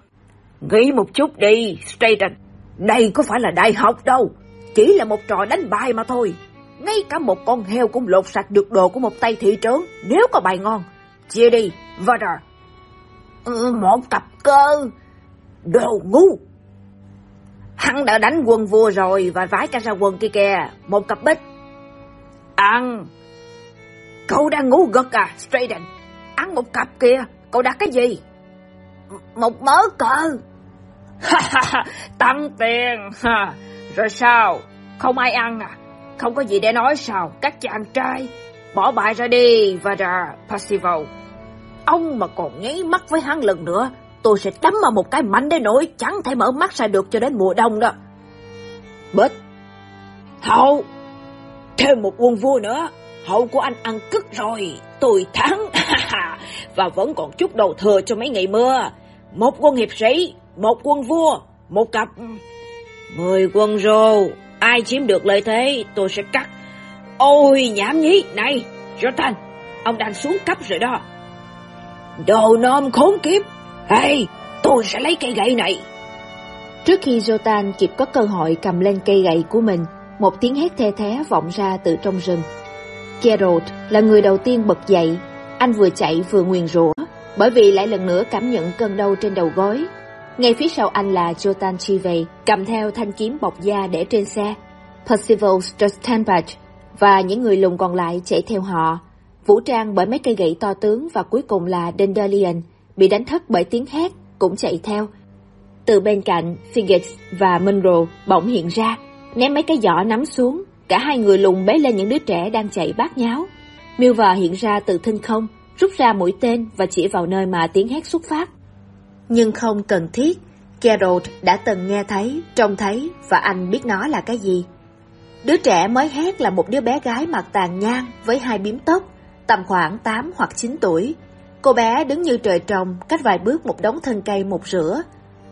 Nghĩ một chút đi, Straton. Đây có phải là đại học đâu. chỉ là một trò đánh bài mà thôi. Ngay cả một con heo cũng lột sạch được đồ của một tay thị trấn nếu có bài ngon. Chia đi, Vader. Ừ, một cặp cơ. Đồ ngu. Hắn đã đánh quân vua rồi và vái cả ra quân kia kìa. Một cặp bích. Ăn. Cậu đang ngủ gật à, Straden. Ăn một cặp kìa. Cậu đặt cái gì? Một mớ cờ. Tăng tiền. Rồi sao? Không ai ăn à? Không có gì để nói sao? Các chàng trai. Bỏ bài ra đi, và ra Passival Ông mà còn nháy mắt với hắn lần nữa, tôi sẽ đấm vào một cái mạnh đến nỗi chẳng thể mở mắt ra được cho đến mùa đông đó. Bết! Hậu! Thêm một quân vua nữa, hậu của anh ăn cức rồi, tôi thắng, và vẫn còn chút đầu thừa cho mấy ngày mưa. Một quân hiệp sĩ, một quân vua, một cặp... Mười quân rô, ai chiếm được lợi thế, tôi sẽ cắt. Ôi, nhảm nhí, này, Jotan, ông đang xuống cấp rồi đó. Đồ nôm khốn kiếp, hey, tôi sẽ lấy cây gậy này. Trước khi Jotan kịp có cơ hội cầm lên cây gậy của mình, một tiếng hét the thé vọng ra từ trong rừng. Geralt là người đầu tiên bật dậy, anh vừa chạy vừa nguyền rủa, bởi vì lại lần nữa cảm nhận cơn đau trên đầu gối. Ngay phía sau anh là Jotan Chive, cầm theo thanh kiếm bọc da để trên xe. Percival Sturstenbach và những người lùng còn lại chạy theo họ, vũ trang bởi mấy cây gậy to tướng và cuối cùng là Dandelion, bị đánh thất bởi tiếng hét, cũng chạy theo. Từ bên cạnh, Figgis và Munro bỗng hiện ra, ném mấy cái giỏ nắm xuống, cả hai người lùng bế lên những đứa trẻ đang chạy bát nháo. Milva hiện ra từ thinh không, rút ra mũi tên và chỉ vào nơi mà tiếng hét xuất phát. Nhưng không cần thiết, Gerald đã từng nghe thấy, trông thấy và anh biết nó là cái gì. Đứa trẻ mới hét là một đứa bé gái mặt tàn nhang với hai biếm tóc, tầm khoảng 8 hoặc 9 tuổi. Cô bé đứng như trời trồng, cách vài bước một đống thân cây một rửa.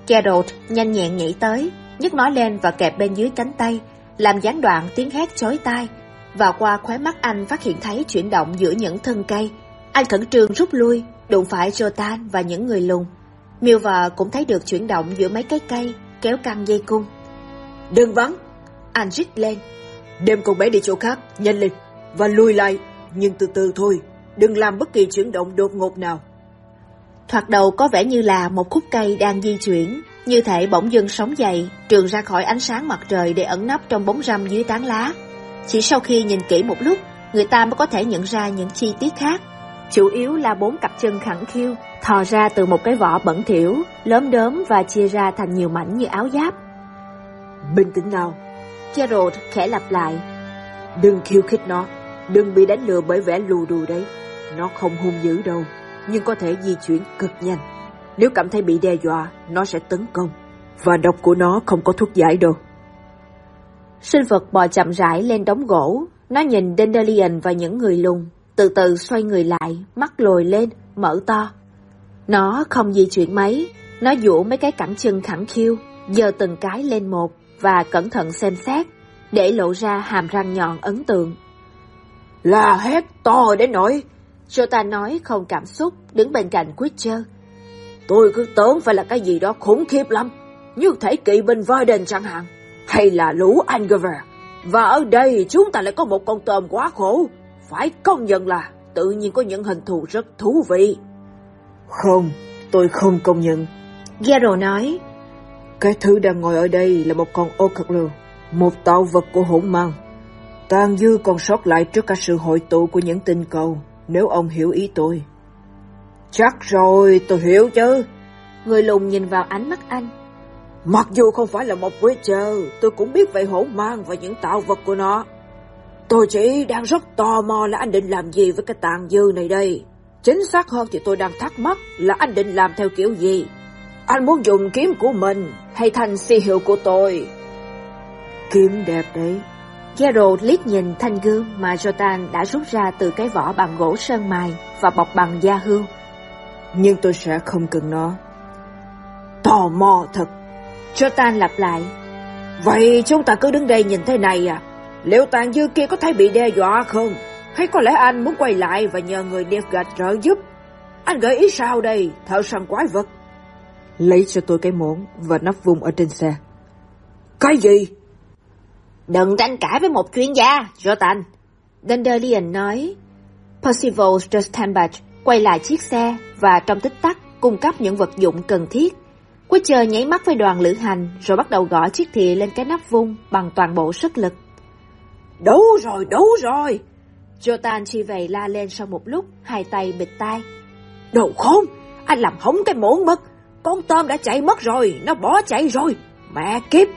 Gerald nhanh nhẹn nhảy tới, nhấc nó lên và kẹp bên dưới cánh tay, làm gián đoạn tiếng hét chói tai. Và qua khóe mắt anh phát hiện thấy chuyển động giữa những thân cây. Anh khẩn trương rút lui, đụng phải Jotan và những người lùng. Milva cũng thấy được chuyển động giữa mấy cái cây, kéo căng dây cung. Đừng vắng! Anh rít lên. Đem con bé đi chỗ khác, nhanh lên, và lùi lại, nhưng từ từ thôi, đừng làm bất kỳ chuyển động đột ngột nào. Thoạt đầu có vẻ như là một khúc cây đang di chuyển, như thể bỗng dưng sống dậy, trường ra khỏi ánh sáng mặt trời để ẩn nấp trong bóng râm dưới tán lá. Chỉ sau khi nhìn kỹ một lúc, người ta mới có thể nhận ra những chi tiết khác. Chủ yếu là bốn cặp chân khẳng khiu, thò ra từ một cái vỏ bẩn thỉu, lớn đớm và chia ra thành nhiều mảnh như áo giáp. Bình tĩnh nào. Gerald khẽ lặp lại. Đừng khiêu khích nó, đừng bị đánh lừa bởi vẻ lù đù đấy. Nó không hung dữ đâu, nhưng có thể di chuyển cực nhanh. Nếu cảm thấy bị đe dọa, nó sẽ tấn công. Và độc của nó không có thuốc giải đâu. Sinh vật bò chậm rãi lên đống gỗ. Nó nhìn Dandelion và những người lùng, từ từ xoay người lại, mắt lồi lên, mở to. Nó không di chuyển mấy, nó dụ mấy cái cẳng chân khẳng khiu, giơ từng cái lên một và cẩn thận xem xét, để lộ ra hàm răng nhọn ấn tượng. Là hét to đến nỗi... Jota nói không cảm xúc, đứng bên cạnh Witcher. Tôi cứ tưởng phải là cái gì đó khủng khiếp lắm, như thể kỵ binh Varden chẳng hạn, hay là lũ Angover. Và ở đây chúng ta lại có một con tôm quá khổ, phải công nhận là tự nhiên có những hình thù rất thú vị. Không, tôi không công nhận. Gero nói, cái thứ đang ngồi ở đây là một con Okaklu, một tạo vật của hỗn mang. Tàn dư còn sót lại trước cả sự hội tụ của những tinh cầu, nếu ông hiểu ý tôi. Chắc rồi, tôi hiểu chứ. Người lùng nhìn vào ánh mắt anh. Mặc dù không phải là một Witcher, tôi cũng biết về hỗn mang và những tạo vật của nó. Tôi chỉ đang rất tò mò là anh định làm gì với cái tàn dư này đây. Chính xác hơn thì tôi đang thắc mắc là anh định làm theo kiểu gì. Anh muốn dùng kiếm của mình hay thành si hiệu của tôi? Kiếm đẹp đấy. Geralt liếc nhìn thanh gương mà Jotan đã rút ra từ cái vỏ bằng gỗ sơn mài và bọc bằng da hươu. Nhưng tôi sẽ không cần nó. Tò mò thật. Jotan lặp lại. Vậy chúng ta cứ đứng đây nhìn thế này à? Liệu tàn dư kia có thấy bị đe dọa không? Hay có lẽ anh muốn quay lại và nhờ người Nilfgaard trợ giúp? Anh gợi ý sao đây, thợ săn quái vật? Lấy cho tôi cái muỗng và nắp vùng ở trên xe. Cái gì? Đừng tranh cãi với một chuyên gia, Jordan. Dandelion nói. Percival Sturstambach quay lại chiếc xe và trong tích tắc cung cấp những vật dụng cần thiết. Witcher nháy mắt với đoàn lữ hành rồi bắt đầu gõ chiếc thìa lên cái nắp vung bằng toàn bộ sức lực. Đủ rồi, đủ rồi! Jotan chi vầy la lên sau một lúc, hai tay bịt tai. Đồ khốn! Anh làm hỏng cái muỗng mực! Con tôm đã chạy mất rồi, nó bỏ chạy rồi! Mẹ kiếp!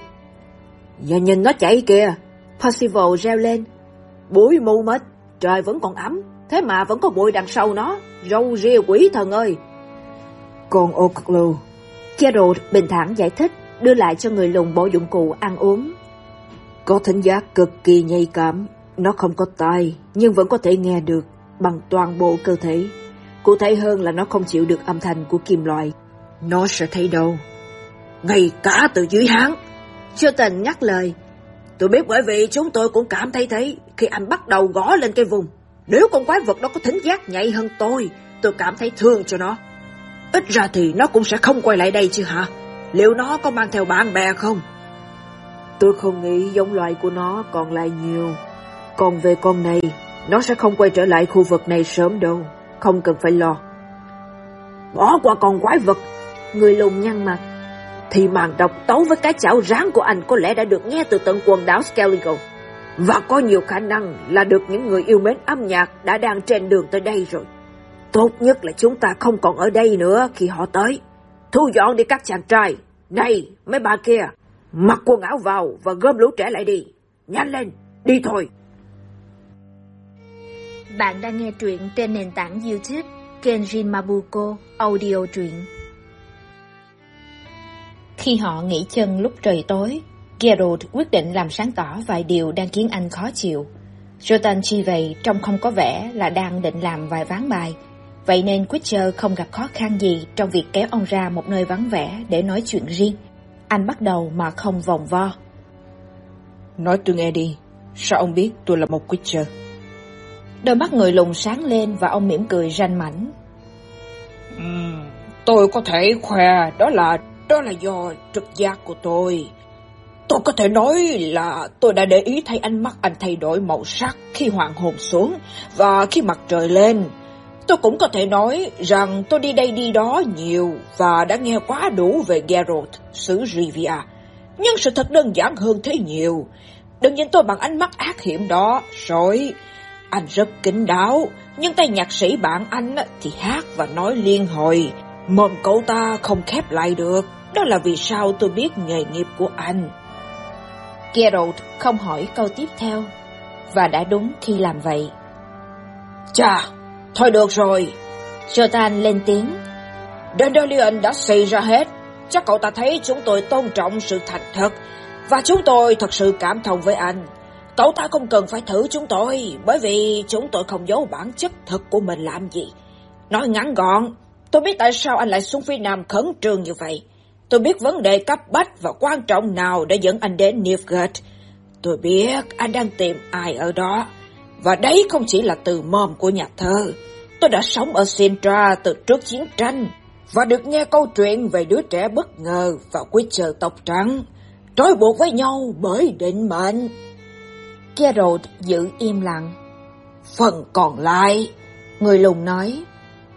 Giờ nhìn nó chạy kìa! Percival reo lên. Bụi mù mịt, trời vẫn còn ấm, thế mà vẫn có bụi đằng sau nó, râu ria quỷ thần ơi! Con Oaklow. Gerald bình thản giải thích, đưa lại cho người lùn bộ dụng cụ ăn uống. Có thính giác cực kỳ nhạy cảm, nó không có tai, nhưng vẫn có thể nghe được bằng toàn bộ cơ thể. Cụ thể hơn là nó không chịu được âm thanh của kim loại. Nó sẽ thấy đâu? Ngay cả từ dưới háng. tình nhắc lời. Tôi biết bởi vì chúng tôi cũng cảm thấy thế khi anh bắt đầu gõ lên cái vùng. Nếu con quái vật đó có thính giác nhạy hơn tôi, tôi cảm thấy thương cho nó. Ít ra thì nó cũng sẽ không quay lại đây chứ hả? Liệu nó có mang theo bạn bè không? Tôi không nghĩ giống loài của nó còn lại nhiều. Còn về con này, nó sẽ không quay trở lại khu vực này sớm đâu. Không cần phải lo. Bỏ qua con quái vật. Người lùn nhăn mặt. Thì màn độc tấu với cái chảo rán của anh có lẽ đã được nghe từ tận quần đảo Skellige. Và có nhiều khả năng là được những người yêu mến âm nhạc đã đang trên đường tới đây rồi. Tốt nhất là chúng ta không còn ở đây nữa khi họ tới. Thu dọn đi các chàng trai. Này, mấy bà kia, mặc quần áo vào và gom lũ trẻ lại đi. Nhanh lên, đi thôi. Bạn đang nghe truyện trên nền tảng YouTube Kenjin Mabuko Audio truyện. Khi họ nghỉ chân lúc trời tối, Geralt quyết định làm sáng tỏ vài điều đang khiến anh khó chịu. Jotan chi vậy trông không có vẻ là đang định làm vài ván bài, vậy nên Witcher không gặp khó khăn gì trong việc kéo ông ra một nơi vắng vẻ để nói chuyện riêng. Anh bắt đầu mà không vòng vo. Nói tôi nghe đi, sao ông biết tôi là một Witcher? Đôi mắt người lùn sáng lên và ông mỉm cười ranh mảnh. Tôi có thể khoe đó là đó là do trực giác của tôi. Tôi có thể nói là tôi đã để ý thấy ánh mắt anh thay đổi màu sắc khi hoàng hồn xuống và khi mặt trời lên. Tôi cũng có thể nói rằng tôi đi đây đi đó nhiều và đã nghe quá đủ về Geralt, xứ Rivia. Nhưng sự thật đơn giản hơn thế nhiều. Đừng nhìn tôi bằng ánh mắt ác hiểm đó, rồi. Anh rất kín đáo, nhưng tay nhạc sĩ bạn anh thì hát và nói liên hồi. Mồm cậu ta không khép lại được. Đó là vì sao tôi biết nghề nghiệp của anh. Geralt không hỏi câu tiếp theo, và đã đúng khi làm vậy. Chà, thôi được rồi. Jotan lên tiếng. Dandelion đã xì ra hết. Chắc cậu ta thấy chúng tôi tôn trọng sự thành thật, và chúng tôi thật sự cảm thông với anh. Cậu ta không cần phải thử chúng tôi, bởi vì chúng tôi không giấu bản chất thật của mình làm gì. Nói ngắn gọn, tôi biết tại sao anh lại xuống phía Nam khẩn trương như vậy. Tôi biết vấn đề cấp bách và quan trọng nào đã dẫn anh đến Nilfgaard. Tôi biết anh đang tìm ai ở đó. Và đấy không chỉ là từ mòm của nhà thơ. Tôi đã sống ở Sintra từ trước chiến tranh và được nghe câu chuyện về đứa trẻ bất ngờ và quý chờ tộc trắng, trói buộc với nhau bởi định mệnh. Gerald giữ im lặng. Phần còn lại, người lùng nói,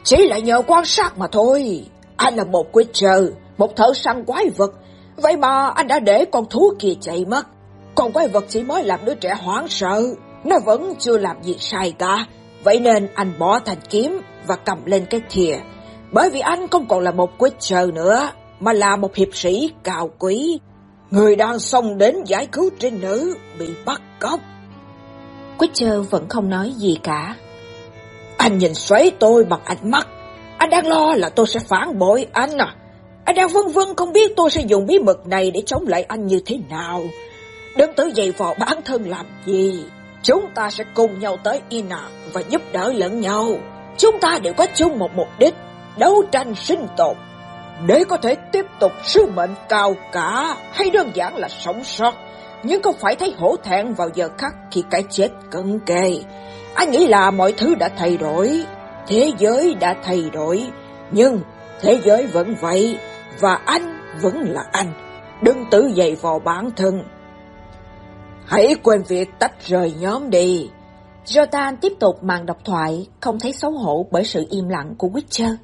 chỉ là nhờ quan sát mà thôi. Anh là một Witcher, một thợ săn quái vật. Vậy mà anh đã để con thú kia chạy mất. Con quái vật chỉ mới làm đứa trẻ hoảng sợ. Nó vẫn chưa làm gì sai cả. Vậy nên anh bỏ thanh kiếm và cầm lên cái thìa. Bởi vì anh không còn là một Witcher nữa, mà là một hiệp sĩ cao quý. Người đang xông đến giải cứu trinh nữ bị bắt cóc. Witcher vẫn không nói gì cả. Anh nhìn xoáy tôi bằng ánh mắt. Anh đang lo là tôi sẽ phản bội anh à. Anh đang vân vân không biết tôi sẽ dùng bí mật này để chống lại anh như thế nào. Đừng tự dày vò bản thân làm gì. Chúng ta sẽ cùng nhau tới Ina và giúp đỡ lẫn nhau. Chúng ta đều có chung một mục đích, đấu tranh sinh tồn. Để có thể tiếp tục sứ mệnh cao cả hay đơn giản là sống sót, nhưng không phải thấy hổ thẹn vào giờ khắc khi cái chết cận kề. Anh nghĩ là mọi thứ đã thay đổi, thế giới đã thay đổi, nhưng thế giới vẫn vậy và anh vẫn là anh. Đừng tự dày vào bản thân. Hãy quên việc tách rời nhóm đi. Jotan tiếp tục màn độc thoại, không thấy xấu hổ bởi sự im lặng của Witcher.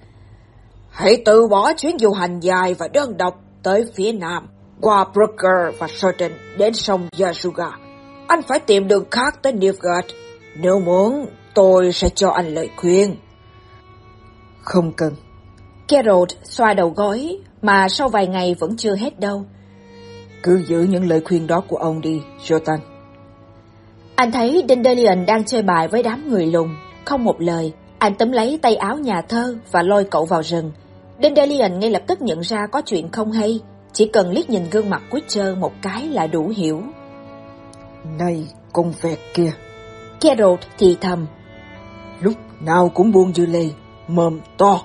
Hãy từ bỏ chuyến du hành dài và đơn độc tới phía nam, qua Brooker và Certain đến sông Yasuga. Anh phải tìm đường khác tới Nilfgaard. Nếu muốn, tôi sẽ cho anh lời khuyên. Không cần. Geralt xoa đầu gối, mà sau vài ngày vẫn chưa hết đâu. Cứ giữ những lời khuyên đó của ông đi, Jotan. Anh thấy Dandelion đang chơi bài với đám người lùn, không một lời. Anh tấm lấy tay áo nhà thơ và lôi cậu vào rừng. Dandelion ngay lập tức nhận ra có chuyện không hay, chỉ cần liếc nhìn gương mặt Witcher một cái là đủ hiểu. Này, con vẹt kia. Geralt thì thầm. Lúc nào cũng buông dư lê, mồm to.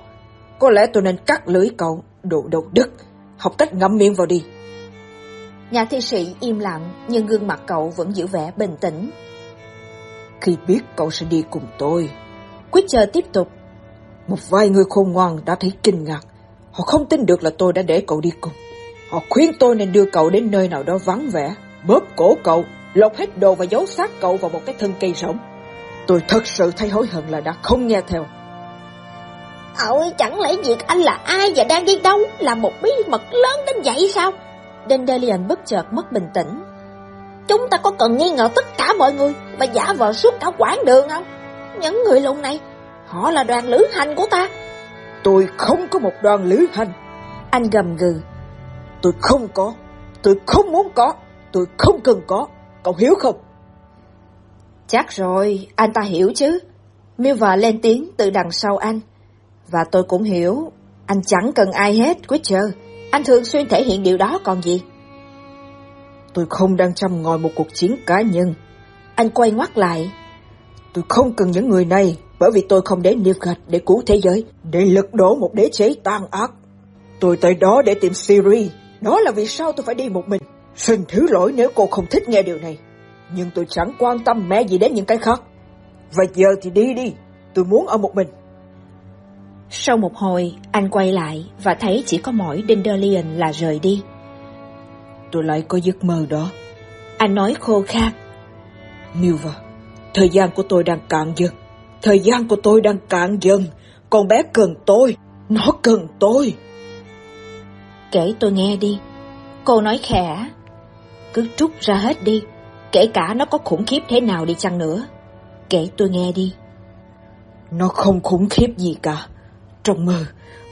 Có lẽ tôi nên cắt lưỡi cậu, đồ đầu đức. Học cách ngậm miệng vào đi. Nhà thi sĩ im lặng, nhưng gương mặt cậu vẫn giữ vẻ bình tĩnh. Khi biết cậu sẽ đi cùng tôi. Witcher tiếp tục. Một vài người khôn ngoan đã thấy kinh ngạc. Họ không tin được là tôi đã để cậu đi cùng. Họ khuyên tôi nên đưa cậu đến nơi nào đó vắng vẻ, bóp cổ cậu, lột hết đồ và giấu xác cậu vào một cái thân cây rỗng. Tôi thật sự thấy hối hận là đã không nghe theo. Ôi, chẳng lẽ việc anh là ai và đang đi đâu là một bí mật lớn đến vậy sao? Dandelion bất chợt mất bình tĩnh. Chúng ta có cần nghi ngờ tất cả mọi người và giả vờ suốt cả quãng đường không? Những người lùn này, họ là đoàn lữ hành của ta. Tôi không có một đoàn lữ hành. Anh gầm gừ. Tôi không có, tôi không muốn có, tôi không cần có, cậu hiểu không? Chắc rồi, anh ta hiểu chứ. Milva lên tiếng từ đằng sau anh. Và tôi cũng hiểu, anh chẳng cần ai hết, Witcher. Anh thường xuyên thể hiện điều đó còn gì. Tôi không đang chăm ngòi một cuộc chiến cá nhân. Anh quay ngoắt lại. Tôi không cần những người này, bởi vì tôi không đến Nilfgaard để cứu thế giới, để lật đổ một đế chế tàn ác. Tôi tới đó để tìm Siri, đó là vì sao tôi phải đi một mình. Xin thứ lỗi nếu cô không thích nghe điều này, nhưng tôi chẳng quan tâm mẹ gì đến những cái khác. Và giờ thì đi đi, tôi muốn ở một mình. Sau một hồi, anh quay lại và thấy chỉ có mỗi Dandelion là rời đi. Tôi lại có giấc mơ đó. Anh nói khô khát. Milva, thời gian của tôi đang cạn dần. Thời gian của tôi đang cạn dần. Con bé cần tôi. Nó cần tôi. Kể tôi nghe đi. Cô nói khẽ. Cứ trút ra hết đi. Kể cả nó có khủng khiếp thế nào đi chăng nữa. Kể tôi nghe đi. Nó không khủng khiếp gì cả. Trong mơ,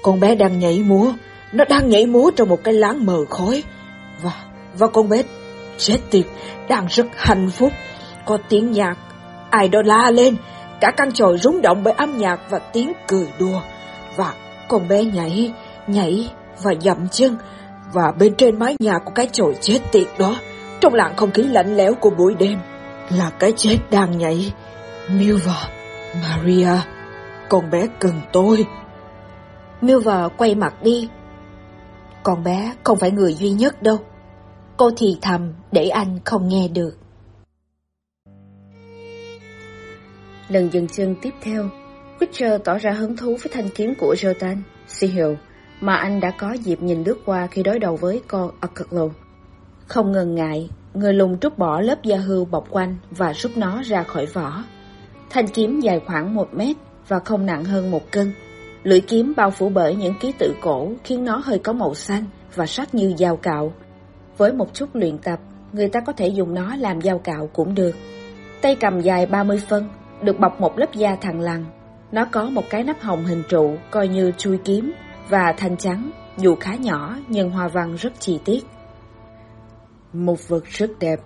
con bé đang nhảy múa. Nó đang nhảy múa trong một cái láng mờ khói. Và, và con bé chết tiệt, đang rất hạnh phúc. Có tiếng nhạc, ai đó la lên. Cả căn tròi rung động bởi âm nhạc và tiếng cười đùa. Và con bé nhảy, nhảy và dậm chân. Và bên trên mái nhà của cái chòi chết tiệt đó, trong lặng không khí lạnh lẽo của buổi đêm, là cái chết đang nhảy. Milva, Maria, con bé cần tôi. Milver quay mặt đi. Con bé không phải người duy nhất đâu. Cô thì thầm để anh không nghe được. Lần dừng chân tiếp theo, Witcher tỏ ra hứng thú với thanh kiếm của Jotan, Sihil, mà anh đã có dịp nhìn lướt qua khi đối đầu với con Akaklo. Không ngần ngại, người lùng trút bỏ lớp da hưu bọc quanh và rút nó ra khỏi vỏ. Thanh kiếm dài khoảng một mét và không nặng hơn một cân. Lưỡi kiếm bao phủ bởi những ký tự cổ khiến nó hơi có màu xanh và sắc như dao cạo. Với một chút luyện tập, người ta có thể dùng nó làm dao cạo cũng được. Tay cầm dài 30 phân, được bọc một lớp da thằn lằn. Nó có một cái nắp hồng hình trụ coi như chui kiếm và thanh trắng, dù khá nhỏ nhưng hoa văn rất chi tiết. Một vật rất đẹp.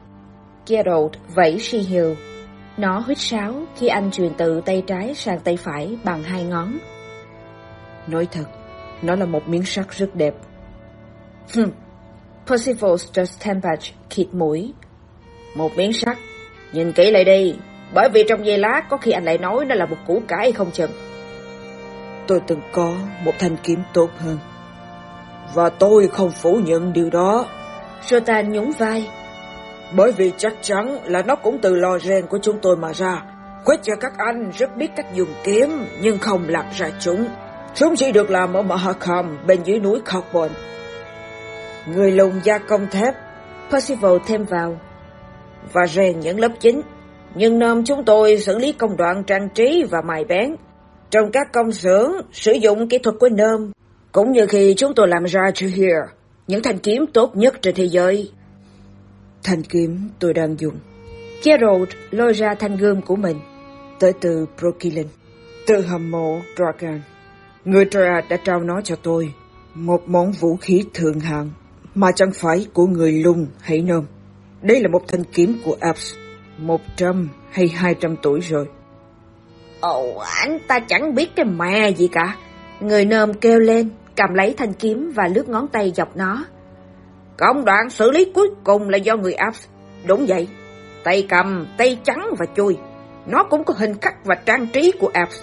Geralt vẫy She-Hill. Nó huýt sáo khi anh truyền từ tay trái sang tay phải bằng hai ngón. Nói thật, nó là một miếng sắt rất đẹp. Hm. Percival Sturstempage khịt mũi. Một miếng sắt. Nhìn kỹ lại đi, bởi vì trong dây lá có khi anh lại nói nó là một củ cải không chừng. Tôi từng có một thanh kiếm tốt hơn. Và tôi không phủ nhận điều đó. Jotan nhún vai. Bởi vì chắc chắn là nó cũng từ lò rèn của chúng tôi mà ra. Quét cho các anh rất biết cách dùng kiếm, nhưng không làm ra chúng. Chúng chỉ được làm ở Mahakam, bên dưới núi Carbon. Người lùng gia công thép. Percival thêm vào. và rèn những lớp chính. Nhưng nôm chúng tôi xử lý công đoạn trang trí và mài bén. Trong các công xưởng, sử dụng kỹ thuật của nôm, cũng như khi chúng tôi làm ra to here, những thanh kiếm tốt nhất trên thế giới. Thanh kiếm tôi đang dùng. Geralt lôi ra thanh gươm của mình, tới từ Brokilin, từ hầm mộ Dragon. Người Troya đã trao nó cho tôi, một món vũ khí thượng hạng, mà chẳng phải của người lung hay nôm. Đây là một thanh kiếm của Alps, một trăm hay hai trăm tuổi rồi. Ồ, anh ta chẳng biết cái mẹ gì cả. Người nôm kêu lên, cầm lấy thanh kiếm và lướt ngón tay dọc nó. Công đoạn xử lý cuối cùng là do người Alps. Đúng vậy, tay cầm, tay trắng và chui. Nó cũng có hình khắc và trang trí của Alps.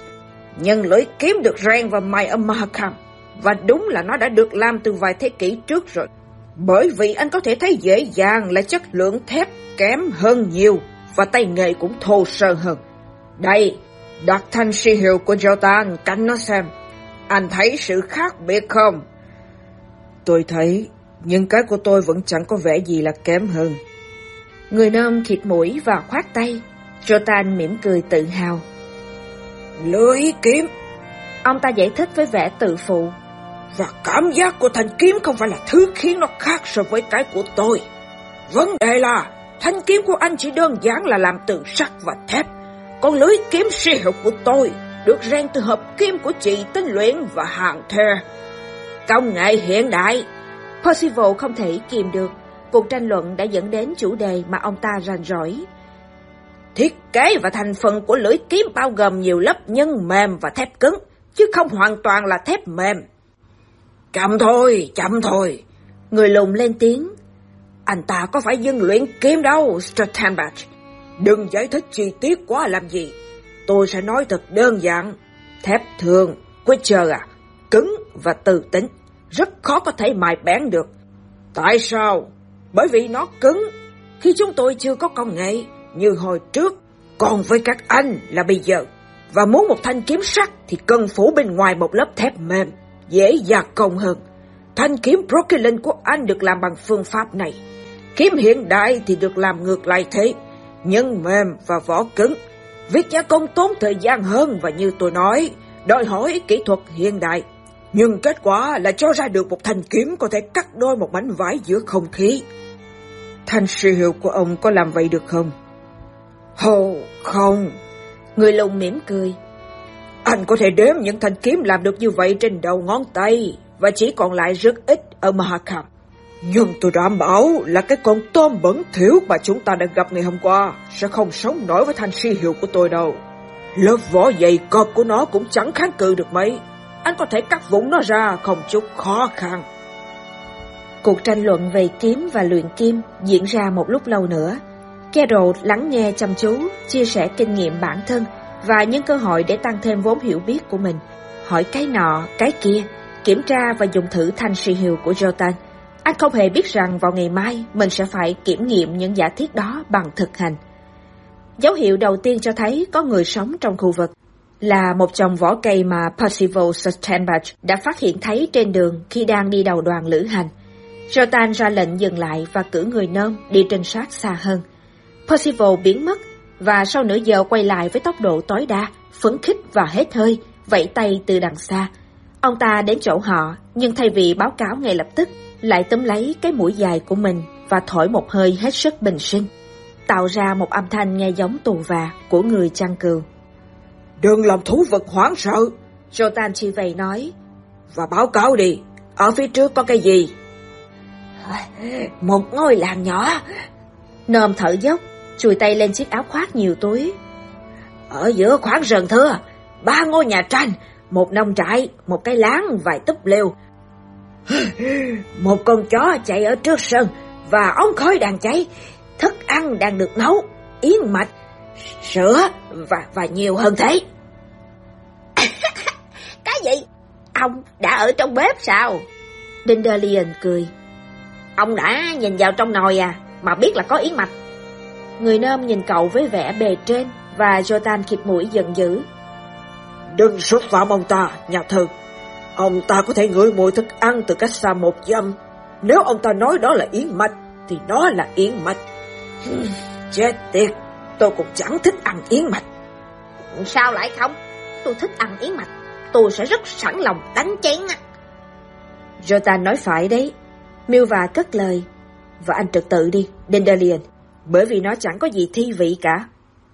Nhưng lưỡi kiếm được rèn và mài ở Mahakam. Và đúng là nó đã được làm từ vài thế kỷ trước rồi. Bởi vì anh có thể thấy dễ dàng là chất lượng thép kém hơn nhiều và tay nghề cũng thô sơ hơn. Đây, đặt thanh si hiệu của Jotan canh nó xem. Anh thấy sự khác biệt không? Tôi thấy, nhưng cái của tôi vẫn chẳng có vẻ gì là kém hơn. Người nam khịt mũi và khoát tay. Jotan mỉm cười tự hào. Lưỡi kiếm. Ông ta giải thích với vẻ tự phụ. Và cảm giác của thanh kiếm không phải là thứ khiến nó khác so với cái của tôi. Vấn đề là thanh kiếm của anh chỉ đơn giản là làm từ sắt và thép. Còn lưỡi kiếm siêu hiệu của tôi được rèn từ hợp kim của chị tinh luyện và hàng thề. Công nghệ hiện đại. Percival không thể kìm được. Cuộc tranh luận đã dẫn đến chủ đề mà ông ta rành rỗi. Thiết kế và thành phần của lưỡi kiếm bao gồm nhiều lớp nhân mềm và thép cứng, chứ không hoàn toàn là thép mềm. Chậm thôi, chậm thôi. Người lùn lên tiếng. Anh ta có phải dân luyện kiếm đâu, Strattenbach. Đừng giải thích chi tiết quá làm gì. Tôi sẽ nói thật đơn giản. Thép thường, Witcher à, cứng và từ tính. Rất khó có thể mài bén được. Tại sao? Bởi vì nó cứng. Khi chúng tôi chưa có công nghệ, như hồi trước. Còn với các anh là bây giờ. Và muốn một thanh kiếm sắt thì cần phủ bên ngoài một lớp thép mềm dễ gia công hơn. Thanh kiếm Brokilin của anh được làm bằng phương pháp này. Kiếm hiện đại thì được làm ngược lại thế, nhân mềm và vỏ cứng. Việc gia công tốn thời gian hơn và như tôi nói, đòi hỏi kỹ thuật hiện đại. Nhưng kết quả là cho ra được một thanh kiếm có thể cắt đôi một mảnh vải giữa không khí. Thanh sư hiệu của ông có làm vậy được không? Hồ, không. Người lùng mỉm cười. Anh có thể đếm những thanh kiếm làm được như vậy trên đầu ngón tay và chỉ còn lại rất ít ở Mahakam. Nhưng tôi đảm bảo là cái con tôm bẩn thỉu mà chúng ta đã gặp ngày hôm qua sẽ không sống nổi với thanh si hiệu của tôi đâu. Lớp vỏ dày cọp của nó cũng chẳng kháng cự được mấy. Anh có thể cắt vụn nó ra không chút khó khăn. Cuộc tranh luận về kiếm và luyện kim diễn ra một lúc lâu nữa. Carol lắng nghe chăm chú, chia sẻ kinh nghiệm bản thân và những cơ hội để tăng thêm vốn hiểu biết của mình. Hỏi cái nọ, cái kia, kiểm tra và dùng thử thanh si hiệu của Jotan. Anh không hề biết rằng vào ngày mai mình sẽ phải kiểm nghiệm những giả thiết đó bằng thực hành. Dấu hiệu đầu tiên cho thấy có người sống trong khu vực là một chồng vỏ cây mà Percival Suttenbach đã phát hiện thấy trên đường khi đang đi đầu đoàn lữ hành. Jotan ra lệnh dừng lại và cử người nôm đi trinh sát xa hơn. Percival biến mất và sau nửa giờ quay lại với tốc độ tối đa, phấn khích và hết hơi, vẫy tay từ đằng xa. Ông ta đến chỗ họ, nhưng thay vì báo cáo ngay lập tức, lại túm lấy cái mũi dài của mình và thổi một hơi hết sức bình sinh, tạo ra một âm thanh nghe giống tù và của người chăn cừu. Đừng làm thú vật hoảng sợ, Jotan chỉ vậy nói. Và báo cáo đi, ở phía trước có cái gì? Một ngôi làng nhỏ. Nôm thở dốc, chùi tay lên chiếc áo khoác nhiều túi. Ở giữa khoảng rừng thưa, ba ngôi nhà tranh, một nông trại, một cái láng, vài túp lều. Một con chó chạy ở trước sân và ống khói đang cháy, thức ăn đang được nấu, yến mạch, sữa và và nhiều hơn thế. cái gì? Ông đã ở trong bếp sao? Dindalion cười. Ông đã nhìn vào trong nồi à, mà biết là có yến mạch. Người nôm nhìn cậu với vẻ bề trên và Jotan khịt mũi giận dữ. Đừng xúc phạm ông ta, nhà thư. Ông ta có thể ngửi mùi thức ăn từ cách xa một dặm. Nếu ông ta nói đó là yến mạch, thì nó là yến mạch. Chết tiệt, tôi cũng chẳng thích ăn yến mạch. Sao lại không? Tôi thích ăn yến mạch. Tôi sẽ rất sẵn lòng đánh chén á. Jotan nói phải đấy. Milva cất lời. Và anh trật tự đi, Dandelion. Bởi vì nó chẳng có gì thi vị cả.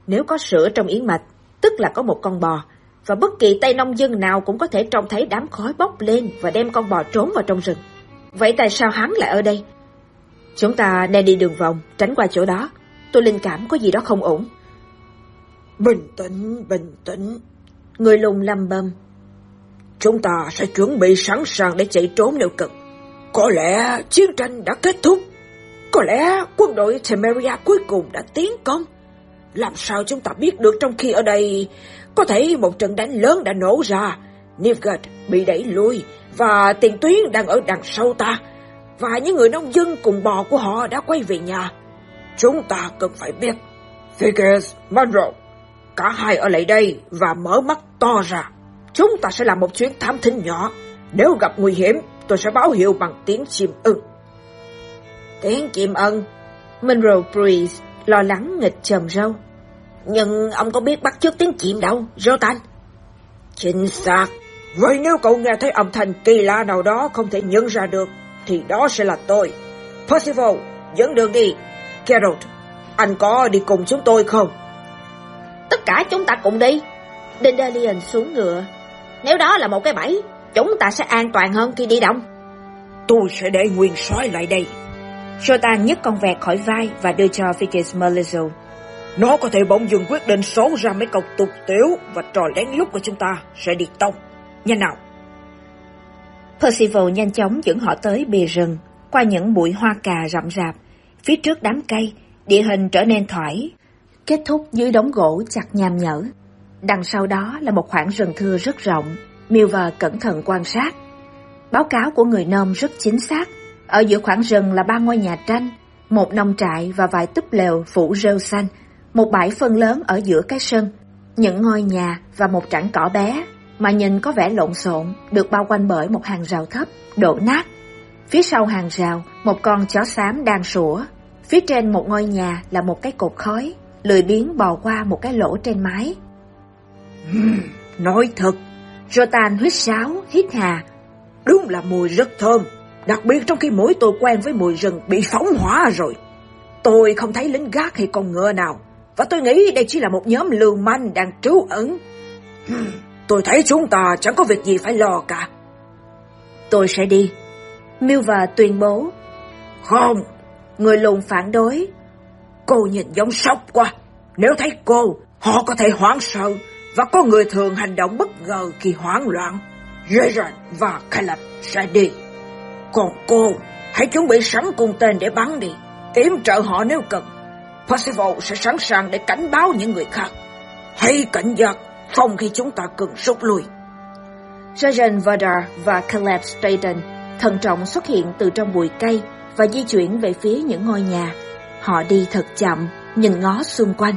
Nếu có sữa trong yến mạch, tức là có một con bò. Và bất kỳ tay nông dân nào cũng có thể trông thấy đám khói bốc lên và đem con bò trốn vào trong rừng. Vậy tại sao hắn lại ở đây? Chúng ta nên đi đường vòng, tránh qua chỗ đó. Tôi linh cảm có gì đó không ổn. Bình tĩnh, bình tĩnh. Người lùng lầm bầm. Chúng ta sẽ chuẩn bị sẵn sàng để chạy trốn nếu cần. Có lẽ chiến tranh đã kết thúc. Có lẽ quân đội Temeria cuối cùng đã tiến công. Làm sao chúng ta biết được trong khi ở đây có thể một trận đánh lớn đã nổ ra. Nivgard bị đẩy lui và tiền tuyến đang ở đằng sau ta. Và những người nông dân cùng bò của họ đã quay về nhà. Chúng ta cần phải biết. Figgis, Monroe, cả hai ở lại đây và mở mắt to ra. Chúng ta sẽ làm một chuyến thám thính nhỏ. Nếu gặp nguy hiểm, tôi sẽ báo hiệu bằng tiếng chim ưng. Tiếng chim ưng? Monroe Breeze lo lắng nghịch trầm râu. Nhưng ông có biết bắt chước tiếng chim đâu, Jotan? Chính xác. Vậy nếu cậu nghe thấy âm thanh kỳ lạ nào đó không thể nhận ra được, thì đó sẽ là tôi. Percival, dẫn đường đi. Geralt, anh có đi cùng chúng tôi không? Tất cả chúng ta cùng đi. Dandelion xuống ngựa. Nếu đó là một cái bẫy, chúng ta sẽ an toàn hơn khi đi đông. Tôi sẽ để nguyên soái lại đây. Jotan nhấc con vẹt khỏi vai và đưa cho Figgis Merlizzo. Nó có thể bỗng dừng quyết định số ra mấy câu tục tiểu và trò lén lút của chúng ta sẽ đi tông. Nhanh nào! Percival nhanh chóng dẫn họ tới bìa rừng, qua những bụi hoa cà rậm rạp. Phía trước đám cây, địa hình trở nên thoải, kết thúc dưới đống gỗ chặt nham nhở. Đằng sau đó là một khoảng rừng thưa rất rộng, Milver cẩn thận quan sát. Báo cáo của người nôm rất chính xác. Ở giữa khoảng rừng là ba ngôi nhà tranh, một nông trại và vài túp lều phủ rêu xanh, một bãi phân lớn ở giữa cái sân, những ngôi nhà và một trảng cỏ bé mà nhìn có vẻ lộn xộn, được bao quanh bởi một hàng rào thấp, đổ nát. Phía sau hàng rào, một con chó xám đang sủa. Phía trên một ngôi nhà là một cái cột khói, lười biếng bò qua một cái lỗ trên mái. Nói thật, Jotan huýt sáo, hít hà. Đúng là mùi rất thơm, đặc biệt trong khi mỗi tôi quen với mùi rừng bị phóng hỏa rồi. Tôi không thấy lính gác hay con ngựa nào, và tôi nghĩ đây chỉ là một nhóm lưu manh đang trú ẩn. Hmm, tôi thấy chúng ta chẳng có việc gì phải lo cả. Tôi sẽ đi. Milva tuyên bố. Không. Người lùn phản đối. Cô nhìn giống sốc quá. Nếu thấy cô, họ có thể hoảng sợ và có người thường hành động bất ngờ khi hoảng loạn. Jason và Caleb sẽ đi. Còn cô, hãy chuẩn bị sẵn cung tên để bắn đi. Yểm trợ họ nếu cần. Percival sẽ sẵn sàng để cảnh báo những người khác. Hãy cảnh giác phòng khi chúng ta cần rút lui. Sergeant Vardar và Caleb Staten thận trọng xuất hiện từ trong bụi cây và di chuyển về phía những ngôi nhà. Họ đi thật chậm, nhìn ngó xung quanh.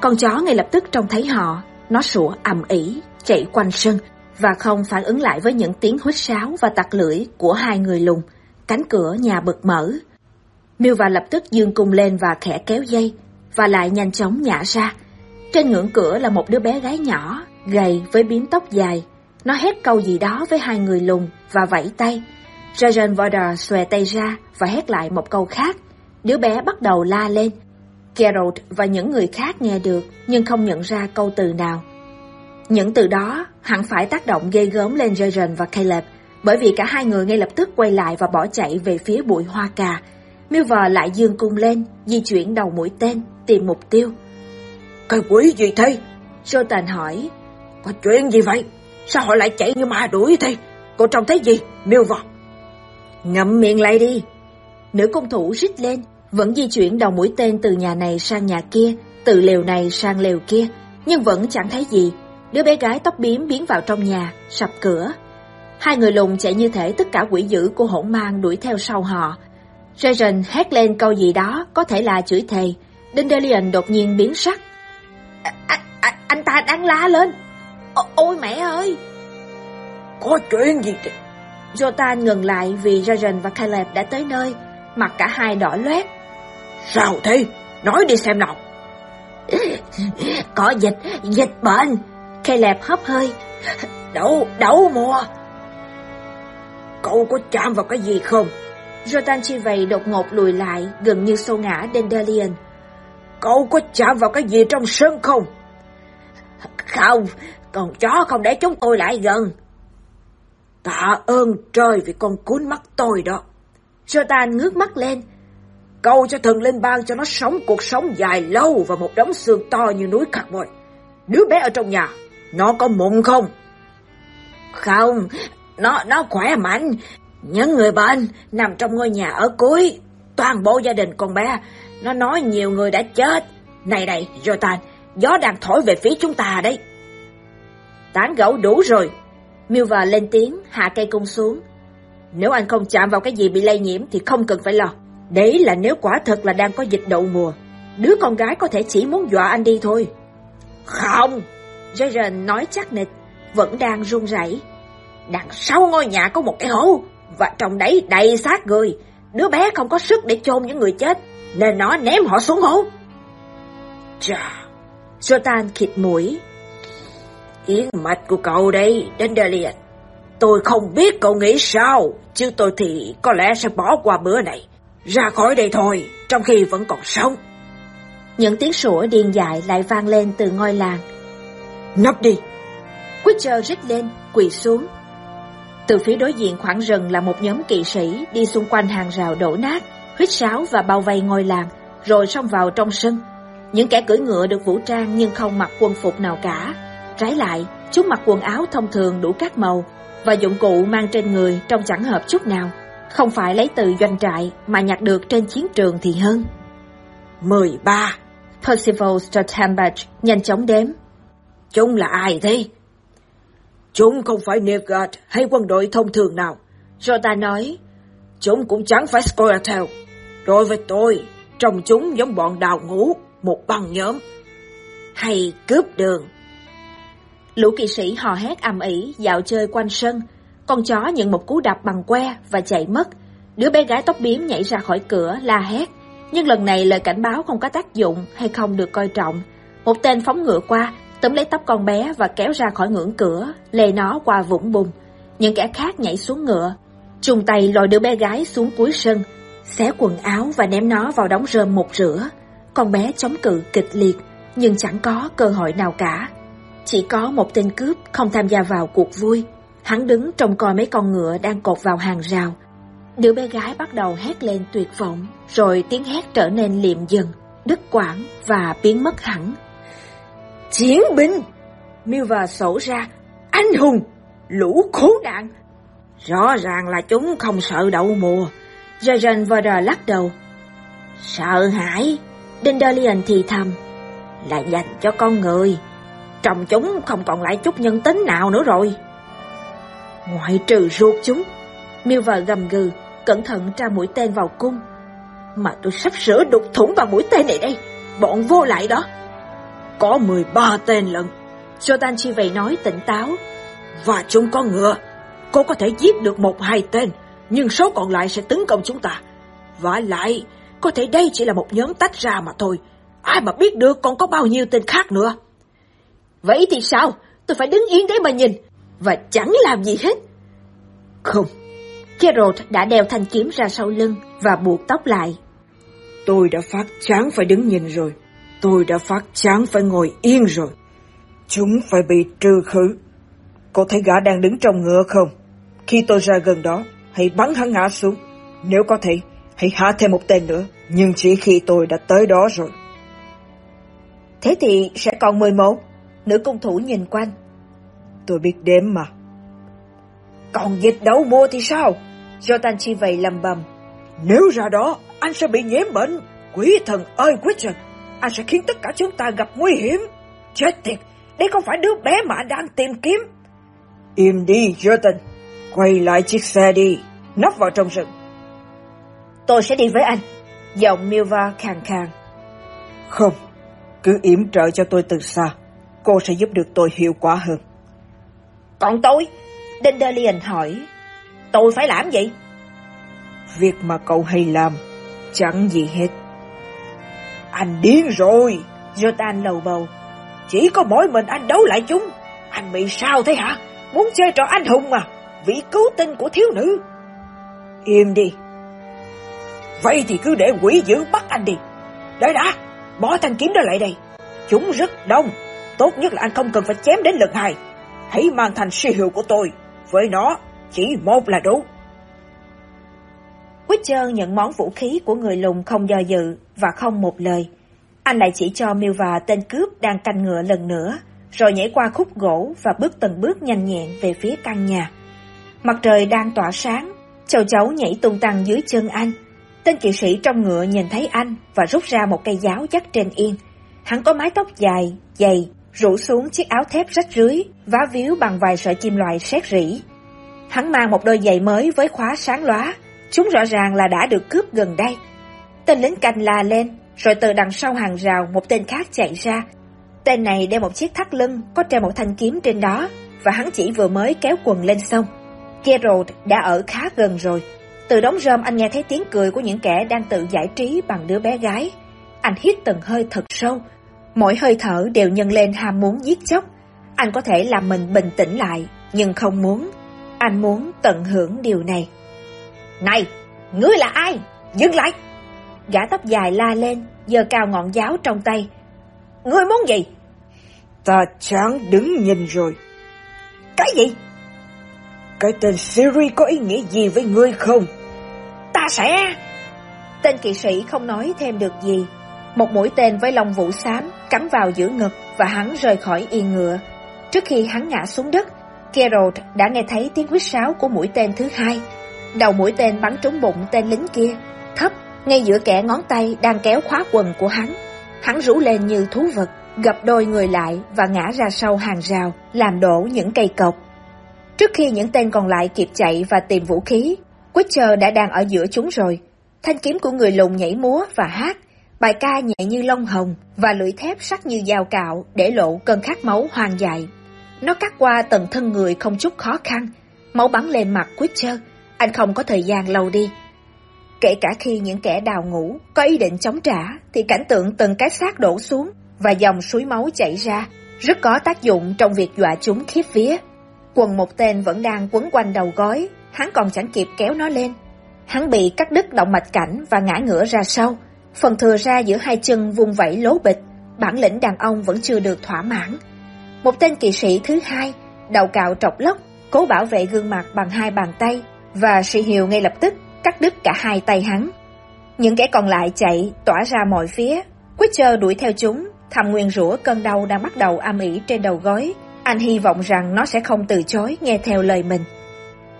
Con chó ngay lập tức trông thấy họ, nó sủa ầm ĩ, chạy quanh sân và không phản ứng lại với những tiếng huýt sáo và tặc lưỡi của hai người lùng. Cánh cửa nhà bật mở. Milva lập tức dương cung lên và khẽ kéo dây, và lại nhanh chóng nhả ra. Trên ngưỡng cửa là một đứa bé gái nhỏ, gầy với biếm tóc dài. Nó hét câu gì đó với hai người lùng và vẫy tay. Sergeant Vorder xòe tay ra và hét lại một câu khác. Đứa bé bắt đầu la lên. Geralt và những người khác nghe được nhưng không nhận ra câu từ nào. Những từ đó hẳn phải tác động ghê gớm lên Sergeant và Caleb bởi vì cả hai người ngay lập tức quay lại và bỏ chạy về phía bụi hoa cà. Milver lại dương cung lên, di chuyển đầu mũi tên, tìm mục tiêu. Cái quỷ gì thế? Jotan hỏi. Có chuyện gì vậy? Sao họ lại chạy như ma đuổi thế? Cô trông thấy gì? Milver. Ngậm miệng lại đi. Nữ công thủ rít lên, vẫn di chuyển đầu mũi tên từ nhà này sang nhà kia, từ lều này sang lều kia, nhưng vẫn chẳng thấy gì. Đứa bé gái tóc biếm biến vào trong nhà, sập cửa. Hai người lùng chạy như thể tất cả quỷ dữ của hỗn mang đuổi theo sau họ. Jason hét lên câu gì đó, có thể là chửi thề. Dandelion đột nhiên biến sắc. À, à, à, anh ta đang la lên. Ô, ôi mẹ ơi! Có chuyện gì thế? Jotan ngừng lại vì Jason và Caleb đã tới nơi, mặt cả hai đỏ loét. Sao thế? nói đi xem nào. Có dịch, dịch bệnh. Caleb hấp hơi. Đậu, đậu mùa. Cậu có chạm vào cái gì không? Jotan chi vậy đột ngột lùi lại, gần như sâu ngã Dandelion. Cậu có chạm vào cái gì trong sân không? Không, còn chó không để chúng tôi lại gần. Tạ ơn trời vì con cuốn mắt tôi đó. Jotan ngước mắt lên. Cầu cho thần linh ban cho nó sống cuộc sống dài lâu và một đống xương to như núi carbon. Đứa bé ở trong nhà, nó có mụn không? Không, nó nó khỏe mạnh. Những người bệnh nằm trong ngôi nhà ở cuối. Toàn bộ gia đình con bé, nó nói nhiều người đã chết. Này này, Jotan, gió đang thổi về phía chúng ta đấy. Tán gẫu đủ rồi. Milva lên tiếng, hạ cây cung xuống. Nếu anh không chạm vào cái gì bị lây nhiễm thì không cần phải lo. Đấy là nếu quả thật là đang có dịch đậu mùa. Đứa con gái có thể chỉ muốn dọa anh đi thôi. Không! Jason nói chắc nịch, vẫn đang run rẩy. Đằng sau ngôi nhà có một cái hố, và trong đấy đầy xác người. Đứa bé không có sức để chôn những người chết, nên nó ném họ xuống hố. Chà! Jotan khịt mũi. Yến mạch của cậu đây, Dandelion. Tôi không biết cậu nghĩ sao, chứ tôi thì có lẽ sẽ bỏ qua bữa này. Ra khỏi đây thôi, trong khi vẫn còn sống. Những tiếng sủa điên dại lại vang lên từ ngôi làng. Nấp đi! Witcher rít lên, quỳ xuống. Từ phía đối diện khoảng rừng là một nhóm kỵ sĩ đi xung quanh hàng rào đổ nát, huýt sáo và bao vây ngôi làng, rồi xông vào trong sân. Những kẻ cưỡi ngựa được vũ trang nhưng không mặc quân phục nào cả. Trái lại, chúng mặc quần áo thông thường đủ các màu và dụng cụ mang trên người trông chẳng hợp chút nào. Không phải lấy từ doanh trại mà nhặt được trên chiến trường thì hơn. 13. Percival Sturtambach nhanh chóng đếm. Chúng là ai thế? Chúng không phải Nilfgaard hay quân đội thông thường nào. Jota nói. Chúng cũng chẳng phải Scoratel. Đối với tôi, trong chúng giống bọn đào ngũ, một băng nhóm. Hay cướp đường. Lũ kỵ sĩ hò hét ầm ĩ dạo chơi quanh sân. Con chó nhận một cú đập bằng que và chạy mất. Đứa bé gái tóc biếm nhảy ra khỏi cửa la hét. Nhưng lần này lời cảnh báo không có tác dụng hay không được coi trọng. Một tên phóng ngựa qua, túm lấy tóc con bé và kéo ra khỏi ngưỡng cửa, lê nó qua vũng bùn. Những kẻ khác nhảy xuống ngựa, chung tay lòi đứa bé gái xuống cuối sân, xé quần áo và ném nó vào đống rơm một rửa. Con bé chống cự kịch liệt, nhưng chẳng có cơ hội nào cả. Chỉ có một tên cướp không tham gia vào cuộc vui. Hắn đứng trông coi mấy con ngựa đang cột vào hàng rào. Đứa bé gái bắt đầu hét lên tuyệt vọng, rồi tiếng hét trở nên liệm dần, đứt quãng và biến mất hẳn. Chiến binh! miêu và sổ ra, anh hùng, lũ khốn nạn. Rõ ràng là chúng không sợ đậu mùa. Jajan Vader lắc đầu. Sợ hãi, Dandelion thì thầm. Là dành cho con người. Trong chúng không còn lại chút nhân tính nào nữa rồi. Ngoại trừ ruột chúng. miêu và gầm gừ, cẩn thận tra mũi tên vào cung. Mà tôi sắp sửa đục thủng vào mũi tên này đây. Bọn vô lại đó. Có 13 tên lận. Jotan chi vậy nói tỉnh táo. Và chúng có ngựa. Cô có thể giết được một hai tên, nhưng số còn lại sẽ tấn công chúng ta. Và lại, có thể đây chỉ là một nhóm tách ra mà thôi. Ai mà biết được còn có bao nhiêu tên khác nữa. Vậy thì sao? Tôi phải đứng yên đấy mà nhìn, và chẳng làm gì hết. Không. Geralt đã đeo thanh kiếm ra sau lưng và buộc tóc lại. Tôi đã phát chán phải đứng nhìn rồi. Tôi đã phát chán phải ngồi yên rồi. Chúng phải bị trừ khử. Cô thấy gã đang đứng trong ngựa không? Khi tôi ra gần đó, hãy bắn hắn ngã xuống. Nếu có thể, hãy hạ thêm một tên nữa. Nhưng chỉ khi tôi đã tới đó rồi. Thế thì sẽ còn 11. Nữ cung thủ nhìn quanh. Tôi biết đếm mà. Còn dịch đấu mua thì sao? Jotan chi vậy lầm bầm. Nếu ra đó, anh sẽ bị nhiễm bệnh. Quỷ thần ơi Christian, anh sẽ khiến tất cả chúng ta gặp nguy hiểm. Chết tiệt, đây không phải đứa bé mà anh đang tìm kiếm. Im đi, Jordan. Quay lại chiếc xe đi, nấp vào trong rừng. Tôi sẽ đi với anh. Giọng Milva khàn khàn. Không, cứ yểm trợ cho tôi từ xa. Cô sẽ giúp được tôi hiệu quả hơn. Còn tôi? Dandelion hỏi. Tôi phải làm gì? Việc mà cậu hay làm, chẳng gì hết. Anh điên rồi, Jotan lầu bầu. Chỉ có mỗi mình anh đấu lại chúng. Anh bị sao thế hả? Muốn chơi trò anh hùng mà, vị cứu tinh của thiếu nữ. Im đi. Vậy thì cứ để quỷ dữ bắt anh đi. Đợi đã, bỏ thanh kiếm đó lại đây. Chúng rất đông, tốt nhất là anh không cần phải chém đến lần hai. Hãy mang thành siêu hiệu của tôi, với nó chỉ một là đủ. Witcher nhận món vũ khí của người lùng không do dự và không một lời. Anh lại chỉ cho Milva tên cướp đang canh ngựa lần nữa, rồi nhảy qua khúc gỗ và bước từng bước nhanh nhẹn về phía căn nhà. Mặt trời đang tỏa sáng, châu chấu nhảy tung tăng dưới chân anh. Tên kỵ sĩ trong ngựa nhìn thấy anh và rút ra một cây giáo dắt trên yên. Hắn có mái tóc dài, dày, rủ xuống chiếc áo thép rách rưới, vá víu bằng vài sợi chim loại sét rỉ. Hắn mang một đôi giày mới với khóa sáng lóa, chúng rõ ràng là đã được cướp gần đây. Tên lính canh la lên, rồi từ đằng sau hàng rào một tên khác chạy ra. Tên này đeo một chiếc thắt lưng có treo một thanh kiếm trên đó, và hắn chỉ vừa mới kéo quần lên sông. Gerald đã ở khá gần rồi. Từ đống rơm anh nghe thấy tiếng cười của những kẻ đang tự giải trí bằng đứa bé gái. Anh hít từng hơi thật sâu. Mỗi hơi thở đều nhân lên ham muốn giết chóc. Anh có thể làm mình bình tĩnh lại, nhưng không muốn. Anh muốn tận hưởng điều này. Này, ngươi là ai? Dừng lại! Gã tóc dài la lên, giơ cao ngọn giáo trong tay. Ngươi muốn gì? Ta chán đứng nhìn rồi. Cái gì? Cái tên Siri có ý nghĩa gì với ngươi không? Ta sẽ... Tên kỵ sĩ không nói thêm được gì. Một mũi tên với lông vũ xám cắm vào giữa ngực và hắn rời khỏi yên ngựa. Trước khi hắn ngã xuống đất, Geralt đã nghe thấy tiếng huýt sáo của mũi tên thứ hai. Đầu mũi tên bắn trúng bụng tên lính kia, thấp, ngay giữa kẻ ngón tay đang kéo khóa quần của hắn. Hắn rú lên như thú vật, gập đôi người lại và ngã ra sau hàng rào, làm đổ những cây cọc. Trước khi những tên còn lại kịp chạy và tìm vũ khí, Witcher đã đang ở giữa chúng rồi. Thanh kiếm của người lùn nhảy múa và hát, bài ca nhẹ như lông hồng và lưỡi thép sắc như dao cạo để lộ cơn khát máu hoang dại. Nó cắt qua tầng thân người không chút khó khăn, máu bắn lên mặt Witcher, anh không có thời gian lâu đi. Kể cả khi những kẻ đào ngũ có ý định chống trả, thì cảnh tượng từng cái xác đổ xuống và dòng suối máu chảy ra, rất có tác dụng trong việc dọa chúng khiếp vía. Quần một tên vẫn đang quấn quanh đầu gói, hắn còn chẳng kịp kéo nó lên. Hắn bị cắt đứt động mạch cảnh và ngã ngửa ra sau, phần thừa ra giữa hai chân vung vẩy lố bịch, bản lĩnh đàn ông vẫn chưa được thỏa mãn. Một tên kỵ sĩ thứ hai, đầu cạo trọc lóc, cố bảo vệ gương mặt bằng hai bàn tay, và sĩ hiệu ngay lập tức cắt đứt cả hai tay hắn. Những kẻ còn lại chạy, tỏa ra mọi phía. Witcher đuổi theo chúng, thầm nguyên rủa cơn đau đang bắt đầu âm ỉ trên đầu gối. Anh hy vọng rằng nó sẽ không từ chối nghe theo lời mình.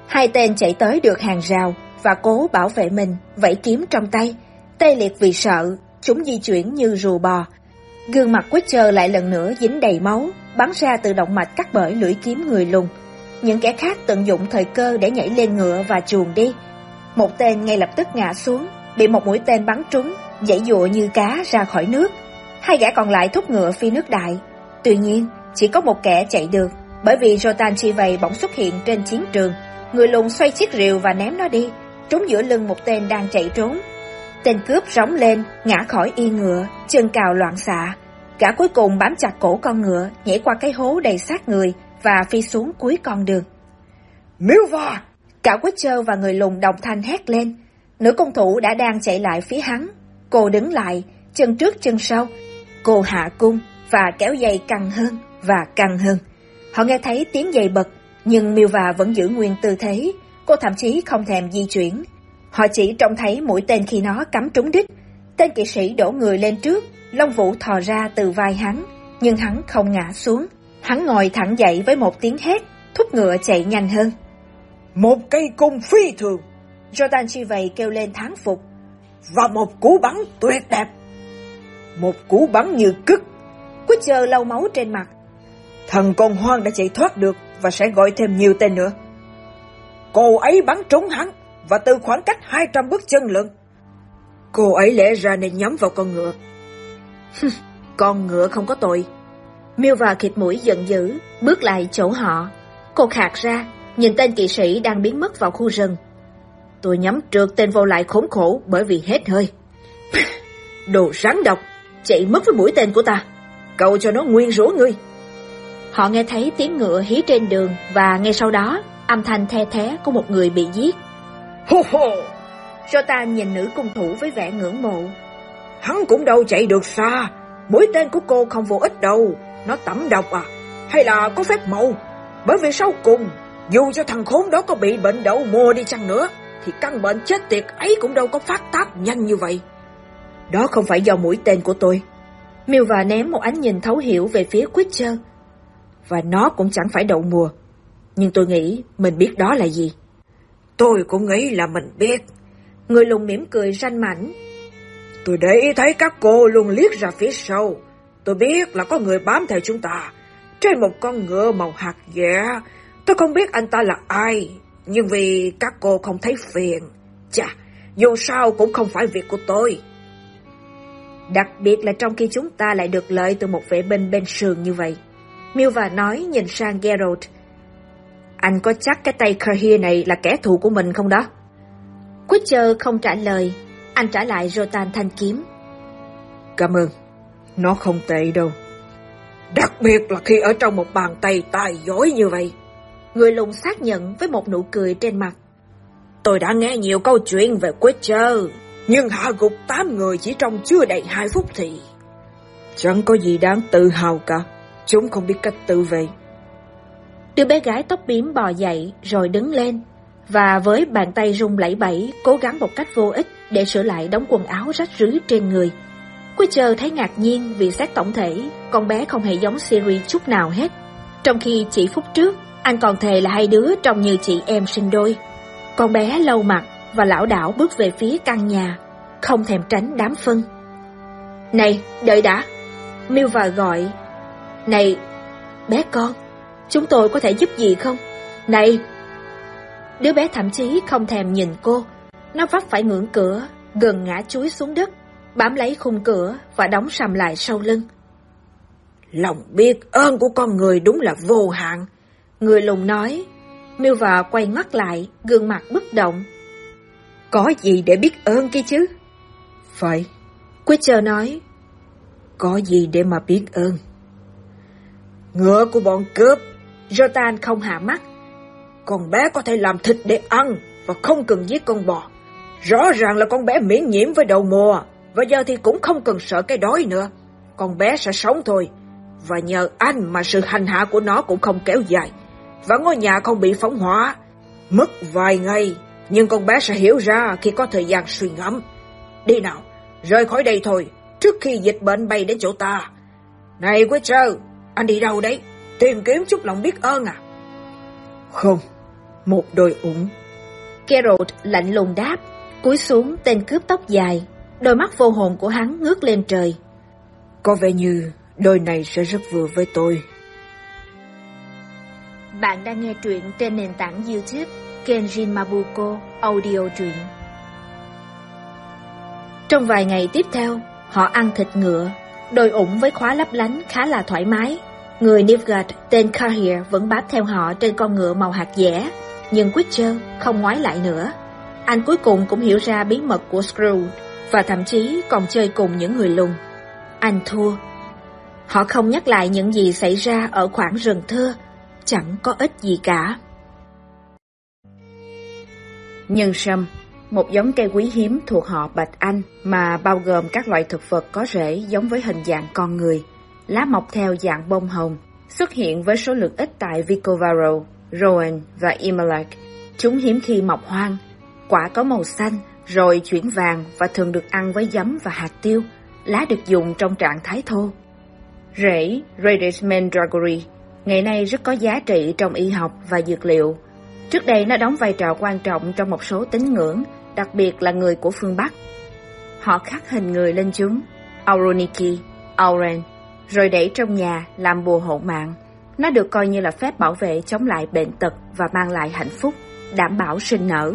Hai tên chạy tới được hàng rào và cố bảo vệ mình, vẫy kiếm trong tay. Tê liệt vì sợ, chúng di chuyển như rùa bò. Gương mặt Witcher lại lần nữa dính đầy máu, bắn ra từ động mạch cắt bởi lưỡi kiếm người lùng. Những kẻ khác tận dụng thời cơ để nhảy lên ngựa và chuồn đi. Một tên ngay lập tức ngã xuống, bị một mũi tên bắn trúng, dãy dụa như cá ra khỏi nước. Hai gã còn lại thúc ngựa phi nước đại. Tuy nhiên, chỉ có một kẻ chạy được, bởi vì Jotan Chivay bỗng xuất hiện trên chiến trường. Người lùn xoay chiếc rìu và ném nó đi, trúng giữa lưng một tên đang chạy trốn. Tên cướp rống lên, ngã khỏi y ngựa, chân cào loạn xạ. Gã cuối cùng bám chặt cổ con ngựa, nhảy qua cái hố đầy xác người và phi xuống cuối con đường. Milva! Cả Witcher và người lùn đồng thanh hét lên. Nữ công thủ đã đang chạy lại phía hắn. Cô đứng lại, chân trước chân sau. Cô hạ cung và kéo dây căng hơn và căng hơn. Họ nghe thấy tiếng giày bật, nhưng Milva vẫn giữ nguyên tư thế. Cô thậm chí không thèm di chuyển. Họ chỉ trông thấy mũi tên khi nó cắm trúng đích. Tên kỵ sĩ đổ người lên trước, lông vũ thò ra từ vai hắn, nhưng hắn không ngã xuống. Hắn ngồi thẳng dậy với một tiếng hét, thúc ngựa chạy nhanh hơn. Một cây cung phi thường. Jordan Chivay kêu lên thán phục. Và một cú bắn tuyệt đẹp. Một cú bắn như cức. Witcher lau máu trên mặt. Thần con hoang đã chạy thoát được và sẽ gọi thêm nhiều tên nữa. Cô ấy bắn trúng hắn và từ khoảng cách 200 bước chân lận. Cô ấy lẽ ra nên nhắm vào con ngựa. con ngựa không có tội. Milva khịt mũi giận dữ, bước lại chỗ họ. Cô khạc ra, nhìn tên kỵ sĩ đang biến mất vào khu rừng. Tôi nhắm trượt tên vô lại khốn khổ bởi vì hết hơi. Đồ rắn độc, chạy mất với mũi tên của ta. Cậu cho nó nguyên rủa ngươi. Họ nghe thấy tiếng ngựa hí trên đường và ngay sau đó âm thanh the thé của một người bị giết. Hô hô! Jotan nhìn nữ cung thủ với vẻ ngưỡng mộ. Hắn cũng đâu chạy được xa. Mũi tên của cô không vô ích đâu. Nó tẩm độc à? Hay là có phép màu? Bởi vì sau cùng, dù cho thằng khốn đó có bị bệnh đậu mùa đi chăng nữa, thì căn bệnh chết tiệt ấy cũng đâu có phát tác nhanh như vậy. Đó không phải do mũi tên của tôi. Miêu và ném một ánh nhìn thấu hiểu về phía Quitcher. Và nó cũng chẳng phải đậu mùa. Nhưng tôi nghĩ mình biết đó là gì. Tôi cũng nghĩ là mình biết. Người lùng mỉm cười ranh mảnh. Tôi để ý thấy các cô luôn liếc ra phía sau. Tôi biết là có người bám theo chúng ta. Trên một con ngựa màu hạt dẻ. Tôi không biết anh ta là ai. Nhưng vì các cô không thấy phiền. Chà, dù sao cũng không phải việc của tôi. Đặc biệt là trong khi chúng ta lại được lợi từ một vệ binh bên sườn như vậy. Milva nói nhìn sang Geralt. Anh có chắc cái tay Cahir này là kẻ thù của mình không đó? Quitcher không trả lời. Anh trả lại Rotan thanh kiếm. Cảm ơn. Nó không tệ đâu. Đặc biệt là khi ở trong một bàn tay tài giỏi như vậy. Người lùng xác nhận với một nụ cười trên mặt. Tôi đã nghe nhiều câu chuyện về Quitcher, nhưng hạ gục tám người chỉ trong chưa đầy hai phút thì... Chẳng có gì đáng tự hào cả, chúng không biết cách tự vệ. Đứa bé gái tóc bím bò dậy rồi đứng lên, và với bàn tay rung lẩy bẩy cố gắng một cách vô ích để sửa lại đống quần áo rách rưới trên người. Quitcher thấy ngạc nhiên vì xét tổng thể, con bé không hề giống Siri chút nào hết. Trong khi chỉ phút trước, anh còn thề là hai đứa trông như chị em sinh đôi. Con bé lâu mặt và lão đảo bước về phía căn nhà, không thèm tránh đám phân. Này, đợi đã. Milva gọi. Này, bé con, chúng tôi có thể giúp gì không? Này! Đứa bé thậm chí không thèm nhìn cô. Nó vấp phải ngưỡng cửa, gần ngã chuối xuống đất, bám lấy khung cửa và đóng sầm lại sau lưng. Lòng biết ơn của con người đúng là vô hạn. Người lùng nói. Milva quay mắt lại, gương mặt bất động. Có gì để biết ơn kia chứ? Phải. Quitcher nói. Có gì để mà biết ơn? Ngựa của bọn cướp. Jotan không hạ mắt. Con bé có thể làm thịt để ăn và không cần giết con bò. Rõ ràng là con bé miễn nhiễm với đầu mùa và giờ thì cũng không cần sợ cái đói nữa. Con bé sẽ sống thôi. Và nhờ anh mà sự hành hạ của nó cũng không kéo dài. Và ngôi nhà không bị phóng hỏa. Mất vài ngày, nhưng con bé sẽ hiểu ra khi có thời gian suy ngẫm. Đi nào, rời khỏi đây thôi, trước khi dịch bệnh bay đến chỗ ta. Này Witcher, anh đi đâu đấy? Tìm kiếm chút lòng biết ơn à? Không, một đôi ủng. Geralt lạnh lùng đáp, cúi xuống tên cướp tóc dài, đôi mắt vô hồn của hắn ngước lên trời. Có vẻ như đôi này sẽ rất vừa với tôi. Bạn đang nghe truyện trên nền tảng YouTube Kenjin Mabuko Audio truyện. Trong vài ngày tiếp theo, họ ăn thịt ngựa, đôi ủng với khóa lấp lánh khá là thoải mái. Người Nilfgaard tên Kahir vẫn bám theo họ trên con ngựa màu hạt dẻ, nhưng Witcher không ngoái lại nữa. Anh cuối cùng cũng hiểu ra bí mật của Scrooge và thậm chí còn chơi cùng những người lùng. Anh thua. Họ không nhắc lại những gì xảy ra ở khoảng rừng thưa, chẳng có ích gì cả. Nhân sâm, một giống cây quý hiếm thuộc họ Bạch Anh mà bao gồm các loại thực vật có rễ giống với hình dạng con người, lá mọc theo dạng bông hồng, xuất hiện với số lượng ít tại Vicovaro, Rowan và Imalak. Chúng hiếm khi mọc hoang, quả có màu xanh, rồi chuyển vàng và thường được ăn với giấm và hạt tiêu, lá được dùng trong trạng thái thô. Rễ Radius mandragory ngày nay rất có giá trị trong y học và dược liệu. Trước đây nó đóng vai trò quan trọng trong một số tín ngưỡng, đặc biệt là người của phương Bắc. Họ khắc hình người lên chúng, Auroniki, Auren, rồi để trong nhà làm bùa hộ mạng. Nó được coi như là phép bảo vệ chống lại bệnh tật và mang lại hạnh phúc, đảm bảo sinh nở.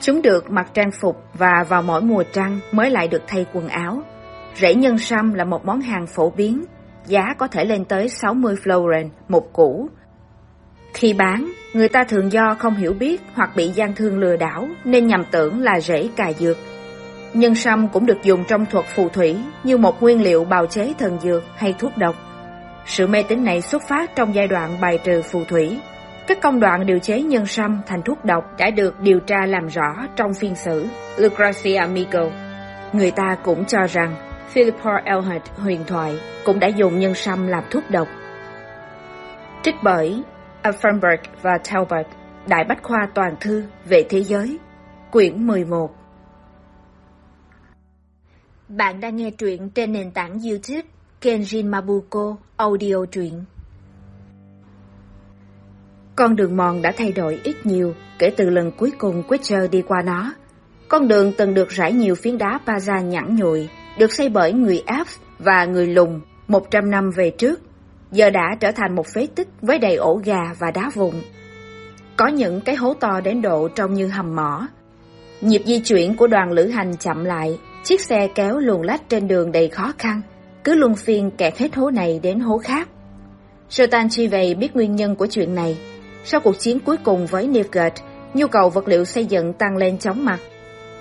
Chúng được mặc trang phục và vào mỗi mùa trăng mới lại được thay quần áo. Rễ nhân sâm là một món hàng phổ biến, giá có thể lên tới 60 florin một củ. Khi bán, người ta thường do không hiểu biết hoặc bị gian thương lừa đảo nên nhầm tưởng là rễ cà dược. Nhân sâm cũng được dùng trong thuật phù thủy như một nguyên liệu bào chế thần dược hay thuốc độc. Sự mê tín này xuất phát trong giai đoạn bài trừ phù thủy. Các công đoạn điều chế nhân sâm thành thuốc độc đã được điều tra làm rõ trong phiên xử Lucrezia Amigo. Người ta cũng cho rằng Philippa Elhart huyền thoại cũng đã dùng nhân sâm làm thuốc độc. Trích bởi Affenberg và Talbot, Đại Bách Khoa Toàn Thư về Thế Giới, quyển 11. Bạn đang nghe truyện trên nền tảng YouTube Kenjin Mabuko Audio truyện. Con đường mòn đã thay đổi ít nhiều kể từ lần cuối cùng Witcher đi qua nó. Con đường từng được rải nhiều phiến đá Paza nhẵn nhụi, được xây bởi người Alps và người Lùng 100 năm về trước, giờ đã trở thành một phế tích với đầy ổ gà và đá vụn. Có những cái hố to đến độ trông như hầm mỏ. Nhịp di chuyển của đoàn lữ hành chậm lại, chiếc xe kéo luồn lách trên đường đầy khó khăn, cứ luân phiên kẹt hết hố này đến hố khác. Sertan Chivey biết nguyên nhân của chuyện này. Sau cuộc chiến cuối cùng với Nilfgaard, nhu cầu vật liệu xây dựng tăng lên chóng mặt.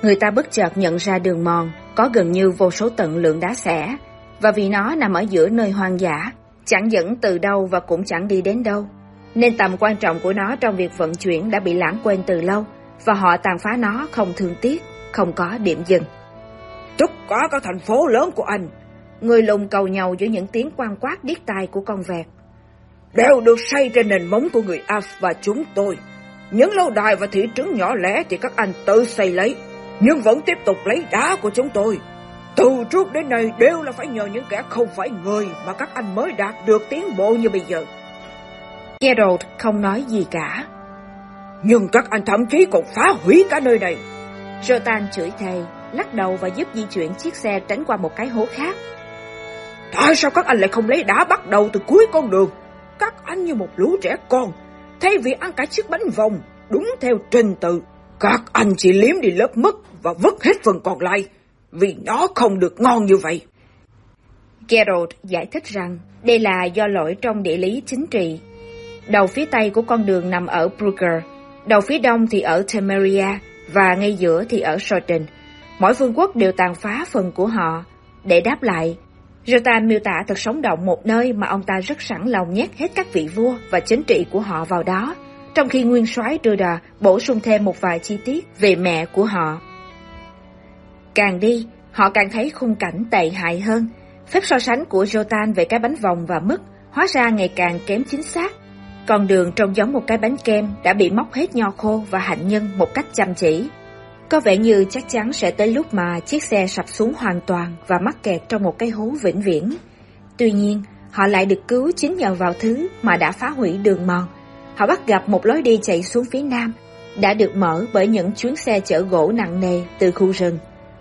Người ta bất chợt nhận ra đường mòn có gần như vô số tận lượng đá xẻ, và vì nó nằm ở giữa nơi hoang dã, chẳng dẫn từ đâu và cũng chẳng đi đến đâu. Nên tầm quan trọng của nó trong việc vận chuyển đã bị lãng quên từ lâu, và họ tàn phá nó không thương tiếc, không có điểm dừng. Tất cả các thành phố lớn của anh, người lùng cầu nhau giữa những tiếng quan quát điếc tai của con vẹt, đều được xây trên nền móng của người Alf và chúng tôi. Những lâu đài và thị trấn nhỏ lẻ thì các anh tự xây lấy, nhưng vẫn tiếp tục lấy đá của chúng tôi. Từ trước đến nay đều là phải nhờ những kẻ không phải người mà các anh mới đạt được tiến bộ như bây giờ. Geralt không nói gì cả. Nhưng các anh thậm chí còn phá hủy cả nơi này. Jotan chửi thề, lắc đầu và giúp di chuyển chiếc xe tránh qua một cái hố khác. Tại sao các anh lại không lấy đá bắt đầu từ cuối con đường? Các anh như một lũ trẻ con, thay vì ăn cả chiếc bánh vòng, đúng theo trình tự, các anh chỉ liếm đi lớp mất và vứt hết phần còn lại, vì nó không được ngon như vậy. Gerald giải thích rằng đây là do lỗi trong địa lý chính trị. Đầu phía tây của con đường nằm ở Brugger, đầu phía đông thì ở Temeria và ngay giữa thì ở Schotten. Mỗi vương quốc đều tàn phá phần của họ. Để đáp lại, Jota miêu tả thật sống động một nơi mà ông ta rất sẵn lòng nhét hết các vị vua và chính trị của họ vào đó, trong khi nguyên soái Ruda bổ sung thêm một vài chi tiết về mẹ của họ. Càng đi, họ càng thấy khung cảnh tệ hại hơn. Phép so sánh của Jotan về cái bánh vòng và mứt hóa ra ngày càng kém chính xác. Con đường trông giống một cái bánh kem đã bị móc hết nho khô và hạnh nhân một cách chăm chỉ. Có vẻ như chắc chắn sẽ tới lúc mà chiếc xe sập xuống hoàn toàn và mắc kẹt trong một cái hố vĩnh viễn. Tuy nhiên, họ lại được cứu chính nhờ vào thứ mà đã phá hủy đường mòn. Họ bắt gặp một lối đi chạy xuống phía nam, đã được mở bởi những chuyến xe chở gỗ nặng nề từ khu rừng.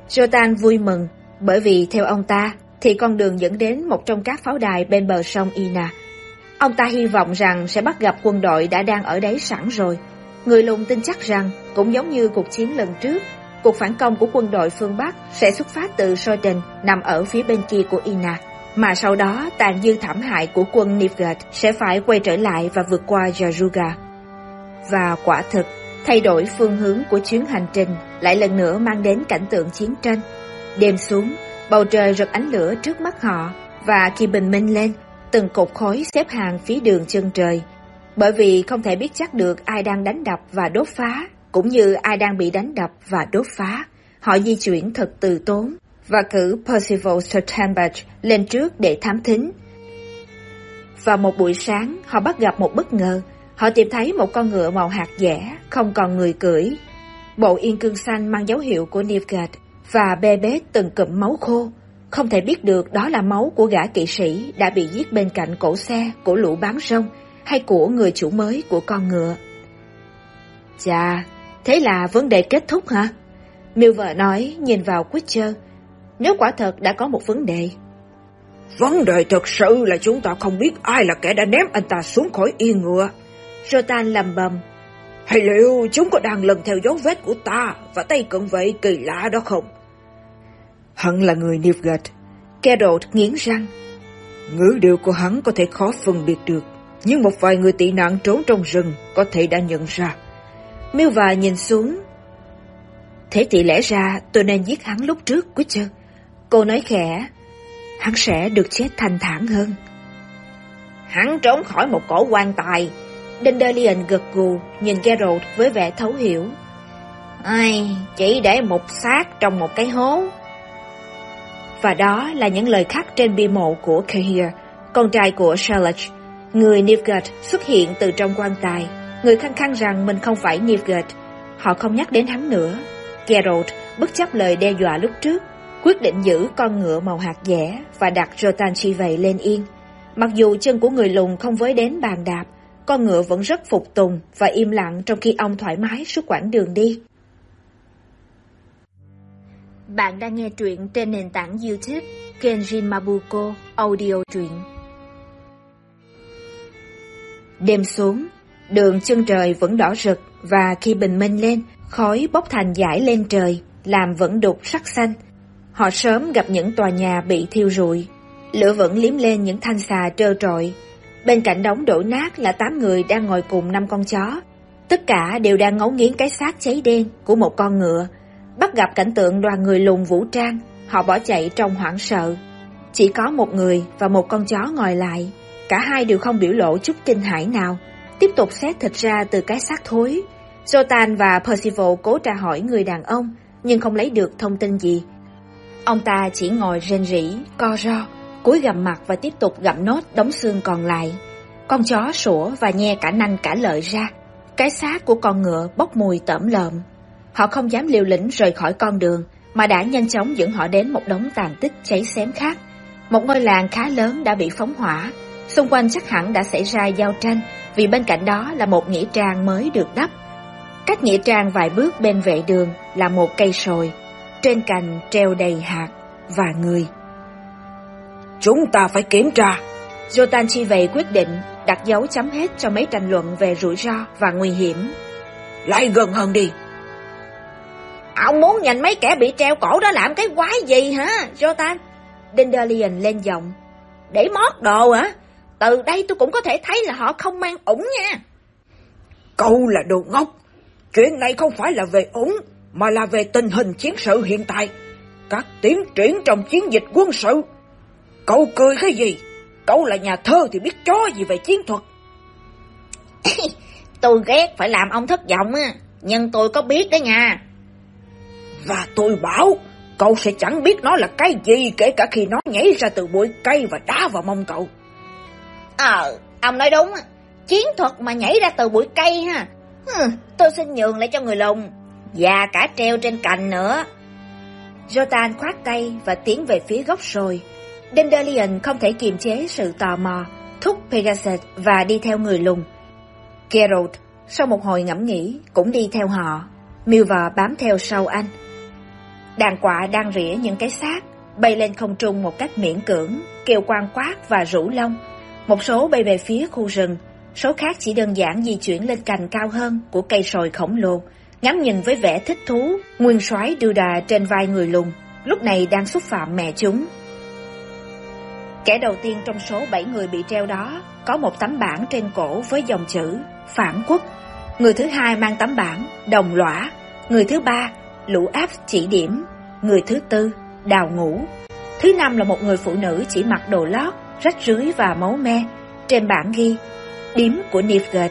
Jotan vui mừng, bởi vì theo ông ta, thì con đường dẫn đến một trong các pháo đài bên bờ sông Ina. Ông ta hy vọng rằng sẽ bắt gặp quân đội đã đang ở đấy sẵn rồi. Người lùng tin chắc rằng, cũng giống như cuộc chiến lần trước, cuộc phản công của quân đội phương Bắc sẽ xuất phát từ Soden nằm ở phía bên kia của Ina, mà sau đó tàn dư thảm hại của quân Nilfgaard sẽ phải quay trở lại và vượt qua Jaruga. Và quả thực, thay đổi phương hướng của chuyến hành trình lại lần nữa mang đến cảnh tượng chiến tranh. Đêm xuống, bầu trời rực ánh lửa trước mắt họ, và khi bình minh lên, từng cột khói xếp hàng phía đường chân trời. Bởi vì không thể biết chắc được ai đang đánh đập và đốt phá, cũng như ai đang bị đánh đập và đốt phá. Họ di chuyển thật từ tốn và cử Percival Sturtenbach lên trước để thám thính. Vào một buổi sáng, họ bắt gặp một bất ngờ. Họ tìm thấy một con ngựa màu hạt dẻ, không còn người cưỡi. Bộ yên cương xanh mang dấu hiệu của Nilfgaard và bê bết từng cụm máu khô. Không thể biết được đó là máu của gã kỵ sĩ đã bị giết bên cạnh cổ xe của lũ bám rông hay của người chủ mới của con ngựa. Chà, thế là vấn đề kết thúc hả? Miêu vợ nói nhìn vào Witcher. Nếu quả thật đã có một vấn đề. Vấn đề thực sự là chúng ta không biết ai là kẻ đã ném anh ta xuống khỏi yên ngựa. Rotan lầm bầm. Hay liệu chúng có đang lần theo dấu vết của ta và tay cận vệ kỳ lạ đó không? Hắn là người Nilfgaard. Geralt nghiến răng. Ngữ điệu của hắn có thể khó phân biệt được, nhưng một vài người tị nạn trốn trong rừng có thể đã nhận ra. Miêu và nhìn xuống. Thế thì lẽ ra tôi nên giết hắn lúc trước, quý chứ? Cô nói khẽ, hắn sẽ được chết thanh thản hơn. Hắn trốn khỏi một cổ quan tài. Dandelion gật gù, nhìn Geralt với vẻ thấu hiểu. Ai, chỉ để một xác trong một cái hố. Và đó là những lời khắc trên bia mộ của Cahir, con trai của Charlotte. Người Nilfgaard xuất hiện từ trong quan tài. Người khăng khăng rằng mình không phải Nilfgaard. Họ không nhắc đến hắn nữa. Geralt bất chấp lời đe dọa lúc trước, quyết định giữ con ngựa màu hạt dẻ và đặt Rotan chi vậy lên yên. Mặc dù chân của người lùn không với đến bàn đạp, con ngựa vẫn rất phục tùng và im lặng trong khi ông thoải mái suốt quãng đường đi. Bạn đang nghe truyện trên nền tảng YouTube Kenjin Mabuko Audio truyện. Đêm xuống, đường chân trời vẫn đỏ rực và khi bình minh lên, khói bốc thành dải lên trời, làm vẫn đục sắc xanh. Họ sớm gặp những tòa nhà bị thiêu rụi, lửa vẫn liếm lên những thanh xà trơ trọi. Bên cạnh đống đổ nát là tám người đang ngồi cùng năm con chó. Tất cả đều đang ngấu nghiến cái xác cháy đen của một con ngựa. Bắt gặp cảnh tượng đoàn người lùng vũ trang, họ bỏ chạy trong hoảng sợ. Chỉ có một người và một con chó ngồi lại, cả hai đều không biểu lộ chút kinh hãi nào, tiếp tục xét thịt ra từ cái xác thối. Jotan và Percival cố tra hỏi người đàn ông, nhưng không lấy được thông tin gì. Ông ta chỉ ngồi rên rỉ, co ro, cúi gầm mặt và tiếp tục gặm nốt đống xương còn lại. Con chó sủa và nhe cả nanh cả lợi ra. Cái xác của con ngựa bốc mùi tẩm lợm. Họ không dám liều lĩnh rời khỏi con đường, mà đã nhanh chóng dẫn họ đến một đống tàn tích cháy xém khác. Một ngôi làng khá lớn đã bị phóng hỏa, xung quanh chắc hẳn đã xảy ra giao tranh vì bên cạnh đó là một nghĩa trang mới được đắp. Cách nghĩa trang vài bước bên vệ đường là một cây sồi, trên cành treo đầy hạt và người. Chúng ta phải kiểm tra. Jotan Chi về quyết định đặt dấu chấm hết cho mấy tranh luận về rủi ro và nguy hiểm. Lại gần hơn đi. Ông muốn nhìn mấy kẻ bị treo cổ đó làm cái quái gì hả, Jotan? Dandelion lên giọng. Để mót đồ hả? Từ đây tôi cũng có thể thấy là họ không mang ủng nha. Cậu là đồ ngốc. Chuyện này không phải là về ủng, mà là về tình hình chiến sự hiện tại. Các tiến triển trong chiến dịch quân sự. Cậu cười cái gì? Cậu là nhà thơ thì biết chó gì về chiến thuật. tôi ghét phải làm ông thất vọng á, nhưng tôi có biết đó nha. Và tôi bảo, cậu sẽ chẳng biết nó là cái gì kể cả khi nó nhảy ra từ bụi cây và đá vào mông cậu. Ờ, ông nói đúng, chiến thuật mà nhảy ra từ bụi cây ha. Hừ, tôi xin nhường lại cho người lùng, và cả treo trên cành nữa. Jotan khoát tay và tiến về phía góc rồi. Dandelion không thể kiềm chế sự tò mò, thúc Pegasus và đi theo người lùng. Geralt, sau một hồi ngẫm nghĩ, cũng đi theo họ. Milva bám theo sau anh. Đàn quạ đang rỉa những cái xác, bay lên không trung một cách miễn cưỡng, kêu quan quát và rủ lông. Một số bay về phía khu rừng, số khác chỉ đơn giản di chuyển lên cành cao hơn của cây sồi khổng lồ, ngắm nhìn với vẻ thích thú, nguyên soái đưa đà trên vai người lùn, lúc này đang xúc phạm mẹ chúng. Kẻ đầu tiên trong số bảy người bị treo đó có một tấm bảng trên cổ với dòng chữ phản quốc. Người thứ hai mang tấm bảng đồng lõa. Người thứ ba lũ áp chỉ điểm. Người thứ tư đào ngũ. Thứ năm là một người phụ nữ chỉ mặc đồ lót, rách rưới và máu me. Trên bảng ghi điếm của Nilfgaard.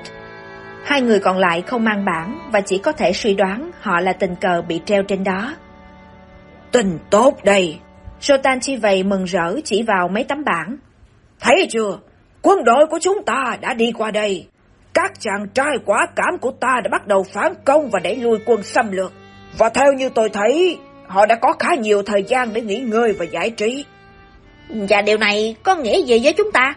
Hai người còn lại không mang bảng và chỉ có thể suy đoán họ là tình cờ bị treo trên đó. Tình tốt đây, Sotan chi vậy mừng rỡ chỉ vào mấy tấm bảng. Thấy chưa, quân đội của chúng ta đã đi qua đây. Các chàng trai quả cảm của ta đã bắt đầu phản công và đẩy lui quân xâm lược. Và theo như tôi thấy, họ đã có khá nhiều thời gian để nghỉ ngơi và giải trí. Và điều này có nghĩa gì với chúng ta?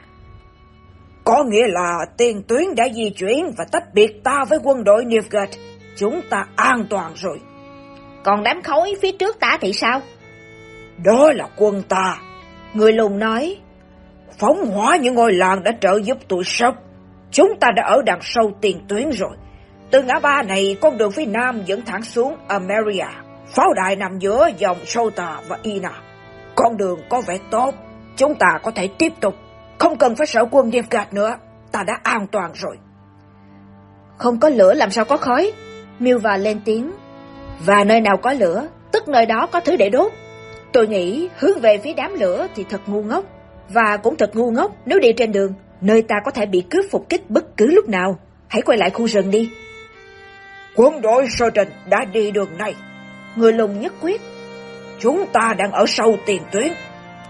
Có nghĩa là tiền tuyến đã di chuyển và tách biệt ta với quân đội Nilfgaard. Chúng ta an toàn rồi. Còn đám khối phía trước ta thì sao? Đó là quân ta. Người lùn nói. Phóng hỏa những ngôi làng đã trợ giúp tụi sốc. Chúng ta đã ở đằng sâu tiền tuyến rồi. Từ ngã ba này, con đường phía nam dẫn thẳng xuống Ameria. Pháo đài nằm giữa dòng Sota và Ina. Con đường có vẻ tốt. Chúng ta có thể tiếp tục. Không cần phải sợ quân Nilfgaard nữa. Ta đã an toàn rồi. Không có lửa làm sao có khói. Milva lên tiếng. Và nơi nào có lửa, tức nơi đó có thứ để đốt. Tôi nghĩ hướng về phía đám lửa thì thật ngu ngốc. Và cũng thật ngu ngốc nếu đi trên đường, nơi ta có thể bị cướp phục kích bất cứ lúc nào. Hãy quay lại khu rừng đi. Quân đội Sergeant đã đi đường này. Người lùng nhất quyết. Chúng ta đang ở sâu tiền tuyến.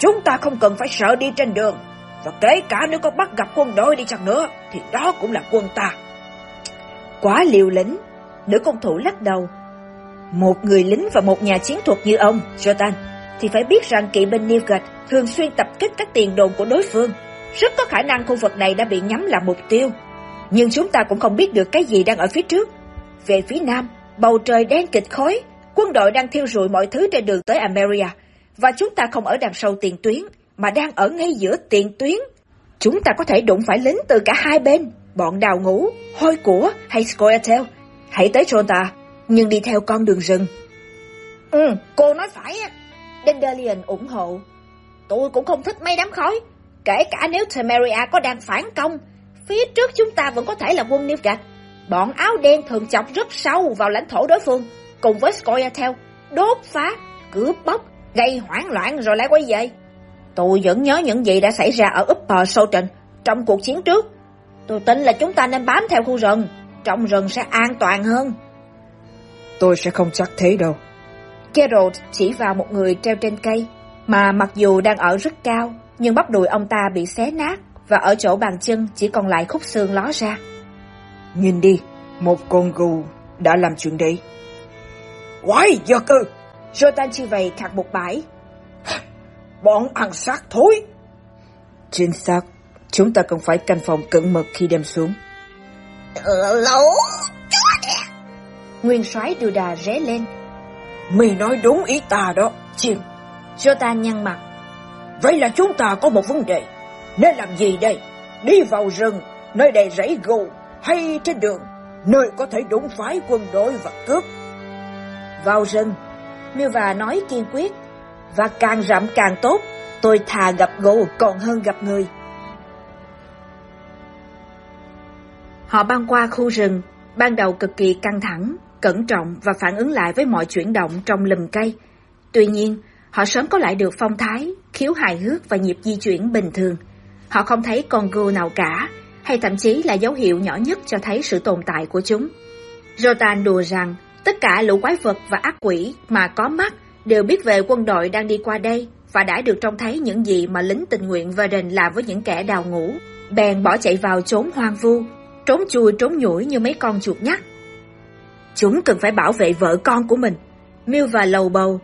Chúng ta không cần phải sợ đi trên đường. Và kể cả nếu có bắt gặp quân đội đi chăng nữa, thì đó cũng là quân ta. Quá liều lĩnh. Nữ công thủ lắc đầu. Một người lính và một nhà chiến thuật như ông, Jotan, thì phải biết rằng kỵ binh Nilgard thường xuyên tập kích các tiền đồn của đối phương. Rất có khả năng khu vực này đã bị nhắm là mục tiêu. Nhưng chúng ta cũng không biết được cái gì đang ở phía trước. Về phía nam, bầu trời đen kịch khói, quân đội đang thiêu rụi mọi thứ trên đường tới Ameria. Và chúng ta không ở đằng sau tiền tuyến, mà đang ở ngay giữa tiền tuyến. Chúng ta có thể đụng phải lính từ cả hai bên, bọn đào ngũ, hôi của hay Scoia'tael. Hãy tới Tronta, nhưng đi theo con đường rừng. Ừ, cô nói phải á. Dandelion ủng hộ. Tôi cũng không thích mấy đám khói. Kể cả nếu Temeria có đang phản công, phía trước chúng ta vẫn có thể là quân Nilfgaard. Bọn áo đen thường chọc rất sâu vào lãnh thổ đối phương, cùng với Scoia'tael, đốt phá, cướp bóc, gây hoảng loạn rồi lại quay về. Tôi vẫn nhớ những gì đã xảy ra ở Upper Sultan trong cuộc chiến trước. Tôi tin là chúng ta nên bám theo khu rừng, trong rừng sẽ an toàn hơn. Tôi sẽ không chắc thế đâu. Geralt chỉ vào một người treo trên cây, mà mặc dù đang ở rất cao, nhưng bắp đùi ông ta bị xé nát và ở chỗ bàn chân chỉ còn lại khúc xương ló ra. Nhìn đi, một con gù đã làm chuyện đấy. Quái giật ư! Jotan vậy khạc một bãi. Bọn ăn xác thối! Chính xác, chúng ta cần phải canh phòng cẩn mật khi đem xuống. Lẩu! Nguyên soái đưa đà ré lên. Mày nói đúng ý ta đó, chim. Jotan nhăn mặt. Vậy là chúng ta có một vấn đề. Nên làm gì đây? Đi vào rừng, nơi đầy rẫy gù, hay trên đường, nơi có thể đụng phái quân đội và cướp. Vào rừng, Milva nói kiên quyết. Và càng rậm càng tốt, tôi thà gặp gỗ còn hơn gặp người. Họ băng qua khu rừng, ban đầu cực kỳ căng thẳng, cẩn trọng và phản ứng lại với mọi chuyển động trong lùm cây. Tuy nhiên, họ sớm có lại được phong thái, khiếu hài hước và nhịp di chuyển bình thường. Họ không thấy con gô nào cả, hay thậm chí là dấu hiệu nhỏ nhất cho thấy sự tồn tại của chúng. Rotan đùa rằng tất cả lũ quái vật và ác quỷ mà có mắt đều biết về quân đội đang đi qua đây và đã được trông thấy những gì mà lính tình nguyện Varen làm với những kẻ đào ngũ. Bèn bỏ chạy vào trốn hoang vu, trốn chui trốn nhủi như mấy con chuột nhắt. Chúng cần phải bảo vệ vợ con của mình. Miêu và lầu bầu.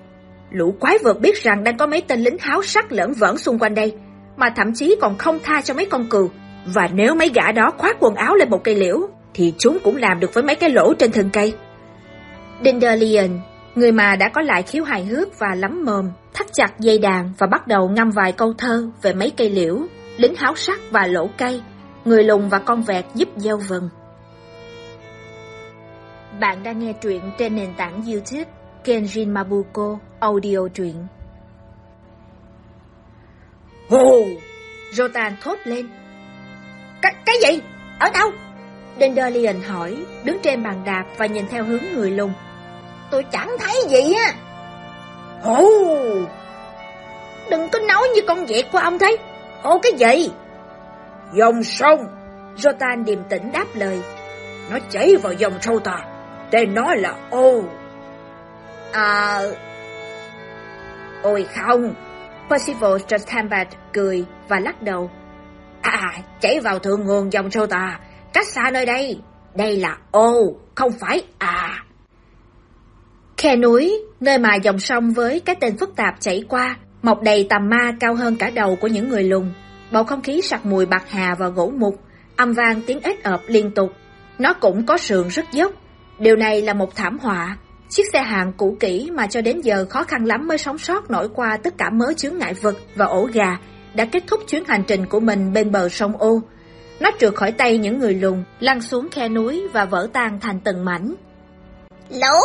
Lũ quái vật biết rằng đang có mấy tên lính háo sắc lẫn vởn xung quanh đây, mà thậm chí còn không tha cho mấy con cừu. Và nếu mấy gã đó khoác quần áo lên một cây liễu, thì chúng cũng làm được với mấy cái lỗ trên thân cây. Dindalion, người mà đã có lại khiếu hài hước và lắm mồm, thắt chặt dây đàn và bắt đầu ngâm vài câu thơ về mấy cây liễu, lính háo sắc và lỗ cây, người lùn và con vẹt giúp gieo vần. Bạn đang nghe truyện trên nền tảng YouTube Kenjin Mabuko Audio truyện. Hồ! Rotan thốt lên. Cái, cái gì? Ở đâu? Dandelion hỏi, đứng trên bàn đạp và nhìn theo hướng người lùn. Tôi chẳng thấy gì á. hù, Đừng có nói như con vẹt của ông thấy, Ô cái gì? Dòng sông! Jotan điềm tĩnh đáp lời. Nó chảy vào dòng sâu ta. Tên nó là ô. À... Ôi không. Percival Strasthambad cười và lắc đầu. À, chảy vào thượng nguồn dòng sâu ta. Cách xa nơi đây. Đây là ô, không phải à. Khe núi, nơi mà dòng sông với cái tên phức tạp chảy qua, mọc đầy tầm ma cao hơn cả đầu của những người lùn. Bầu không khí sặc mùi bạc hà và gỗ mục, âm vang tiếng ếch ợp liên tục. Nó cũng có sườn rất dốc. Điều này là một thảm họa. Chiếc xe hàng cũ kỹ mà cho đến giờ khó khăn lắm mới sống sót nổi qua tất cả mớ chướng ngại vật và ổ gà đã kết thúc chuyến hành trình của mình bên bờ sông ô. Nó trượt khỏi tay những người lùn, lăn xuống khe núi và vỡ tan thành từng mảnh. Lũ!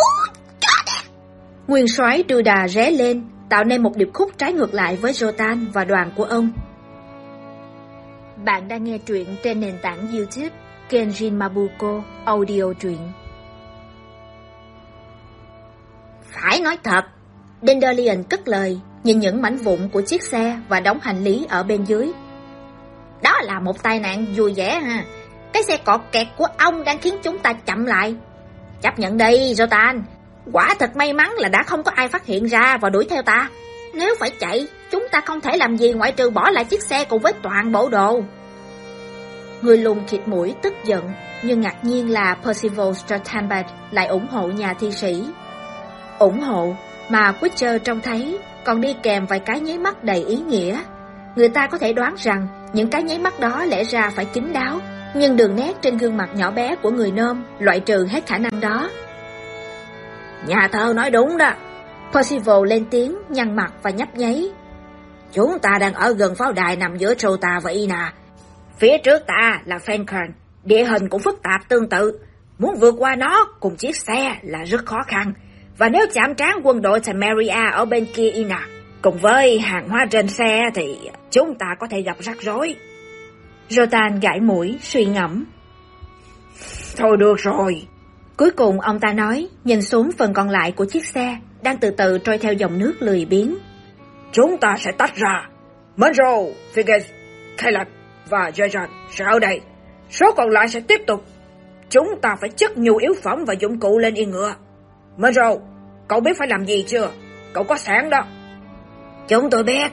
Nguyên soái đưa đà ré lên, tạo nên một điệp khúc trái ngược lại với Jotan và đoàn của ông. Bạn đang nghe truyện trên nền tảng YouTube Kenjin Mabuko Audio truyện. phải nói thật. Dandelion cất lời, nhìn những mảnh vụn của chiếc xe và đống hành lý ở bên dưới. Đó là một tai nạn vui vẻ ha. Cái xe cọt kẹt của ông đang khiến chúng ta chậm lại. Chấp nhận đi, Jotan. Quả thật may mắn là đã không có ai phát hiện ra và đuổi theo ta. Nếu phải chạy, chúng ta không thể làm gì ngoại trừ bỏ lại chiếc xe cùng với toàn bộ đồ. Người lùn khịt mũi tức giận, nhưng ngạc nhiên là Percival Strottenberg lại ủng hộ nhà thi sĩ. ủng hộ mà Witcher trông thấy còn đi kèm vài cái nháy mắt đầy ý nghĩa. Người ta có thể đoán rằng những cái nháy mắt đó lẽ ra phải kín đáo, nhưng đường nét trên gương mặt nhỏ bé của người nôm loại trừ hết khả năng đó. Nhà thơ nói đúng đó. Percival lên tiếng, nhăn mặt và nhấp nháy. Chúng ta đang ở gần pháo đài nằm giữa Trota và Ina. Phía trước ta là Fenkern, địa hình cũng phức tạp tương tự. Muốn vượt qua nó cùng chiếc xe là rất khó khăn. Và nếu chạm trán quân đội Temeria ở bên kia Ina, cùng với hàng hóa trên xe thì chúng ta có thể gặp rắc rối. Rotan gãi mũi, suy ngẫm. Thôi được rồi. Cuối cùng ông ta nói, nhìn xuống phần còn lại của chiếc xe, đang từ từ trôi theo dòng nước lười biếng. Chúng ta sẽ tách ra. Monroe, Figgis, Caleb và Jason sẽ ở đây. Số còn lại sẽ tiếp tục. Chúng ta phải chất nhu yếu phẩm và dụng cụ lên yên ngựa. Monroe, cậu biết phải làm gì chưa? Cậu có sẵn đó. Chúng tôi biết.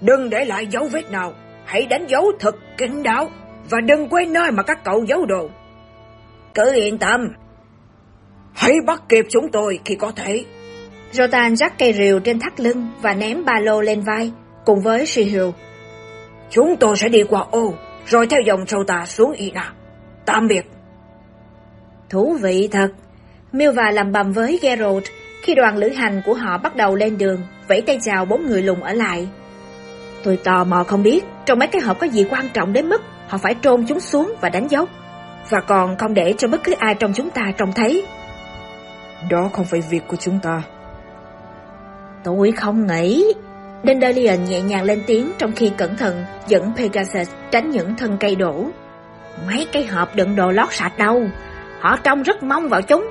Đừng để lại dấu vết nào. Hãy đánh dấu thật kín đáo. Và đừng quên nơi mà các cậu giấu đồ. Cứ yên tâm. Hãy bắt kịp chúng tôi khi có thể. Rotan rắc cây rìu trên thắt lưng và ném ba lô lên vai, cùng với Shihiro. Chúng tôi sẽ đi qua ô, rồi theo dòng Trota xuống Ina. Tạm biệt. Thú vị thật. Milva làm bầm với Geralt khi đoàn lữ hành của họ bắt đầu lên đường, vẫy tay chào bốn người lùng ở lại. Tôi tò mò không biết trong mấy cái hộp có gì quan trọng đến mức họ phải trôn chúng xuống và đánh dấu, và còn không để cho bất cứ ai trong chúng ta trông thấy. Đó không phải việc của chúng ta. Tôi không nghĩ. Dandelion nhẹ nhàng lên tiếng trong khi cẩn thận dẫn Pegasus tránh những thân cây đổ. Mấy cái hộp đựng đồ lót sạch đâu. Họ trông rất mong vào chúng.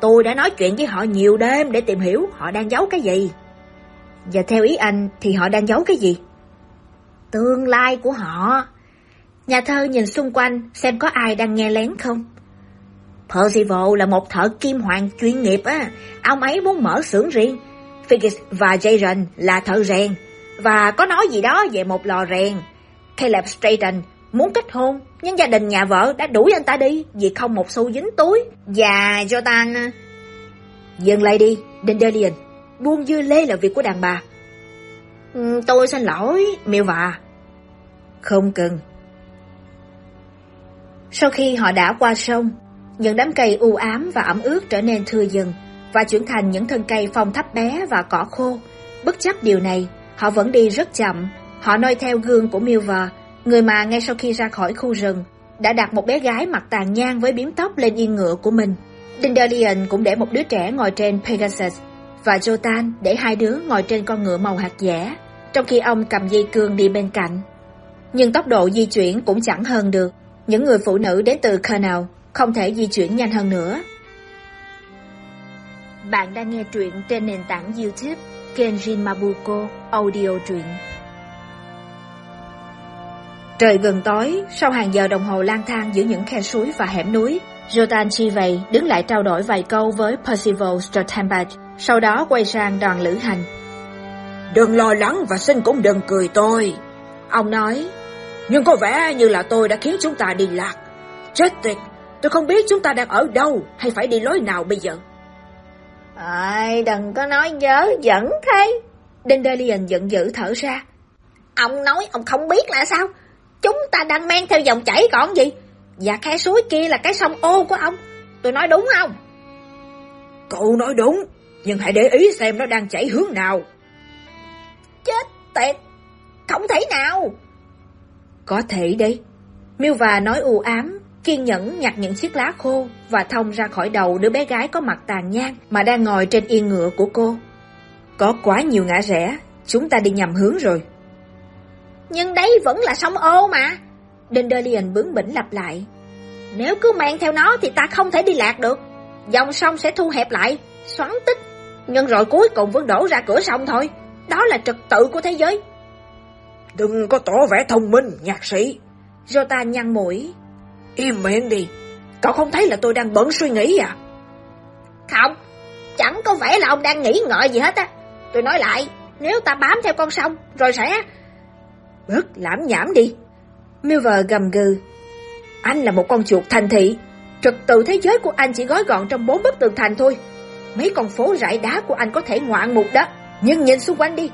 Tôi đã nói chuyện với họ nhiều đêm để tìm hiểu họ đang giấu cái gì. Và theo ý anh thì họ đang giấu cái gì? Tương lai của họ. Nhà thơ nhìn xung quanh xem có ai đang nghe lén không. Percival là một thợ kim hoàng chuyên nghiệp á. Ông ấy muốn mở xưởng riêng. Figgis và Jason là thợ rèn. Và có nói gì đó về một lò rèn. Caleb Strayton muốn kết hôn, nhưng gia đình nhà vợ đã đuổi anh ta đi vì không một xu dính túi. Và Jordan... À, dừng lại đi, Dandelion. Buông dưa lê là việc của đàn bà. Ừ, tôi xin lỗi, miêu vạ. Không cần. Sau khi họ đã qua sông, những đám cây u ám và ẩm ướt trở nên thưa dần và chuyển thành những thân cây phong thấp bé và cỏ khô. Bất chấp điều này, họ vẫn đi rất chậm. Họ noi theo gương của Milver, người mà ngay sau khi ra khỏi khu rừng, đã đặt một bé gái mặc tàn nhang với biếm tóc lên yên ngựa của mình. Dindalion cũng để một đứa trẻ ngồi trên Pegasus, và Jotan để hai đứa ngồi trên con ngựa màu hạt dẻ, trong khi ông cầm dây cương đi bên cạnh. Nhưng tốc độ di chuyển cũng chẳng hơn được. Những người phụ nữ đến từ Canal không thể di chuyển nhanh hơn nữa. Bạn đang nghe truyện trên nền tảng YouTube Kenjin Mabuko Audio truyện. Trời gần tối, sau hàng giờ đồng hồ lang thang giữa những khe suối và hẻm núi, Jotan chi vậy đứng lại trao đổi vài câu với Percival Strottenberg, sau đó quay sang đoàn lữ hành. Đừng lo lắng và xin cũng đừng cười tôi. Ông nói, nhưng có vẻ như là tôi đã khiến chúng ta đi lạc. Chết tiệt, tôi không biết chúng ta đang ở đâu hay phải đi lối nào bây giờ. Ai, đừng có nói dớ dẫn thế. Dandelion giận dữ thở ra. Ông nói ông không biết là sao? Chúng ta đang men theo dòng chảy còn gì? Và khe suối kia là cái sông ô của ông. Tôi nói đúng không? Cậu nói đúng, nhưng hãy để ý xem nó đang chảy hướng nào. Chết tiệt, không thể nào. Có thể đấy. Miêu và nói u ám, kiên nhẫn nhặt những chiếc lá khô và thông ra khỏi đầu đứa bé gái có mặt tàn nhang mà đang ngồi trên yên ngựa của cô. Có quá nhiều ngã rẽ, chúng ta đi nhầm hướng rồi. Nhưng đấy vẫn là sông ô mà. Dandelion bướng bỉnh lặp lại. Nếu cứ mang theo nó thì ta không thể đi lạc được. Dòng sông sẽ thu hẹp lại, xoắn tích Nhưng rồi cuối cùng vẫn đổ ra cửa sông thôi. Đó là trật tự của thế giới. Đừng có tỏ vẻ thông minh, nhạc sĩ. Jota nhăn mũi. Im miệng đi. Cậu không thấy là tôi đang bận suy nghĩ à? Không, chẳng có vẻ là ông đang nghĩ ngợi gì hết á. Tôi nói lại, nếu ta bám theo con sông, rồi sẽ... Bớt lãm nhảm đi. Milver gầm gừ. Anh là một con chuột thành thị. Trật tự thế giới của anh chỉ gói gọn trong bốn bức tường thành thôi. Mấy con phố rải đá của anh có thể ngoạn mục đó. Nhưng nhìn xung quanh đi.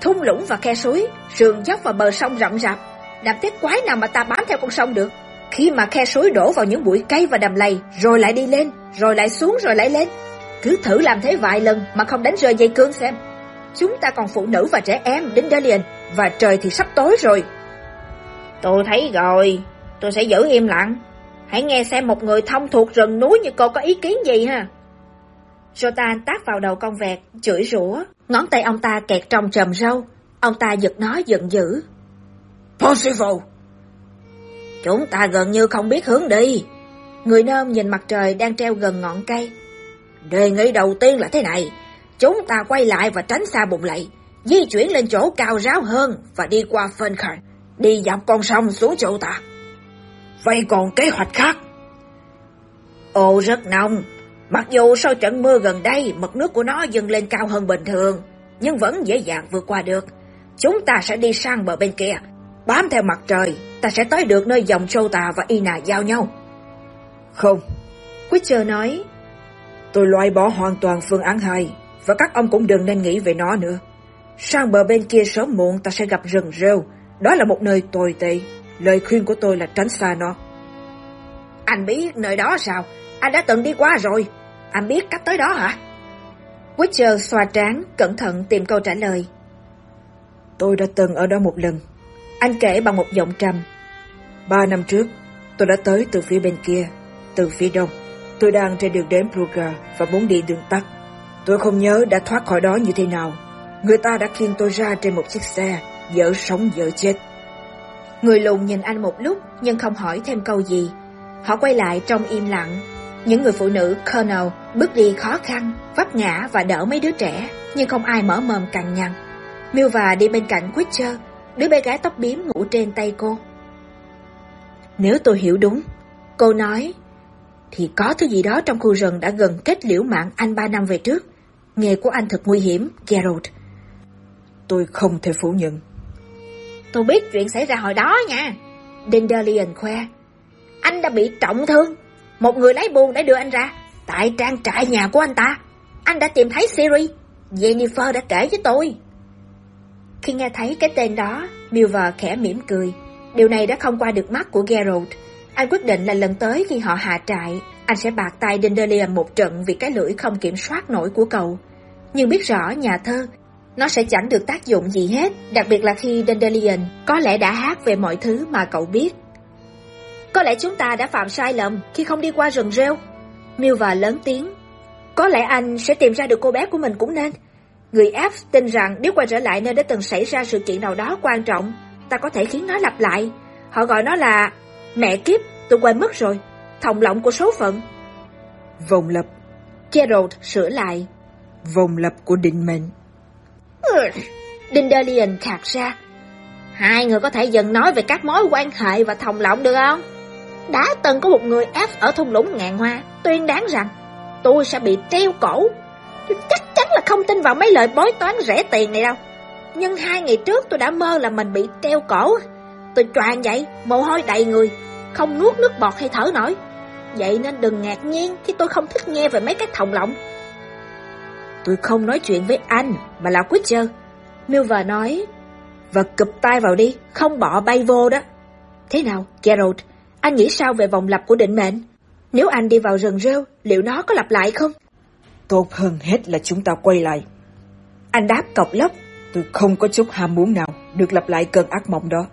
Thung lũng và khe suối, sườn dốc và bờ sông rậm rạp. đạp tiết quái nào mà ta bám theo con sông được. Khi mà khe suối đổ vào những bụi cây và đầm lầy, rồi lại đi lên, rồi lại xuống, rồi lại lên. Cứ thử làm thế vài lần mà không đánh rơi dây cương xem. Chúng ta còn phụ nữ và trẻ em đến Dalian, và trời thì sắp tối rồi. Tôi thấy rồi, tôi sẽ giữ im lặng. Hãy nghe xem một người thông thuộc rừng núi như cô có ý kiến gì ha. Jotan tác vào đầu con vẹt, chửi rủa. Ngón tay ông ta kẹt trong trầm râu. Ông ta giật nó giận dữ. Possible! Chúng ta gần như không biết hướng đi. Người nôm nhìn mặt trời đang treo gần ngọn cây. Đề nghị đầu tiên là thế này. Chúng ta quay lại và tránh xa bụng lầy. Di chuyển lên chỗ cao ráo hơn và đi qua Funker. Đi dọc con sông xuống chỗ ta. Vậy còn kế hoạch khác? Ồ rất nông. Mặc dù sau trận mưa gần đây, mực nước của nó dâng lên cao hơn bình thường, nhưng vẫn dễ dàng vượt qua được. Chúng ta sẽ đi sang bờ bên kia, bám theo mặt trời, ta sẽ tới được nơi dòng Sota và Ina giao nhau. Không. Witcher nói, Tôi loại bỏ hoàn toàn phương án 2, và các ông cũng đừng nên nghĩ về nó nữa. Sang bờ bên kia sớm muộn ta sẽ gặp rừng rêu, đó là một nơi tồi tệ. Lời khuyên của tôi là tránh xa nó. Anh biết nơi đó sao? Anh đã từng đi qua rồi. Anh biết cách tới đó hả? Witcher xoa trán, cẩn thận tìm câu trả lời. Tôi đã từng ở đó một lần. Anh kể bằng một giọng trầm. Ba năm trước, tôi đã tới từ phía bên kia, từ phía đông. Tôi đang trên đường đến Bruga và muốn đi đường tắt. Tôi không nhớ đã thoát khỏi đó như thế nào. Người ta đã khiêng tôi ra trên một chiếc xe, dở sống dở chết. Người lùn nhìn anh một lúc nhưng không hỏi thêm câu gì. Họ quay lại trong im lặng. Những người phụ nữ Colonel bước đi khó khăn, vấp ngã và đỡ mấy đứa trẻ, nhưng không ai mở mồm cằn nhằn. Milva đi bên cạnh Witcher, đứa bé gái tóc bím ngủ trên tay cô. Nếu tôi hiểu đúng, cô nói, thì có thứ gì đó trong khu rừng đã gần kết liễu mạng anh ba năm về trước. Nghề của anh thật nguy hiểm, Geralt. Tôi không thể phủ nhận. Tôi biết chuyện xảy ra hồi đó nha. Dandelion khoe. Anh đã bị trọng thương. Một người lái buôn đã đưa anh ra. Tại trang trại nhà của anh ta. Anh đã tìm thấy Siri. Jennifer đã kể với tôi. Khi nghe thấy cái tên đó, Milver khẽ mỉm cười. Điều này đã không qua được mắt của Geralt. Anh quyết định là lần tới khi họ hạ trại, anh sẽ bạc tay Dandelion một trận vì cái lưỡi không kiểm soát nổi của cậu. Nhưng biết rõ nhà thơ, nó sẽ chẳng được tác dụng gì hết, đặc biệt là khi Dandelion có lẽ đã hát về mọi thứ mà cậu biết. Có lẽ chúng ta đã phạm sai lầm khi không đi qua rừng rêu. Milva lớn tiếng. Có lẽ anh sẽ tìm ra được cô bé của mình cũng nên. Người F tin rằng nếu quay trở lại nơi đã từng xảy ra sự kiện nào đó quan trọng, ta có thể khiến nó lặp lại. Họ gọi nó là mẹ kiếp, tôi quên mất rồi. Thòng lọng của số phận. Vòng lập. Gerald sửa lại. Vòng lập của định mệnh. Dindalion khạc ra. Hai người có thể dần nói về các mối quan hệ và thòng lọng được không? Đã từng có một người F ở thung lũng ngàn hoa tuyên đáng rằng tôi sẽ bị treo cổ. Tôi chắc chắn là không tin vào mấy lời bói toán rẻ tiền này đâu. Nhưng hai ngày trước tôi đã mơ là mình bị treo cổ. Tôi choàng dậy, mồ hôi đầy người, không nuốt nước bọt hay thở nổi. Vậy nên đừng ngạc nhiên khi tôi không thích nghe về mấy cái thòng lọng. Tôi không nói chuyện với anh, mà là Witcher. Milver nói, và cụp tay vào đi, không bỏ bay vô đó. Thế nào, Geralt, anh nghĩ sao về vòng lặp của định mệnh? Nếu anh đi vào rừng rêu, liệu nó có lặp lại không? Tốt hơn hết là chúng ta quay lại. Anh đáp cọc lốc. Tôi không có chút ham muốn nào được lặp lại cơn ác mộng đó.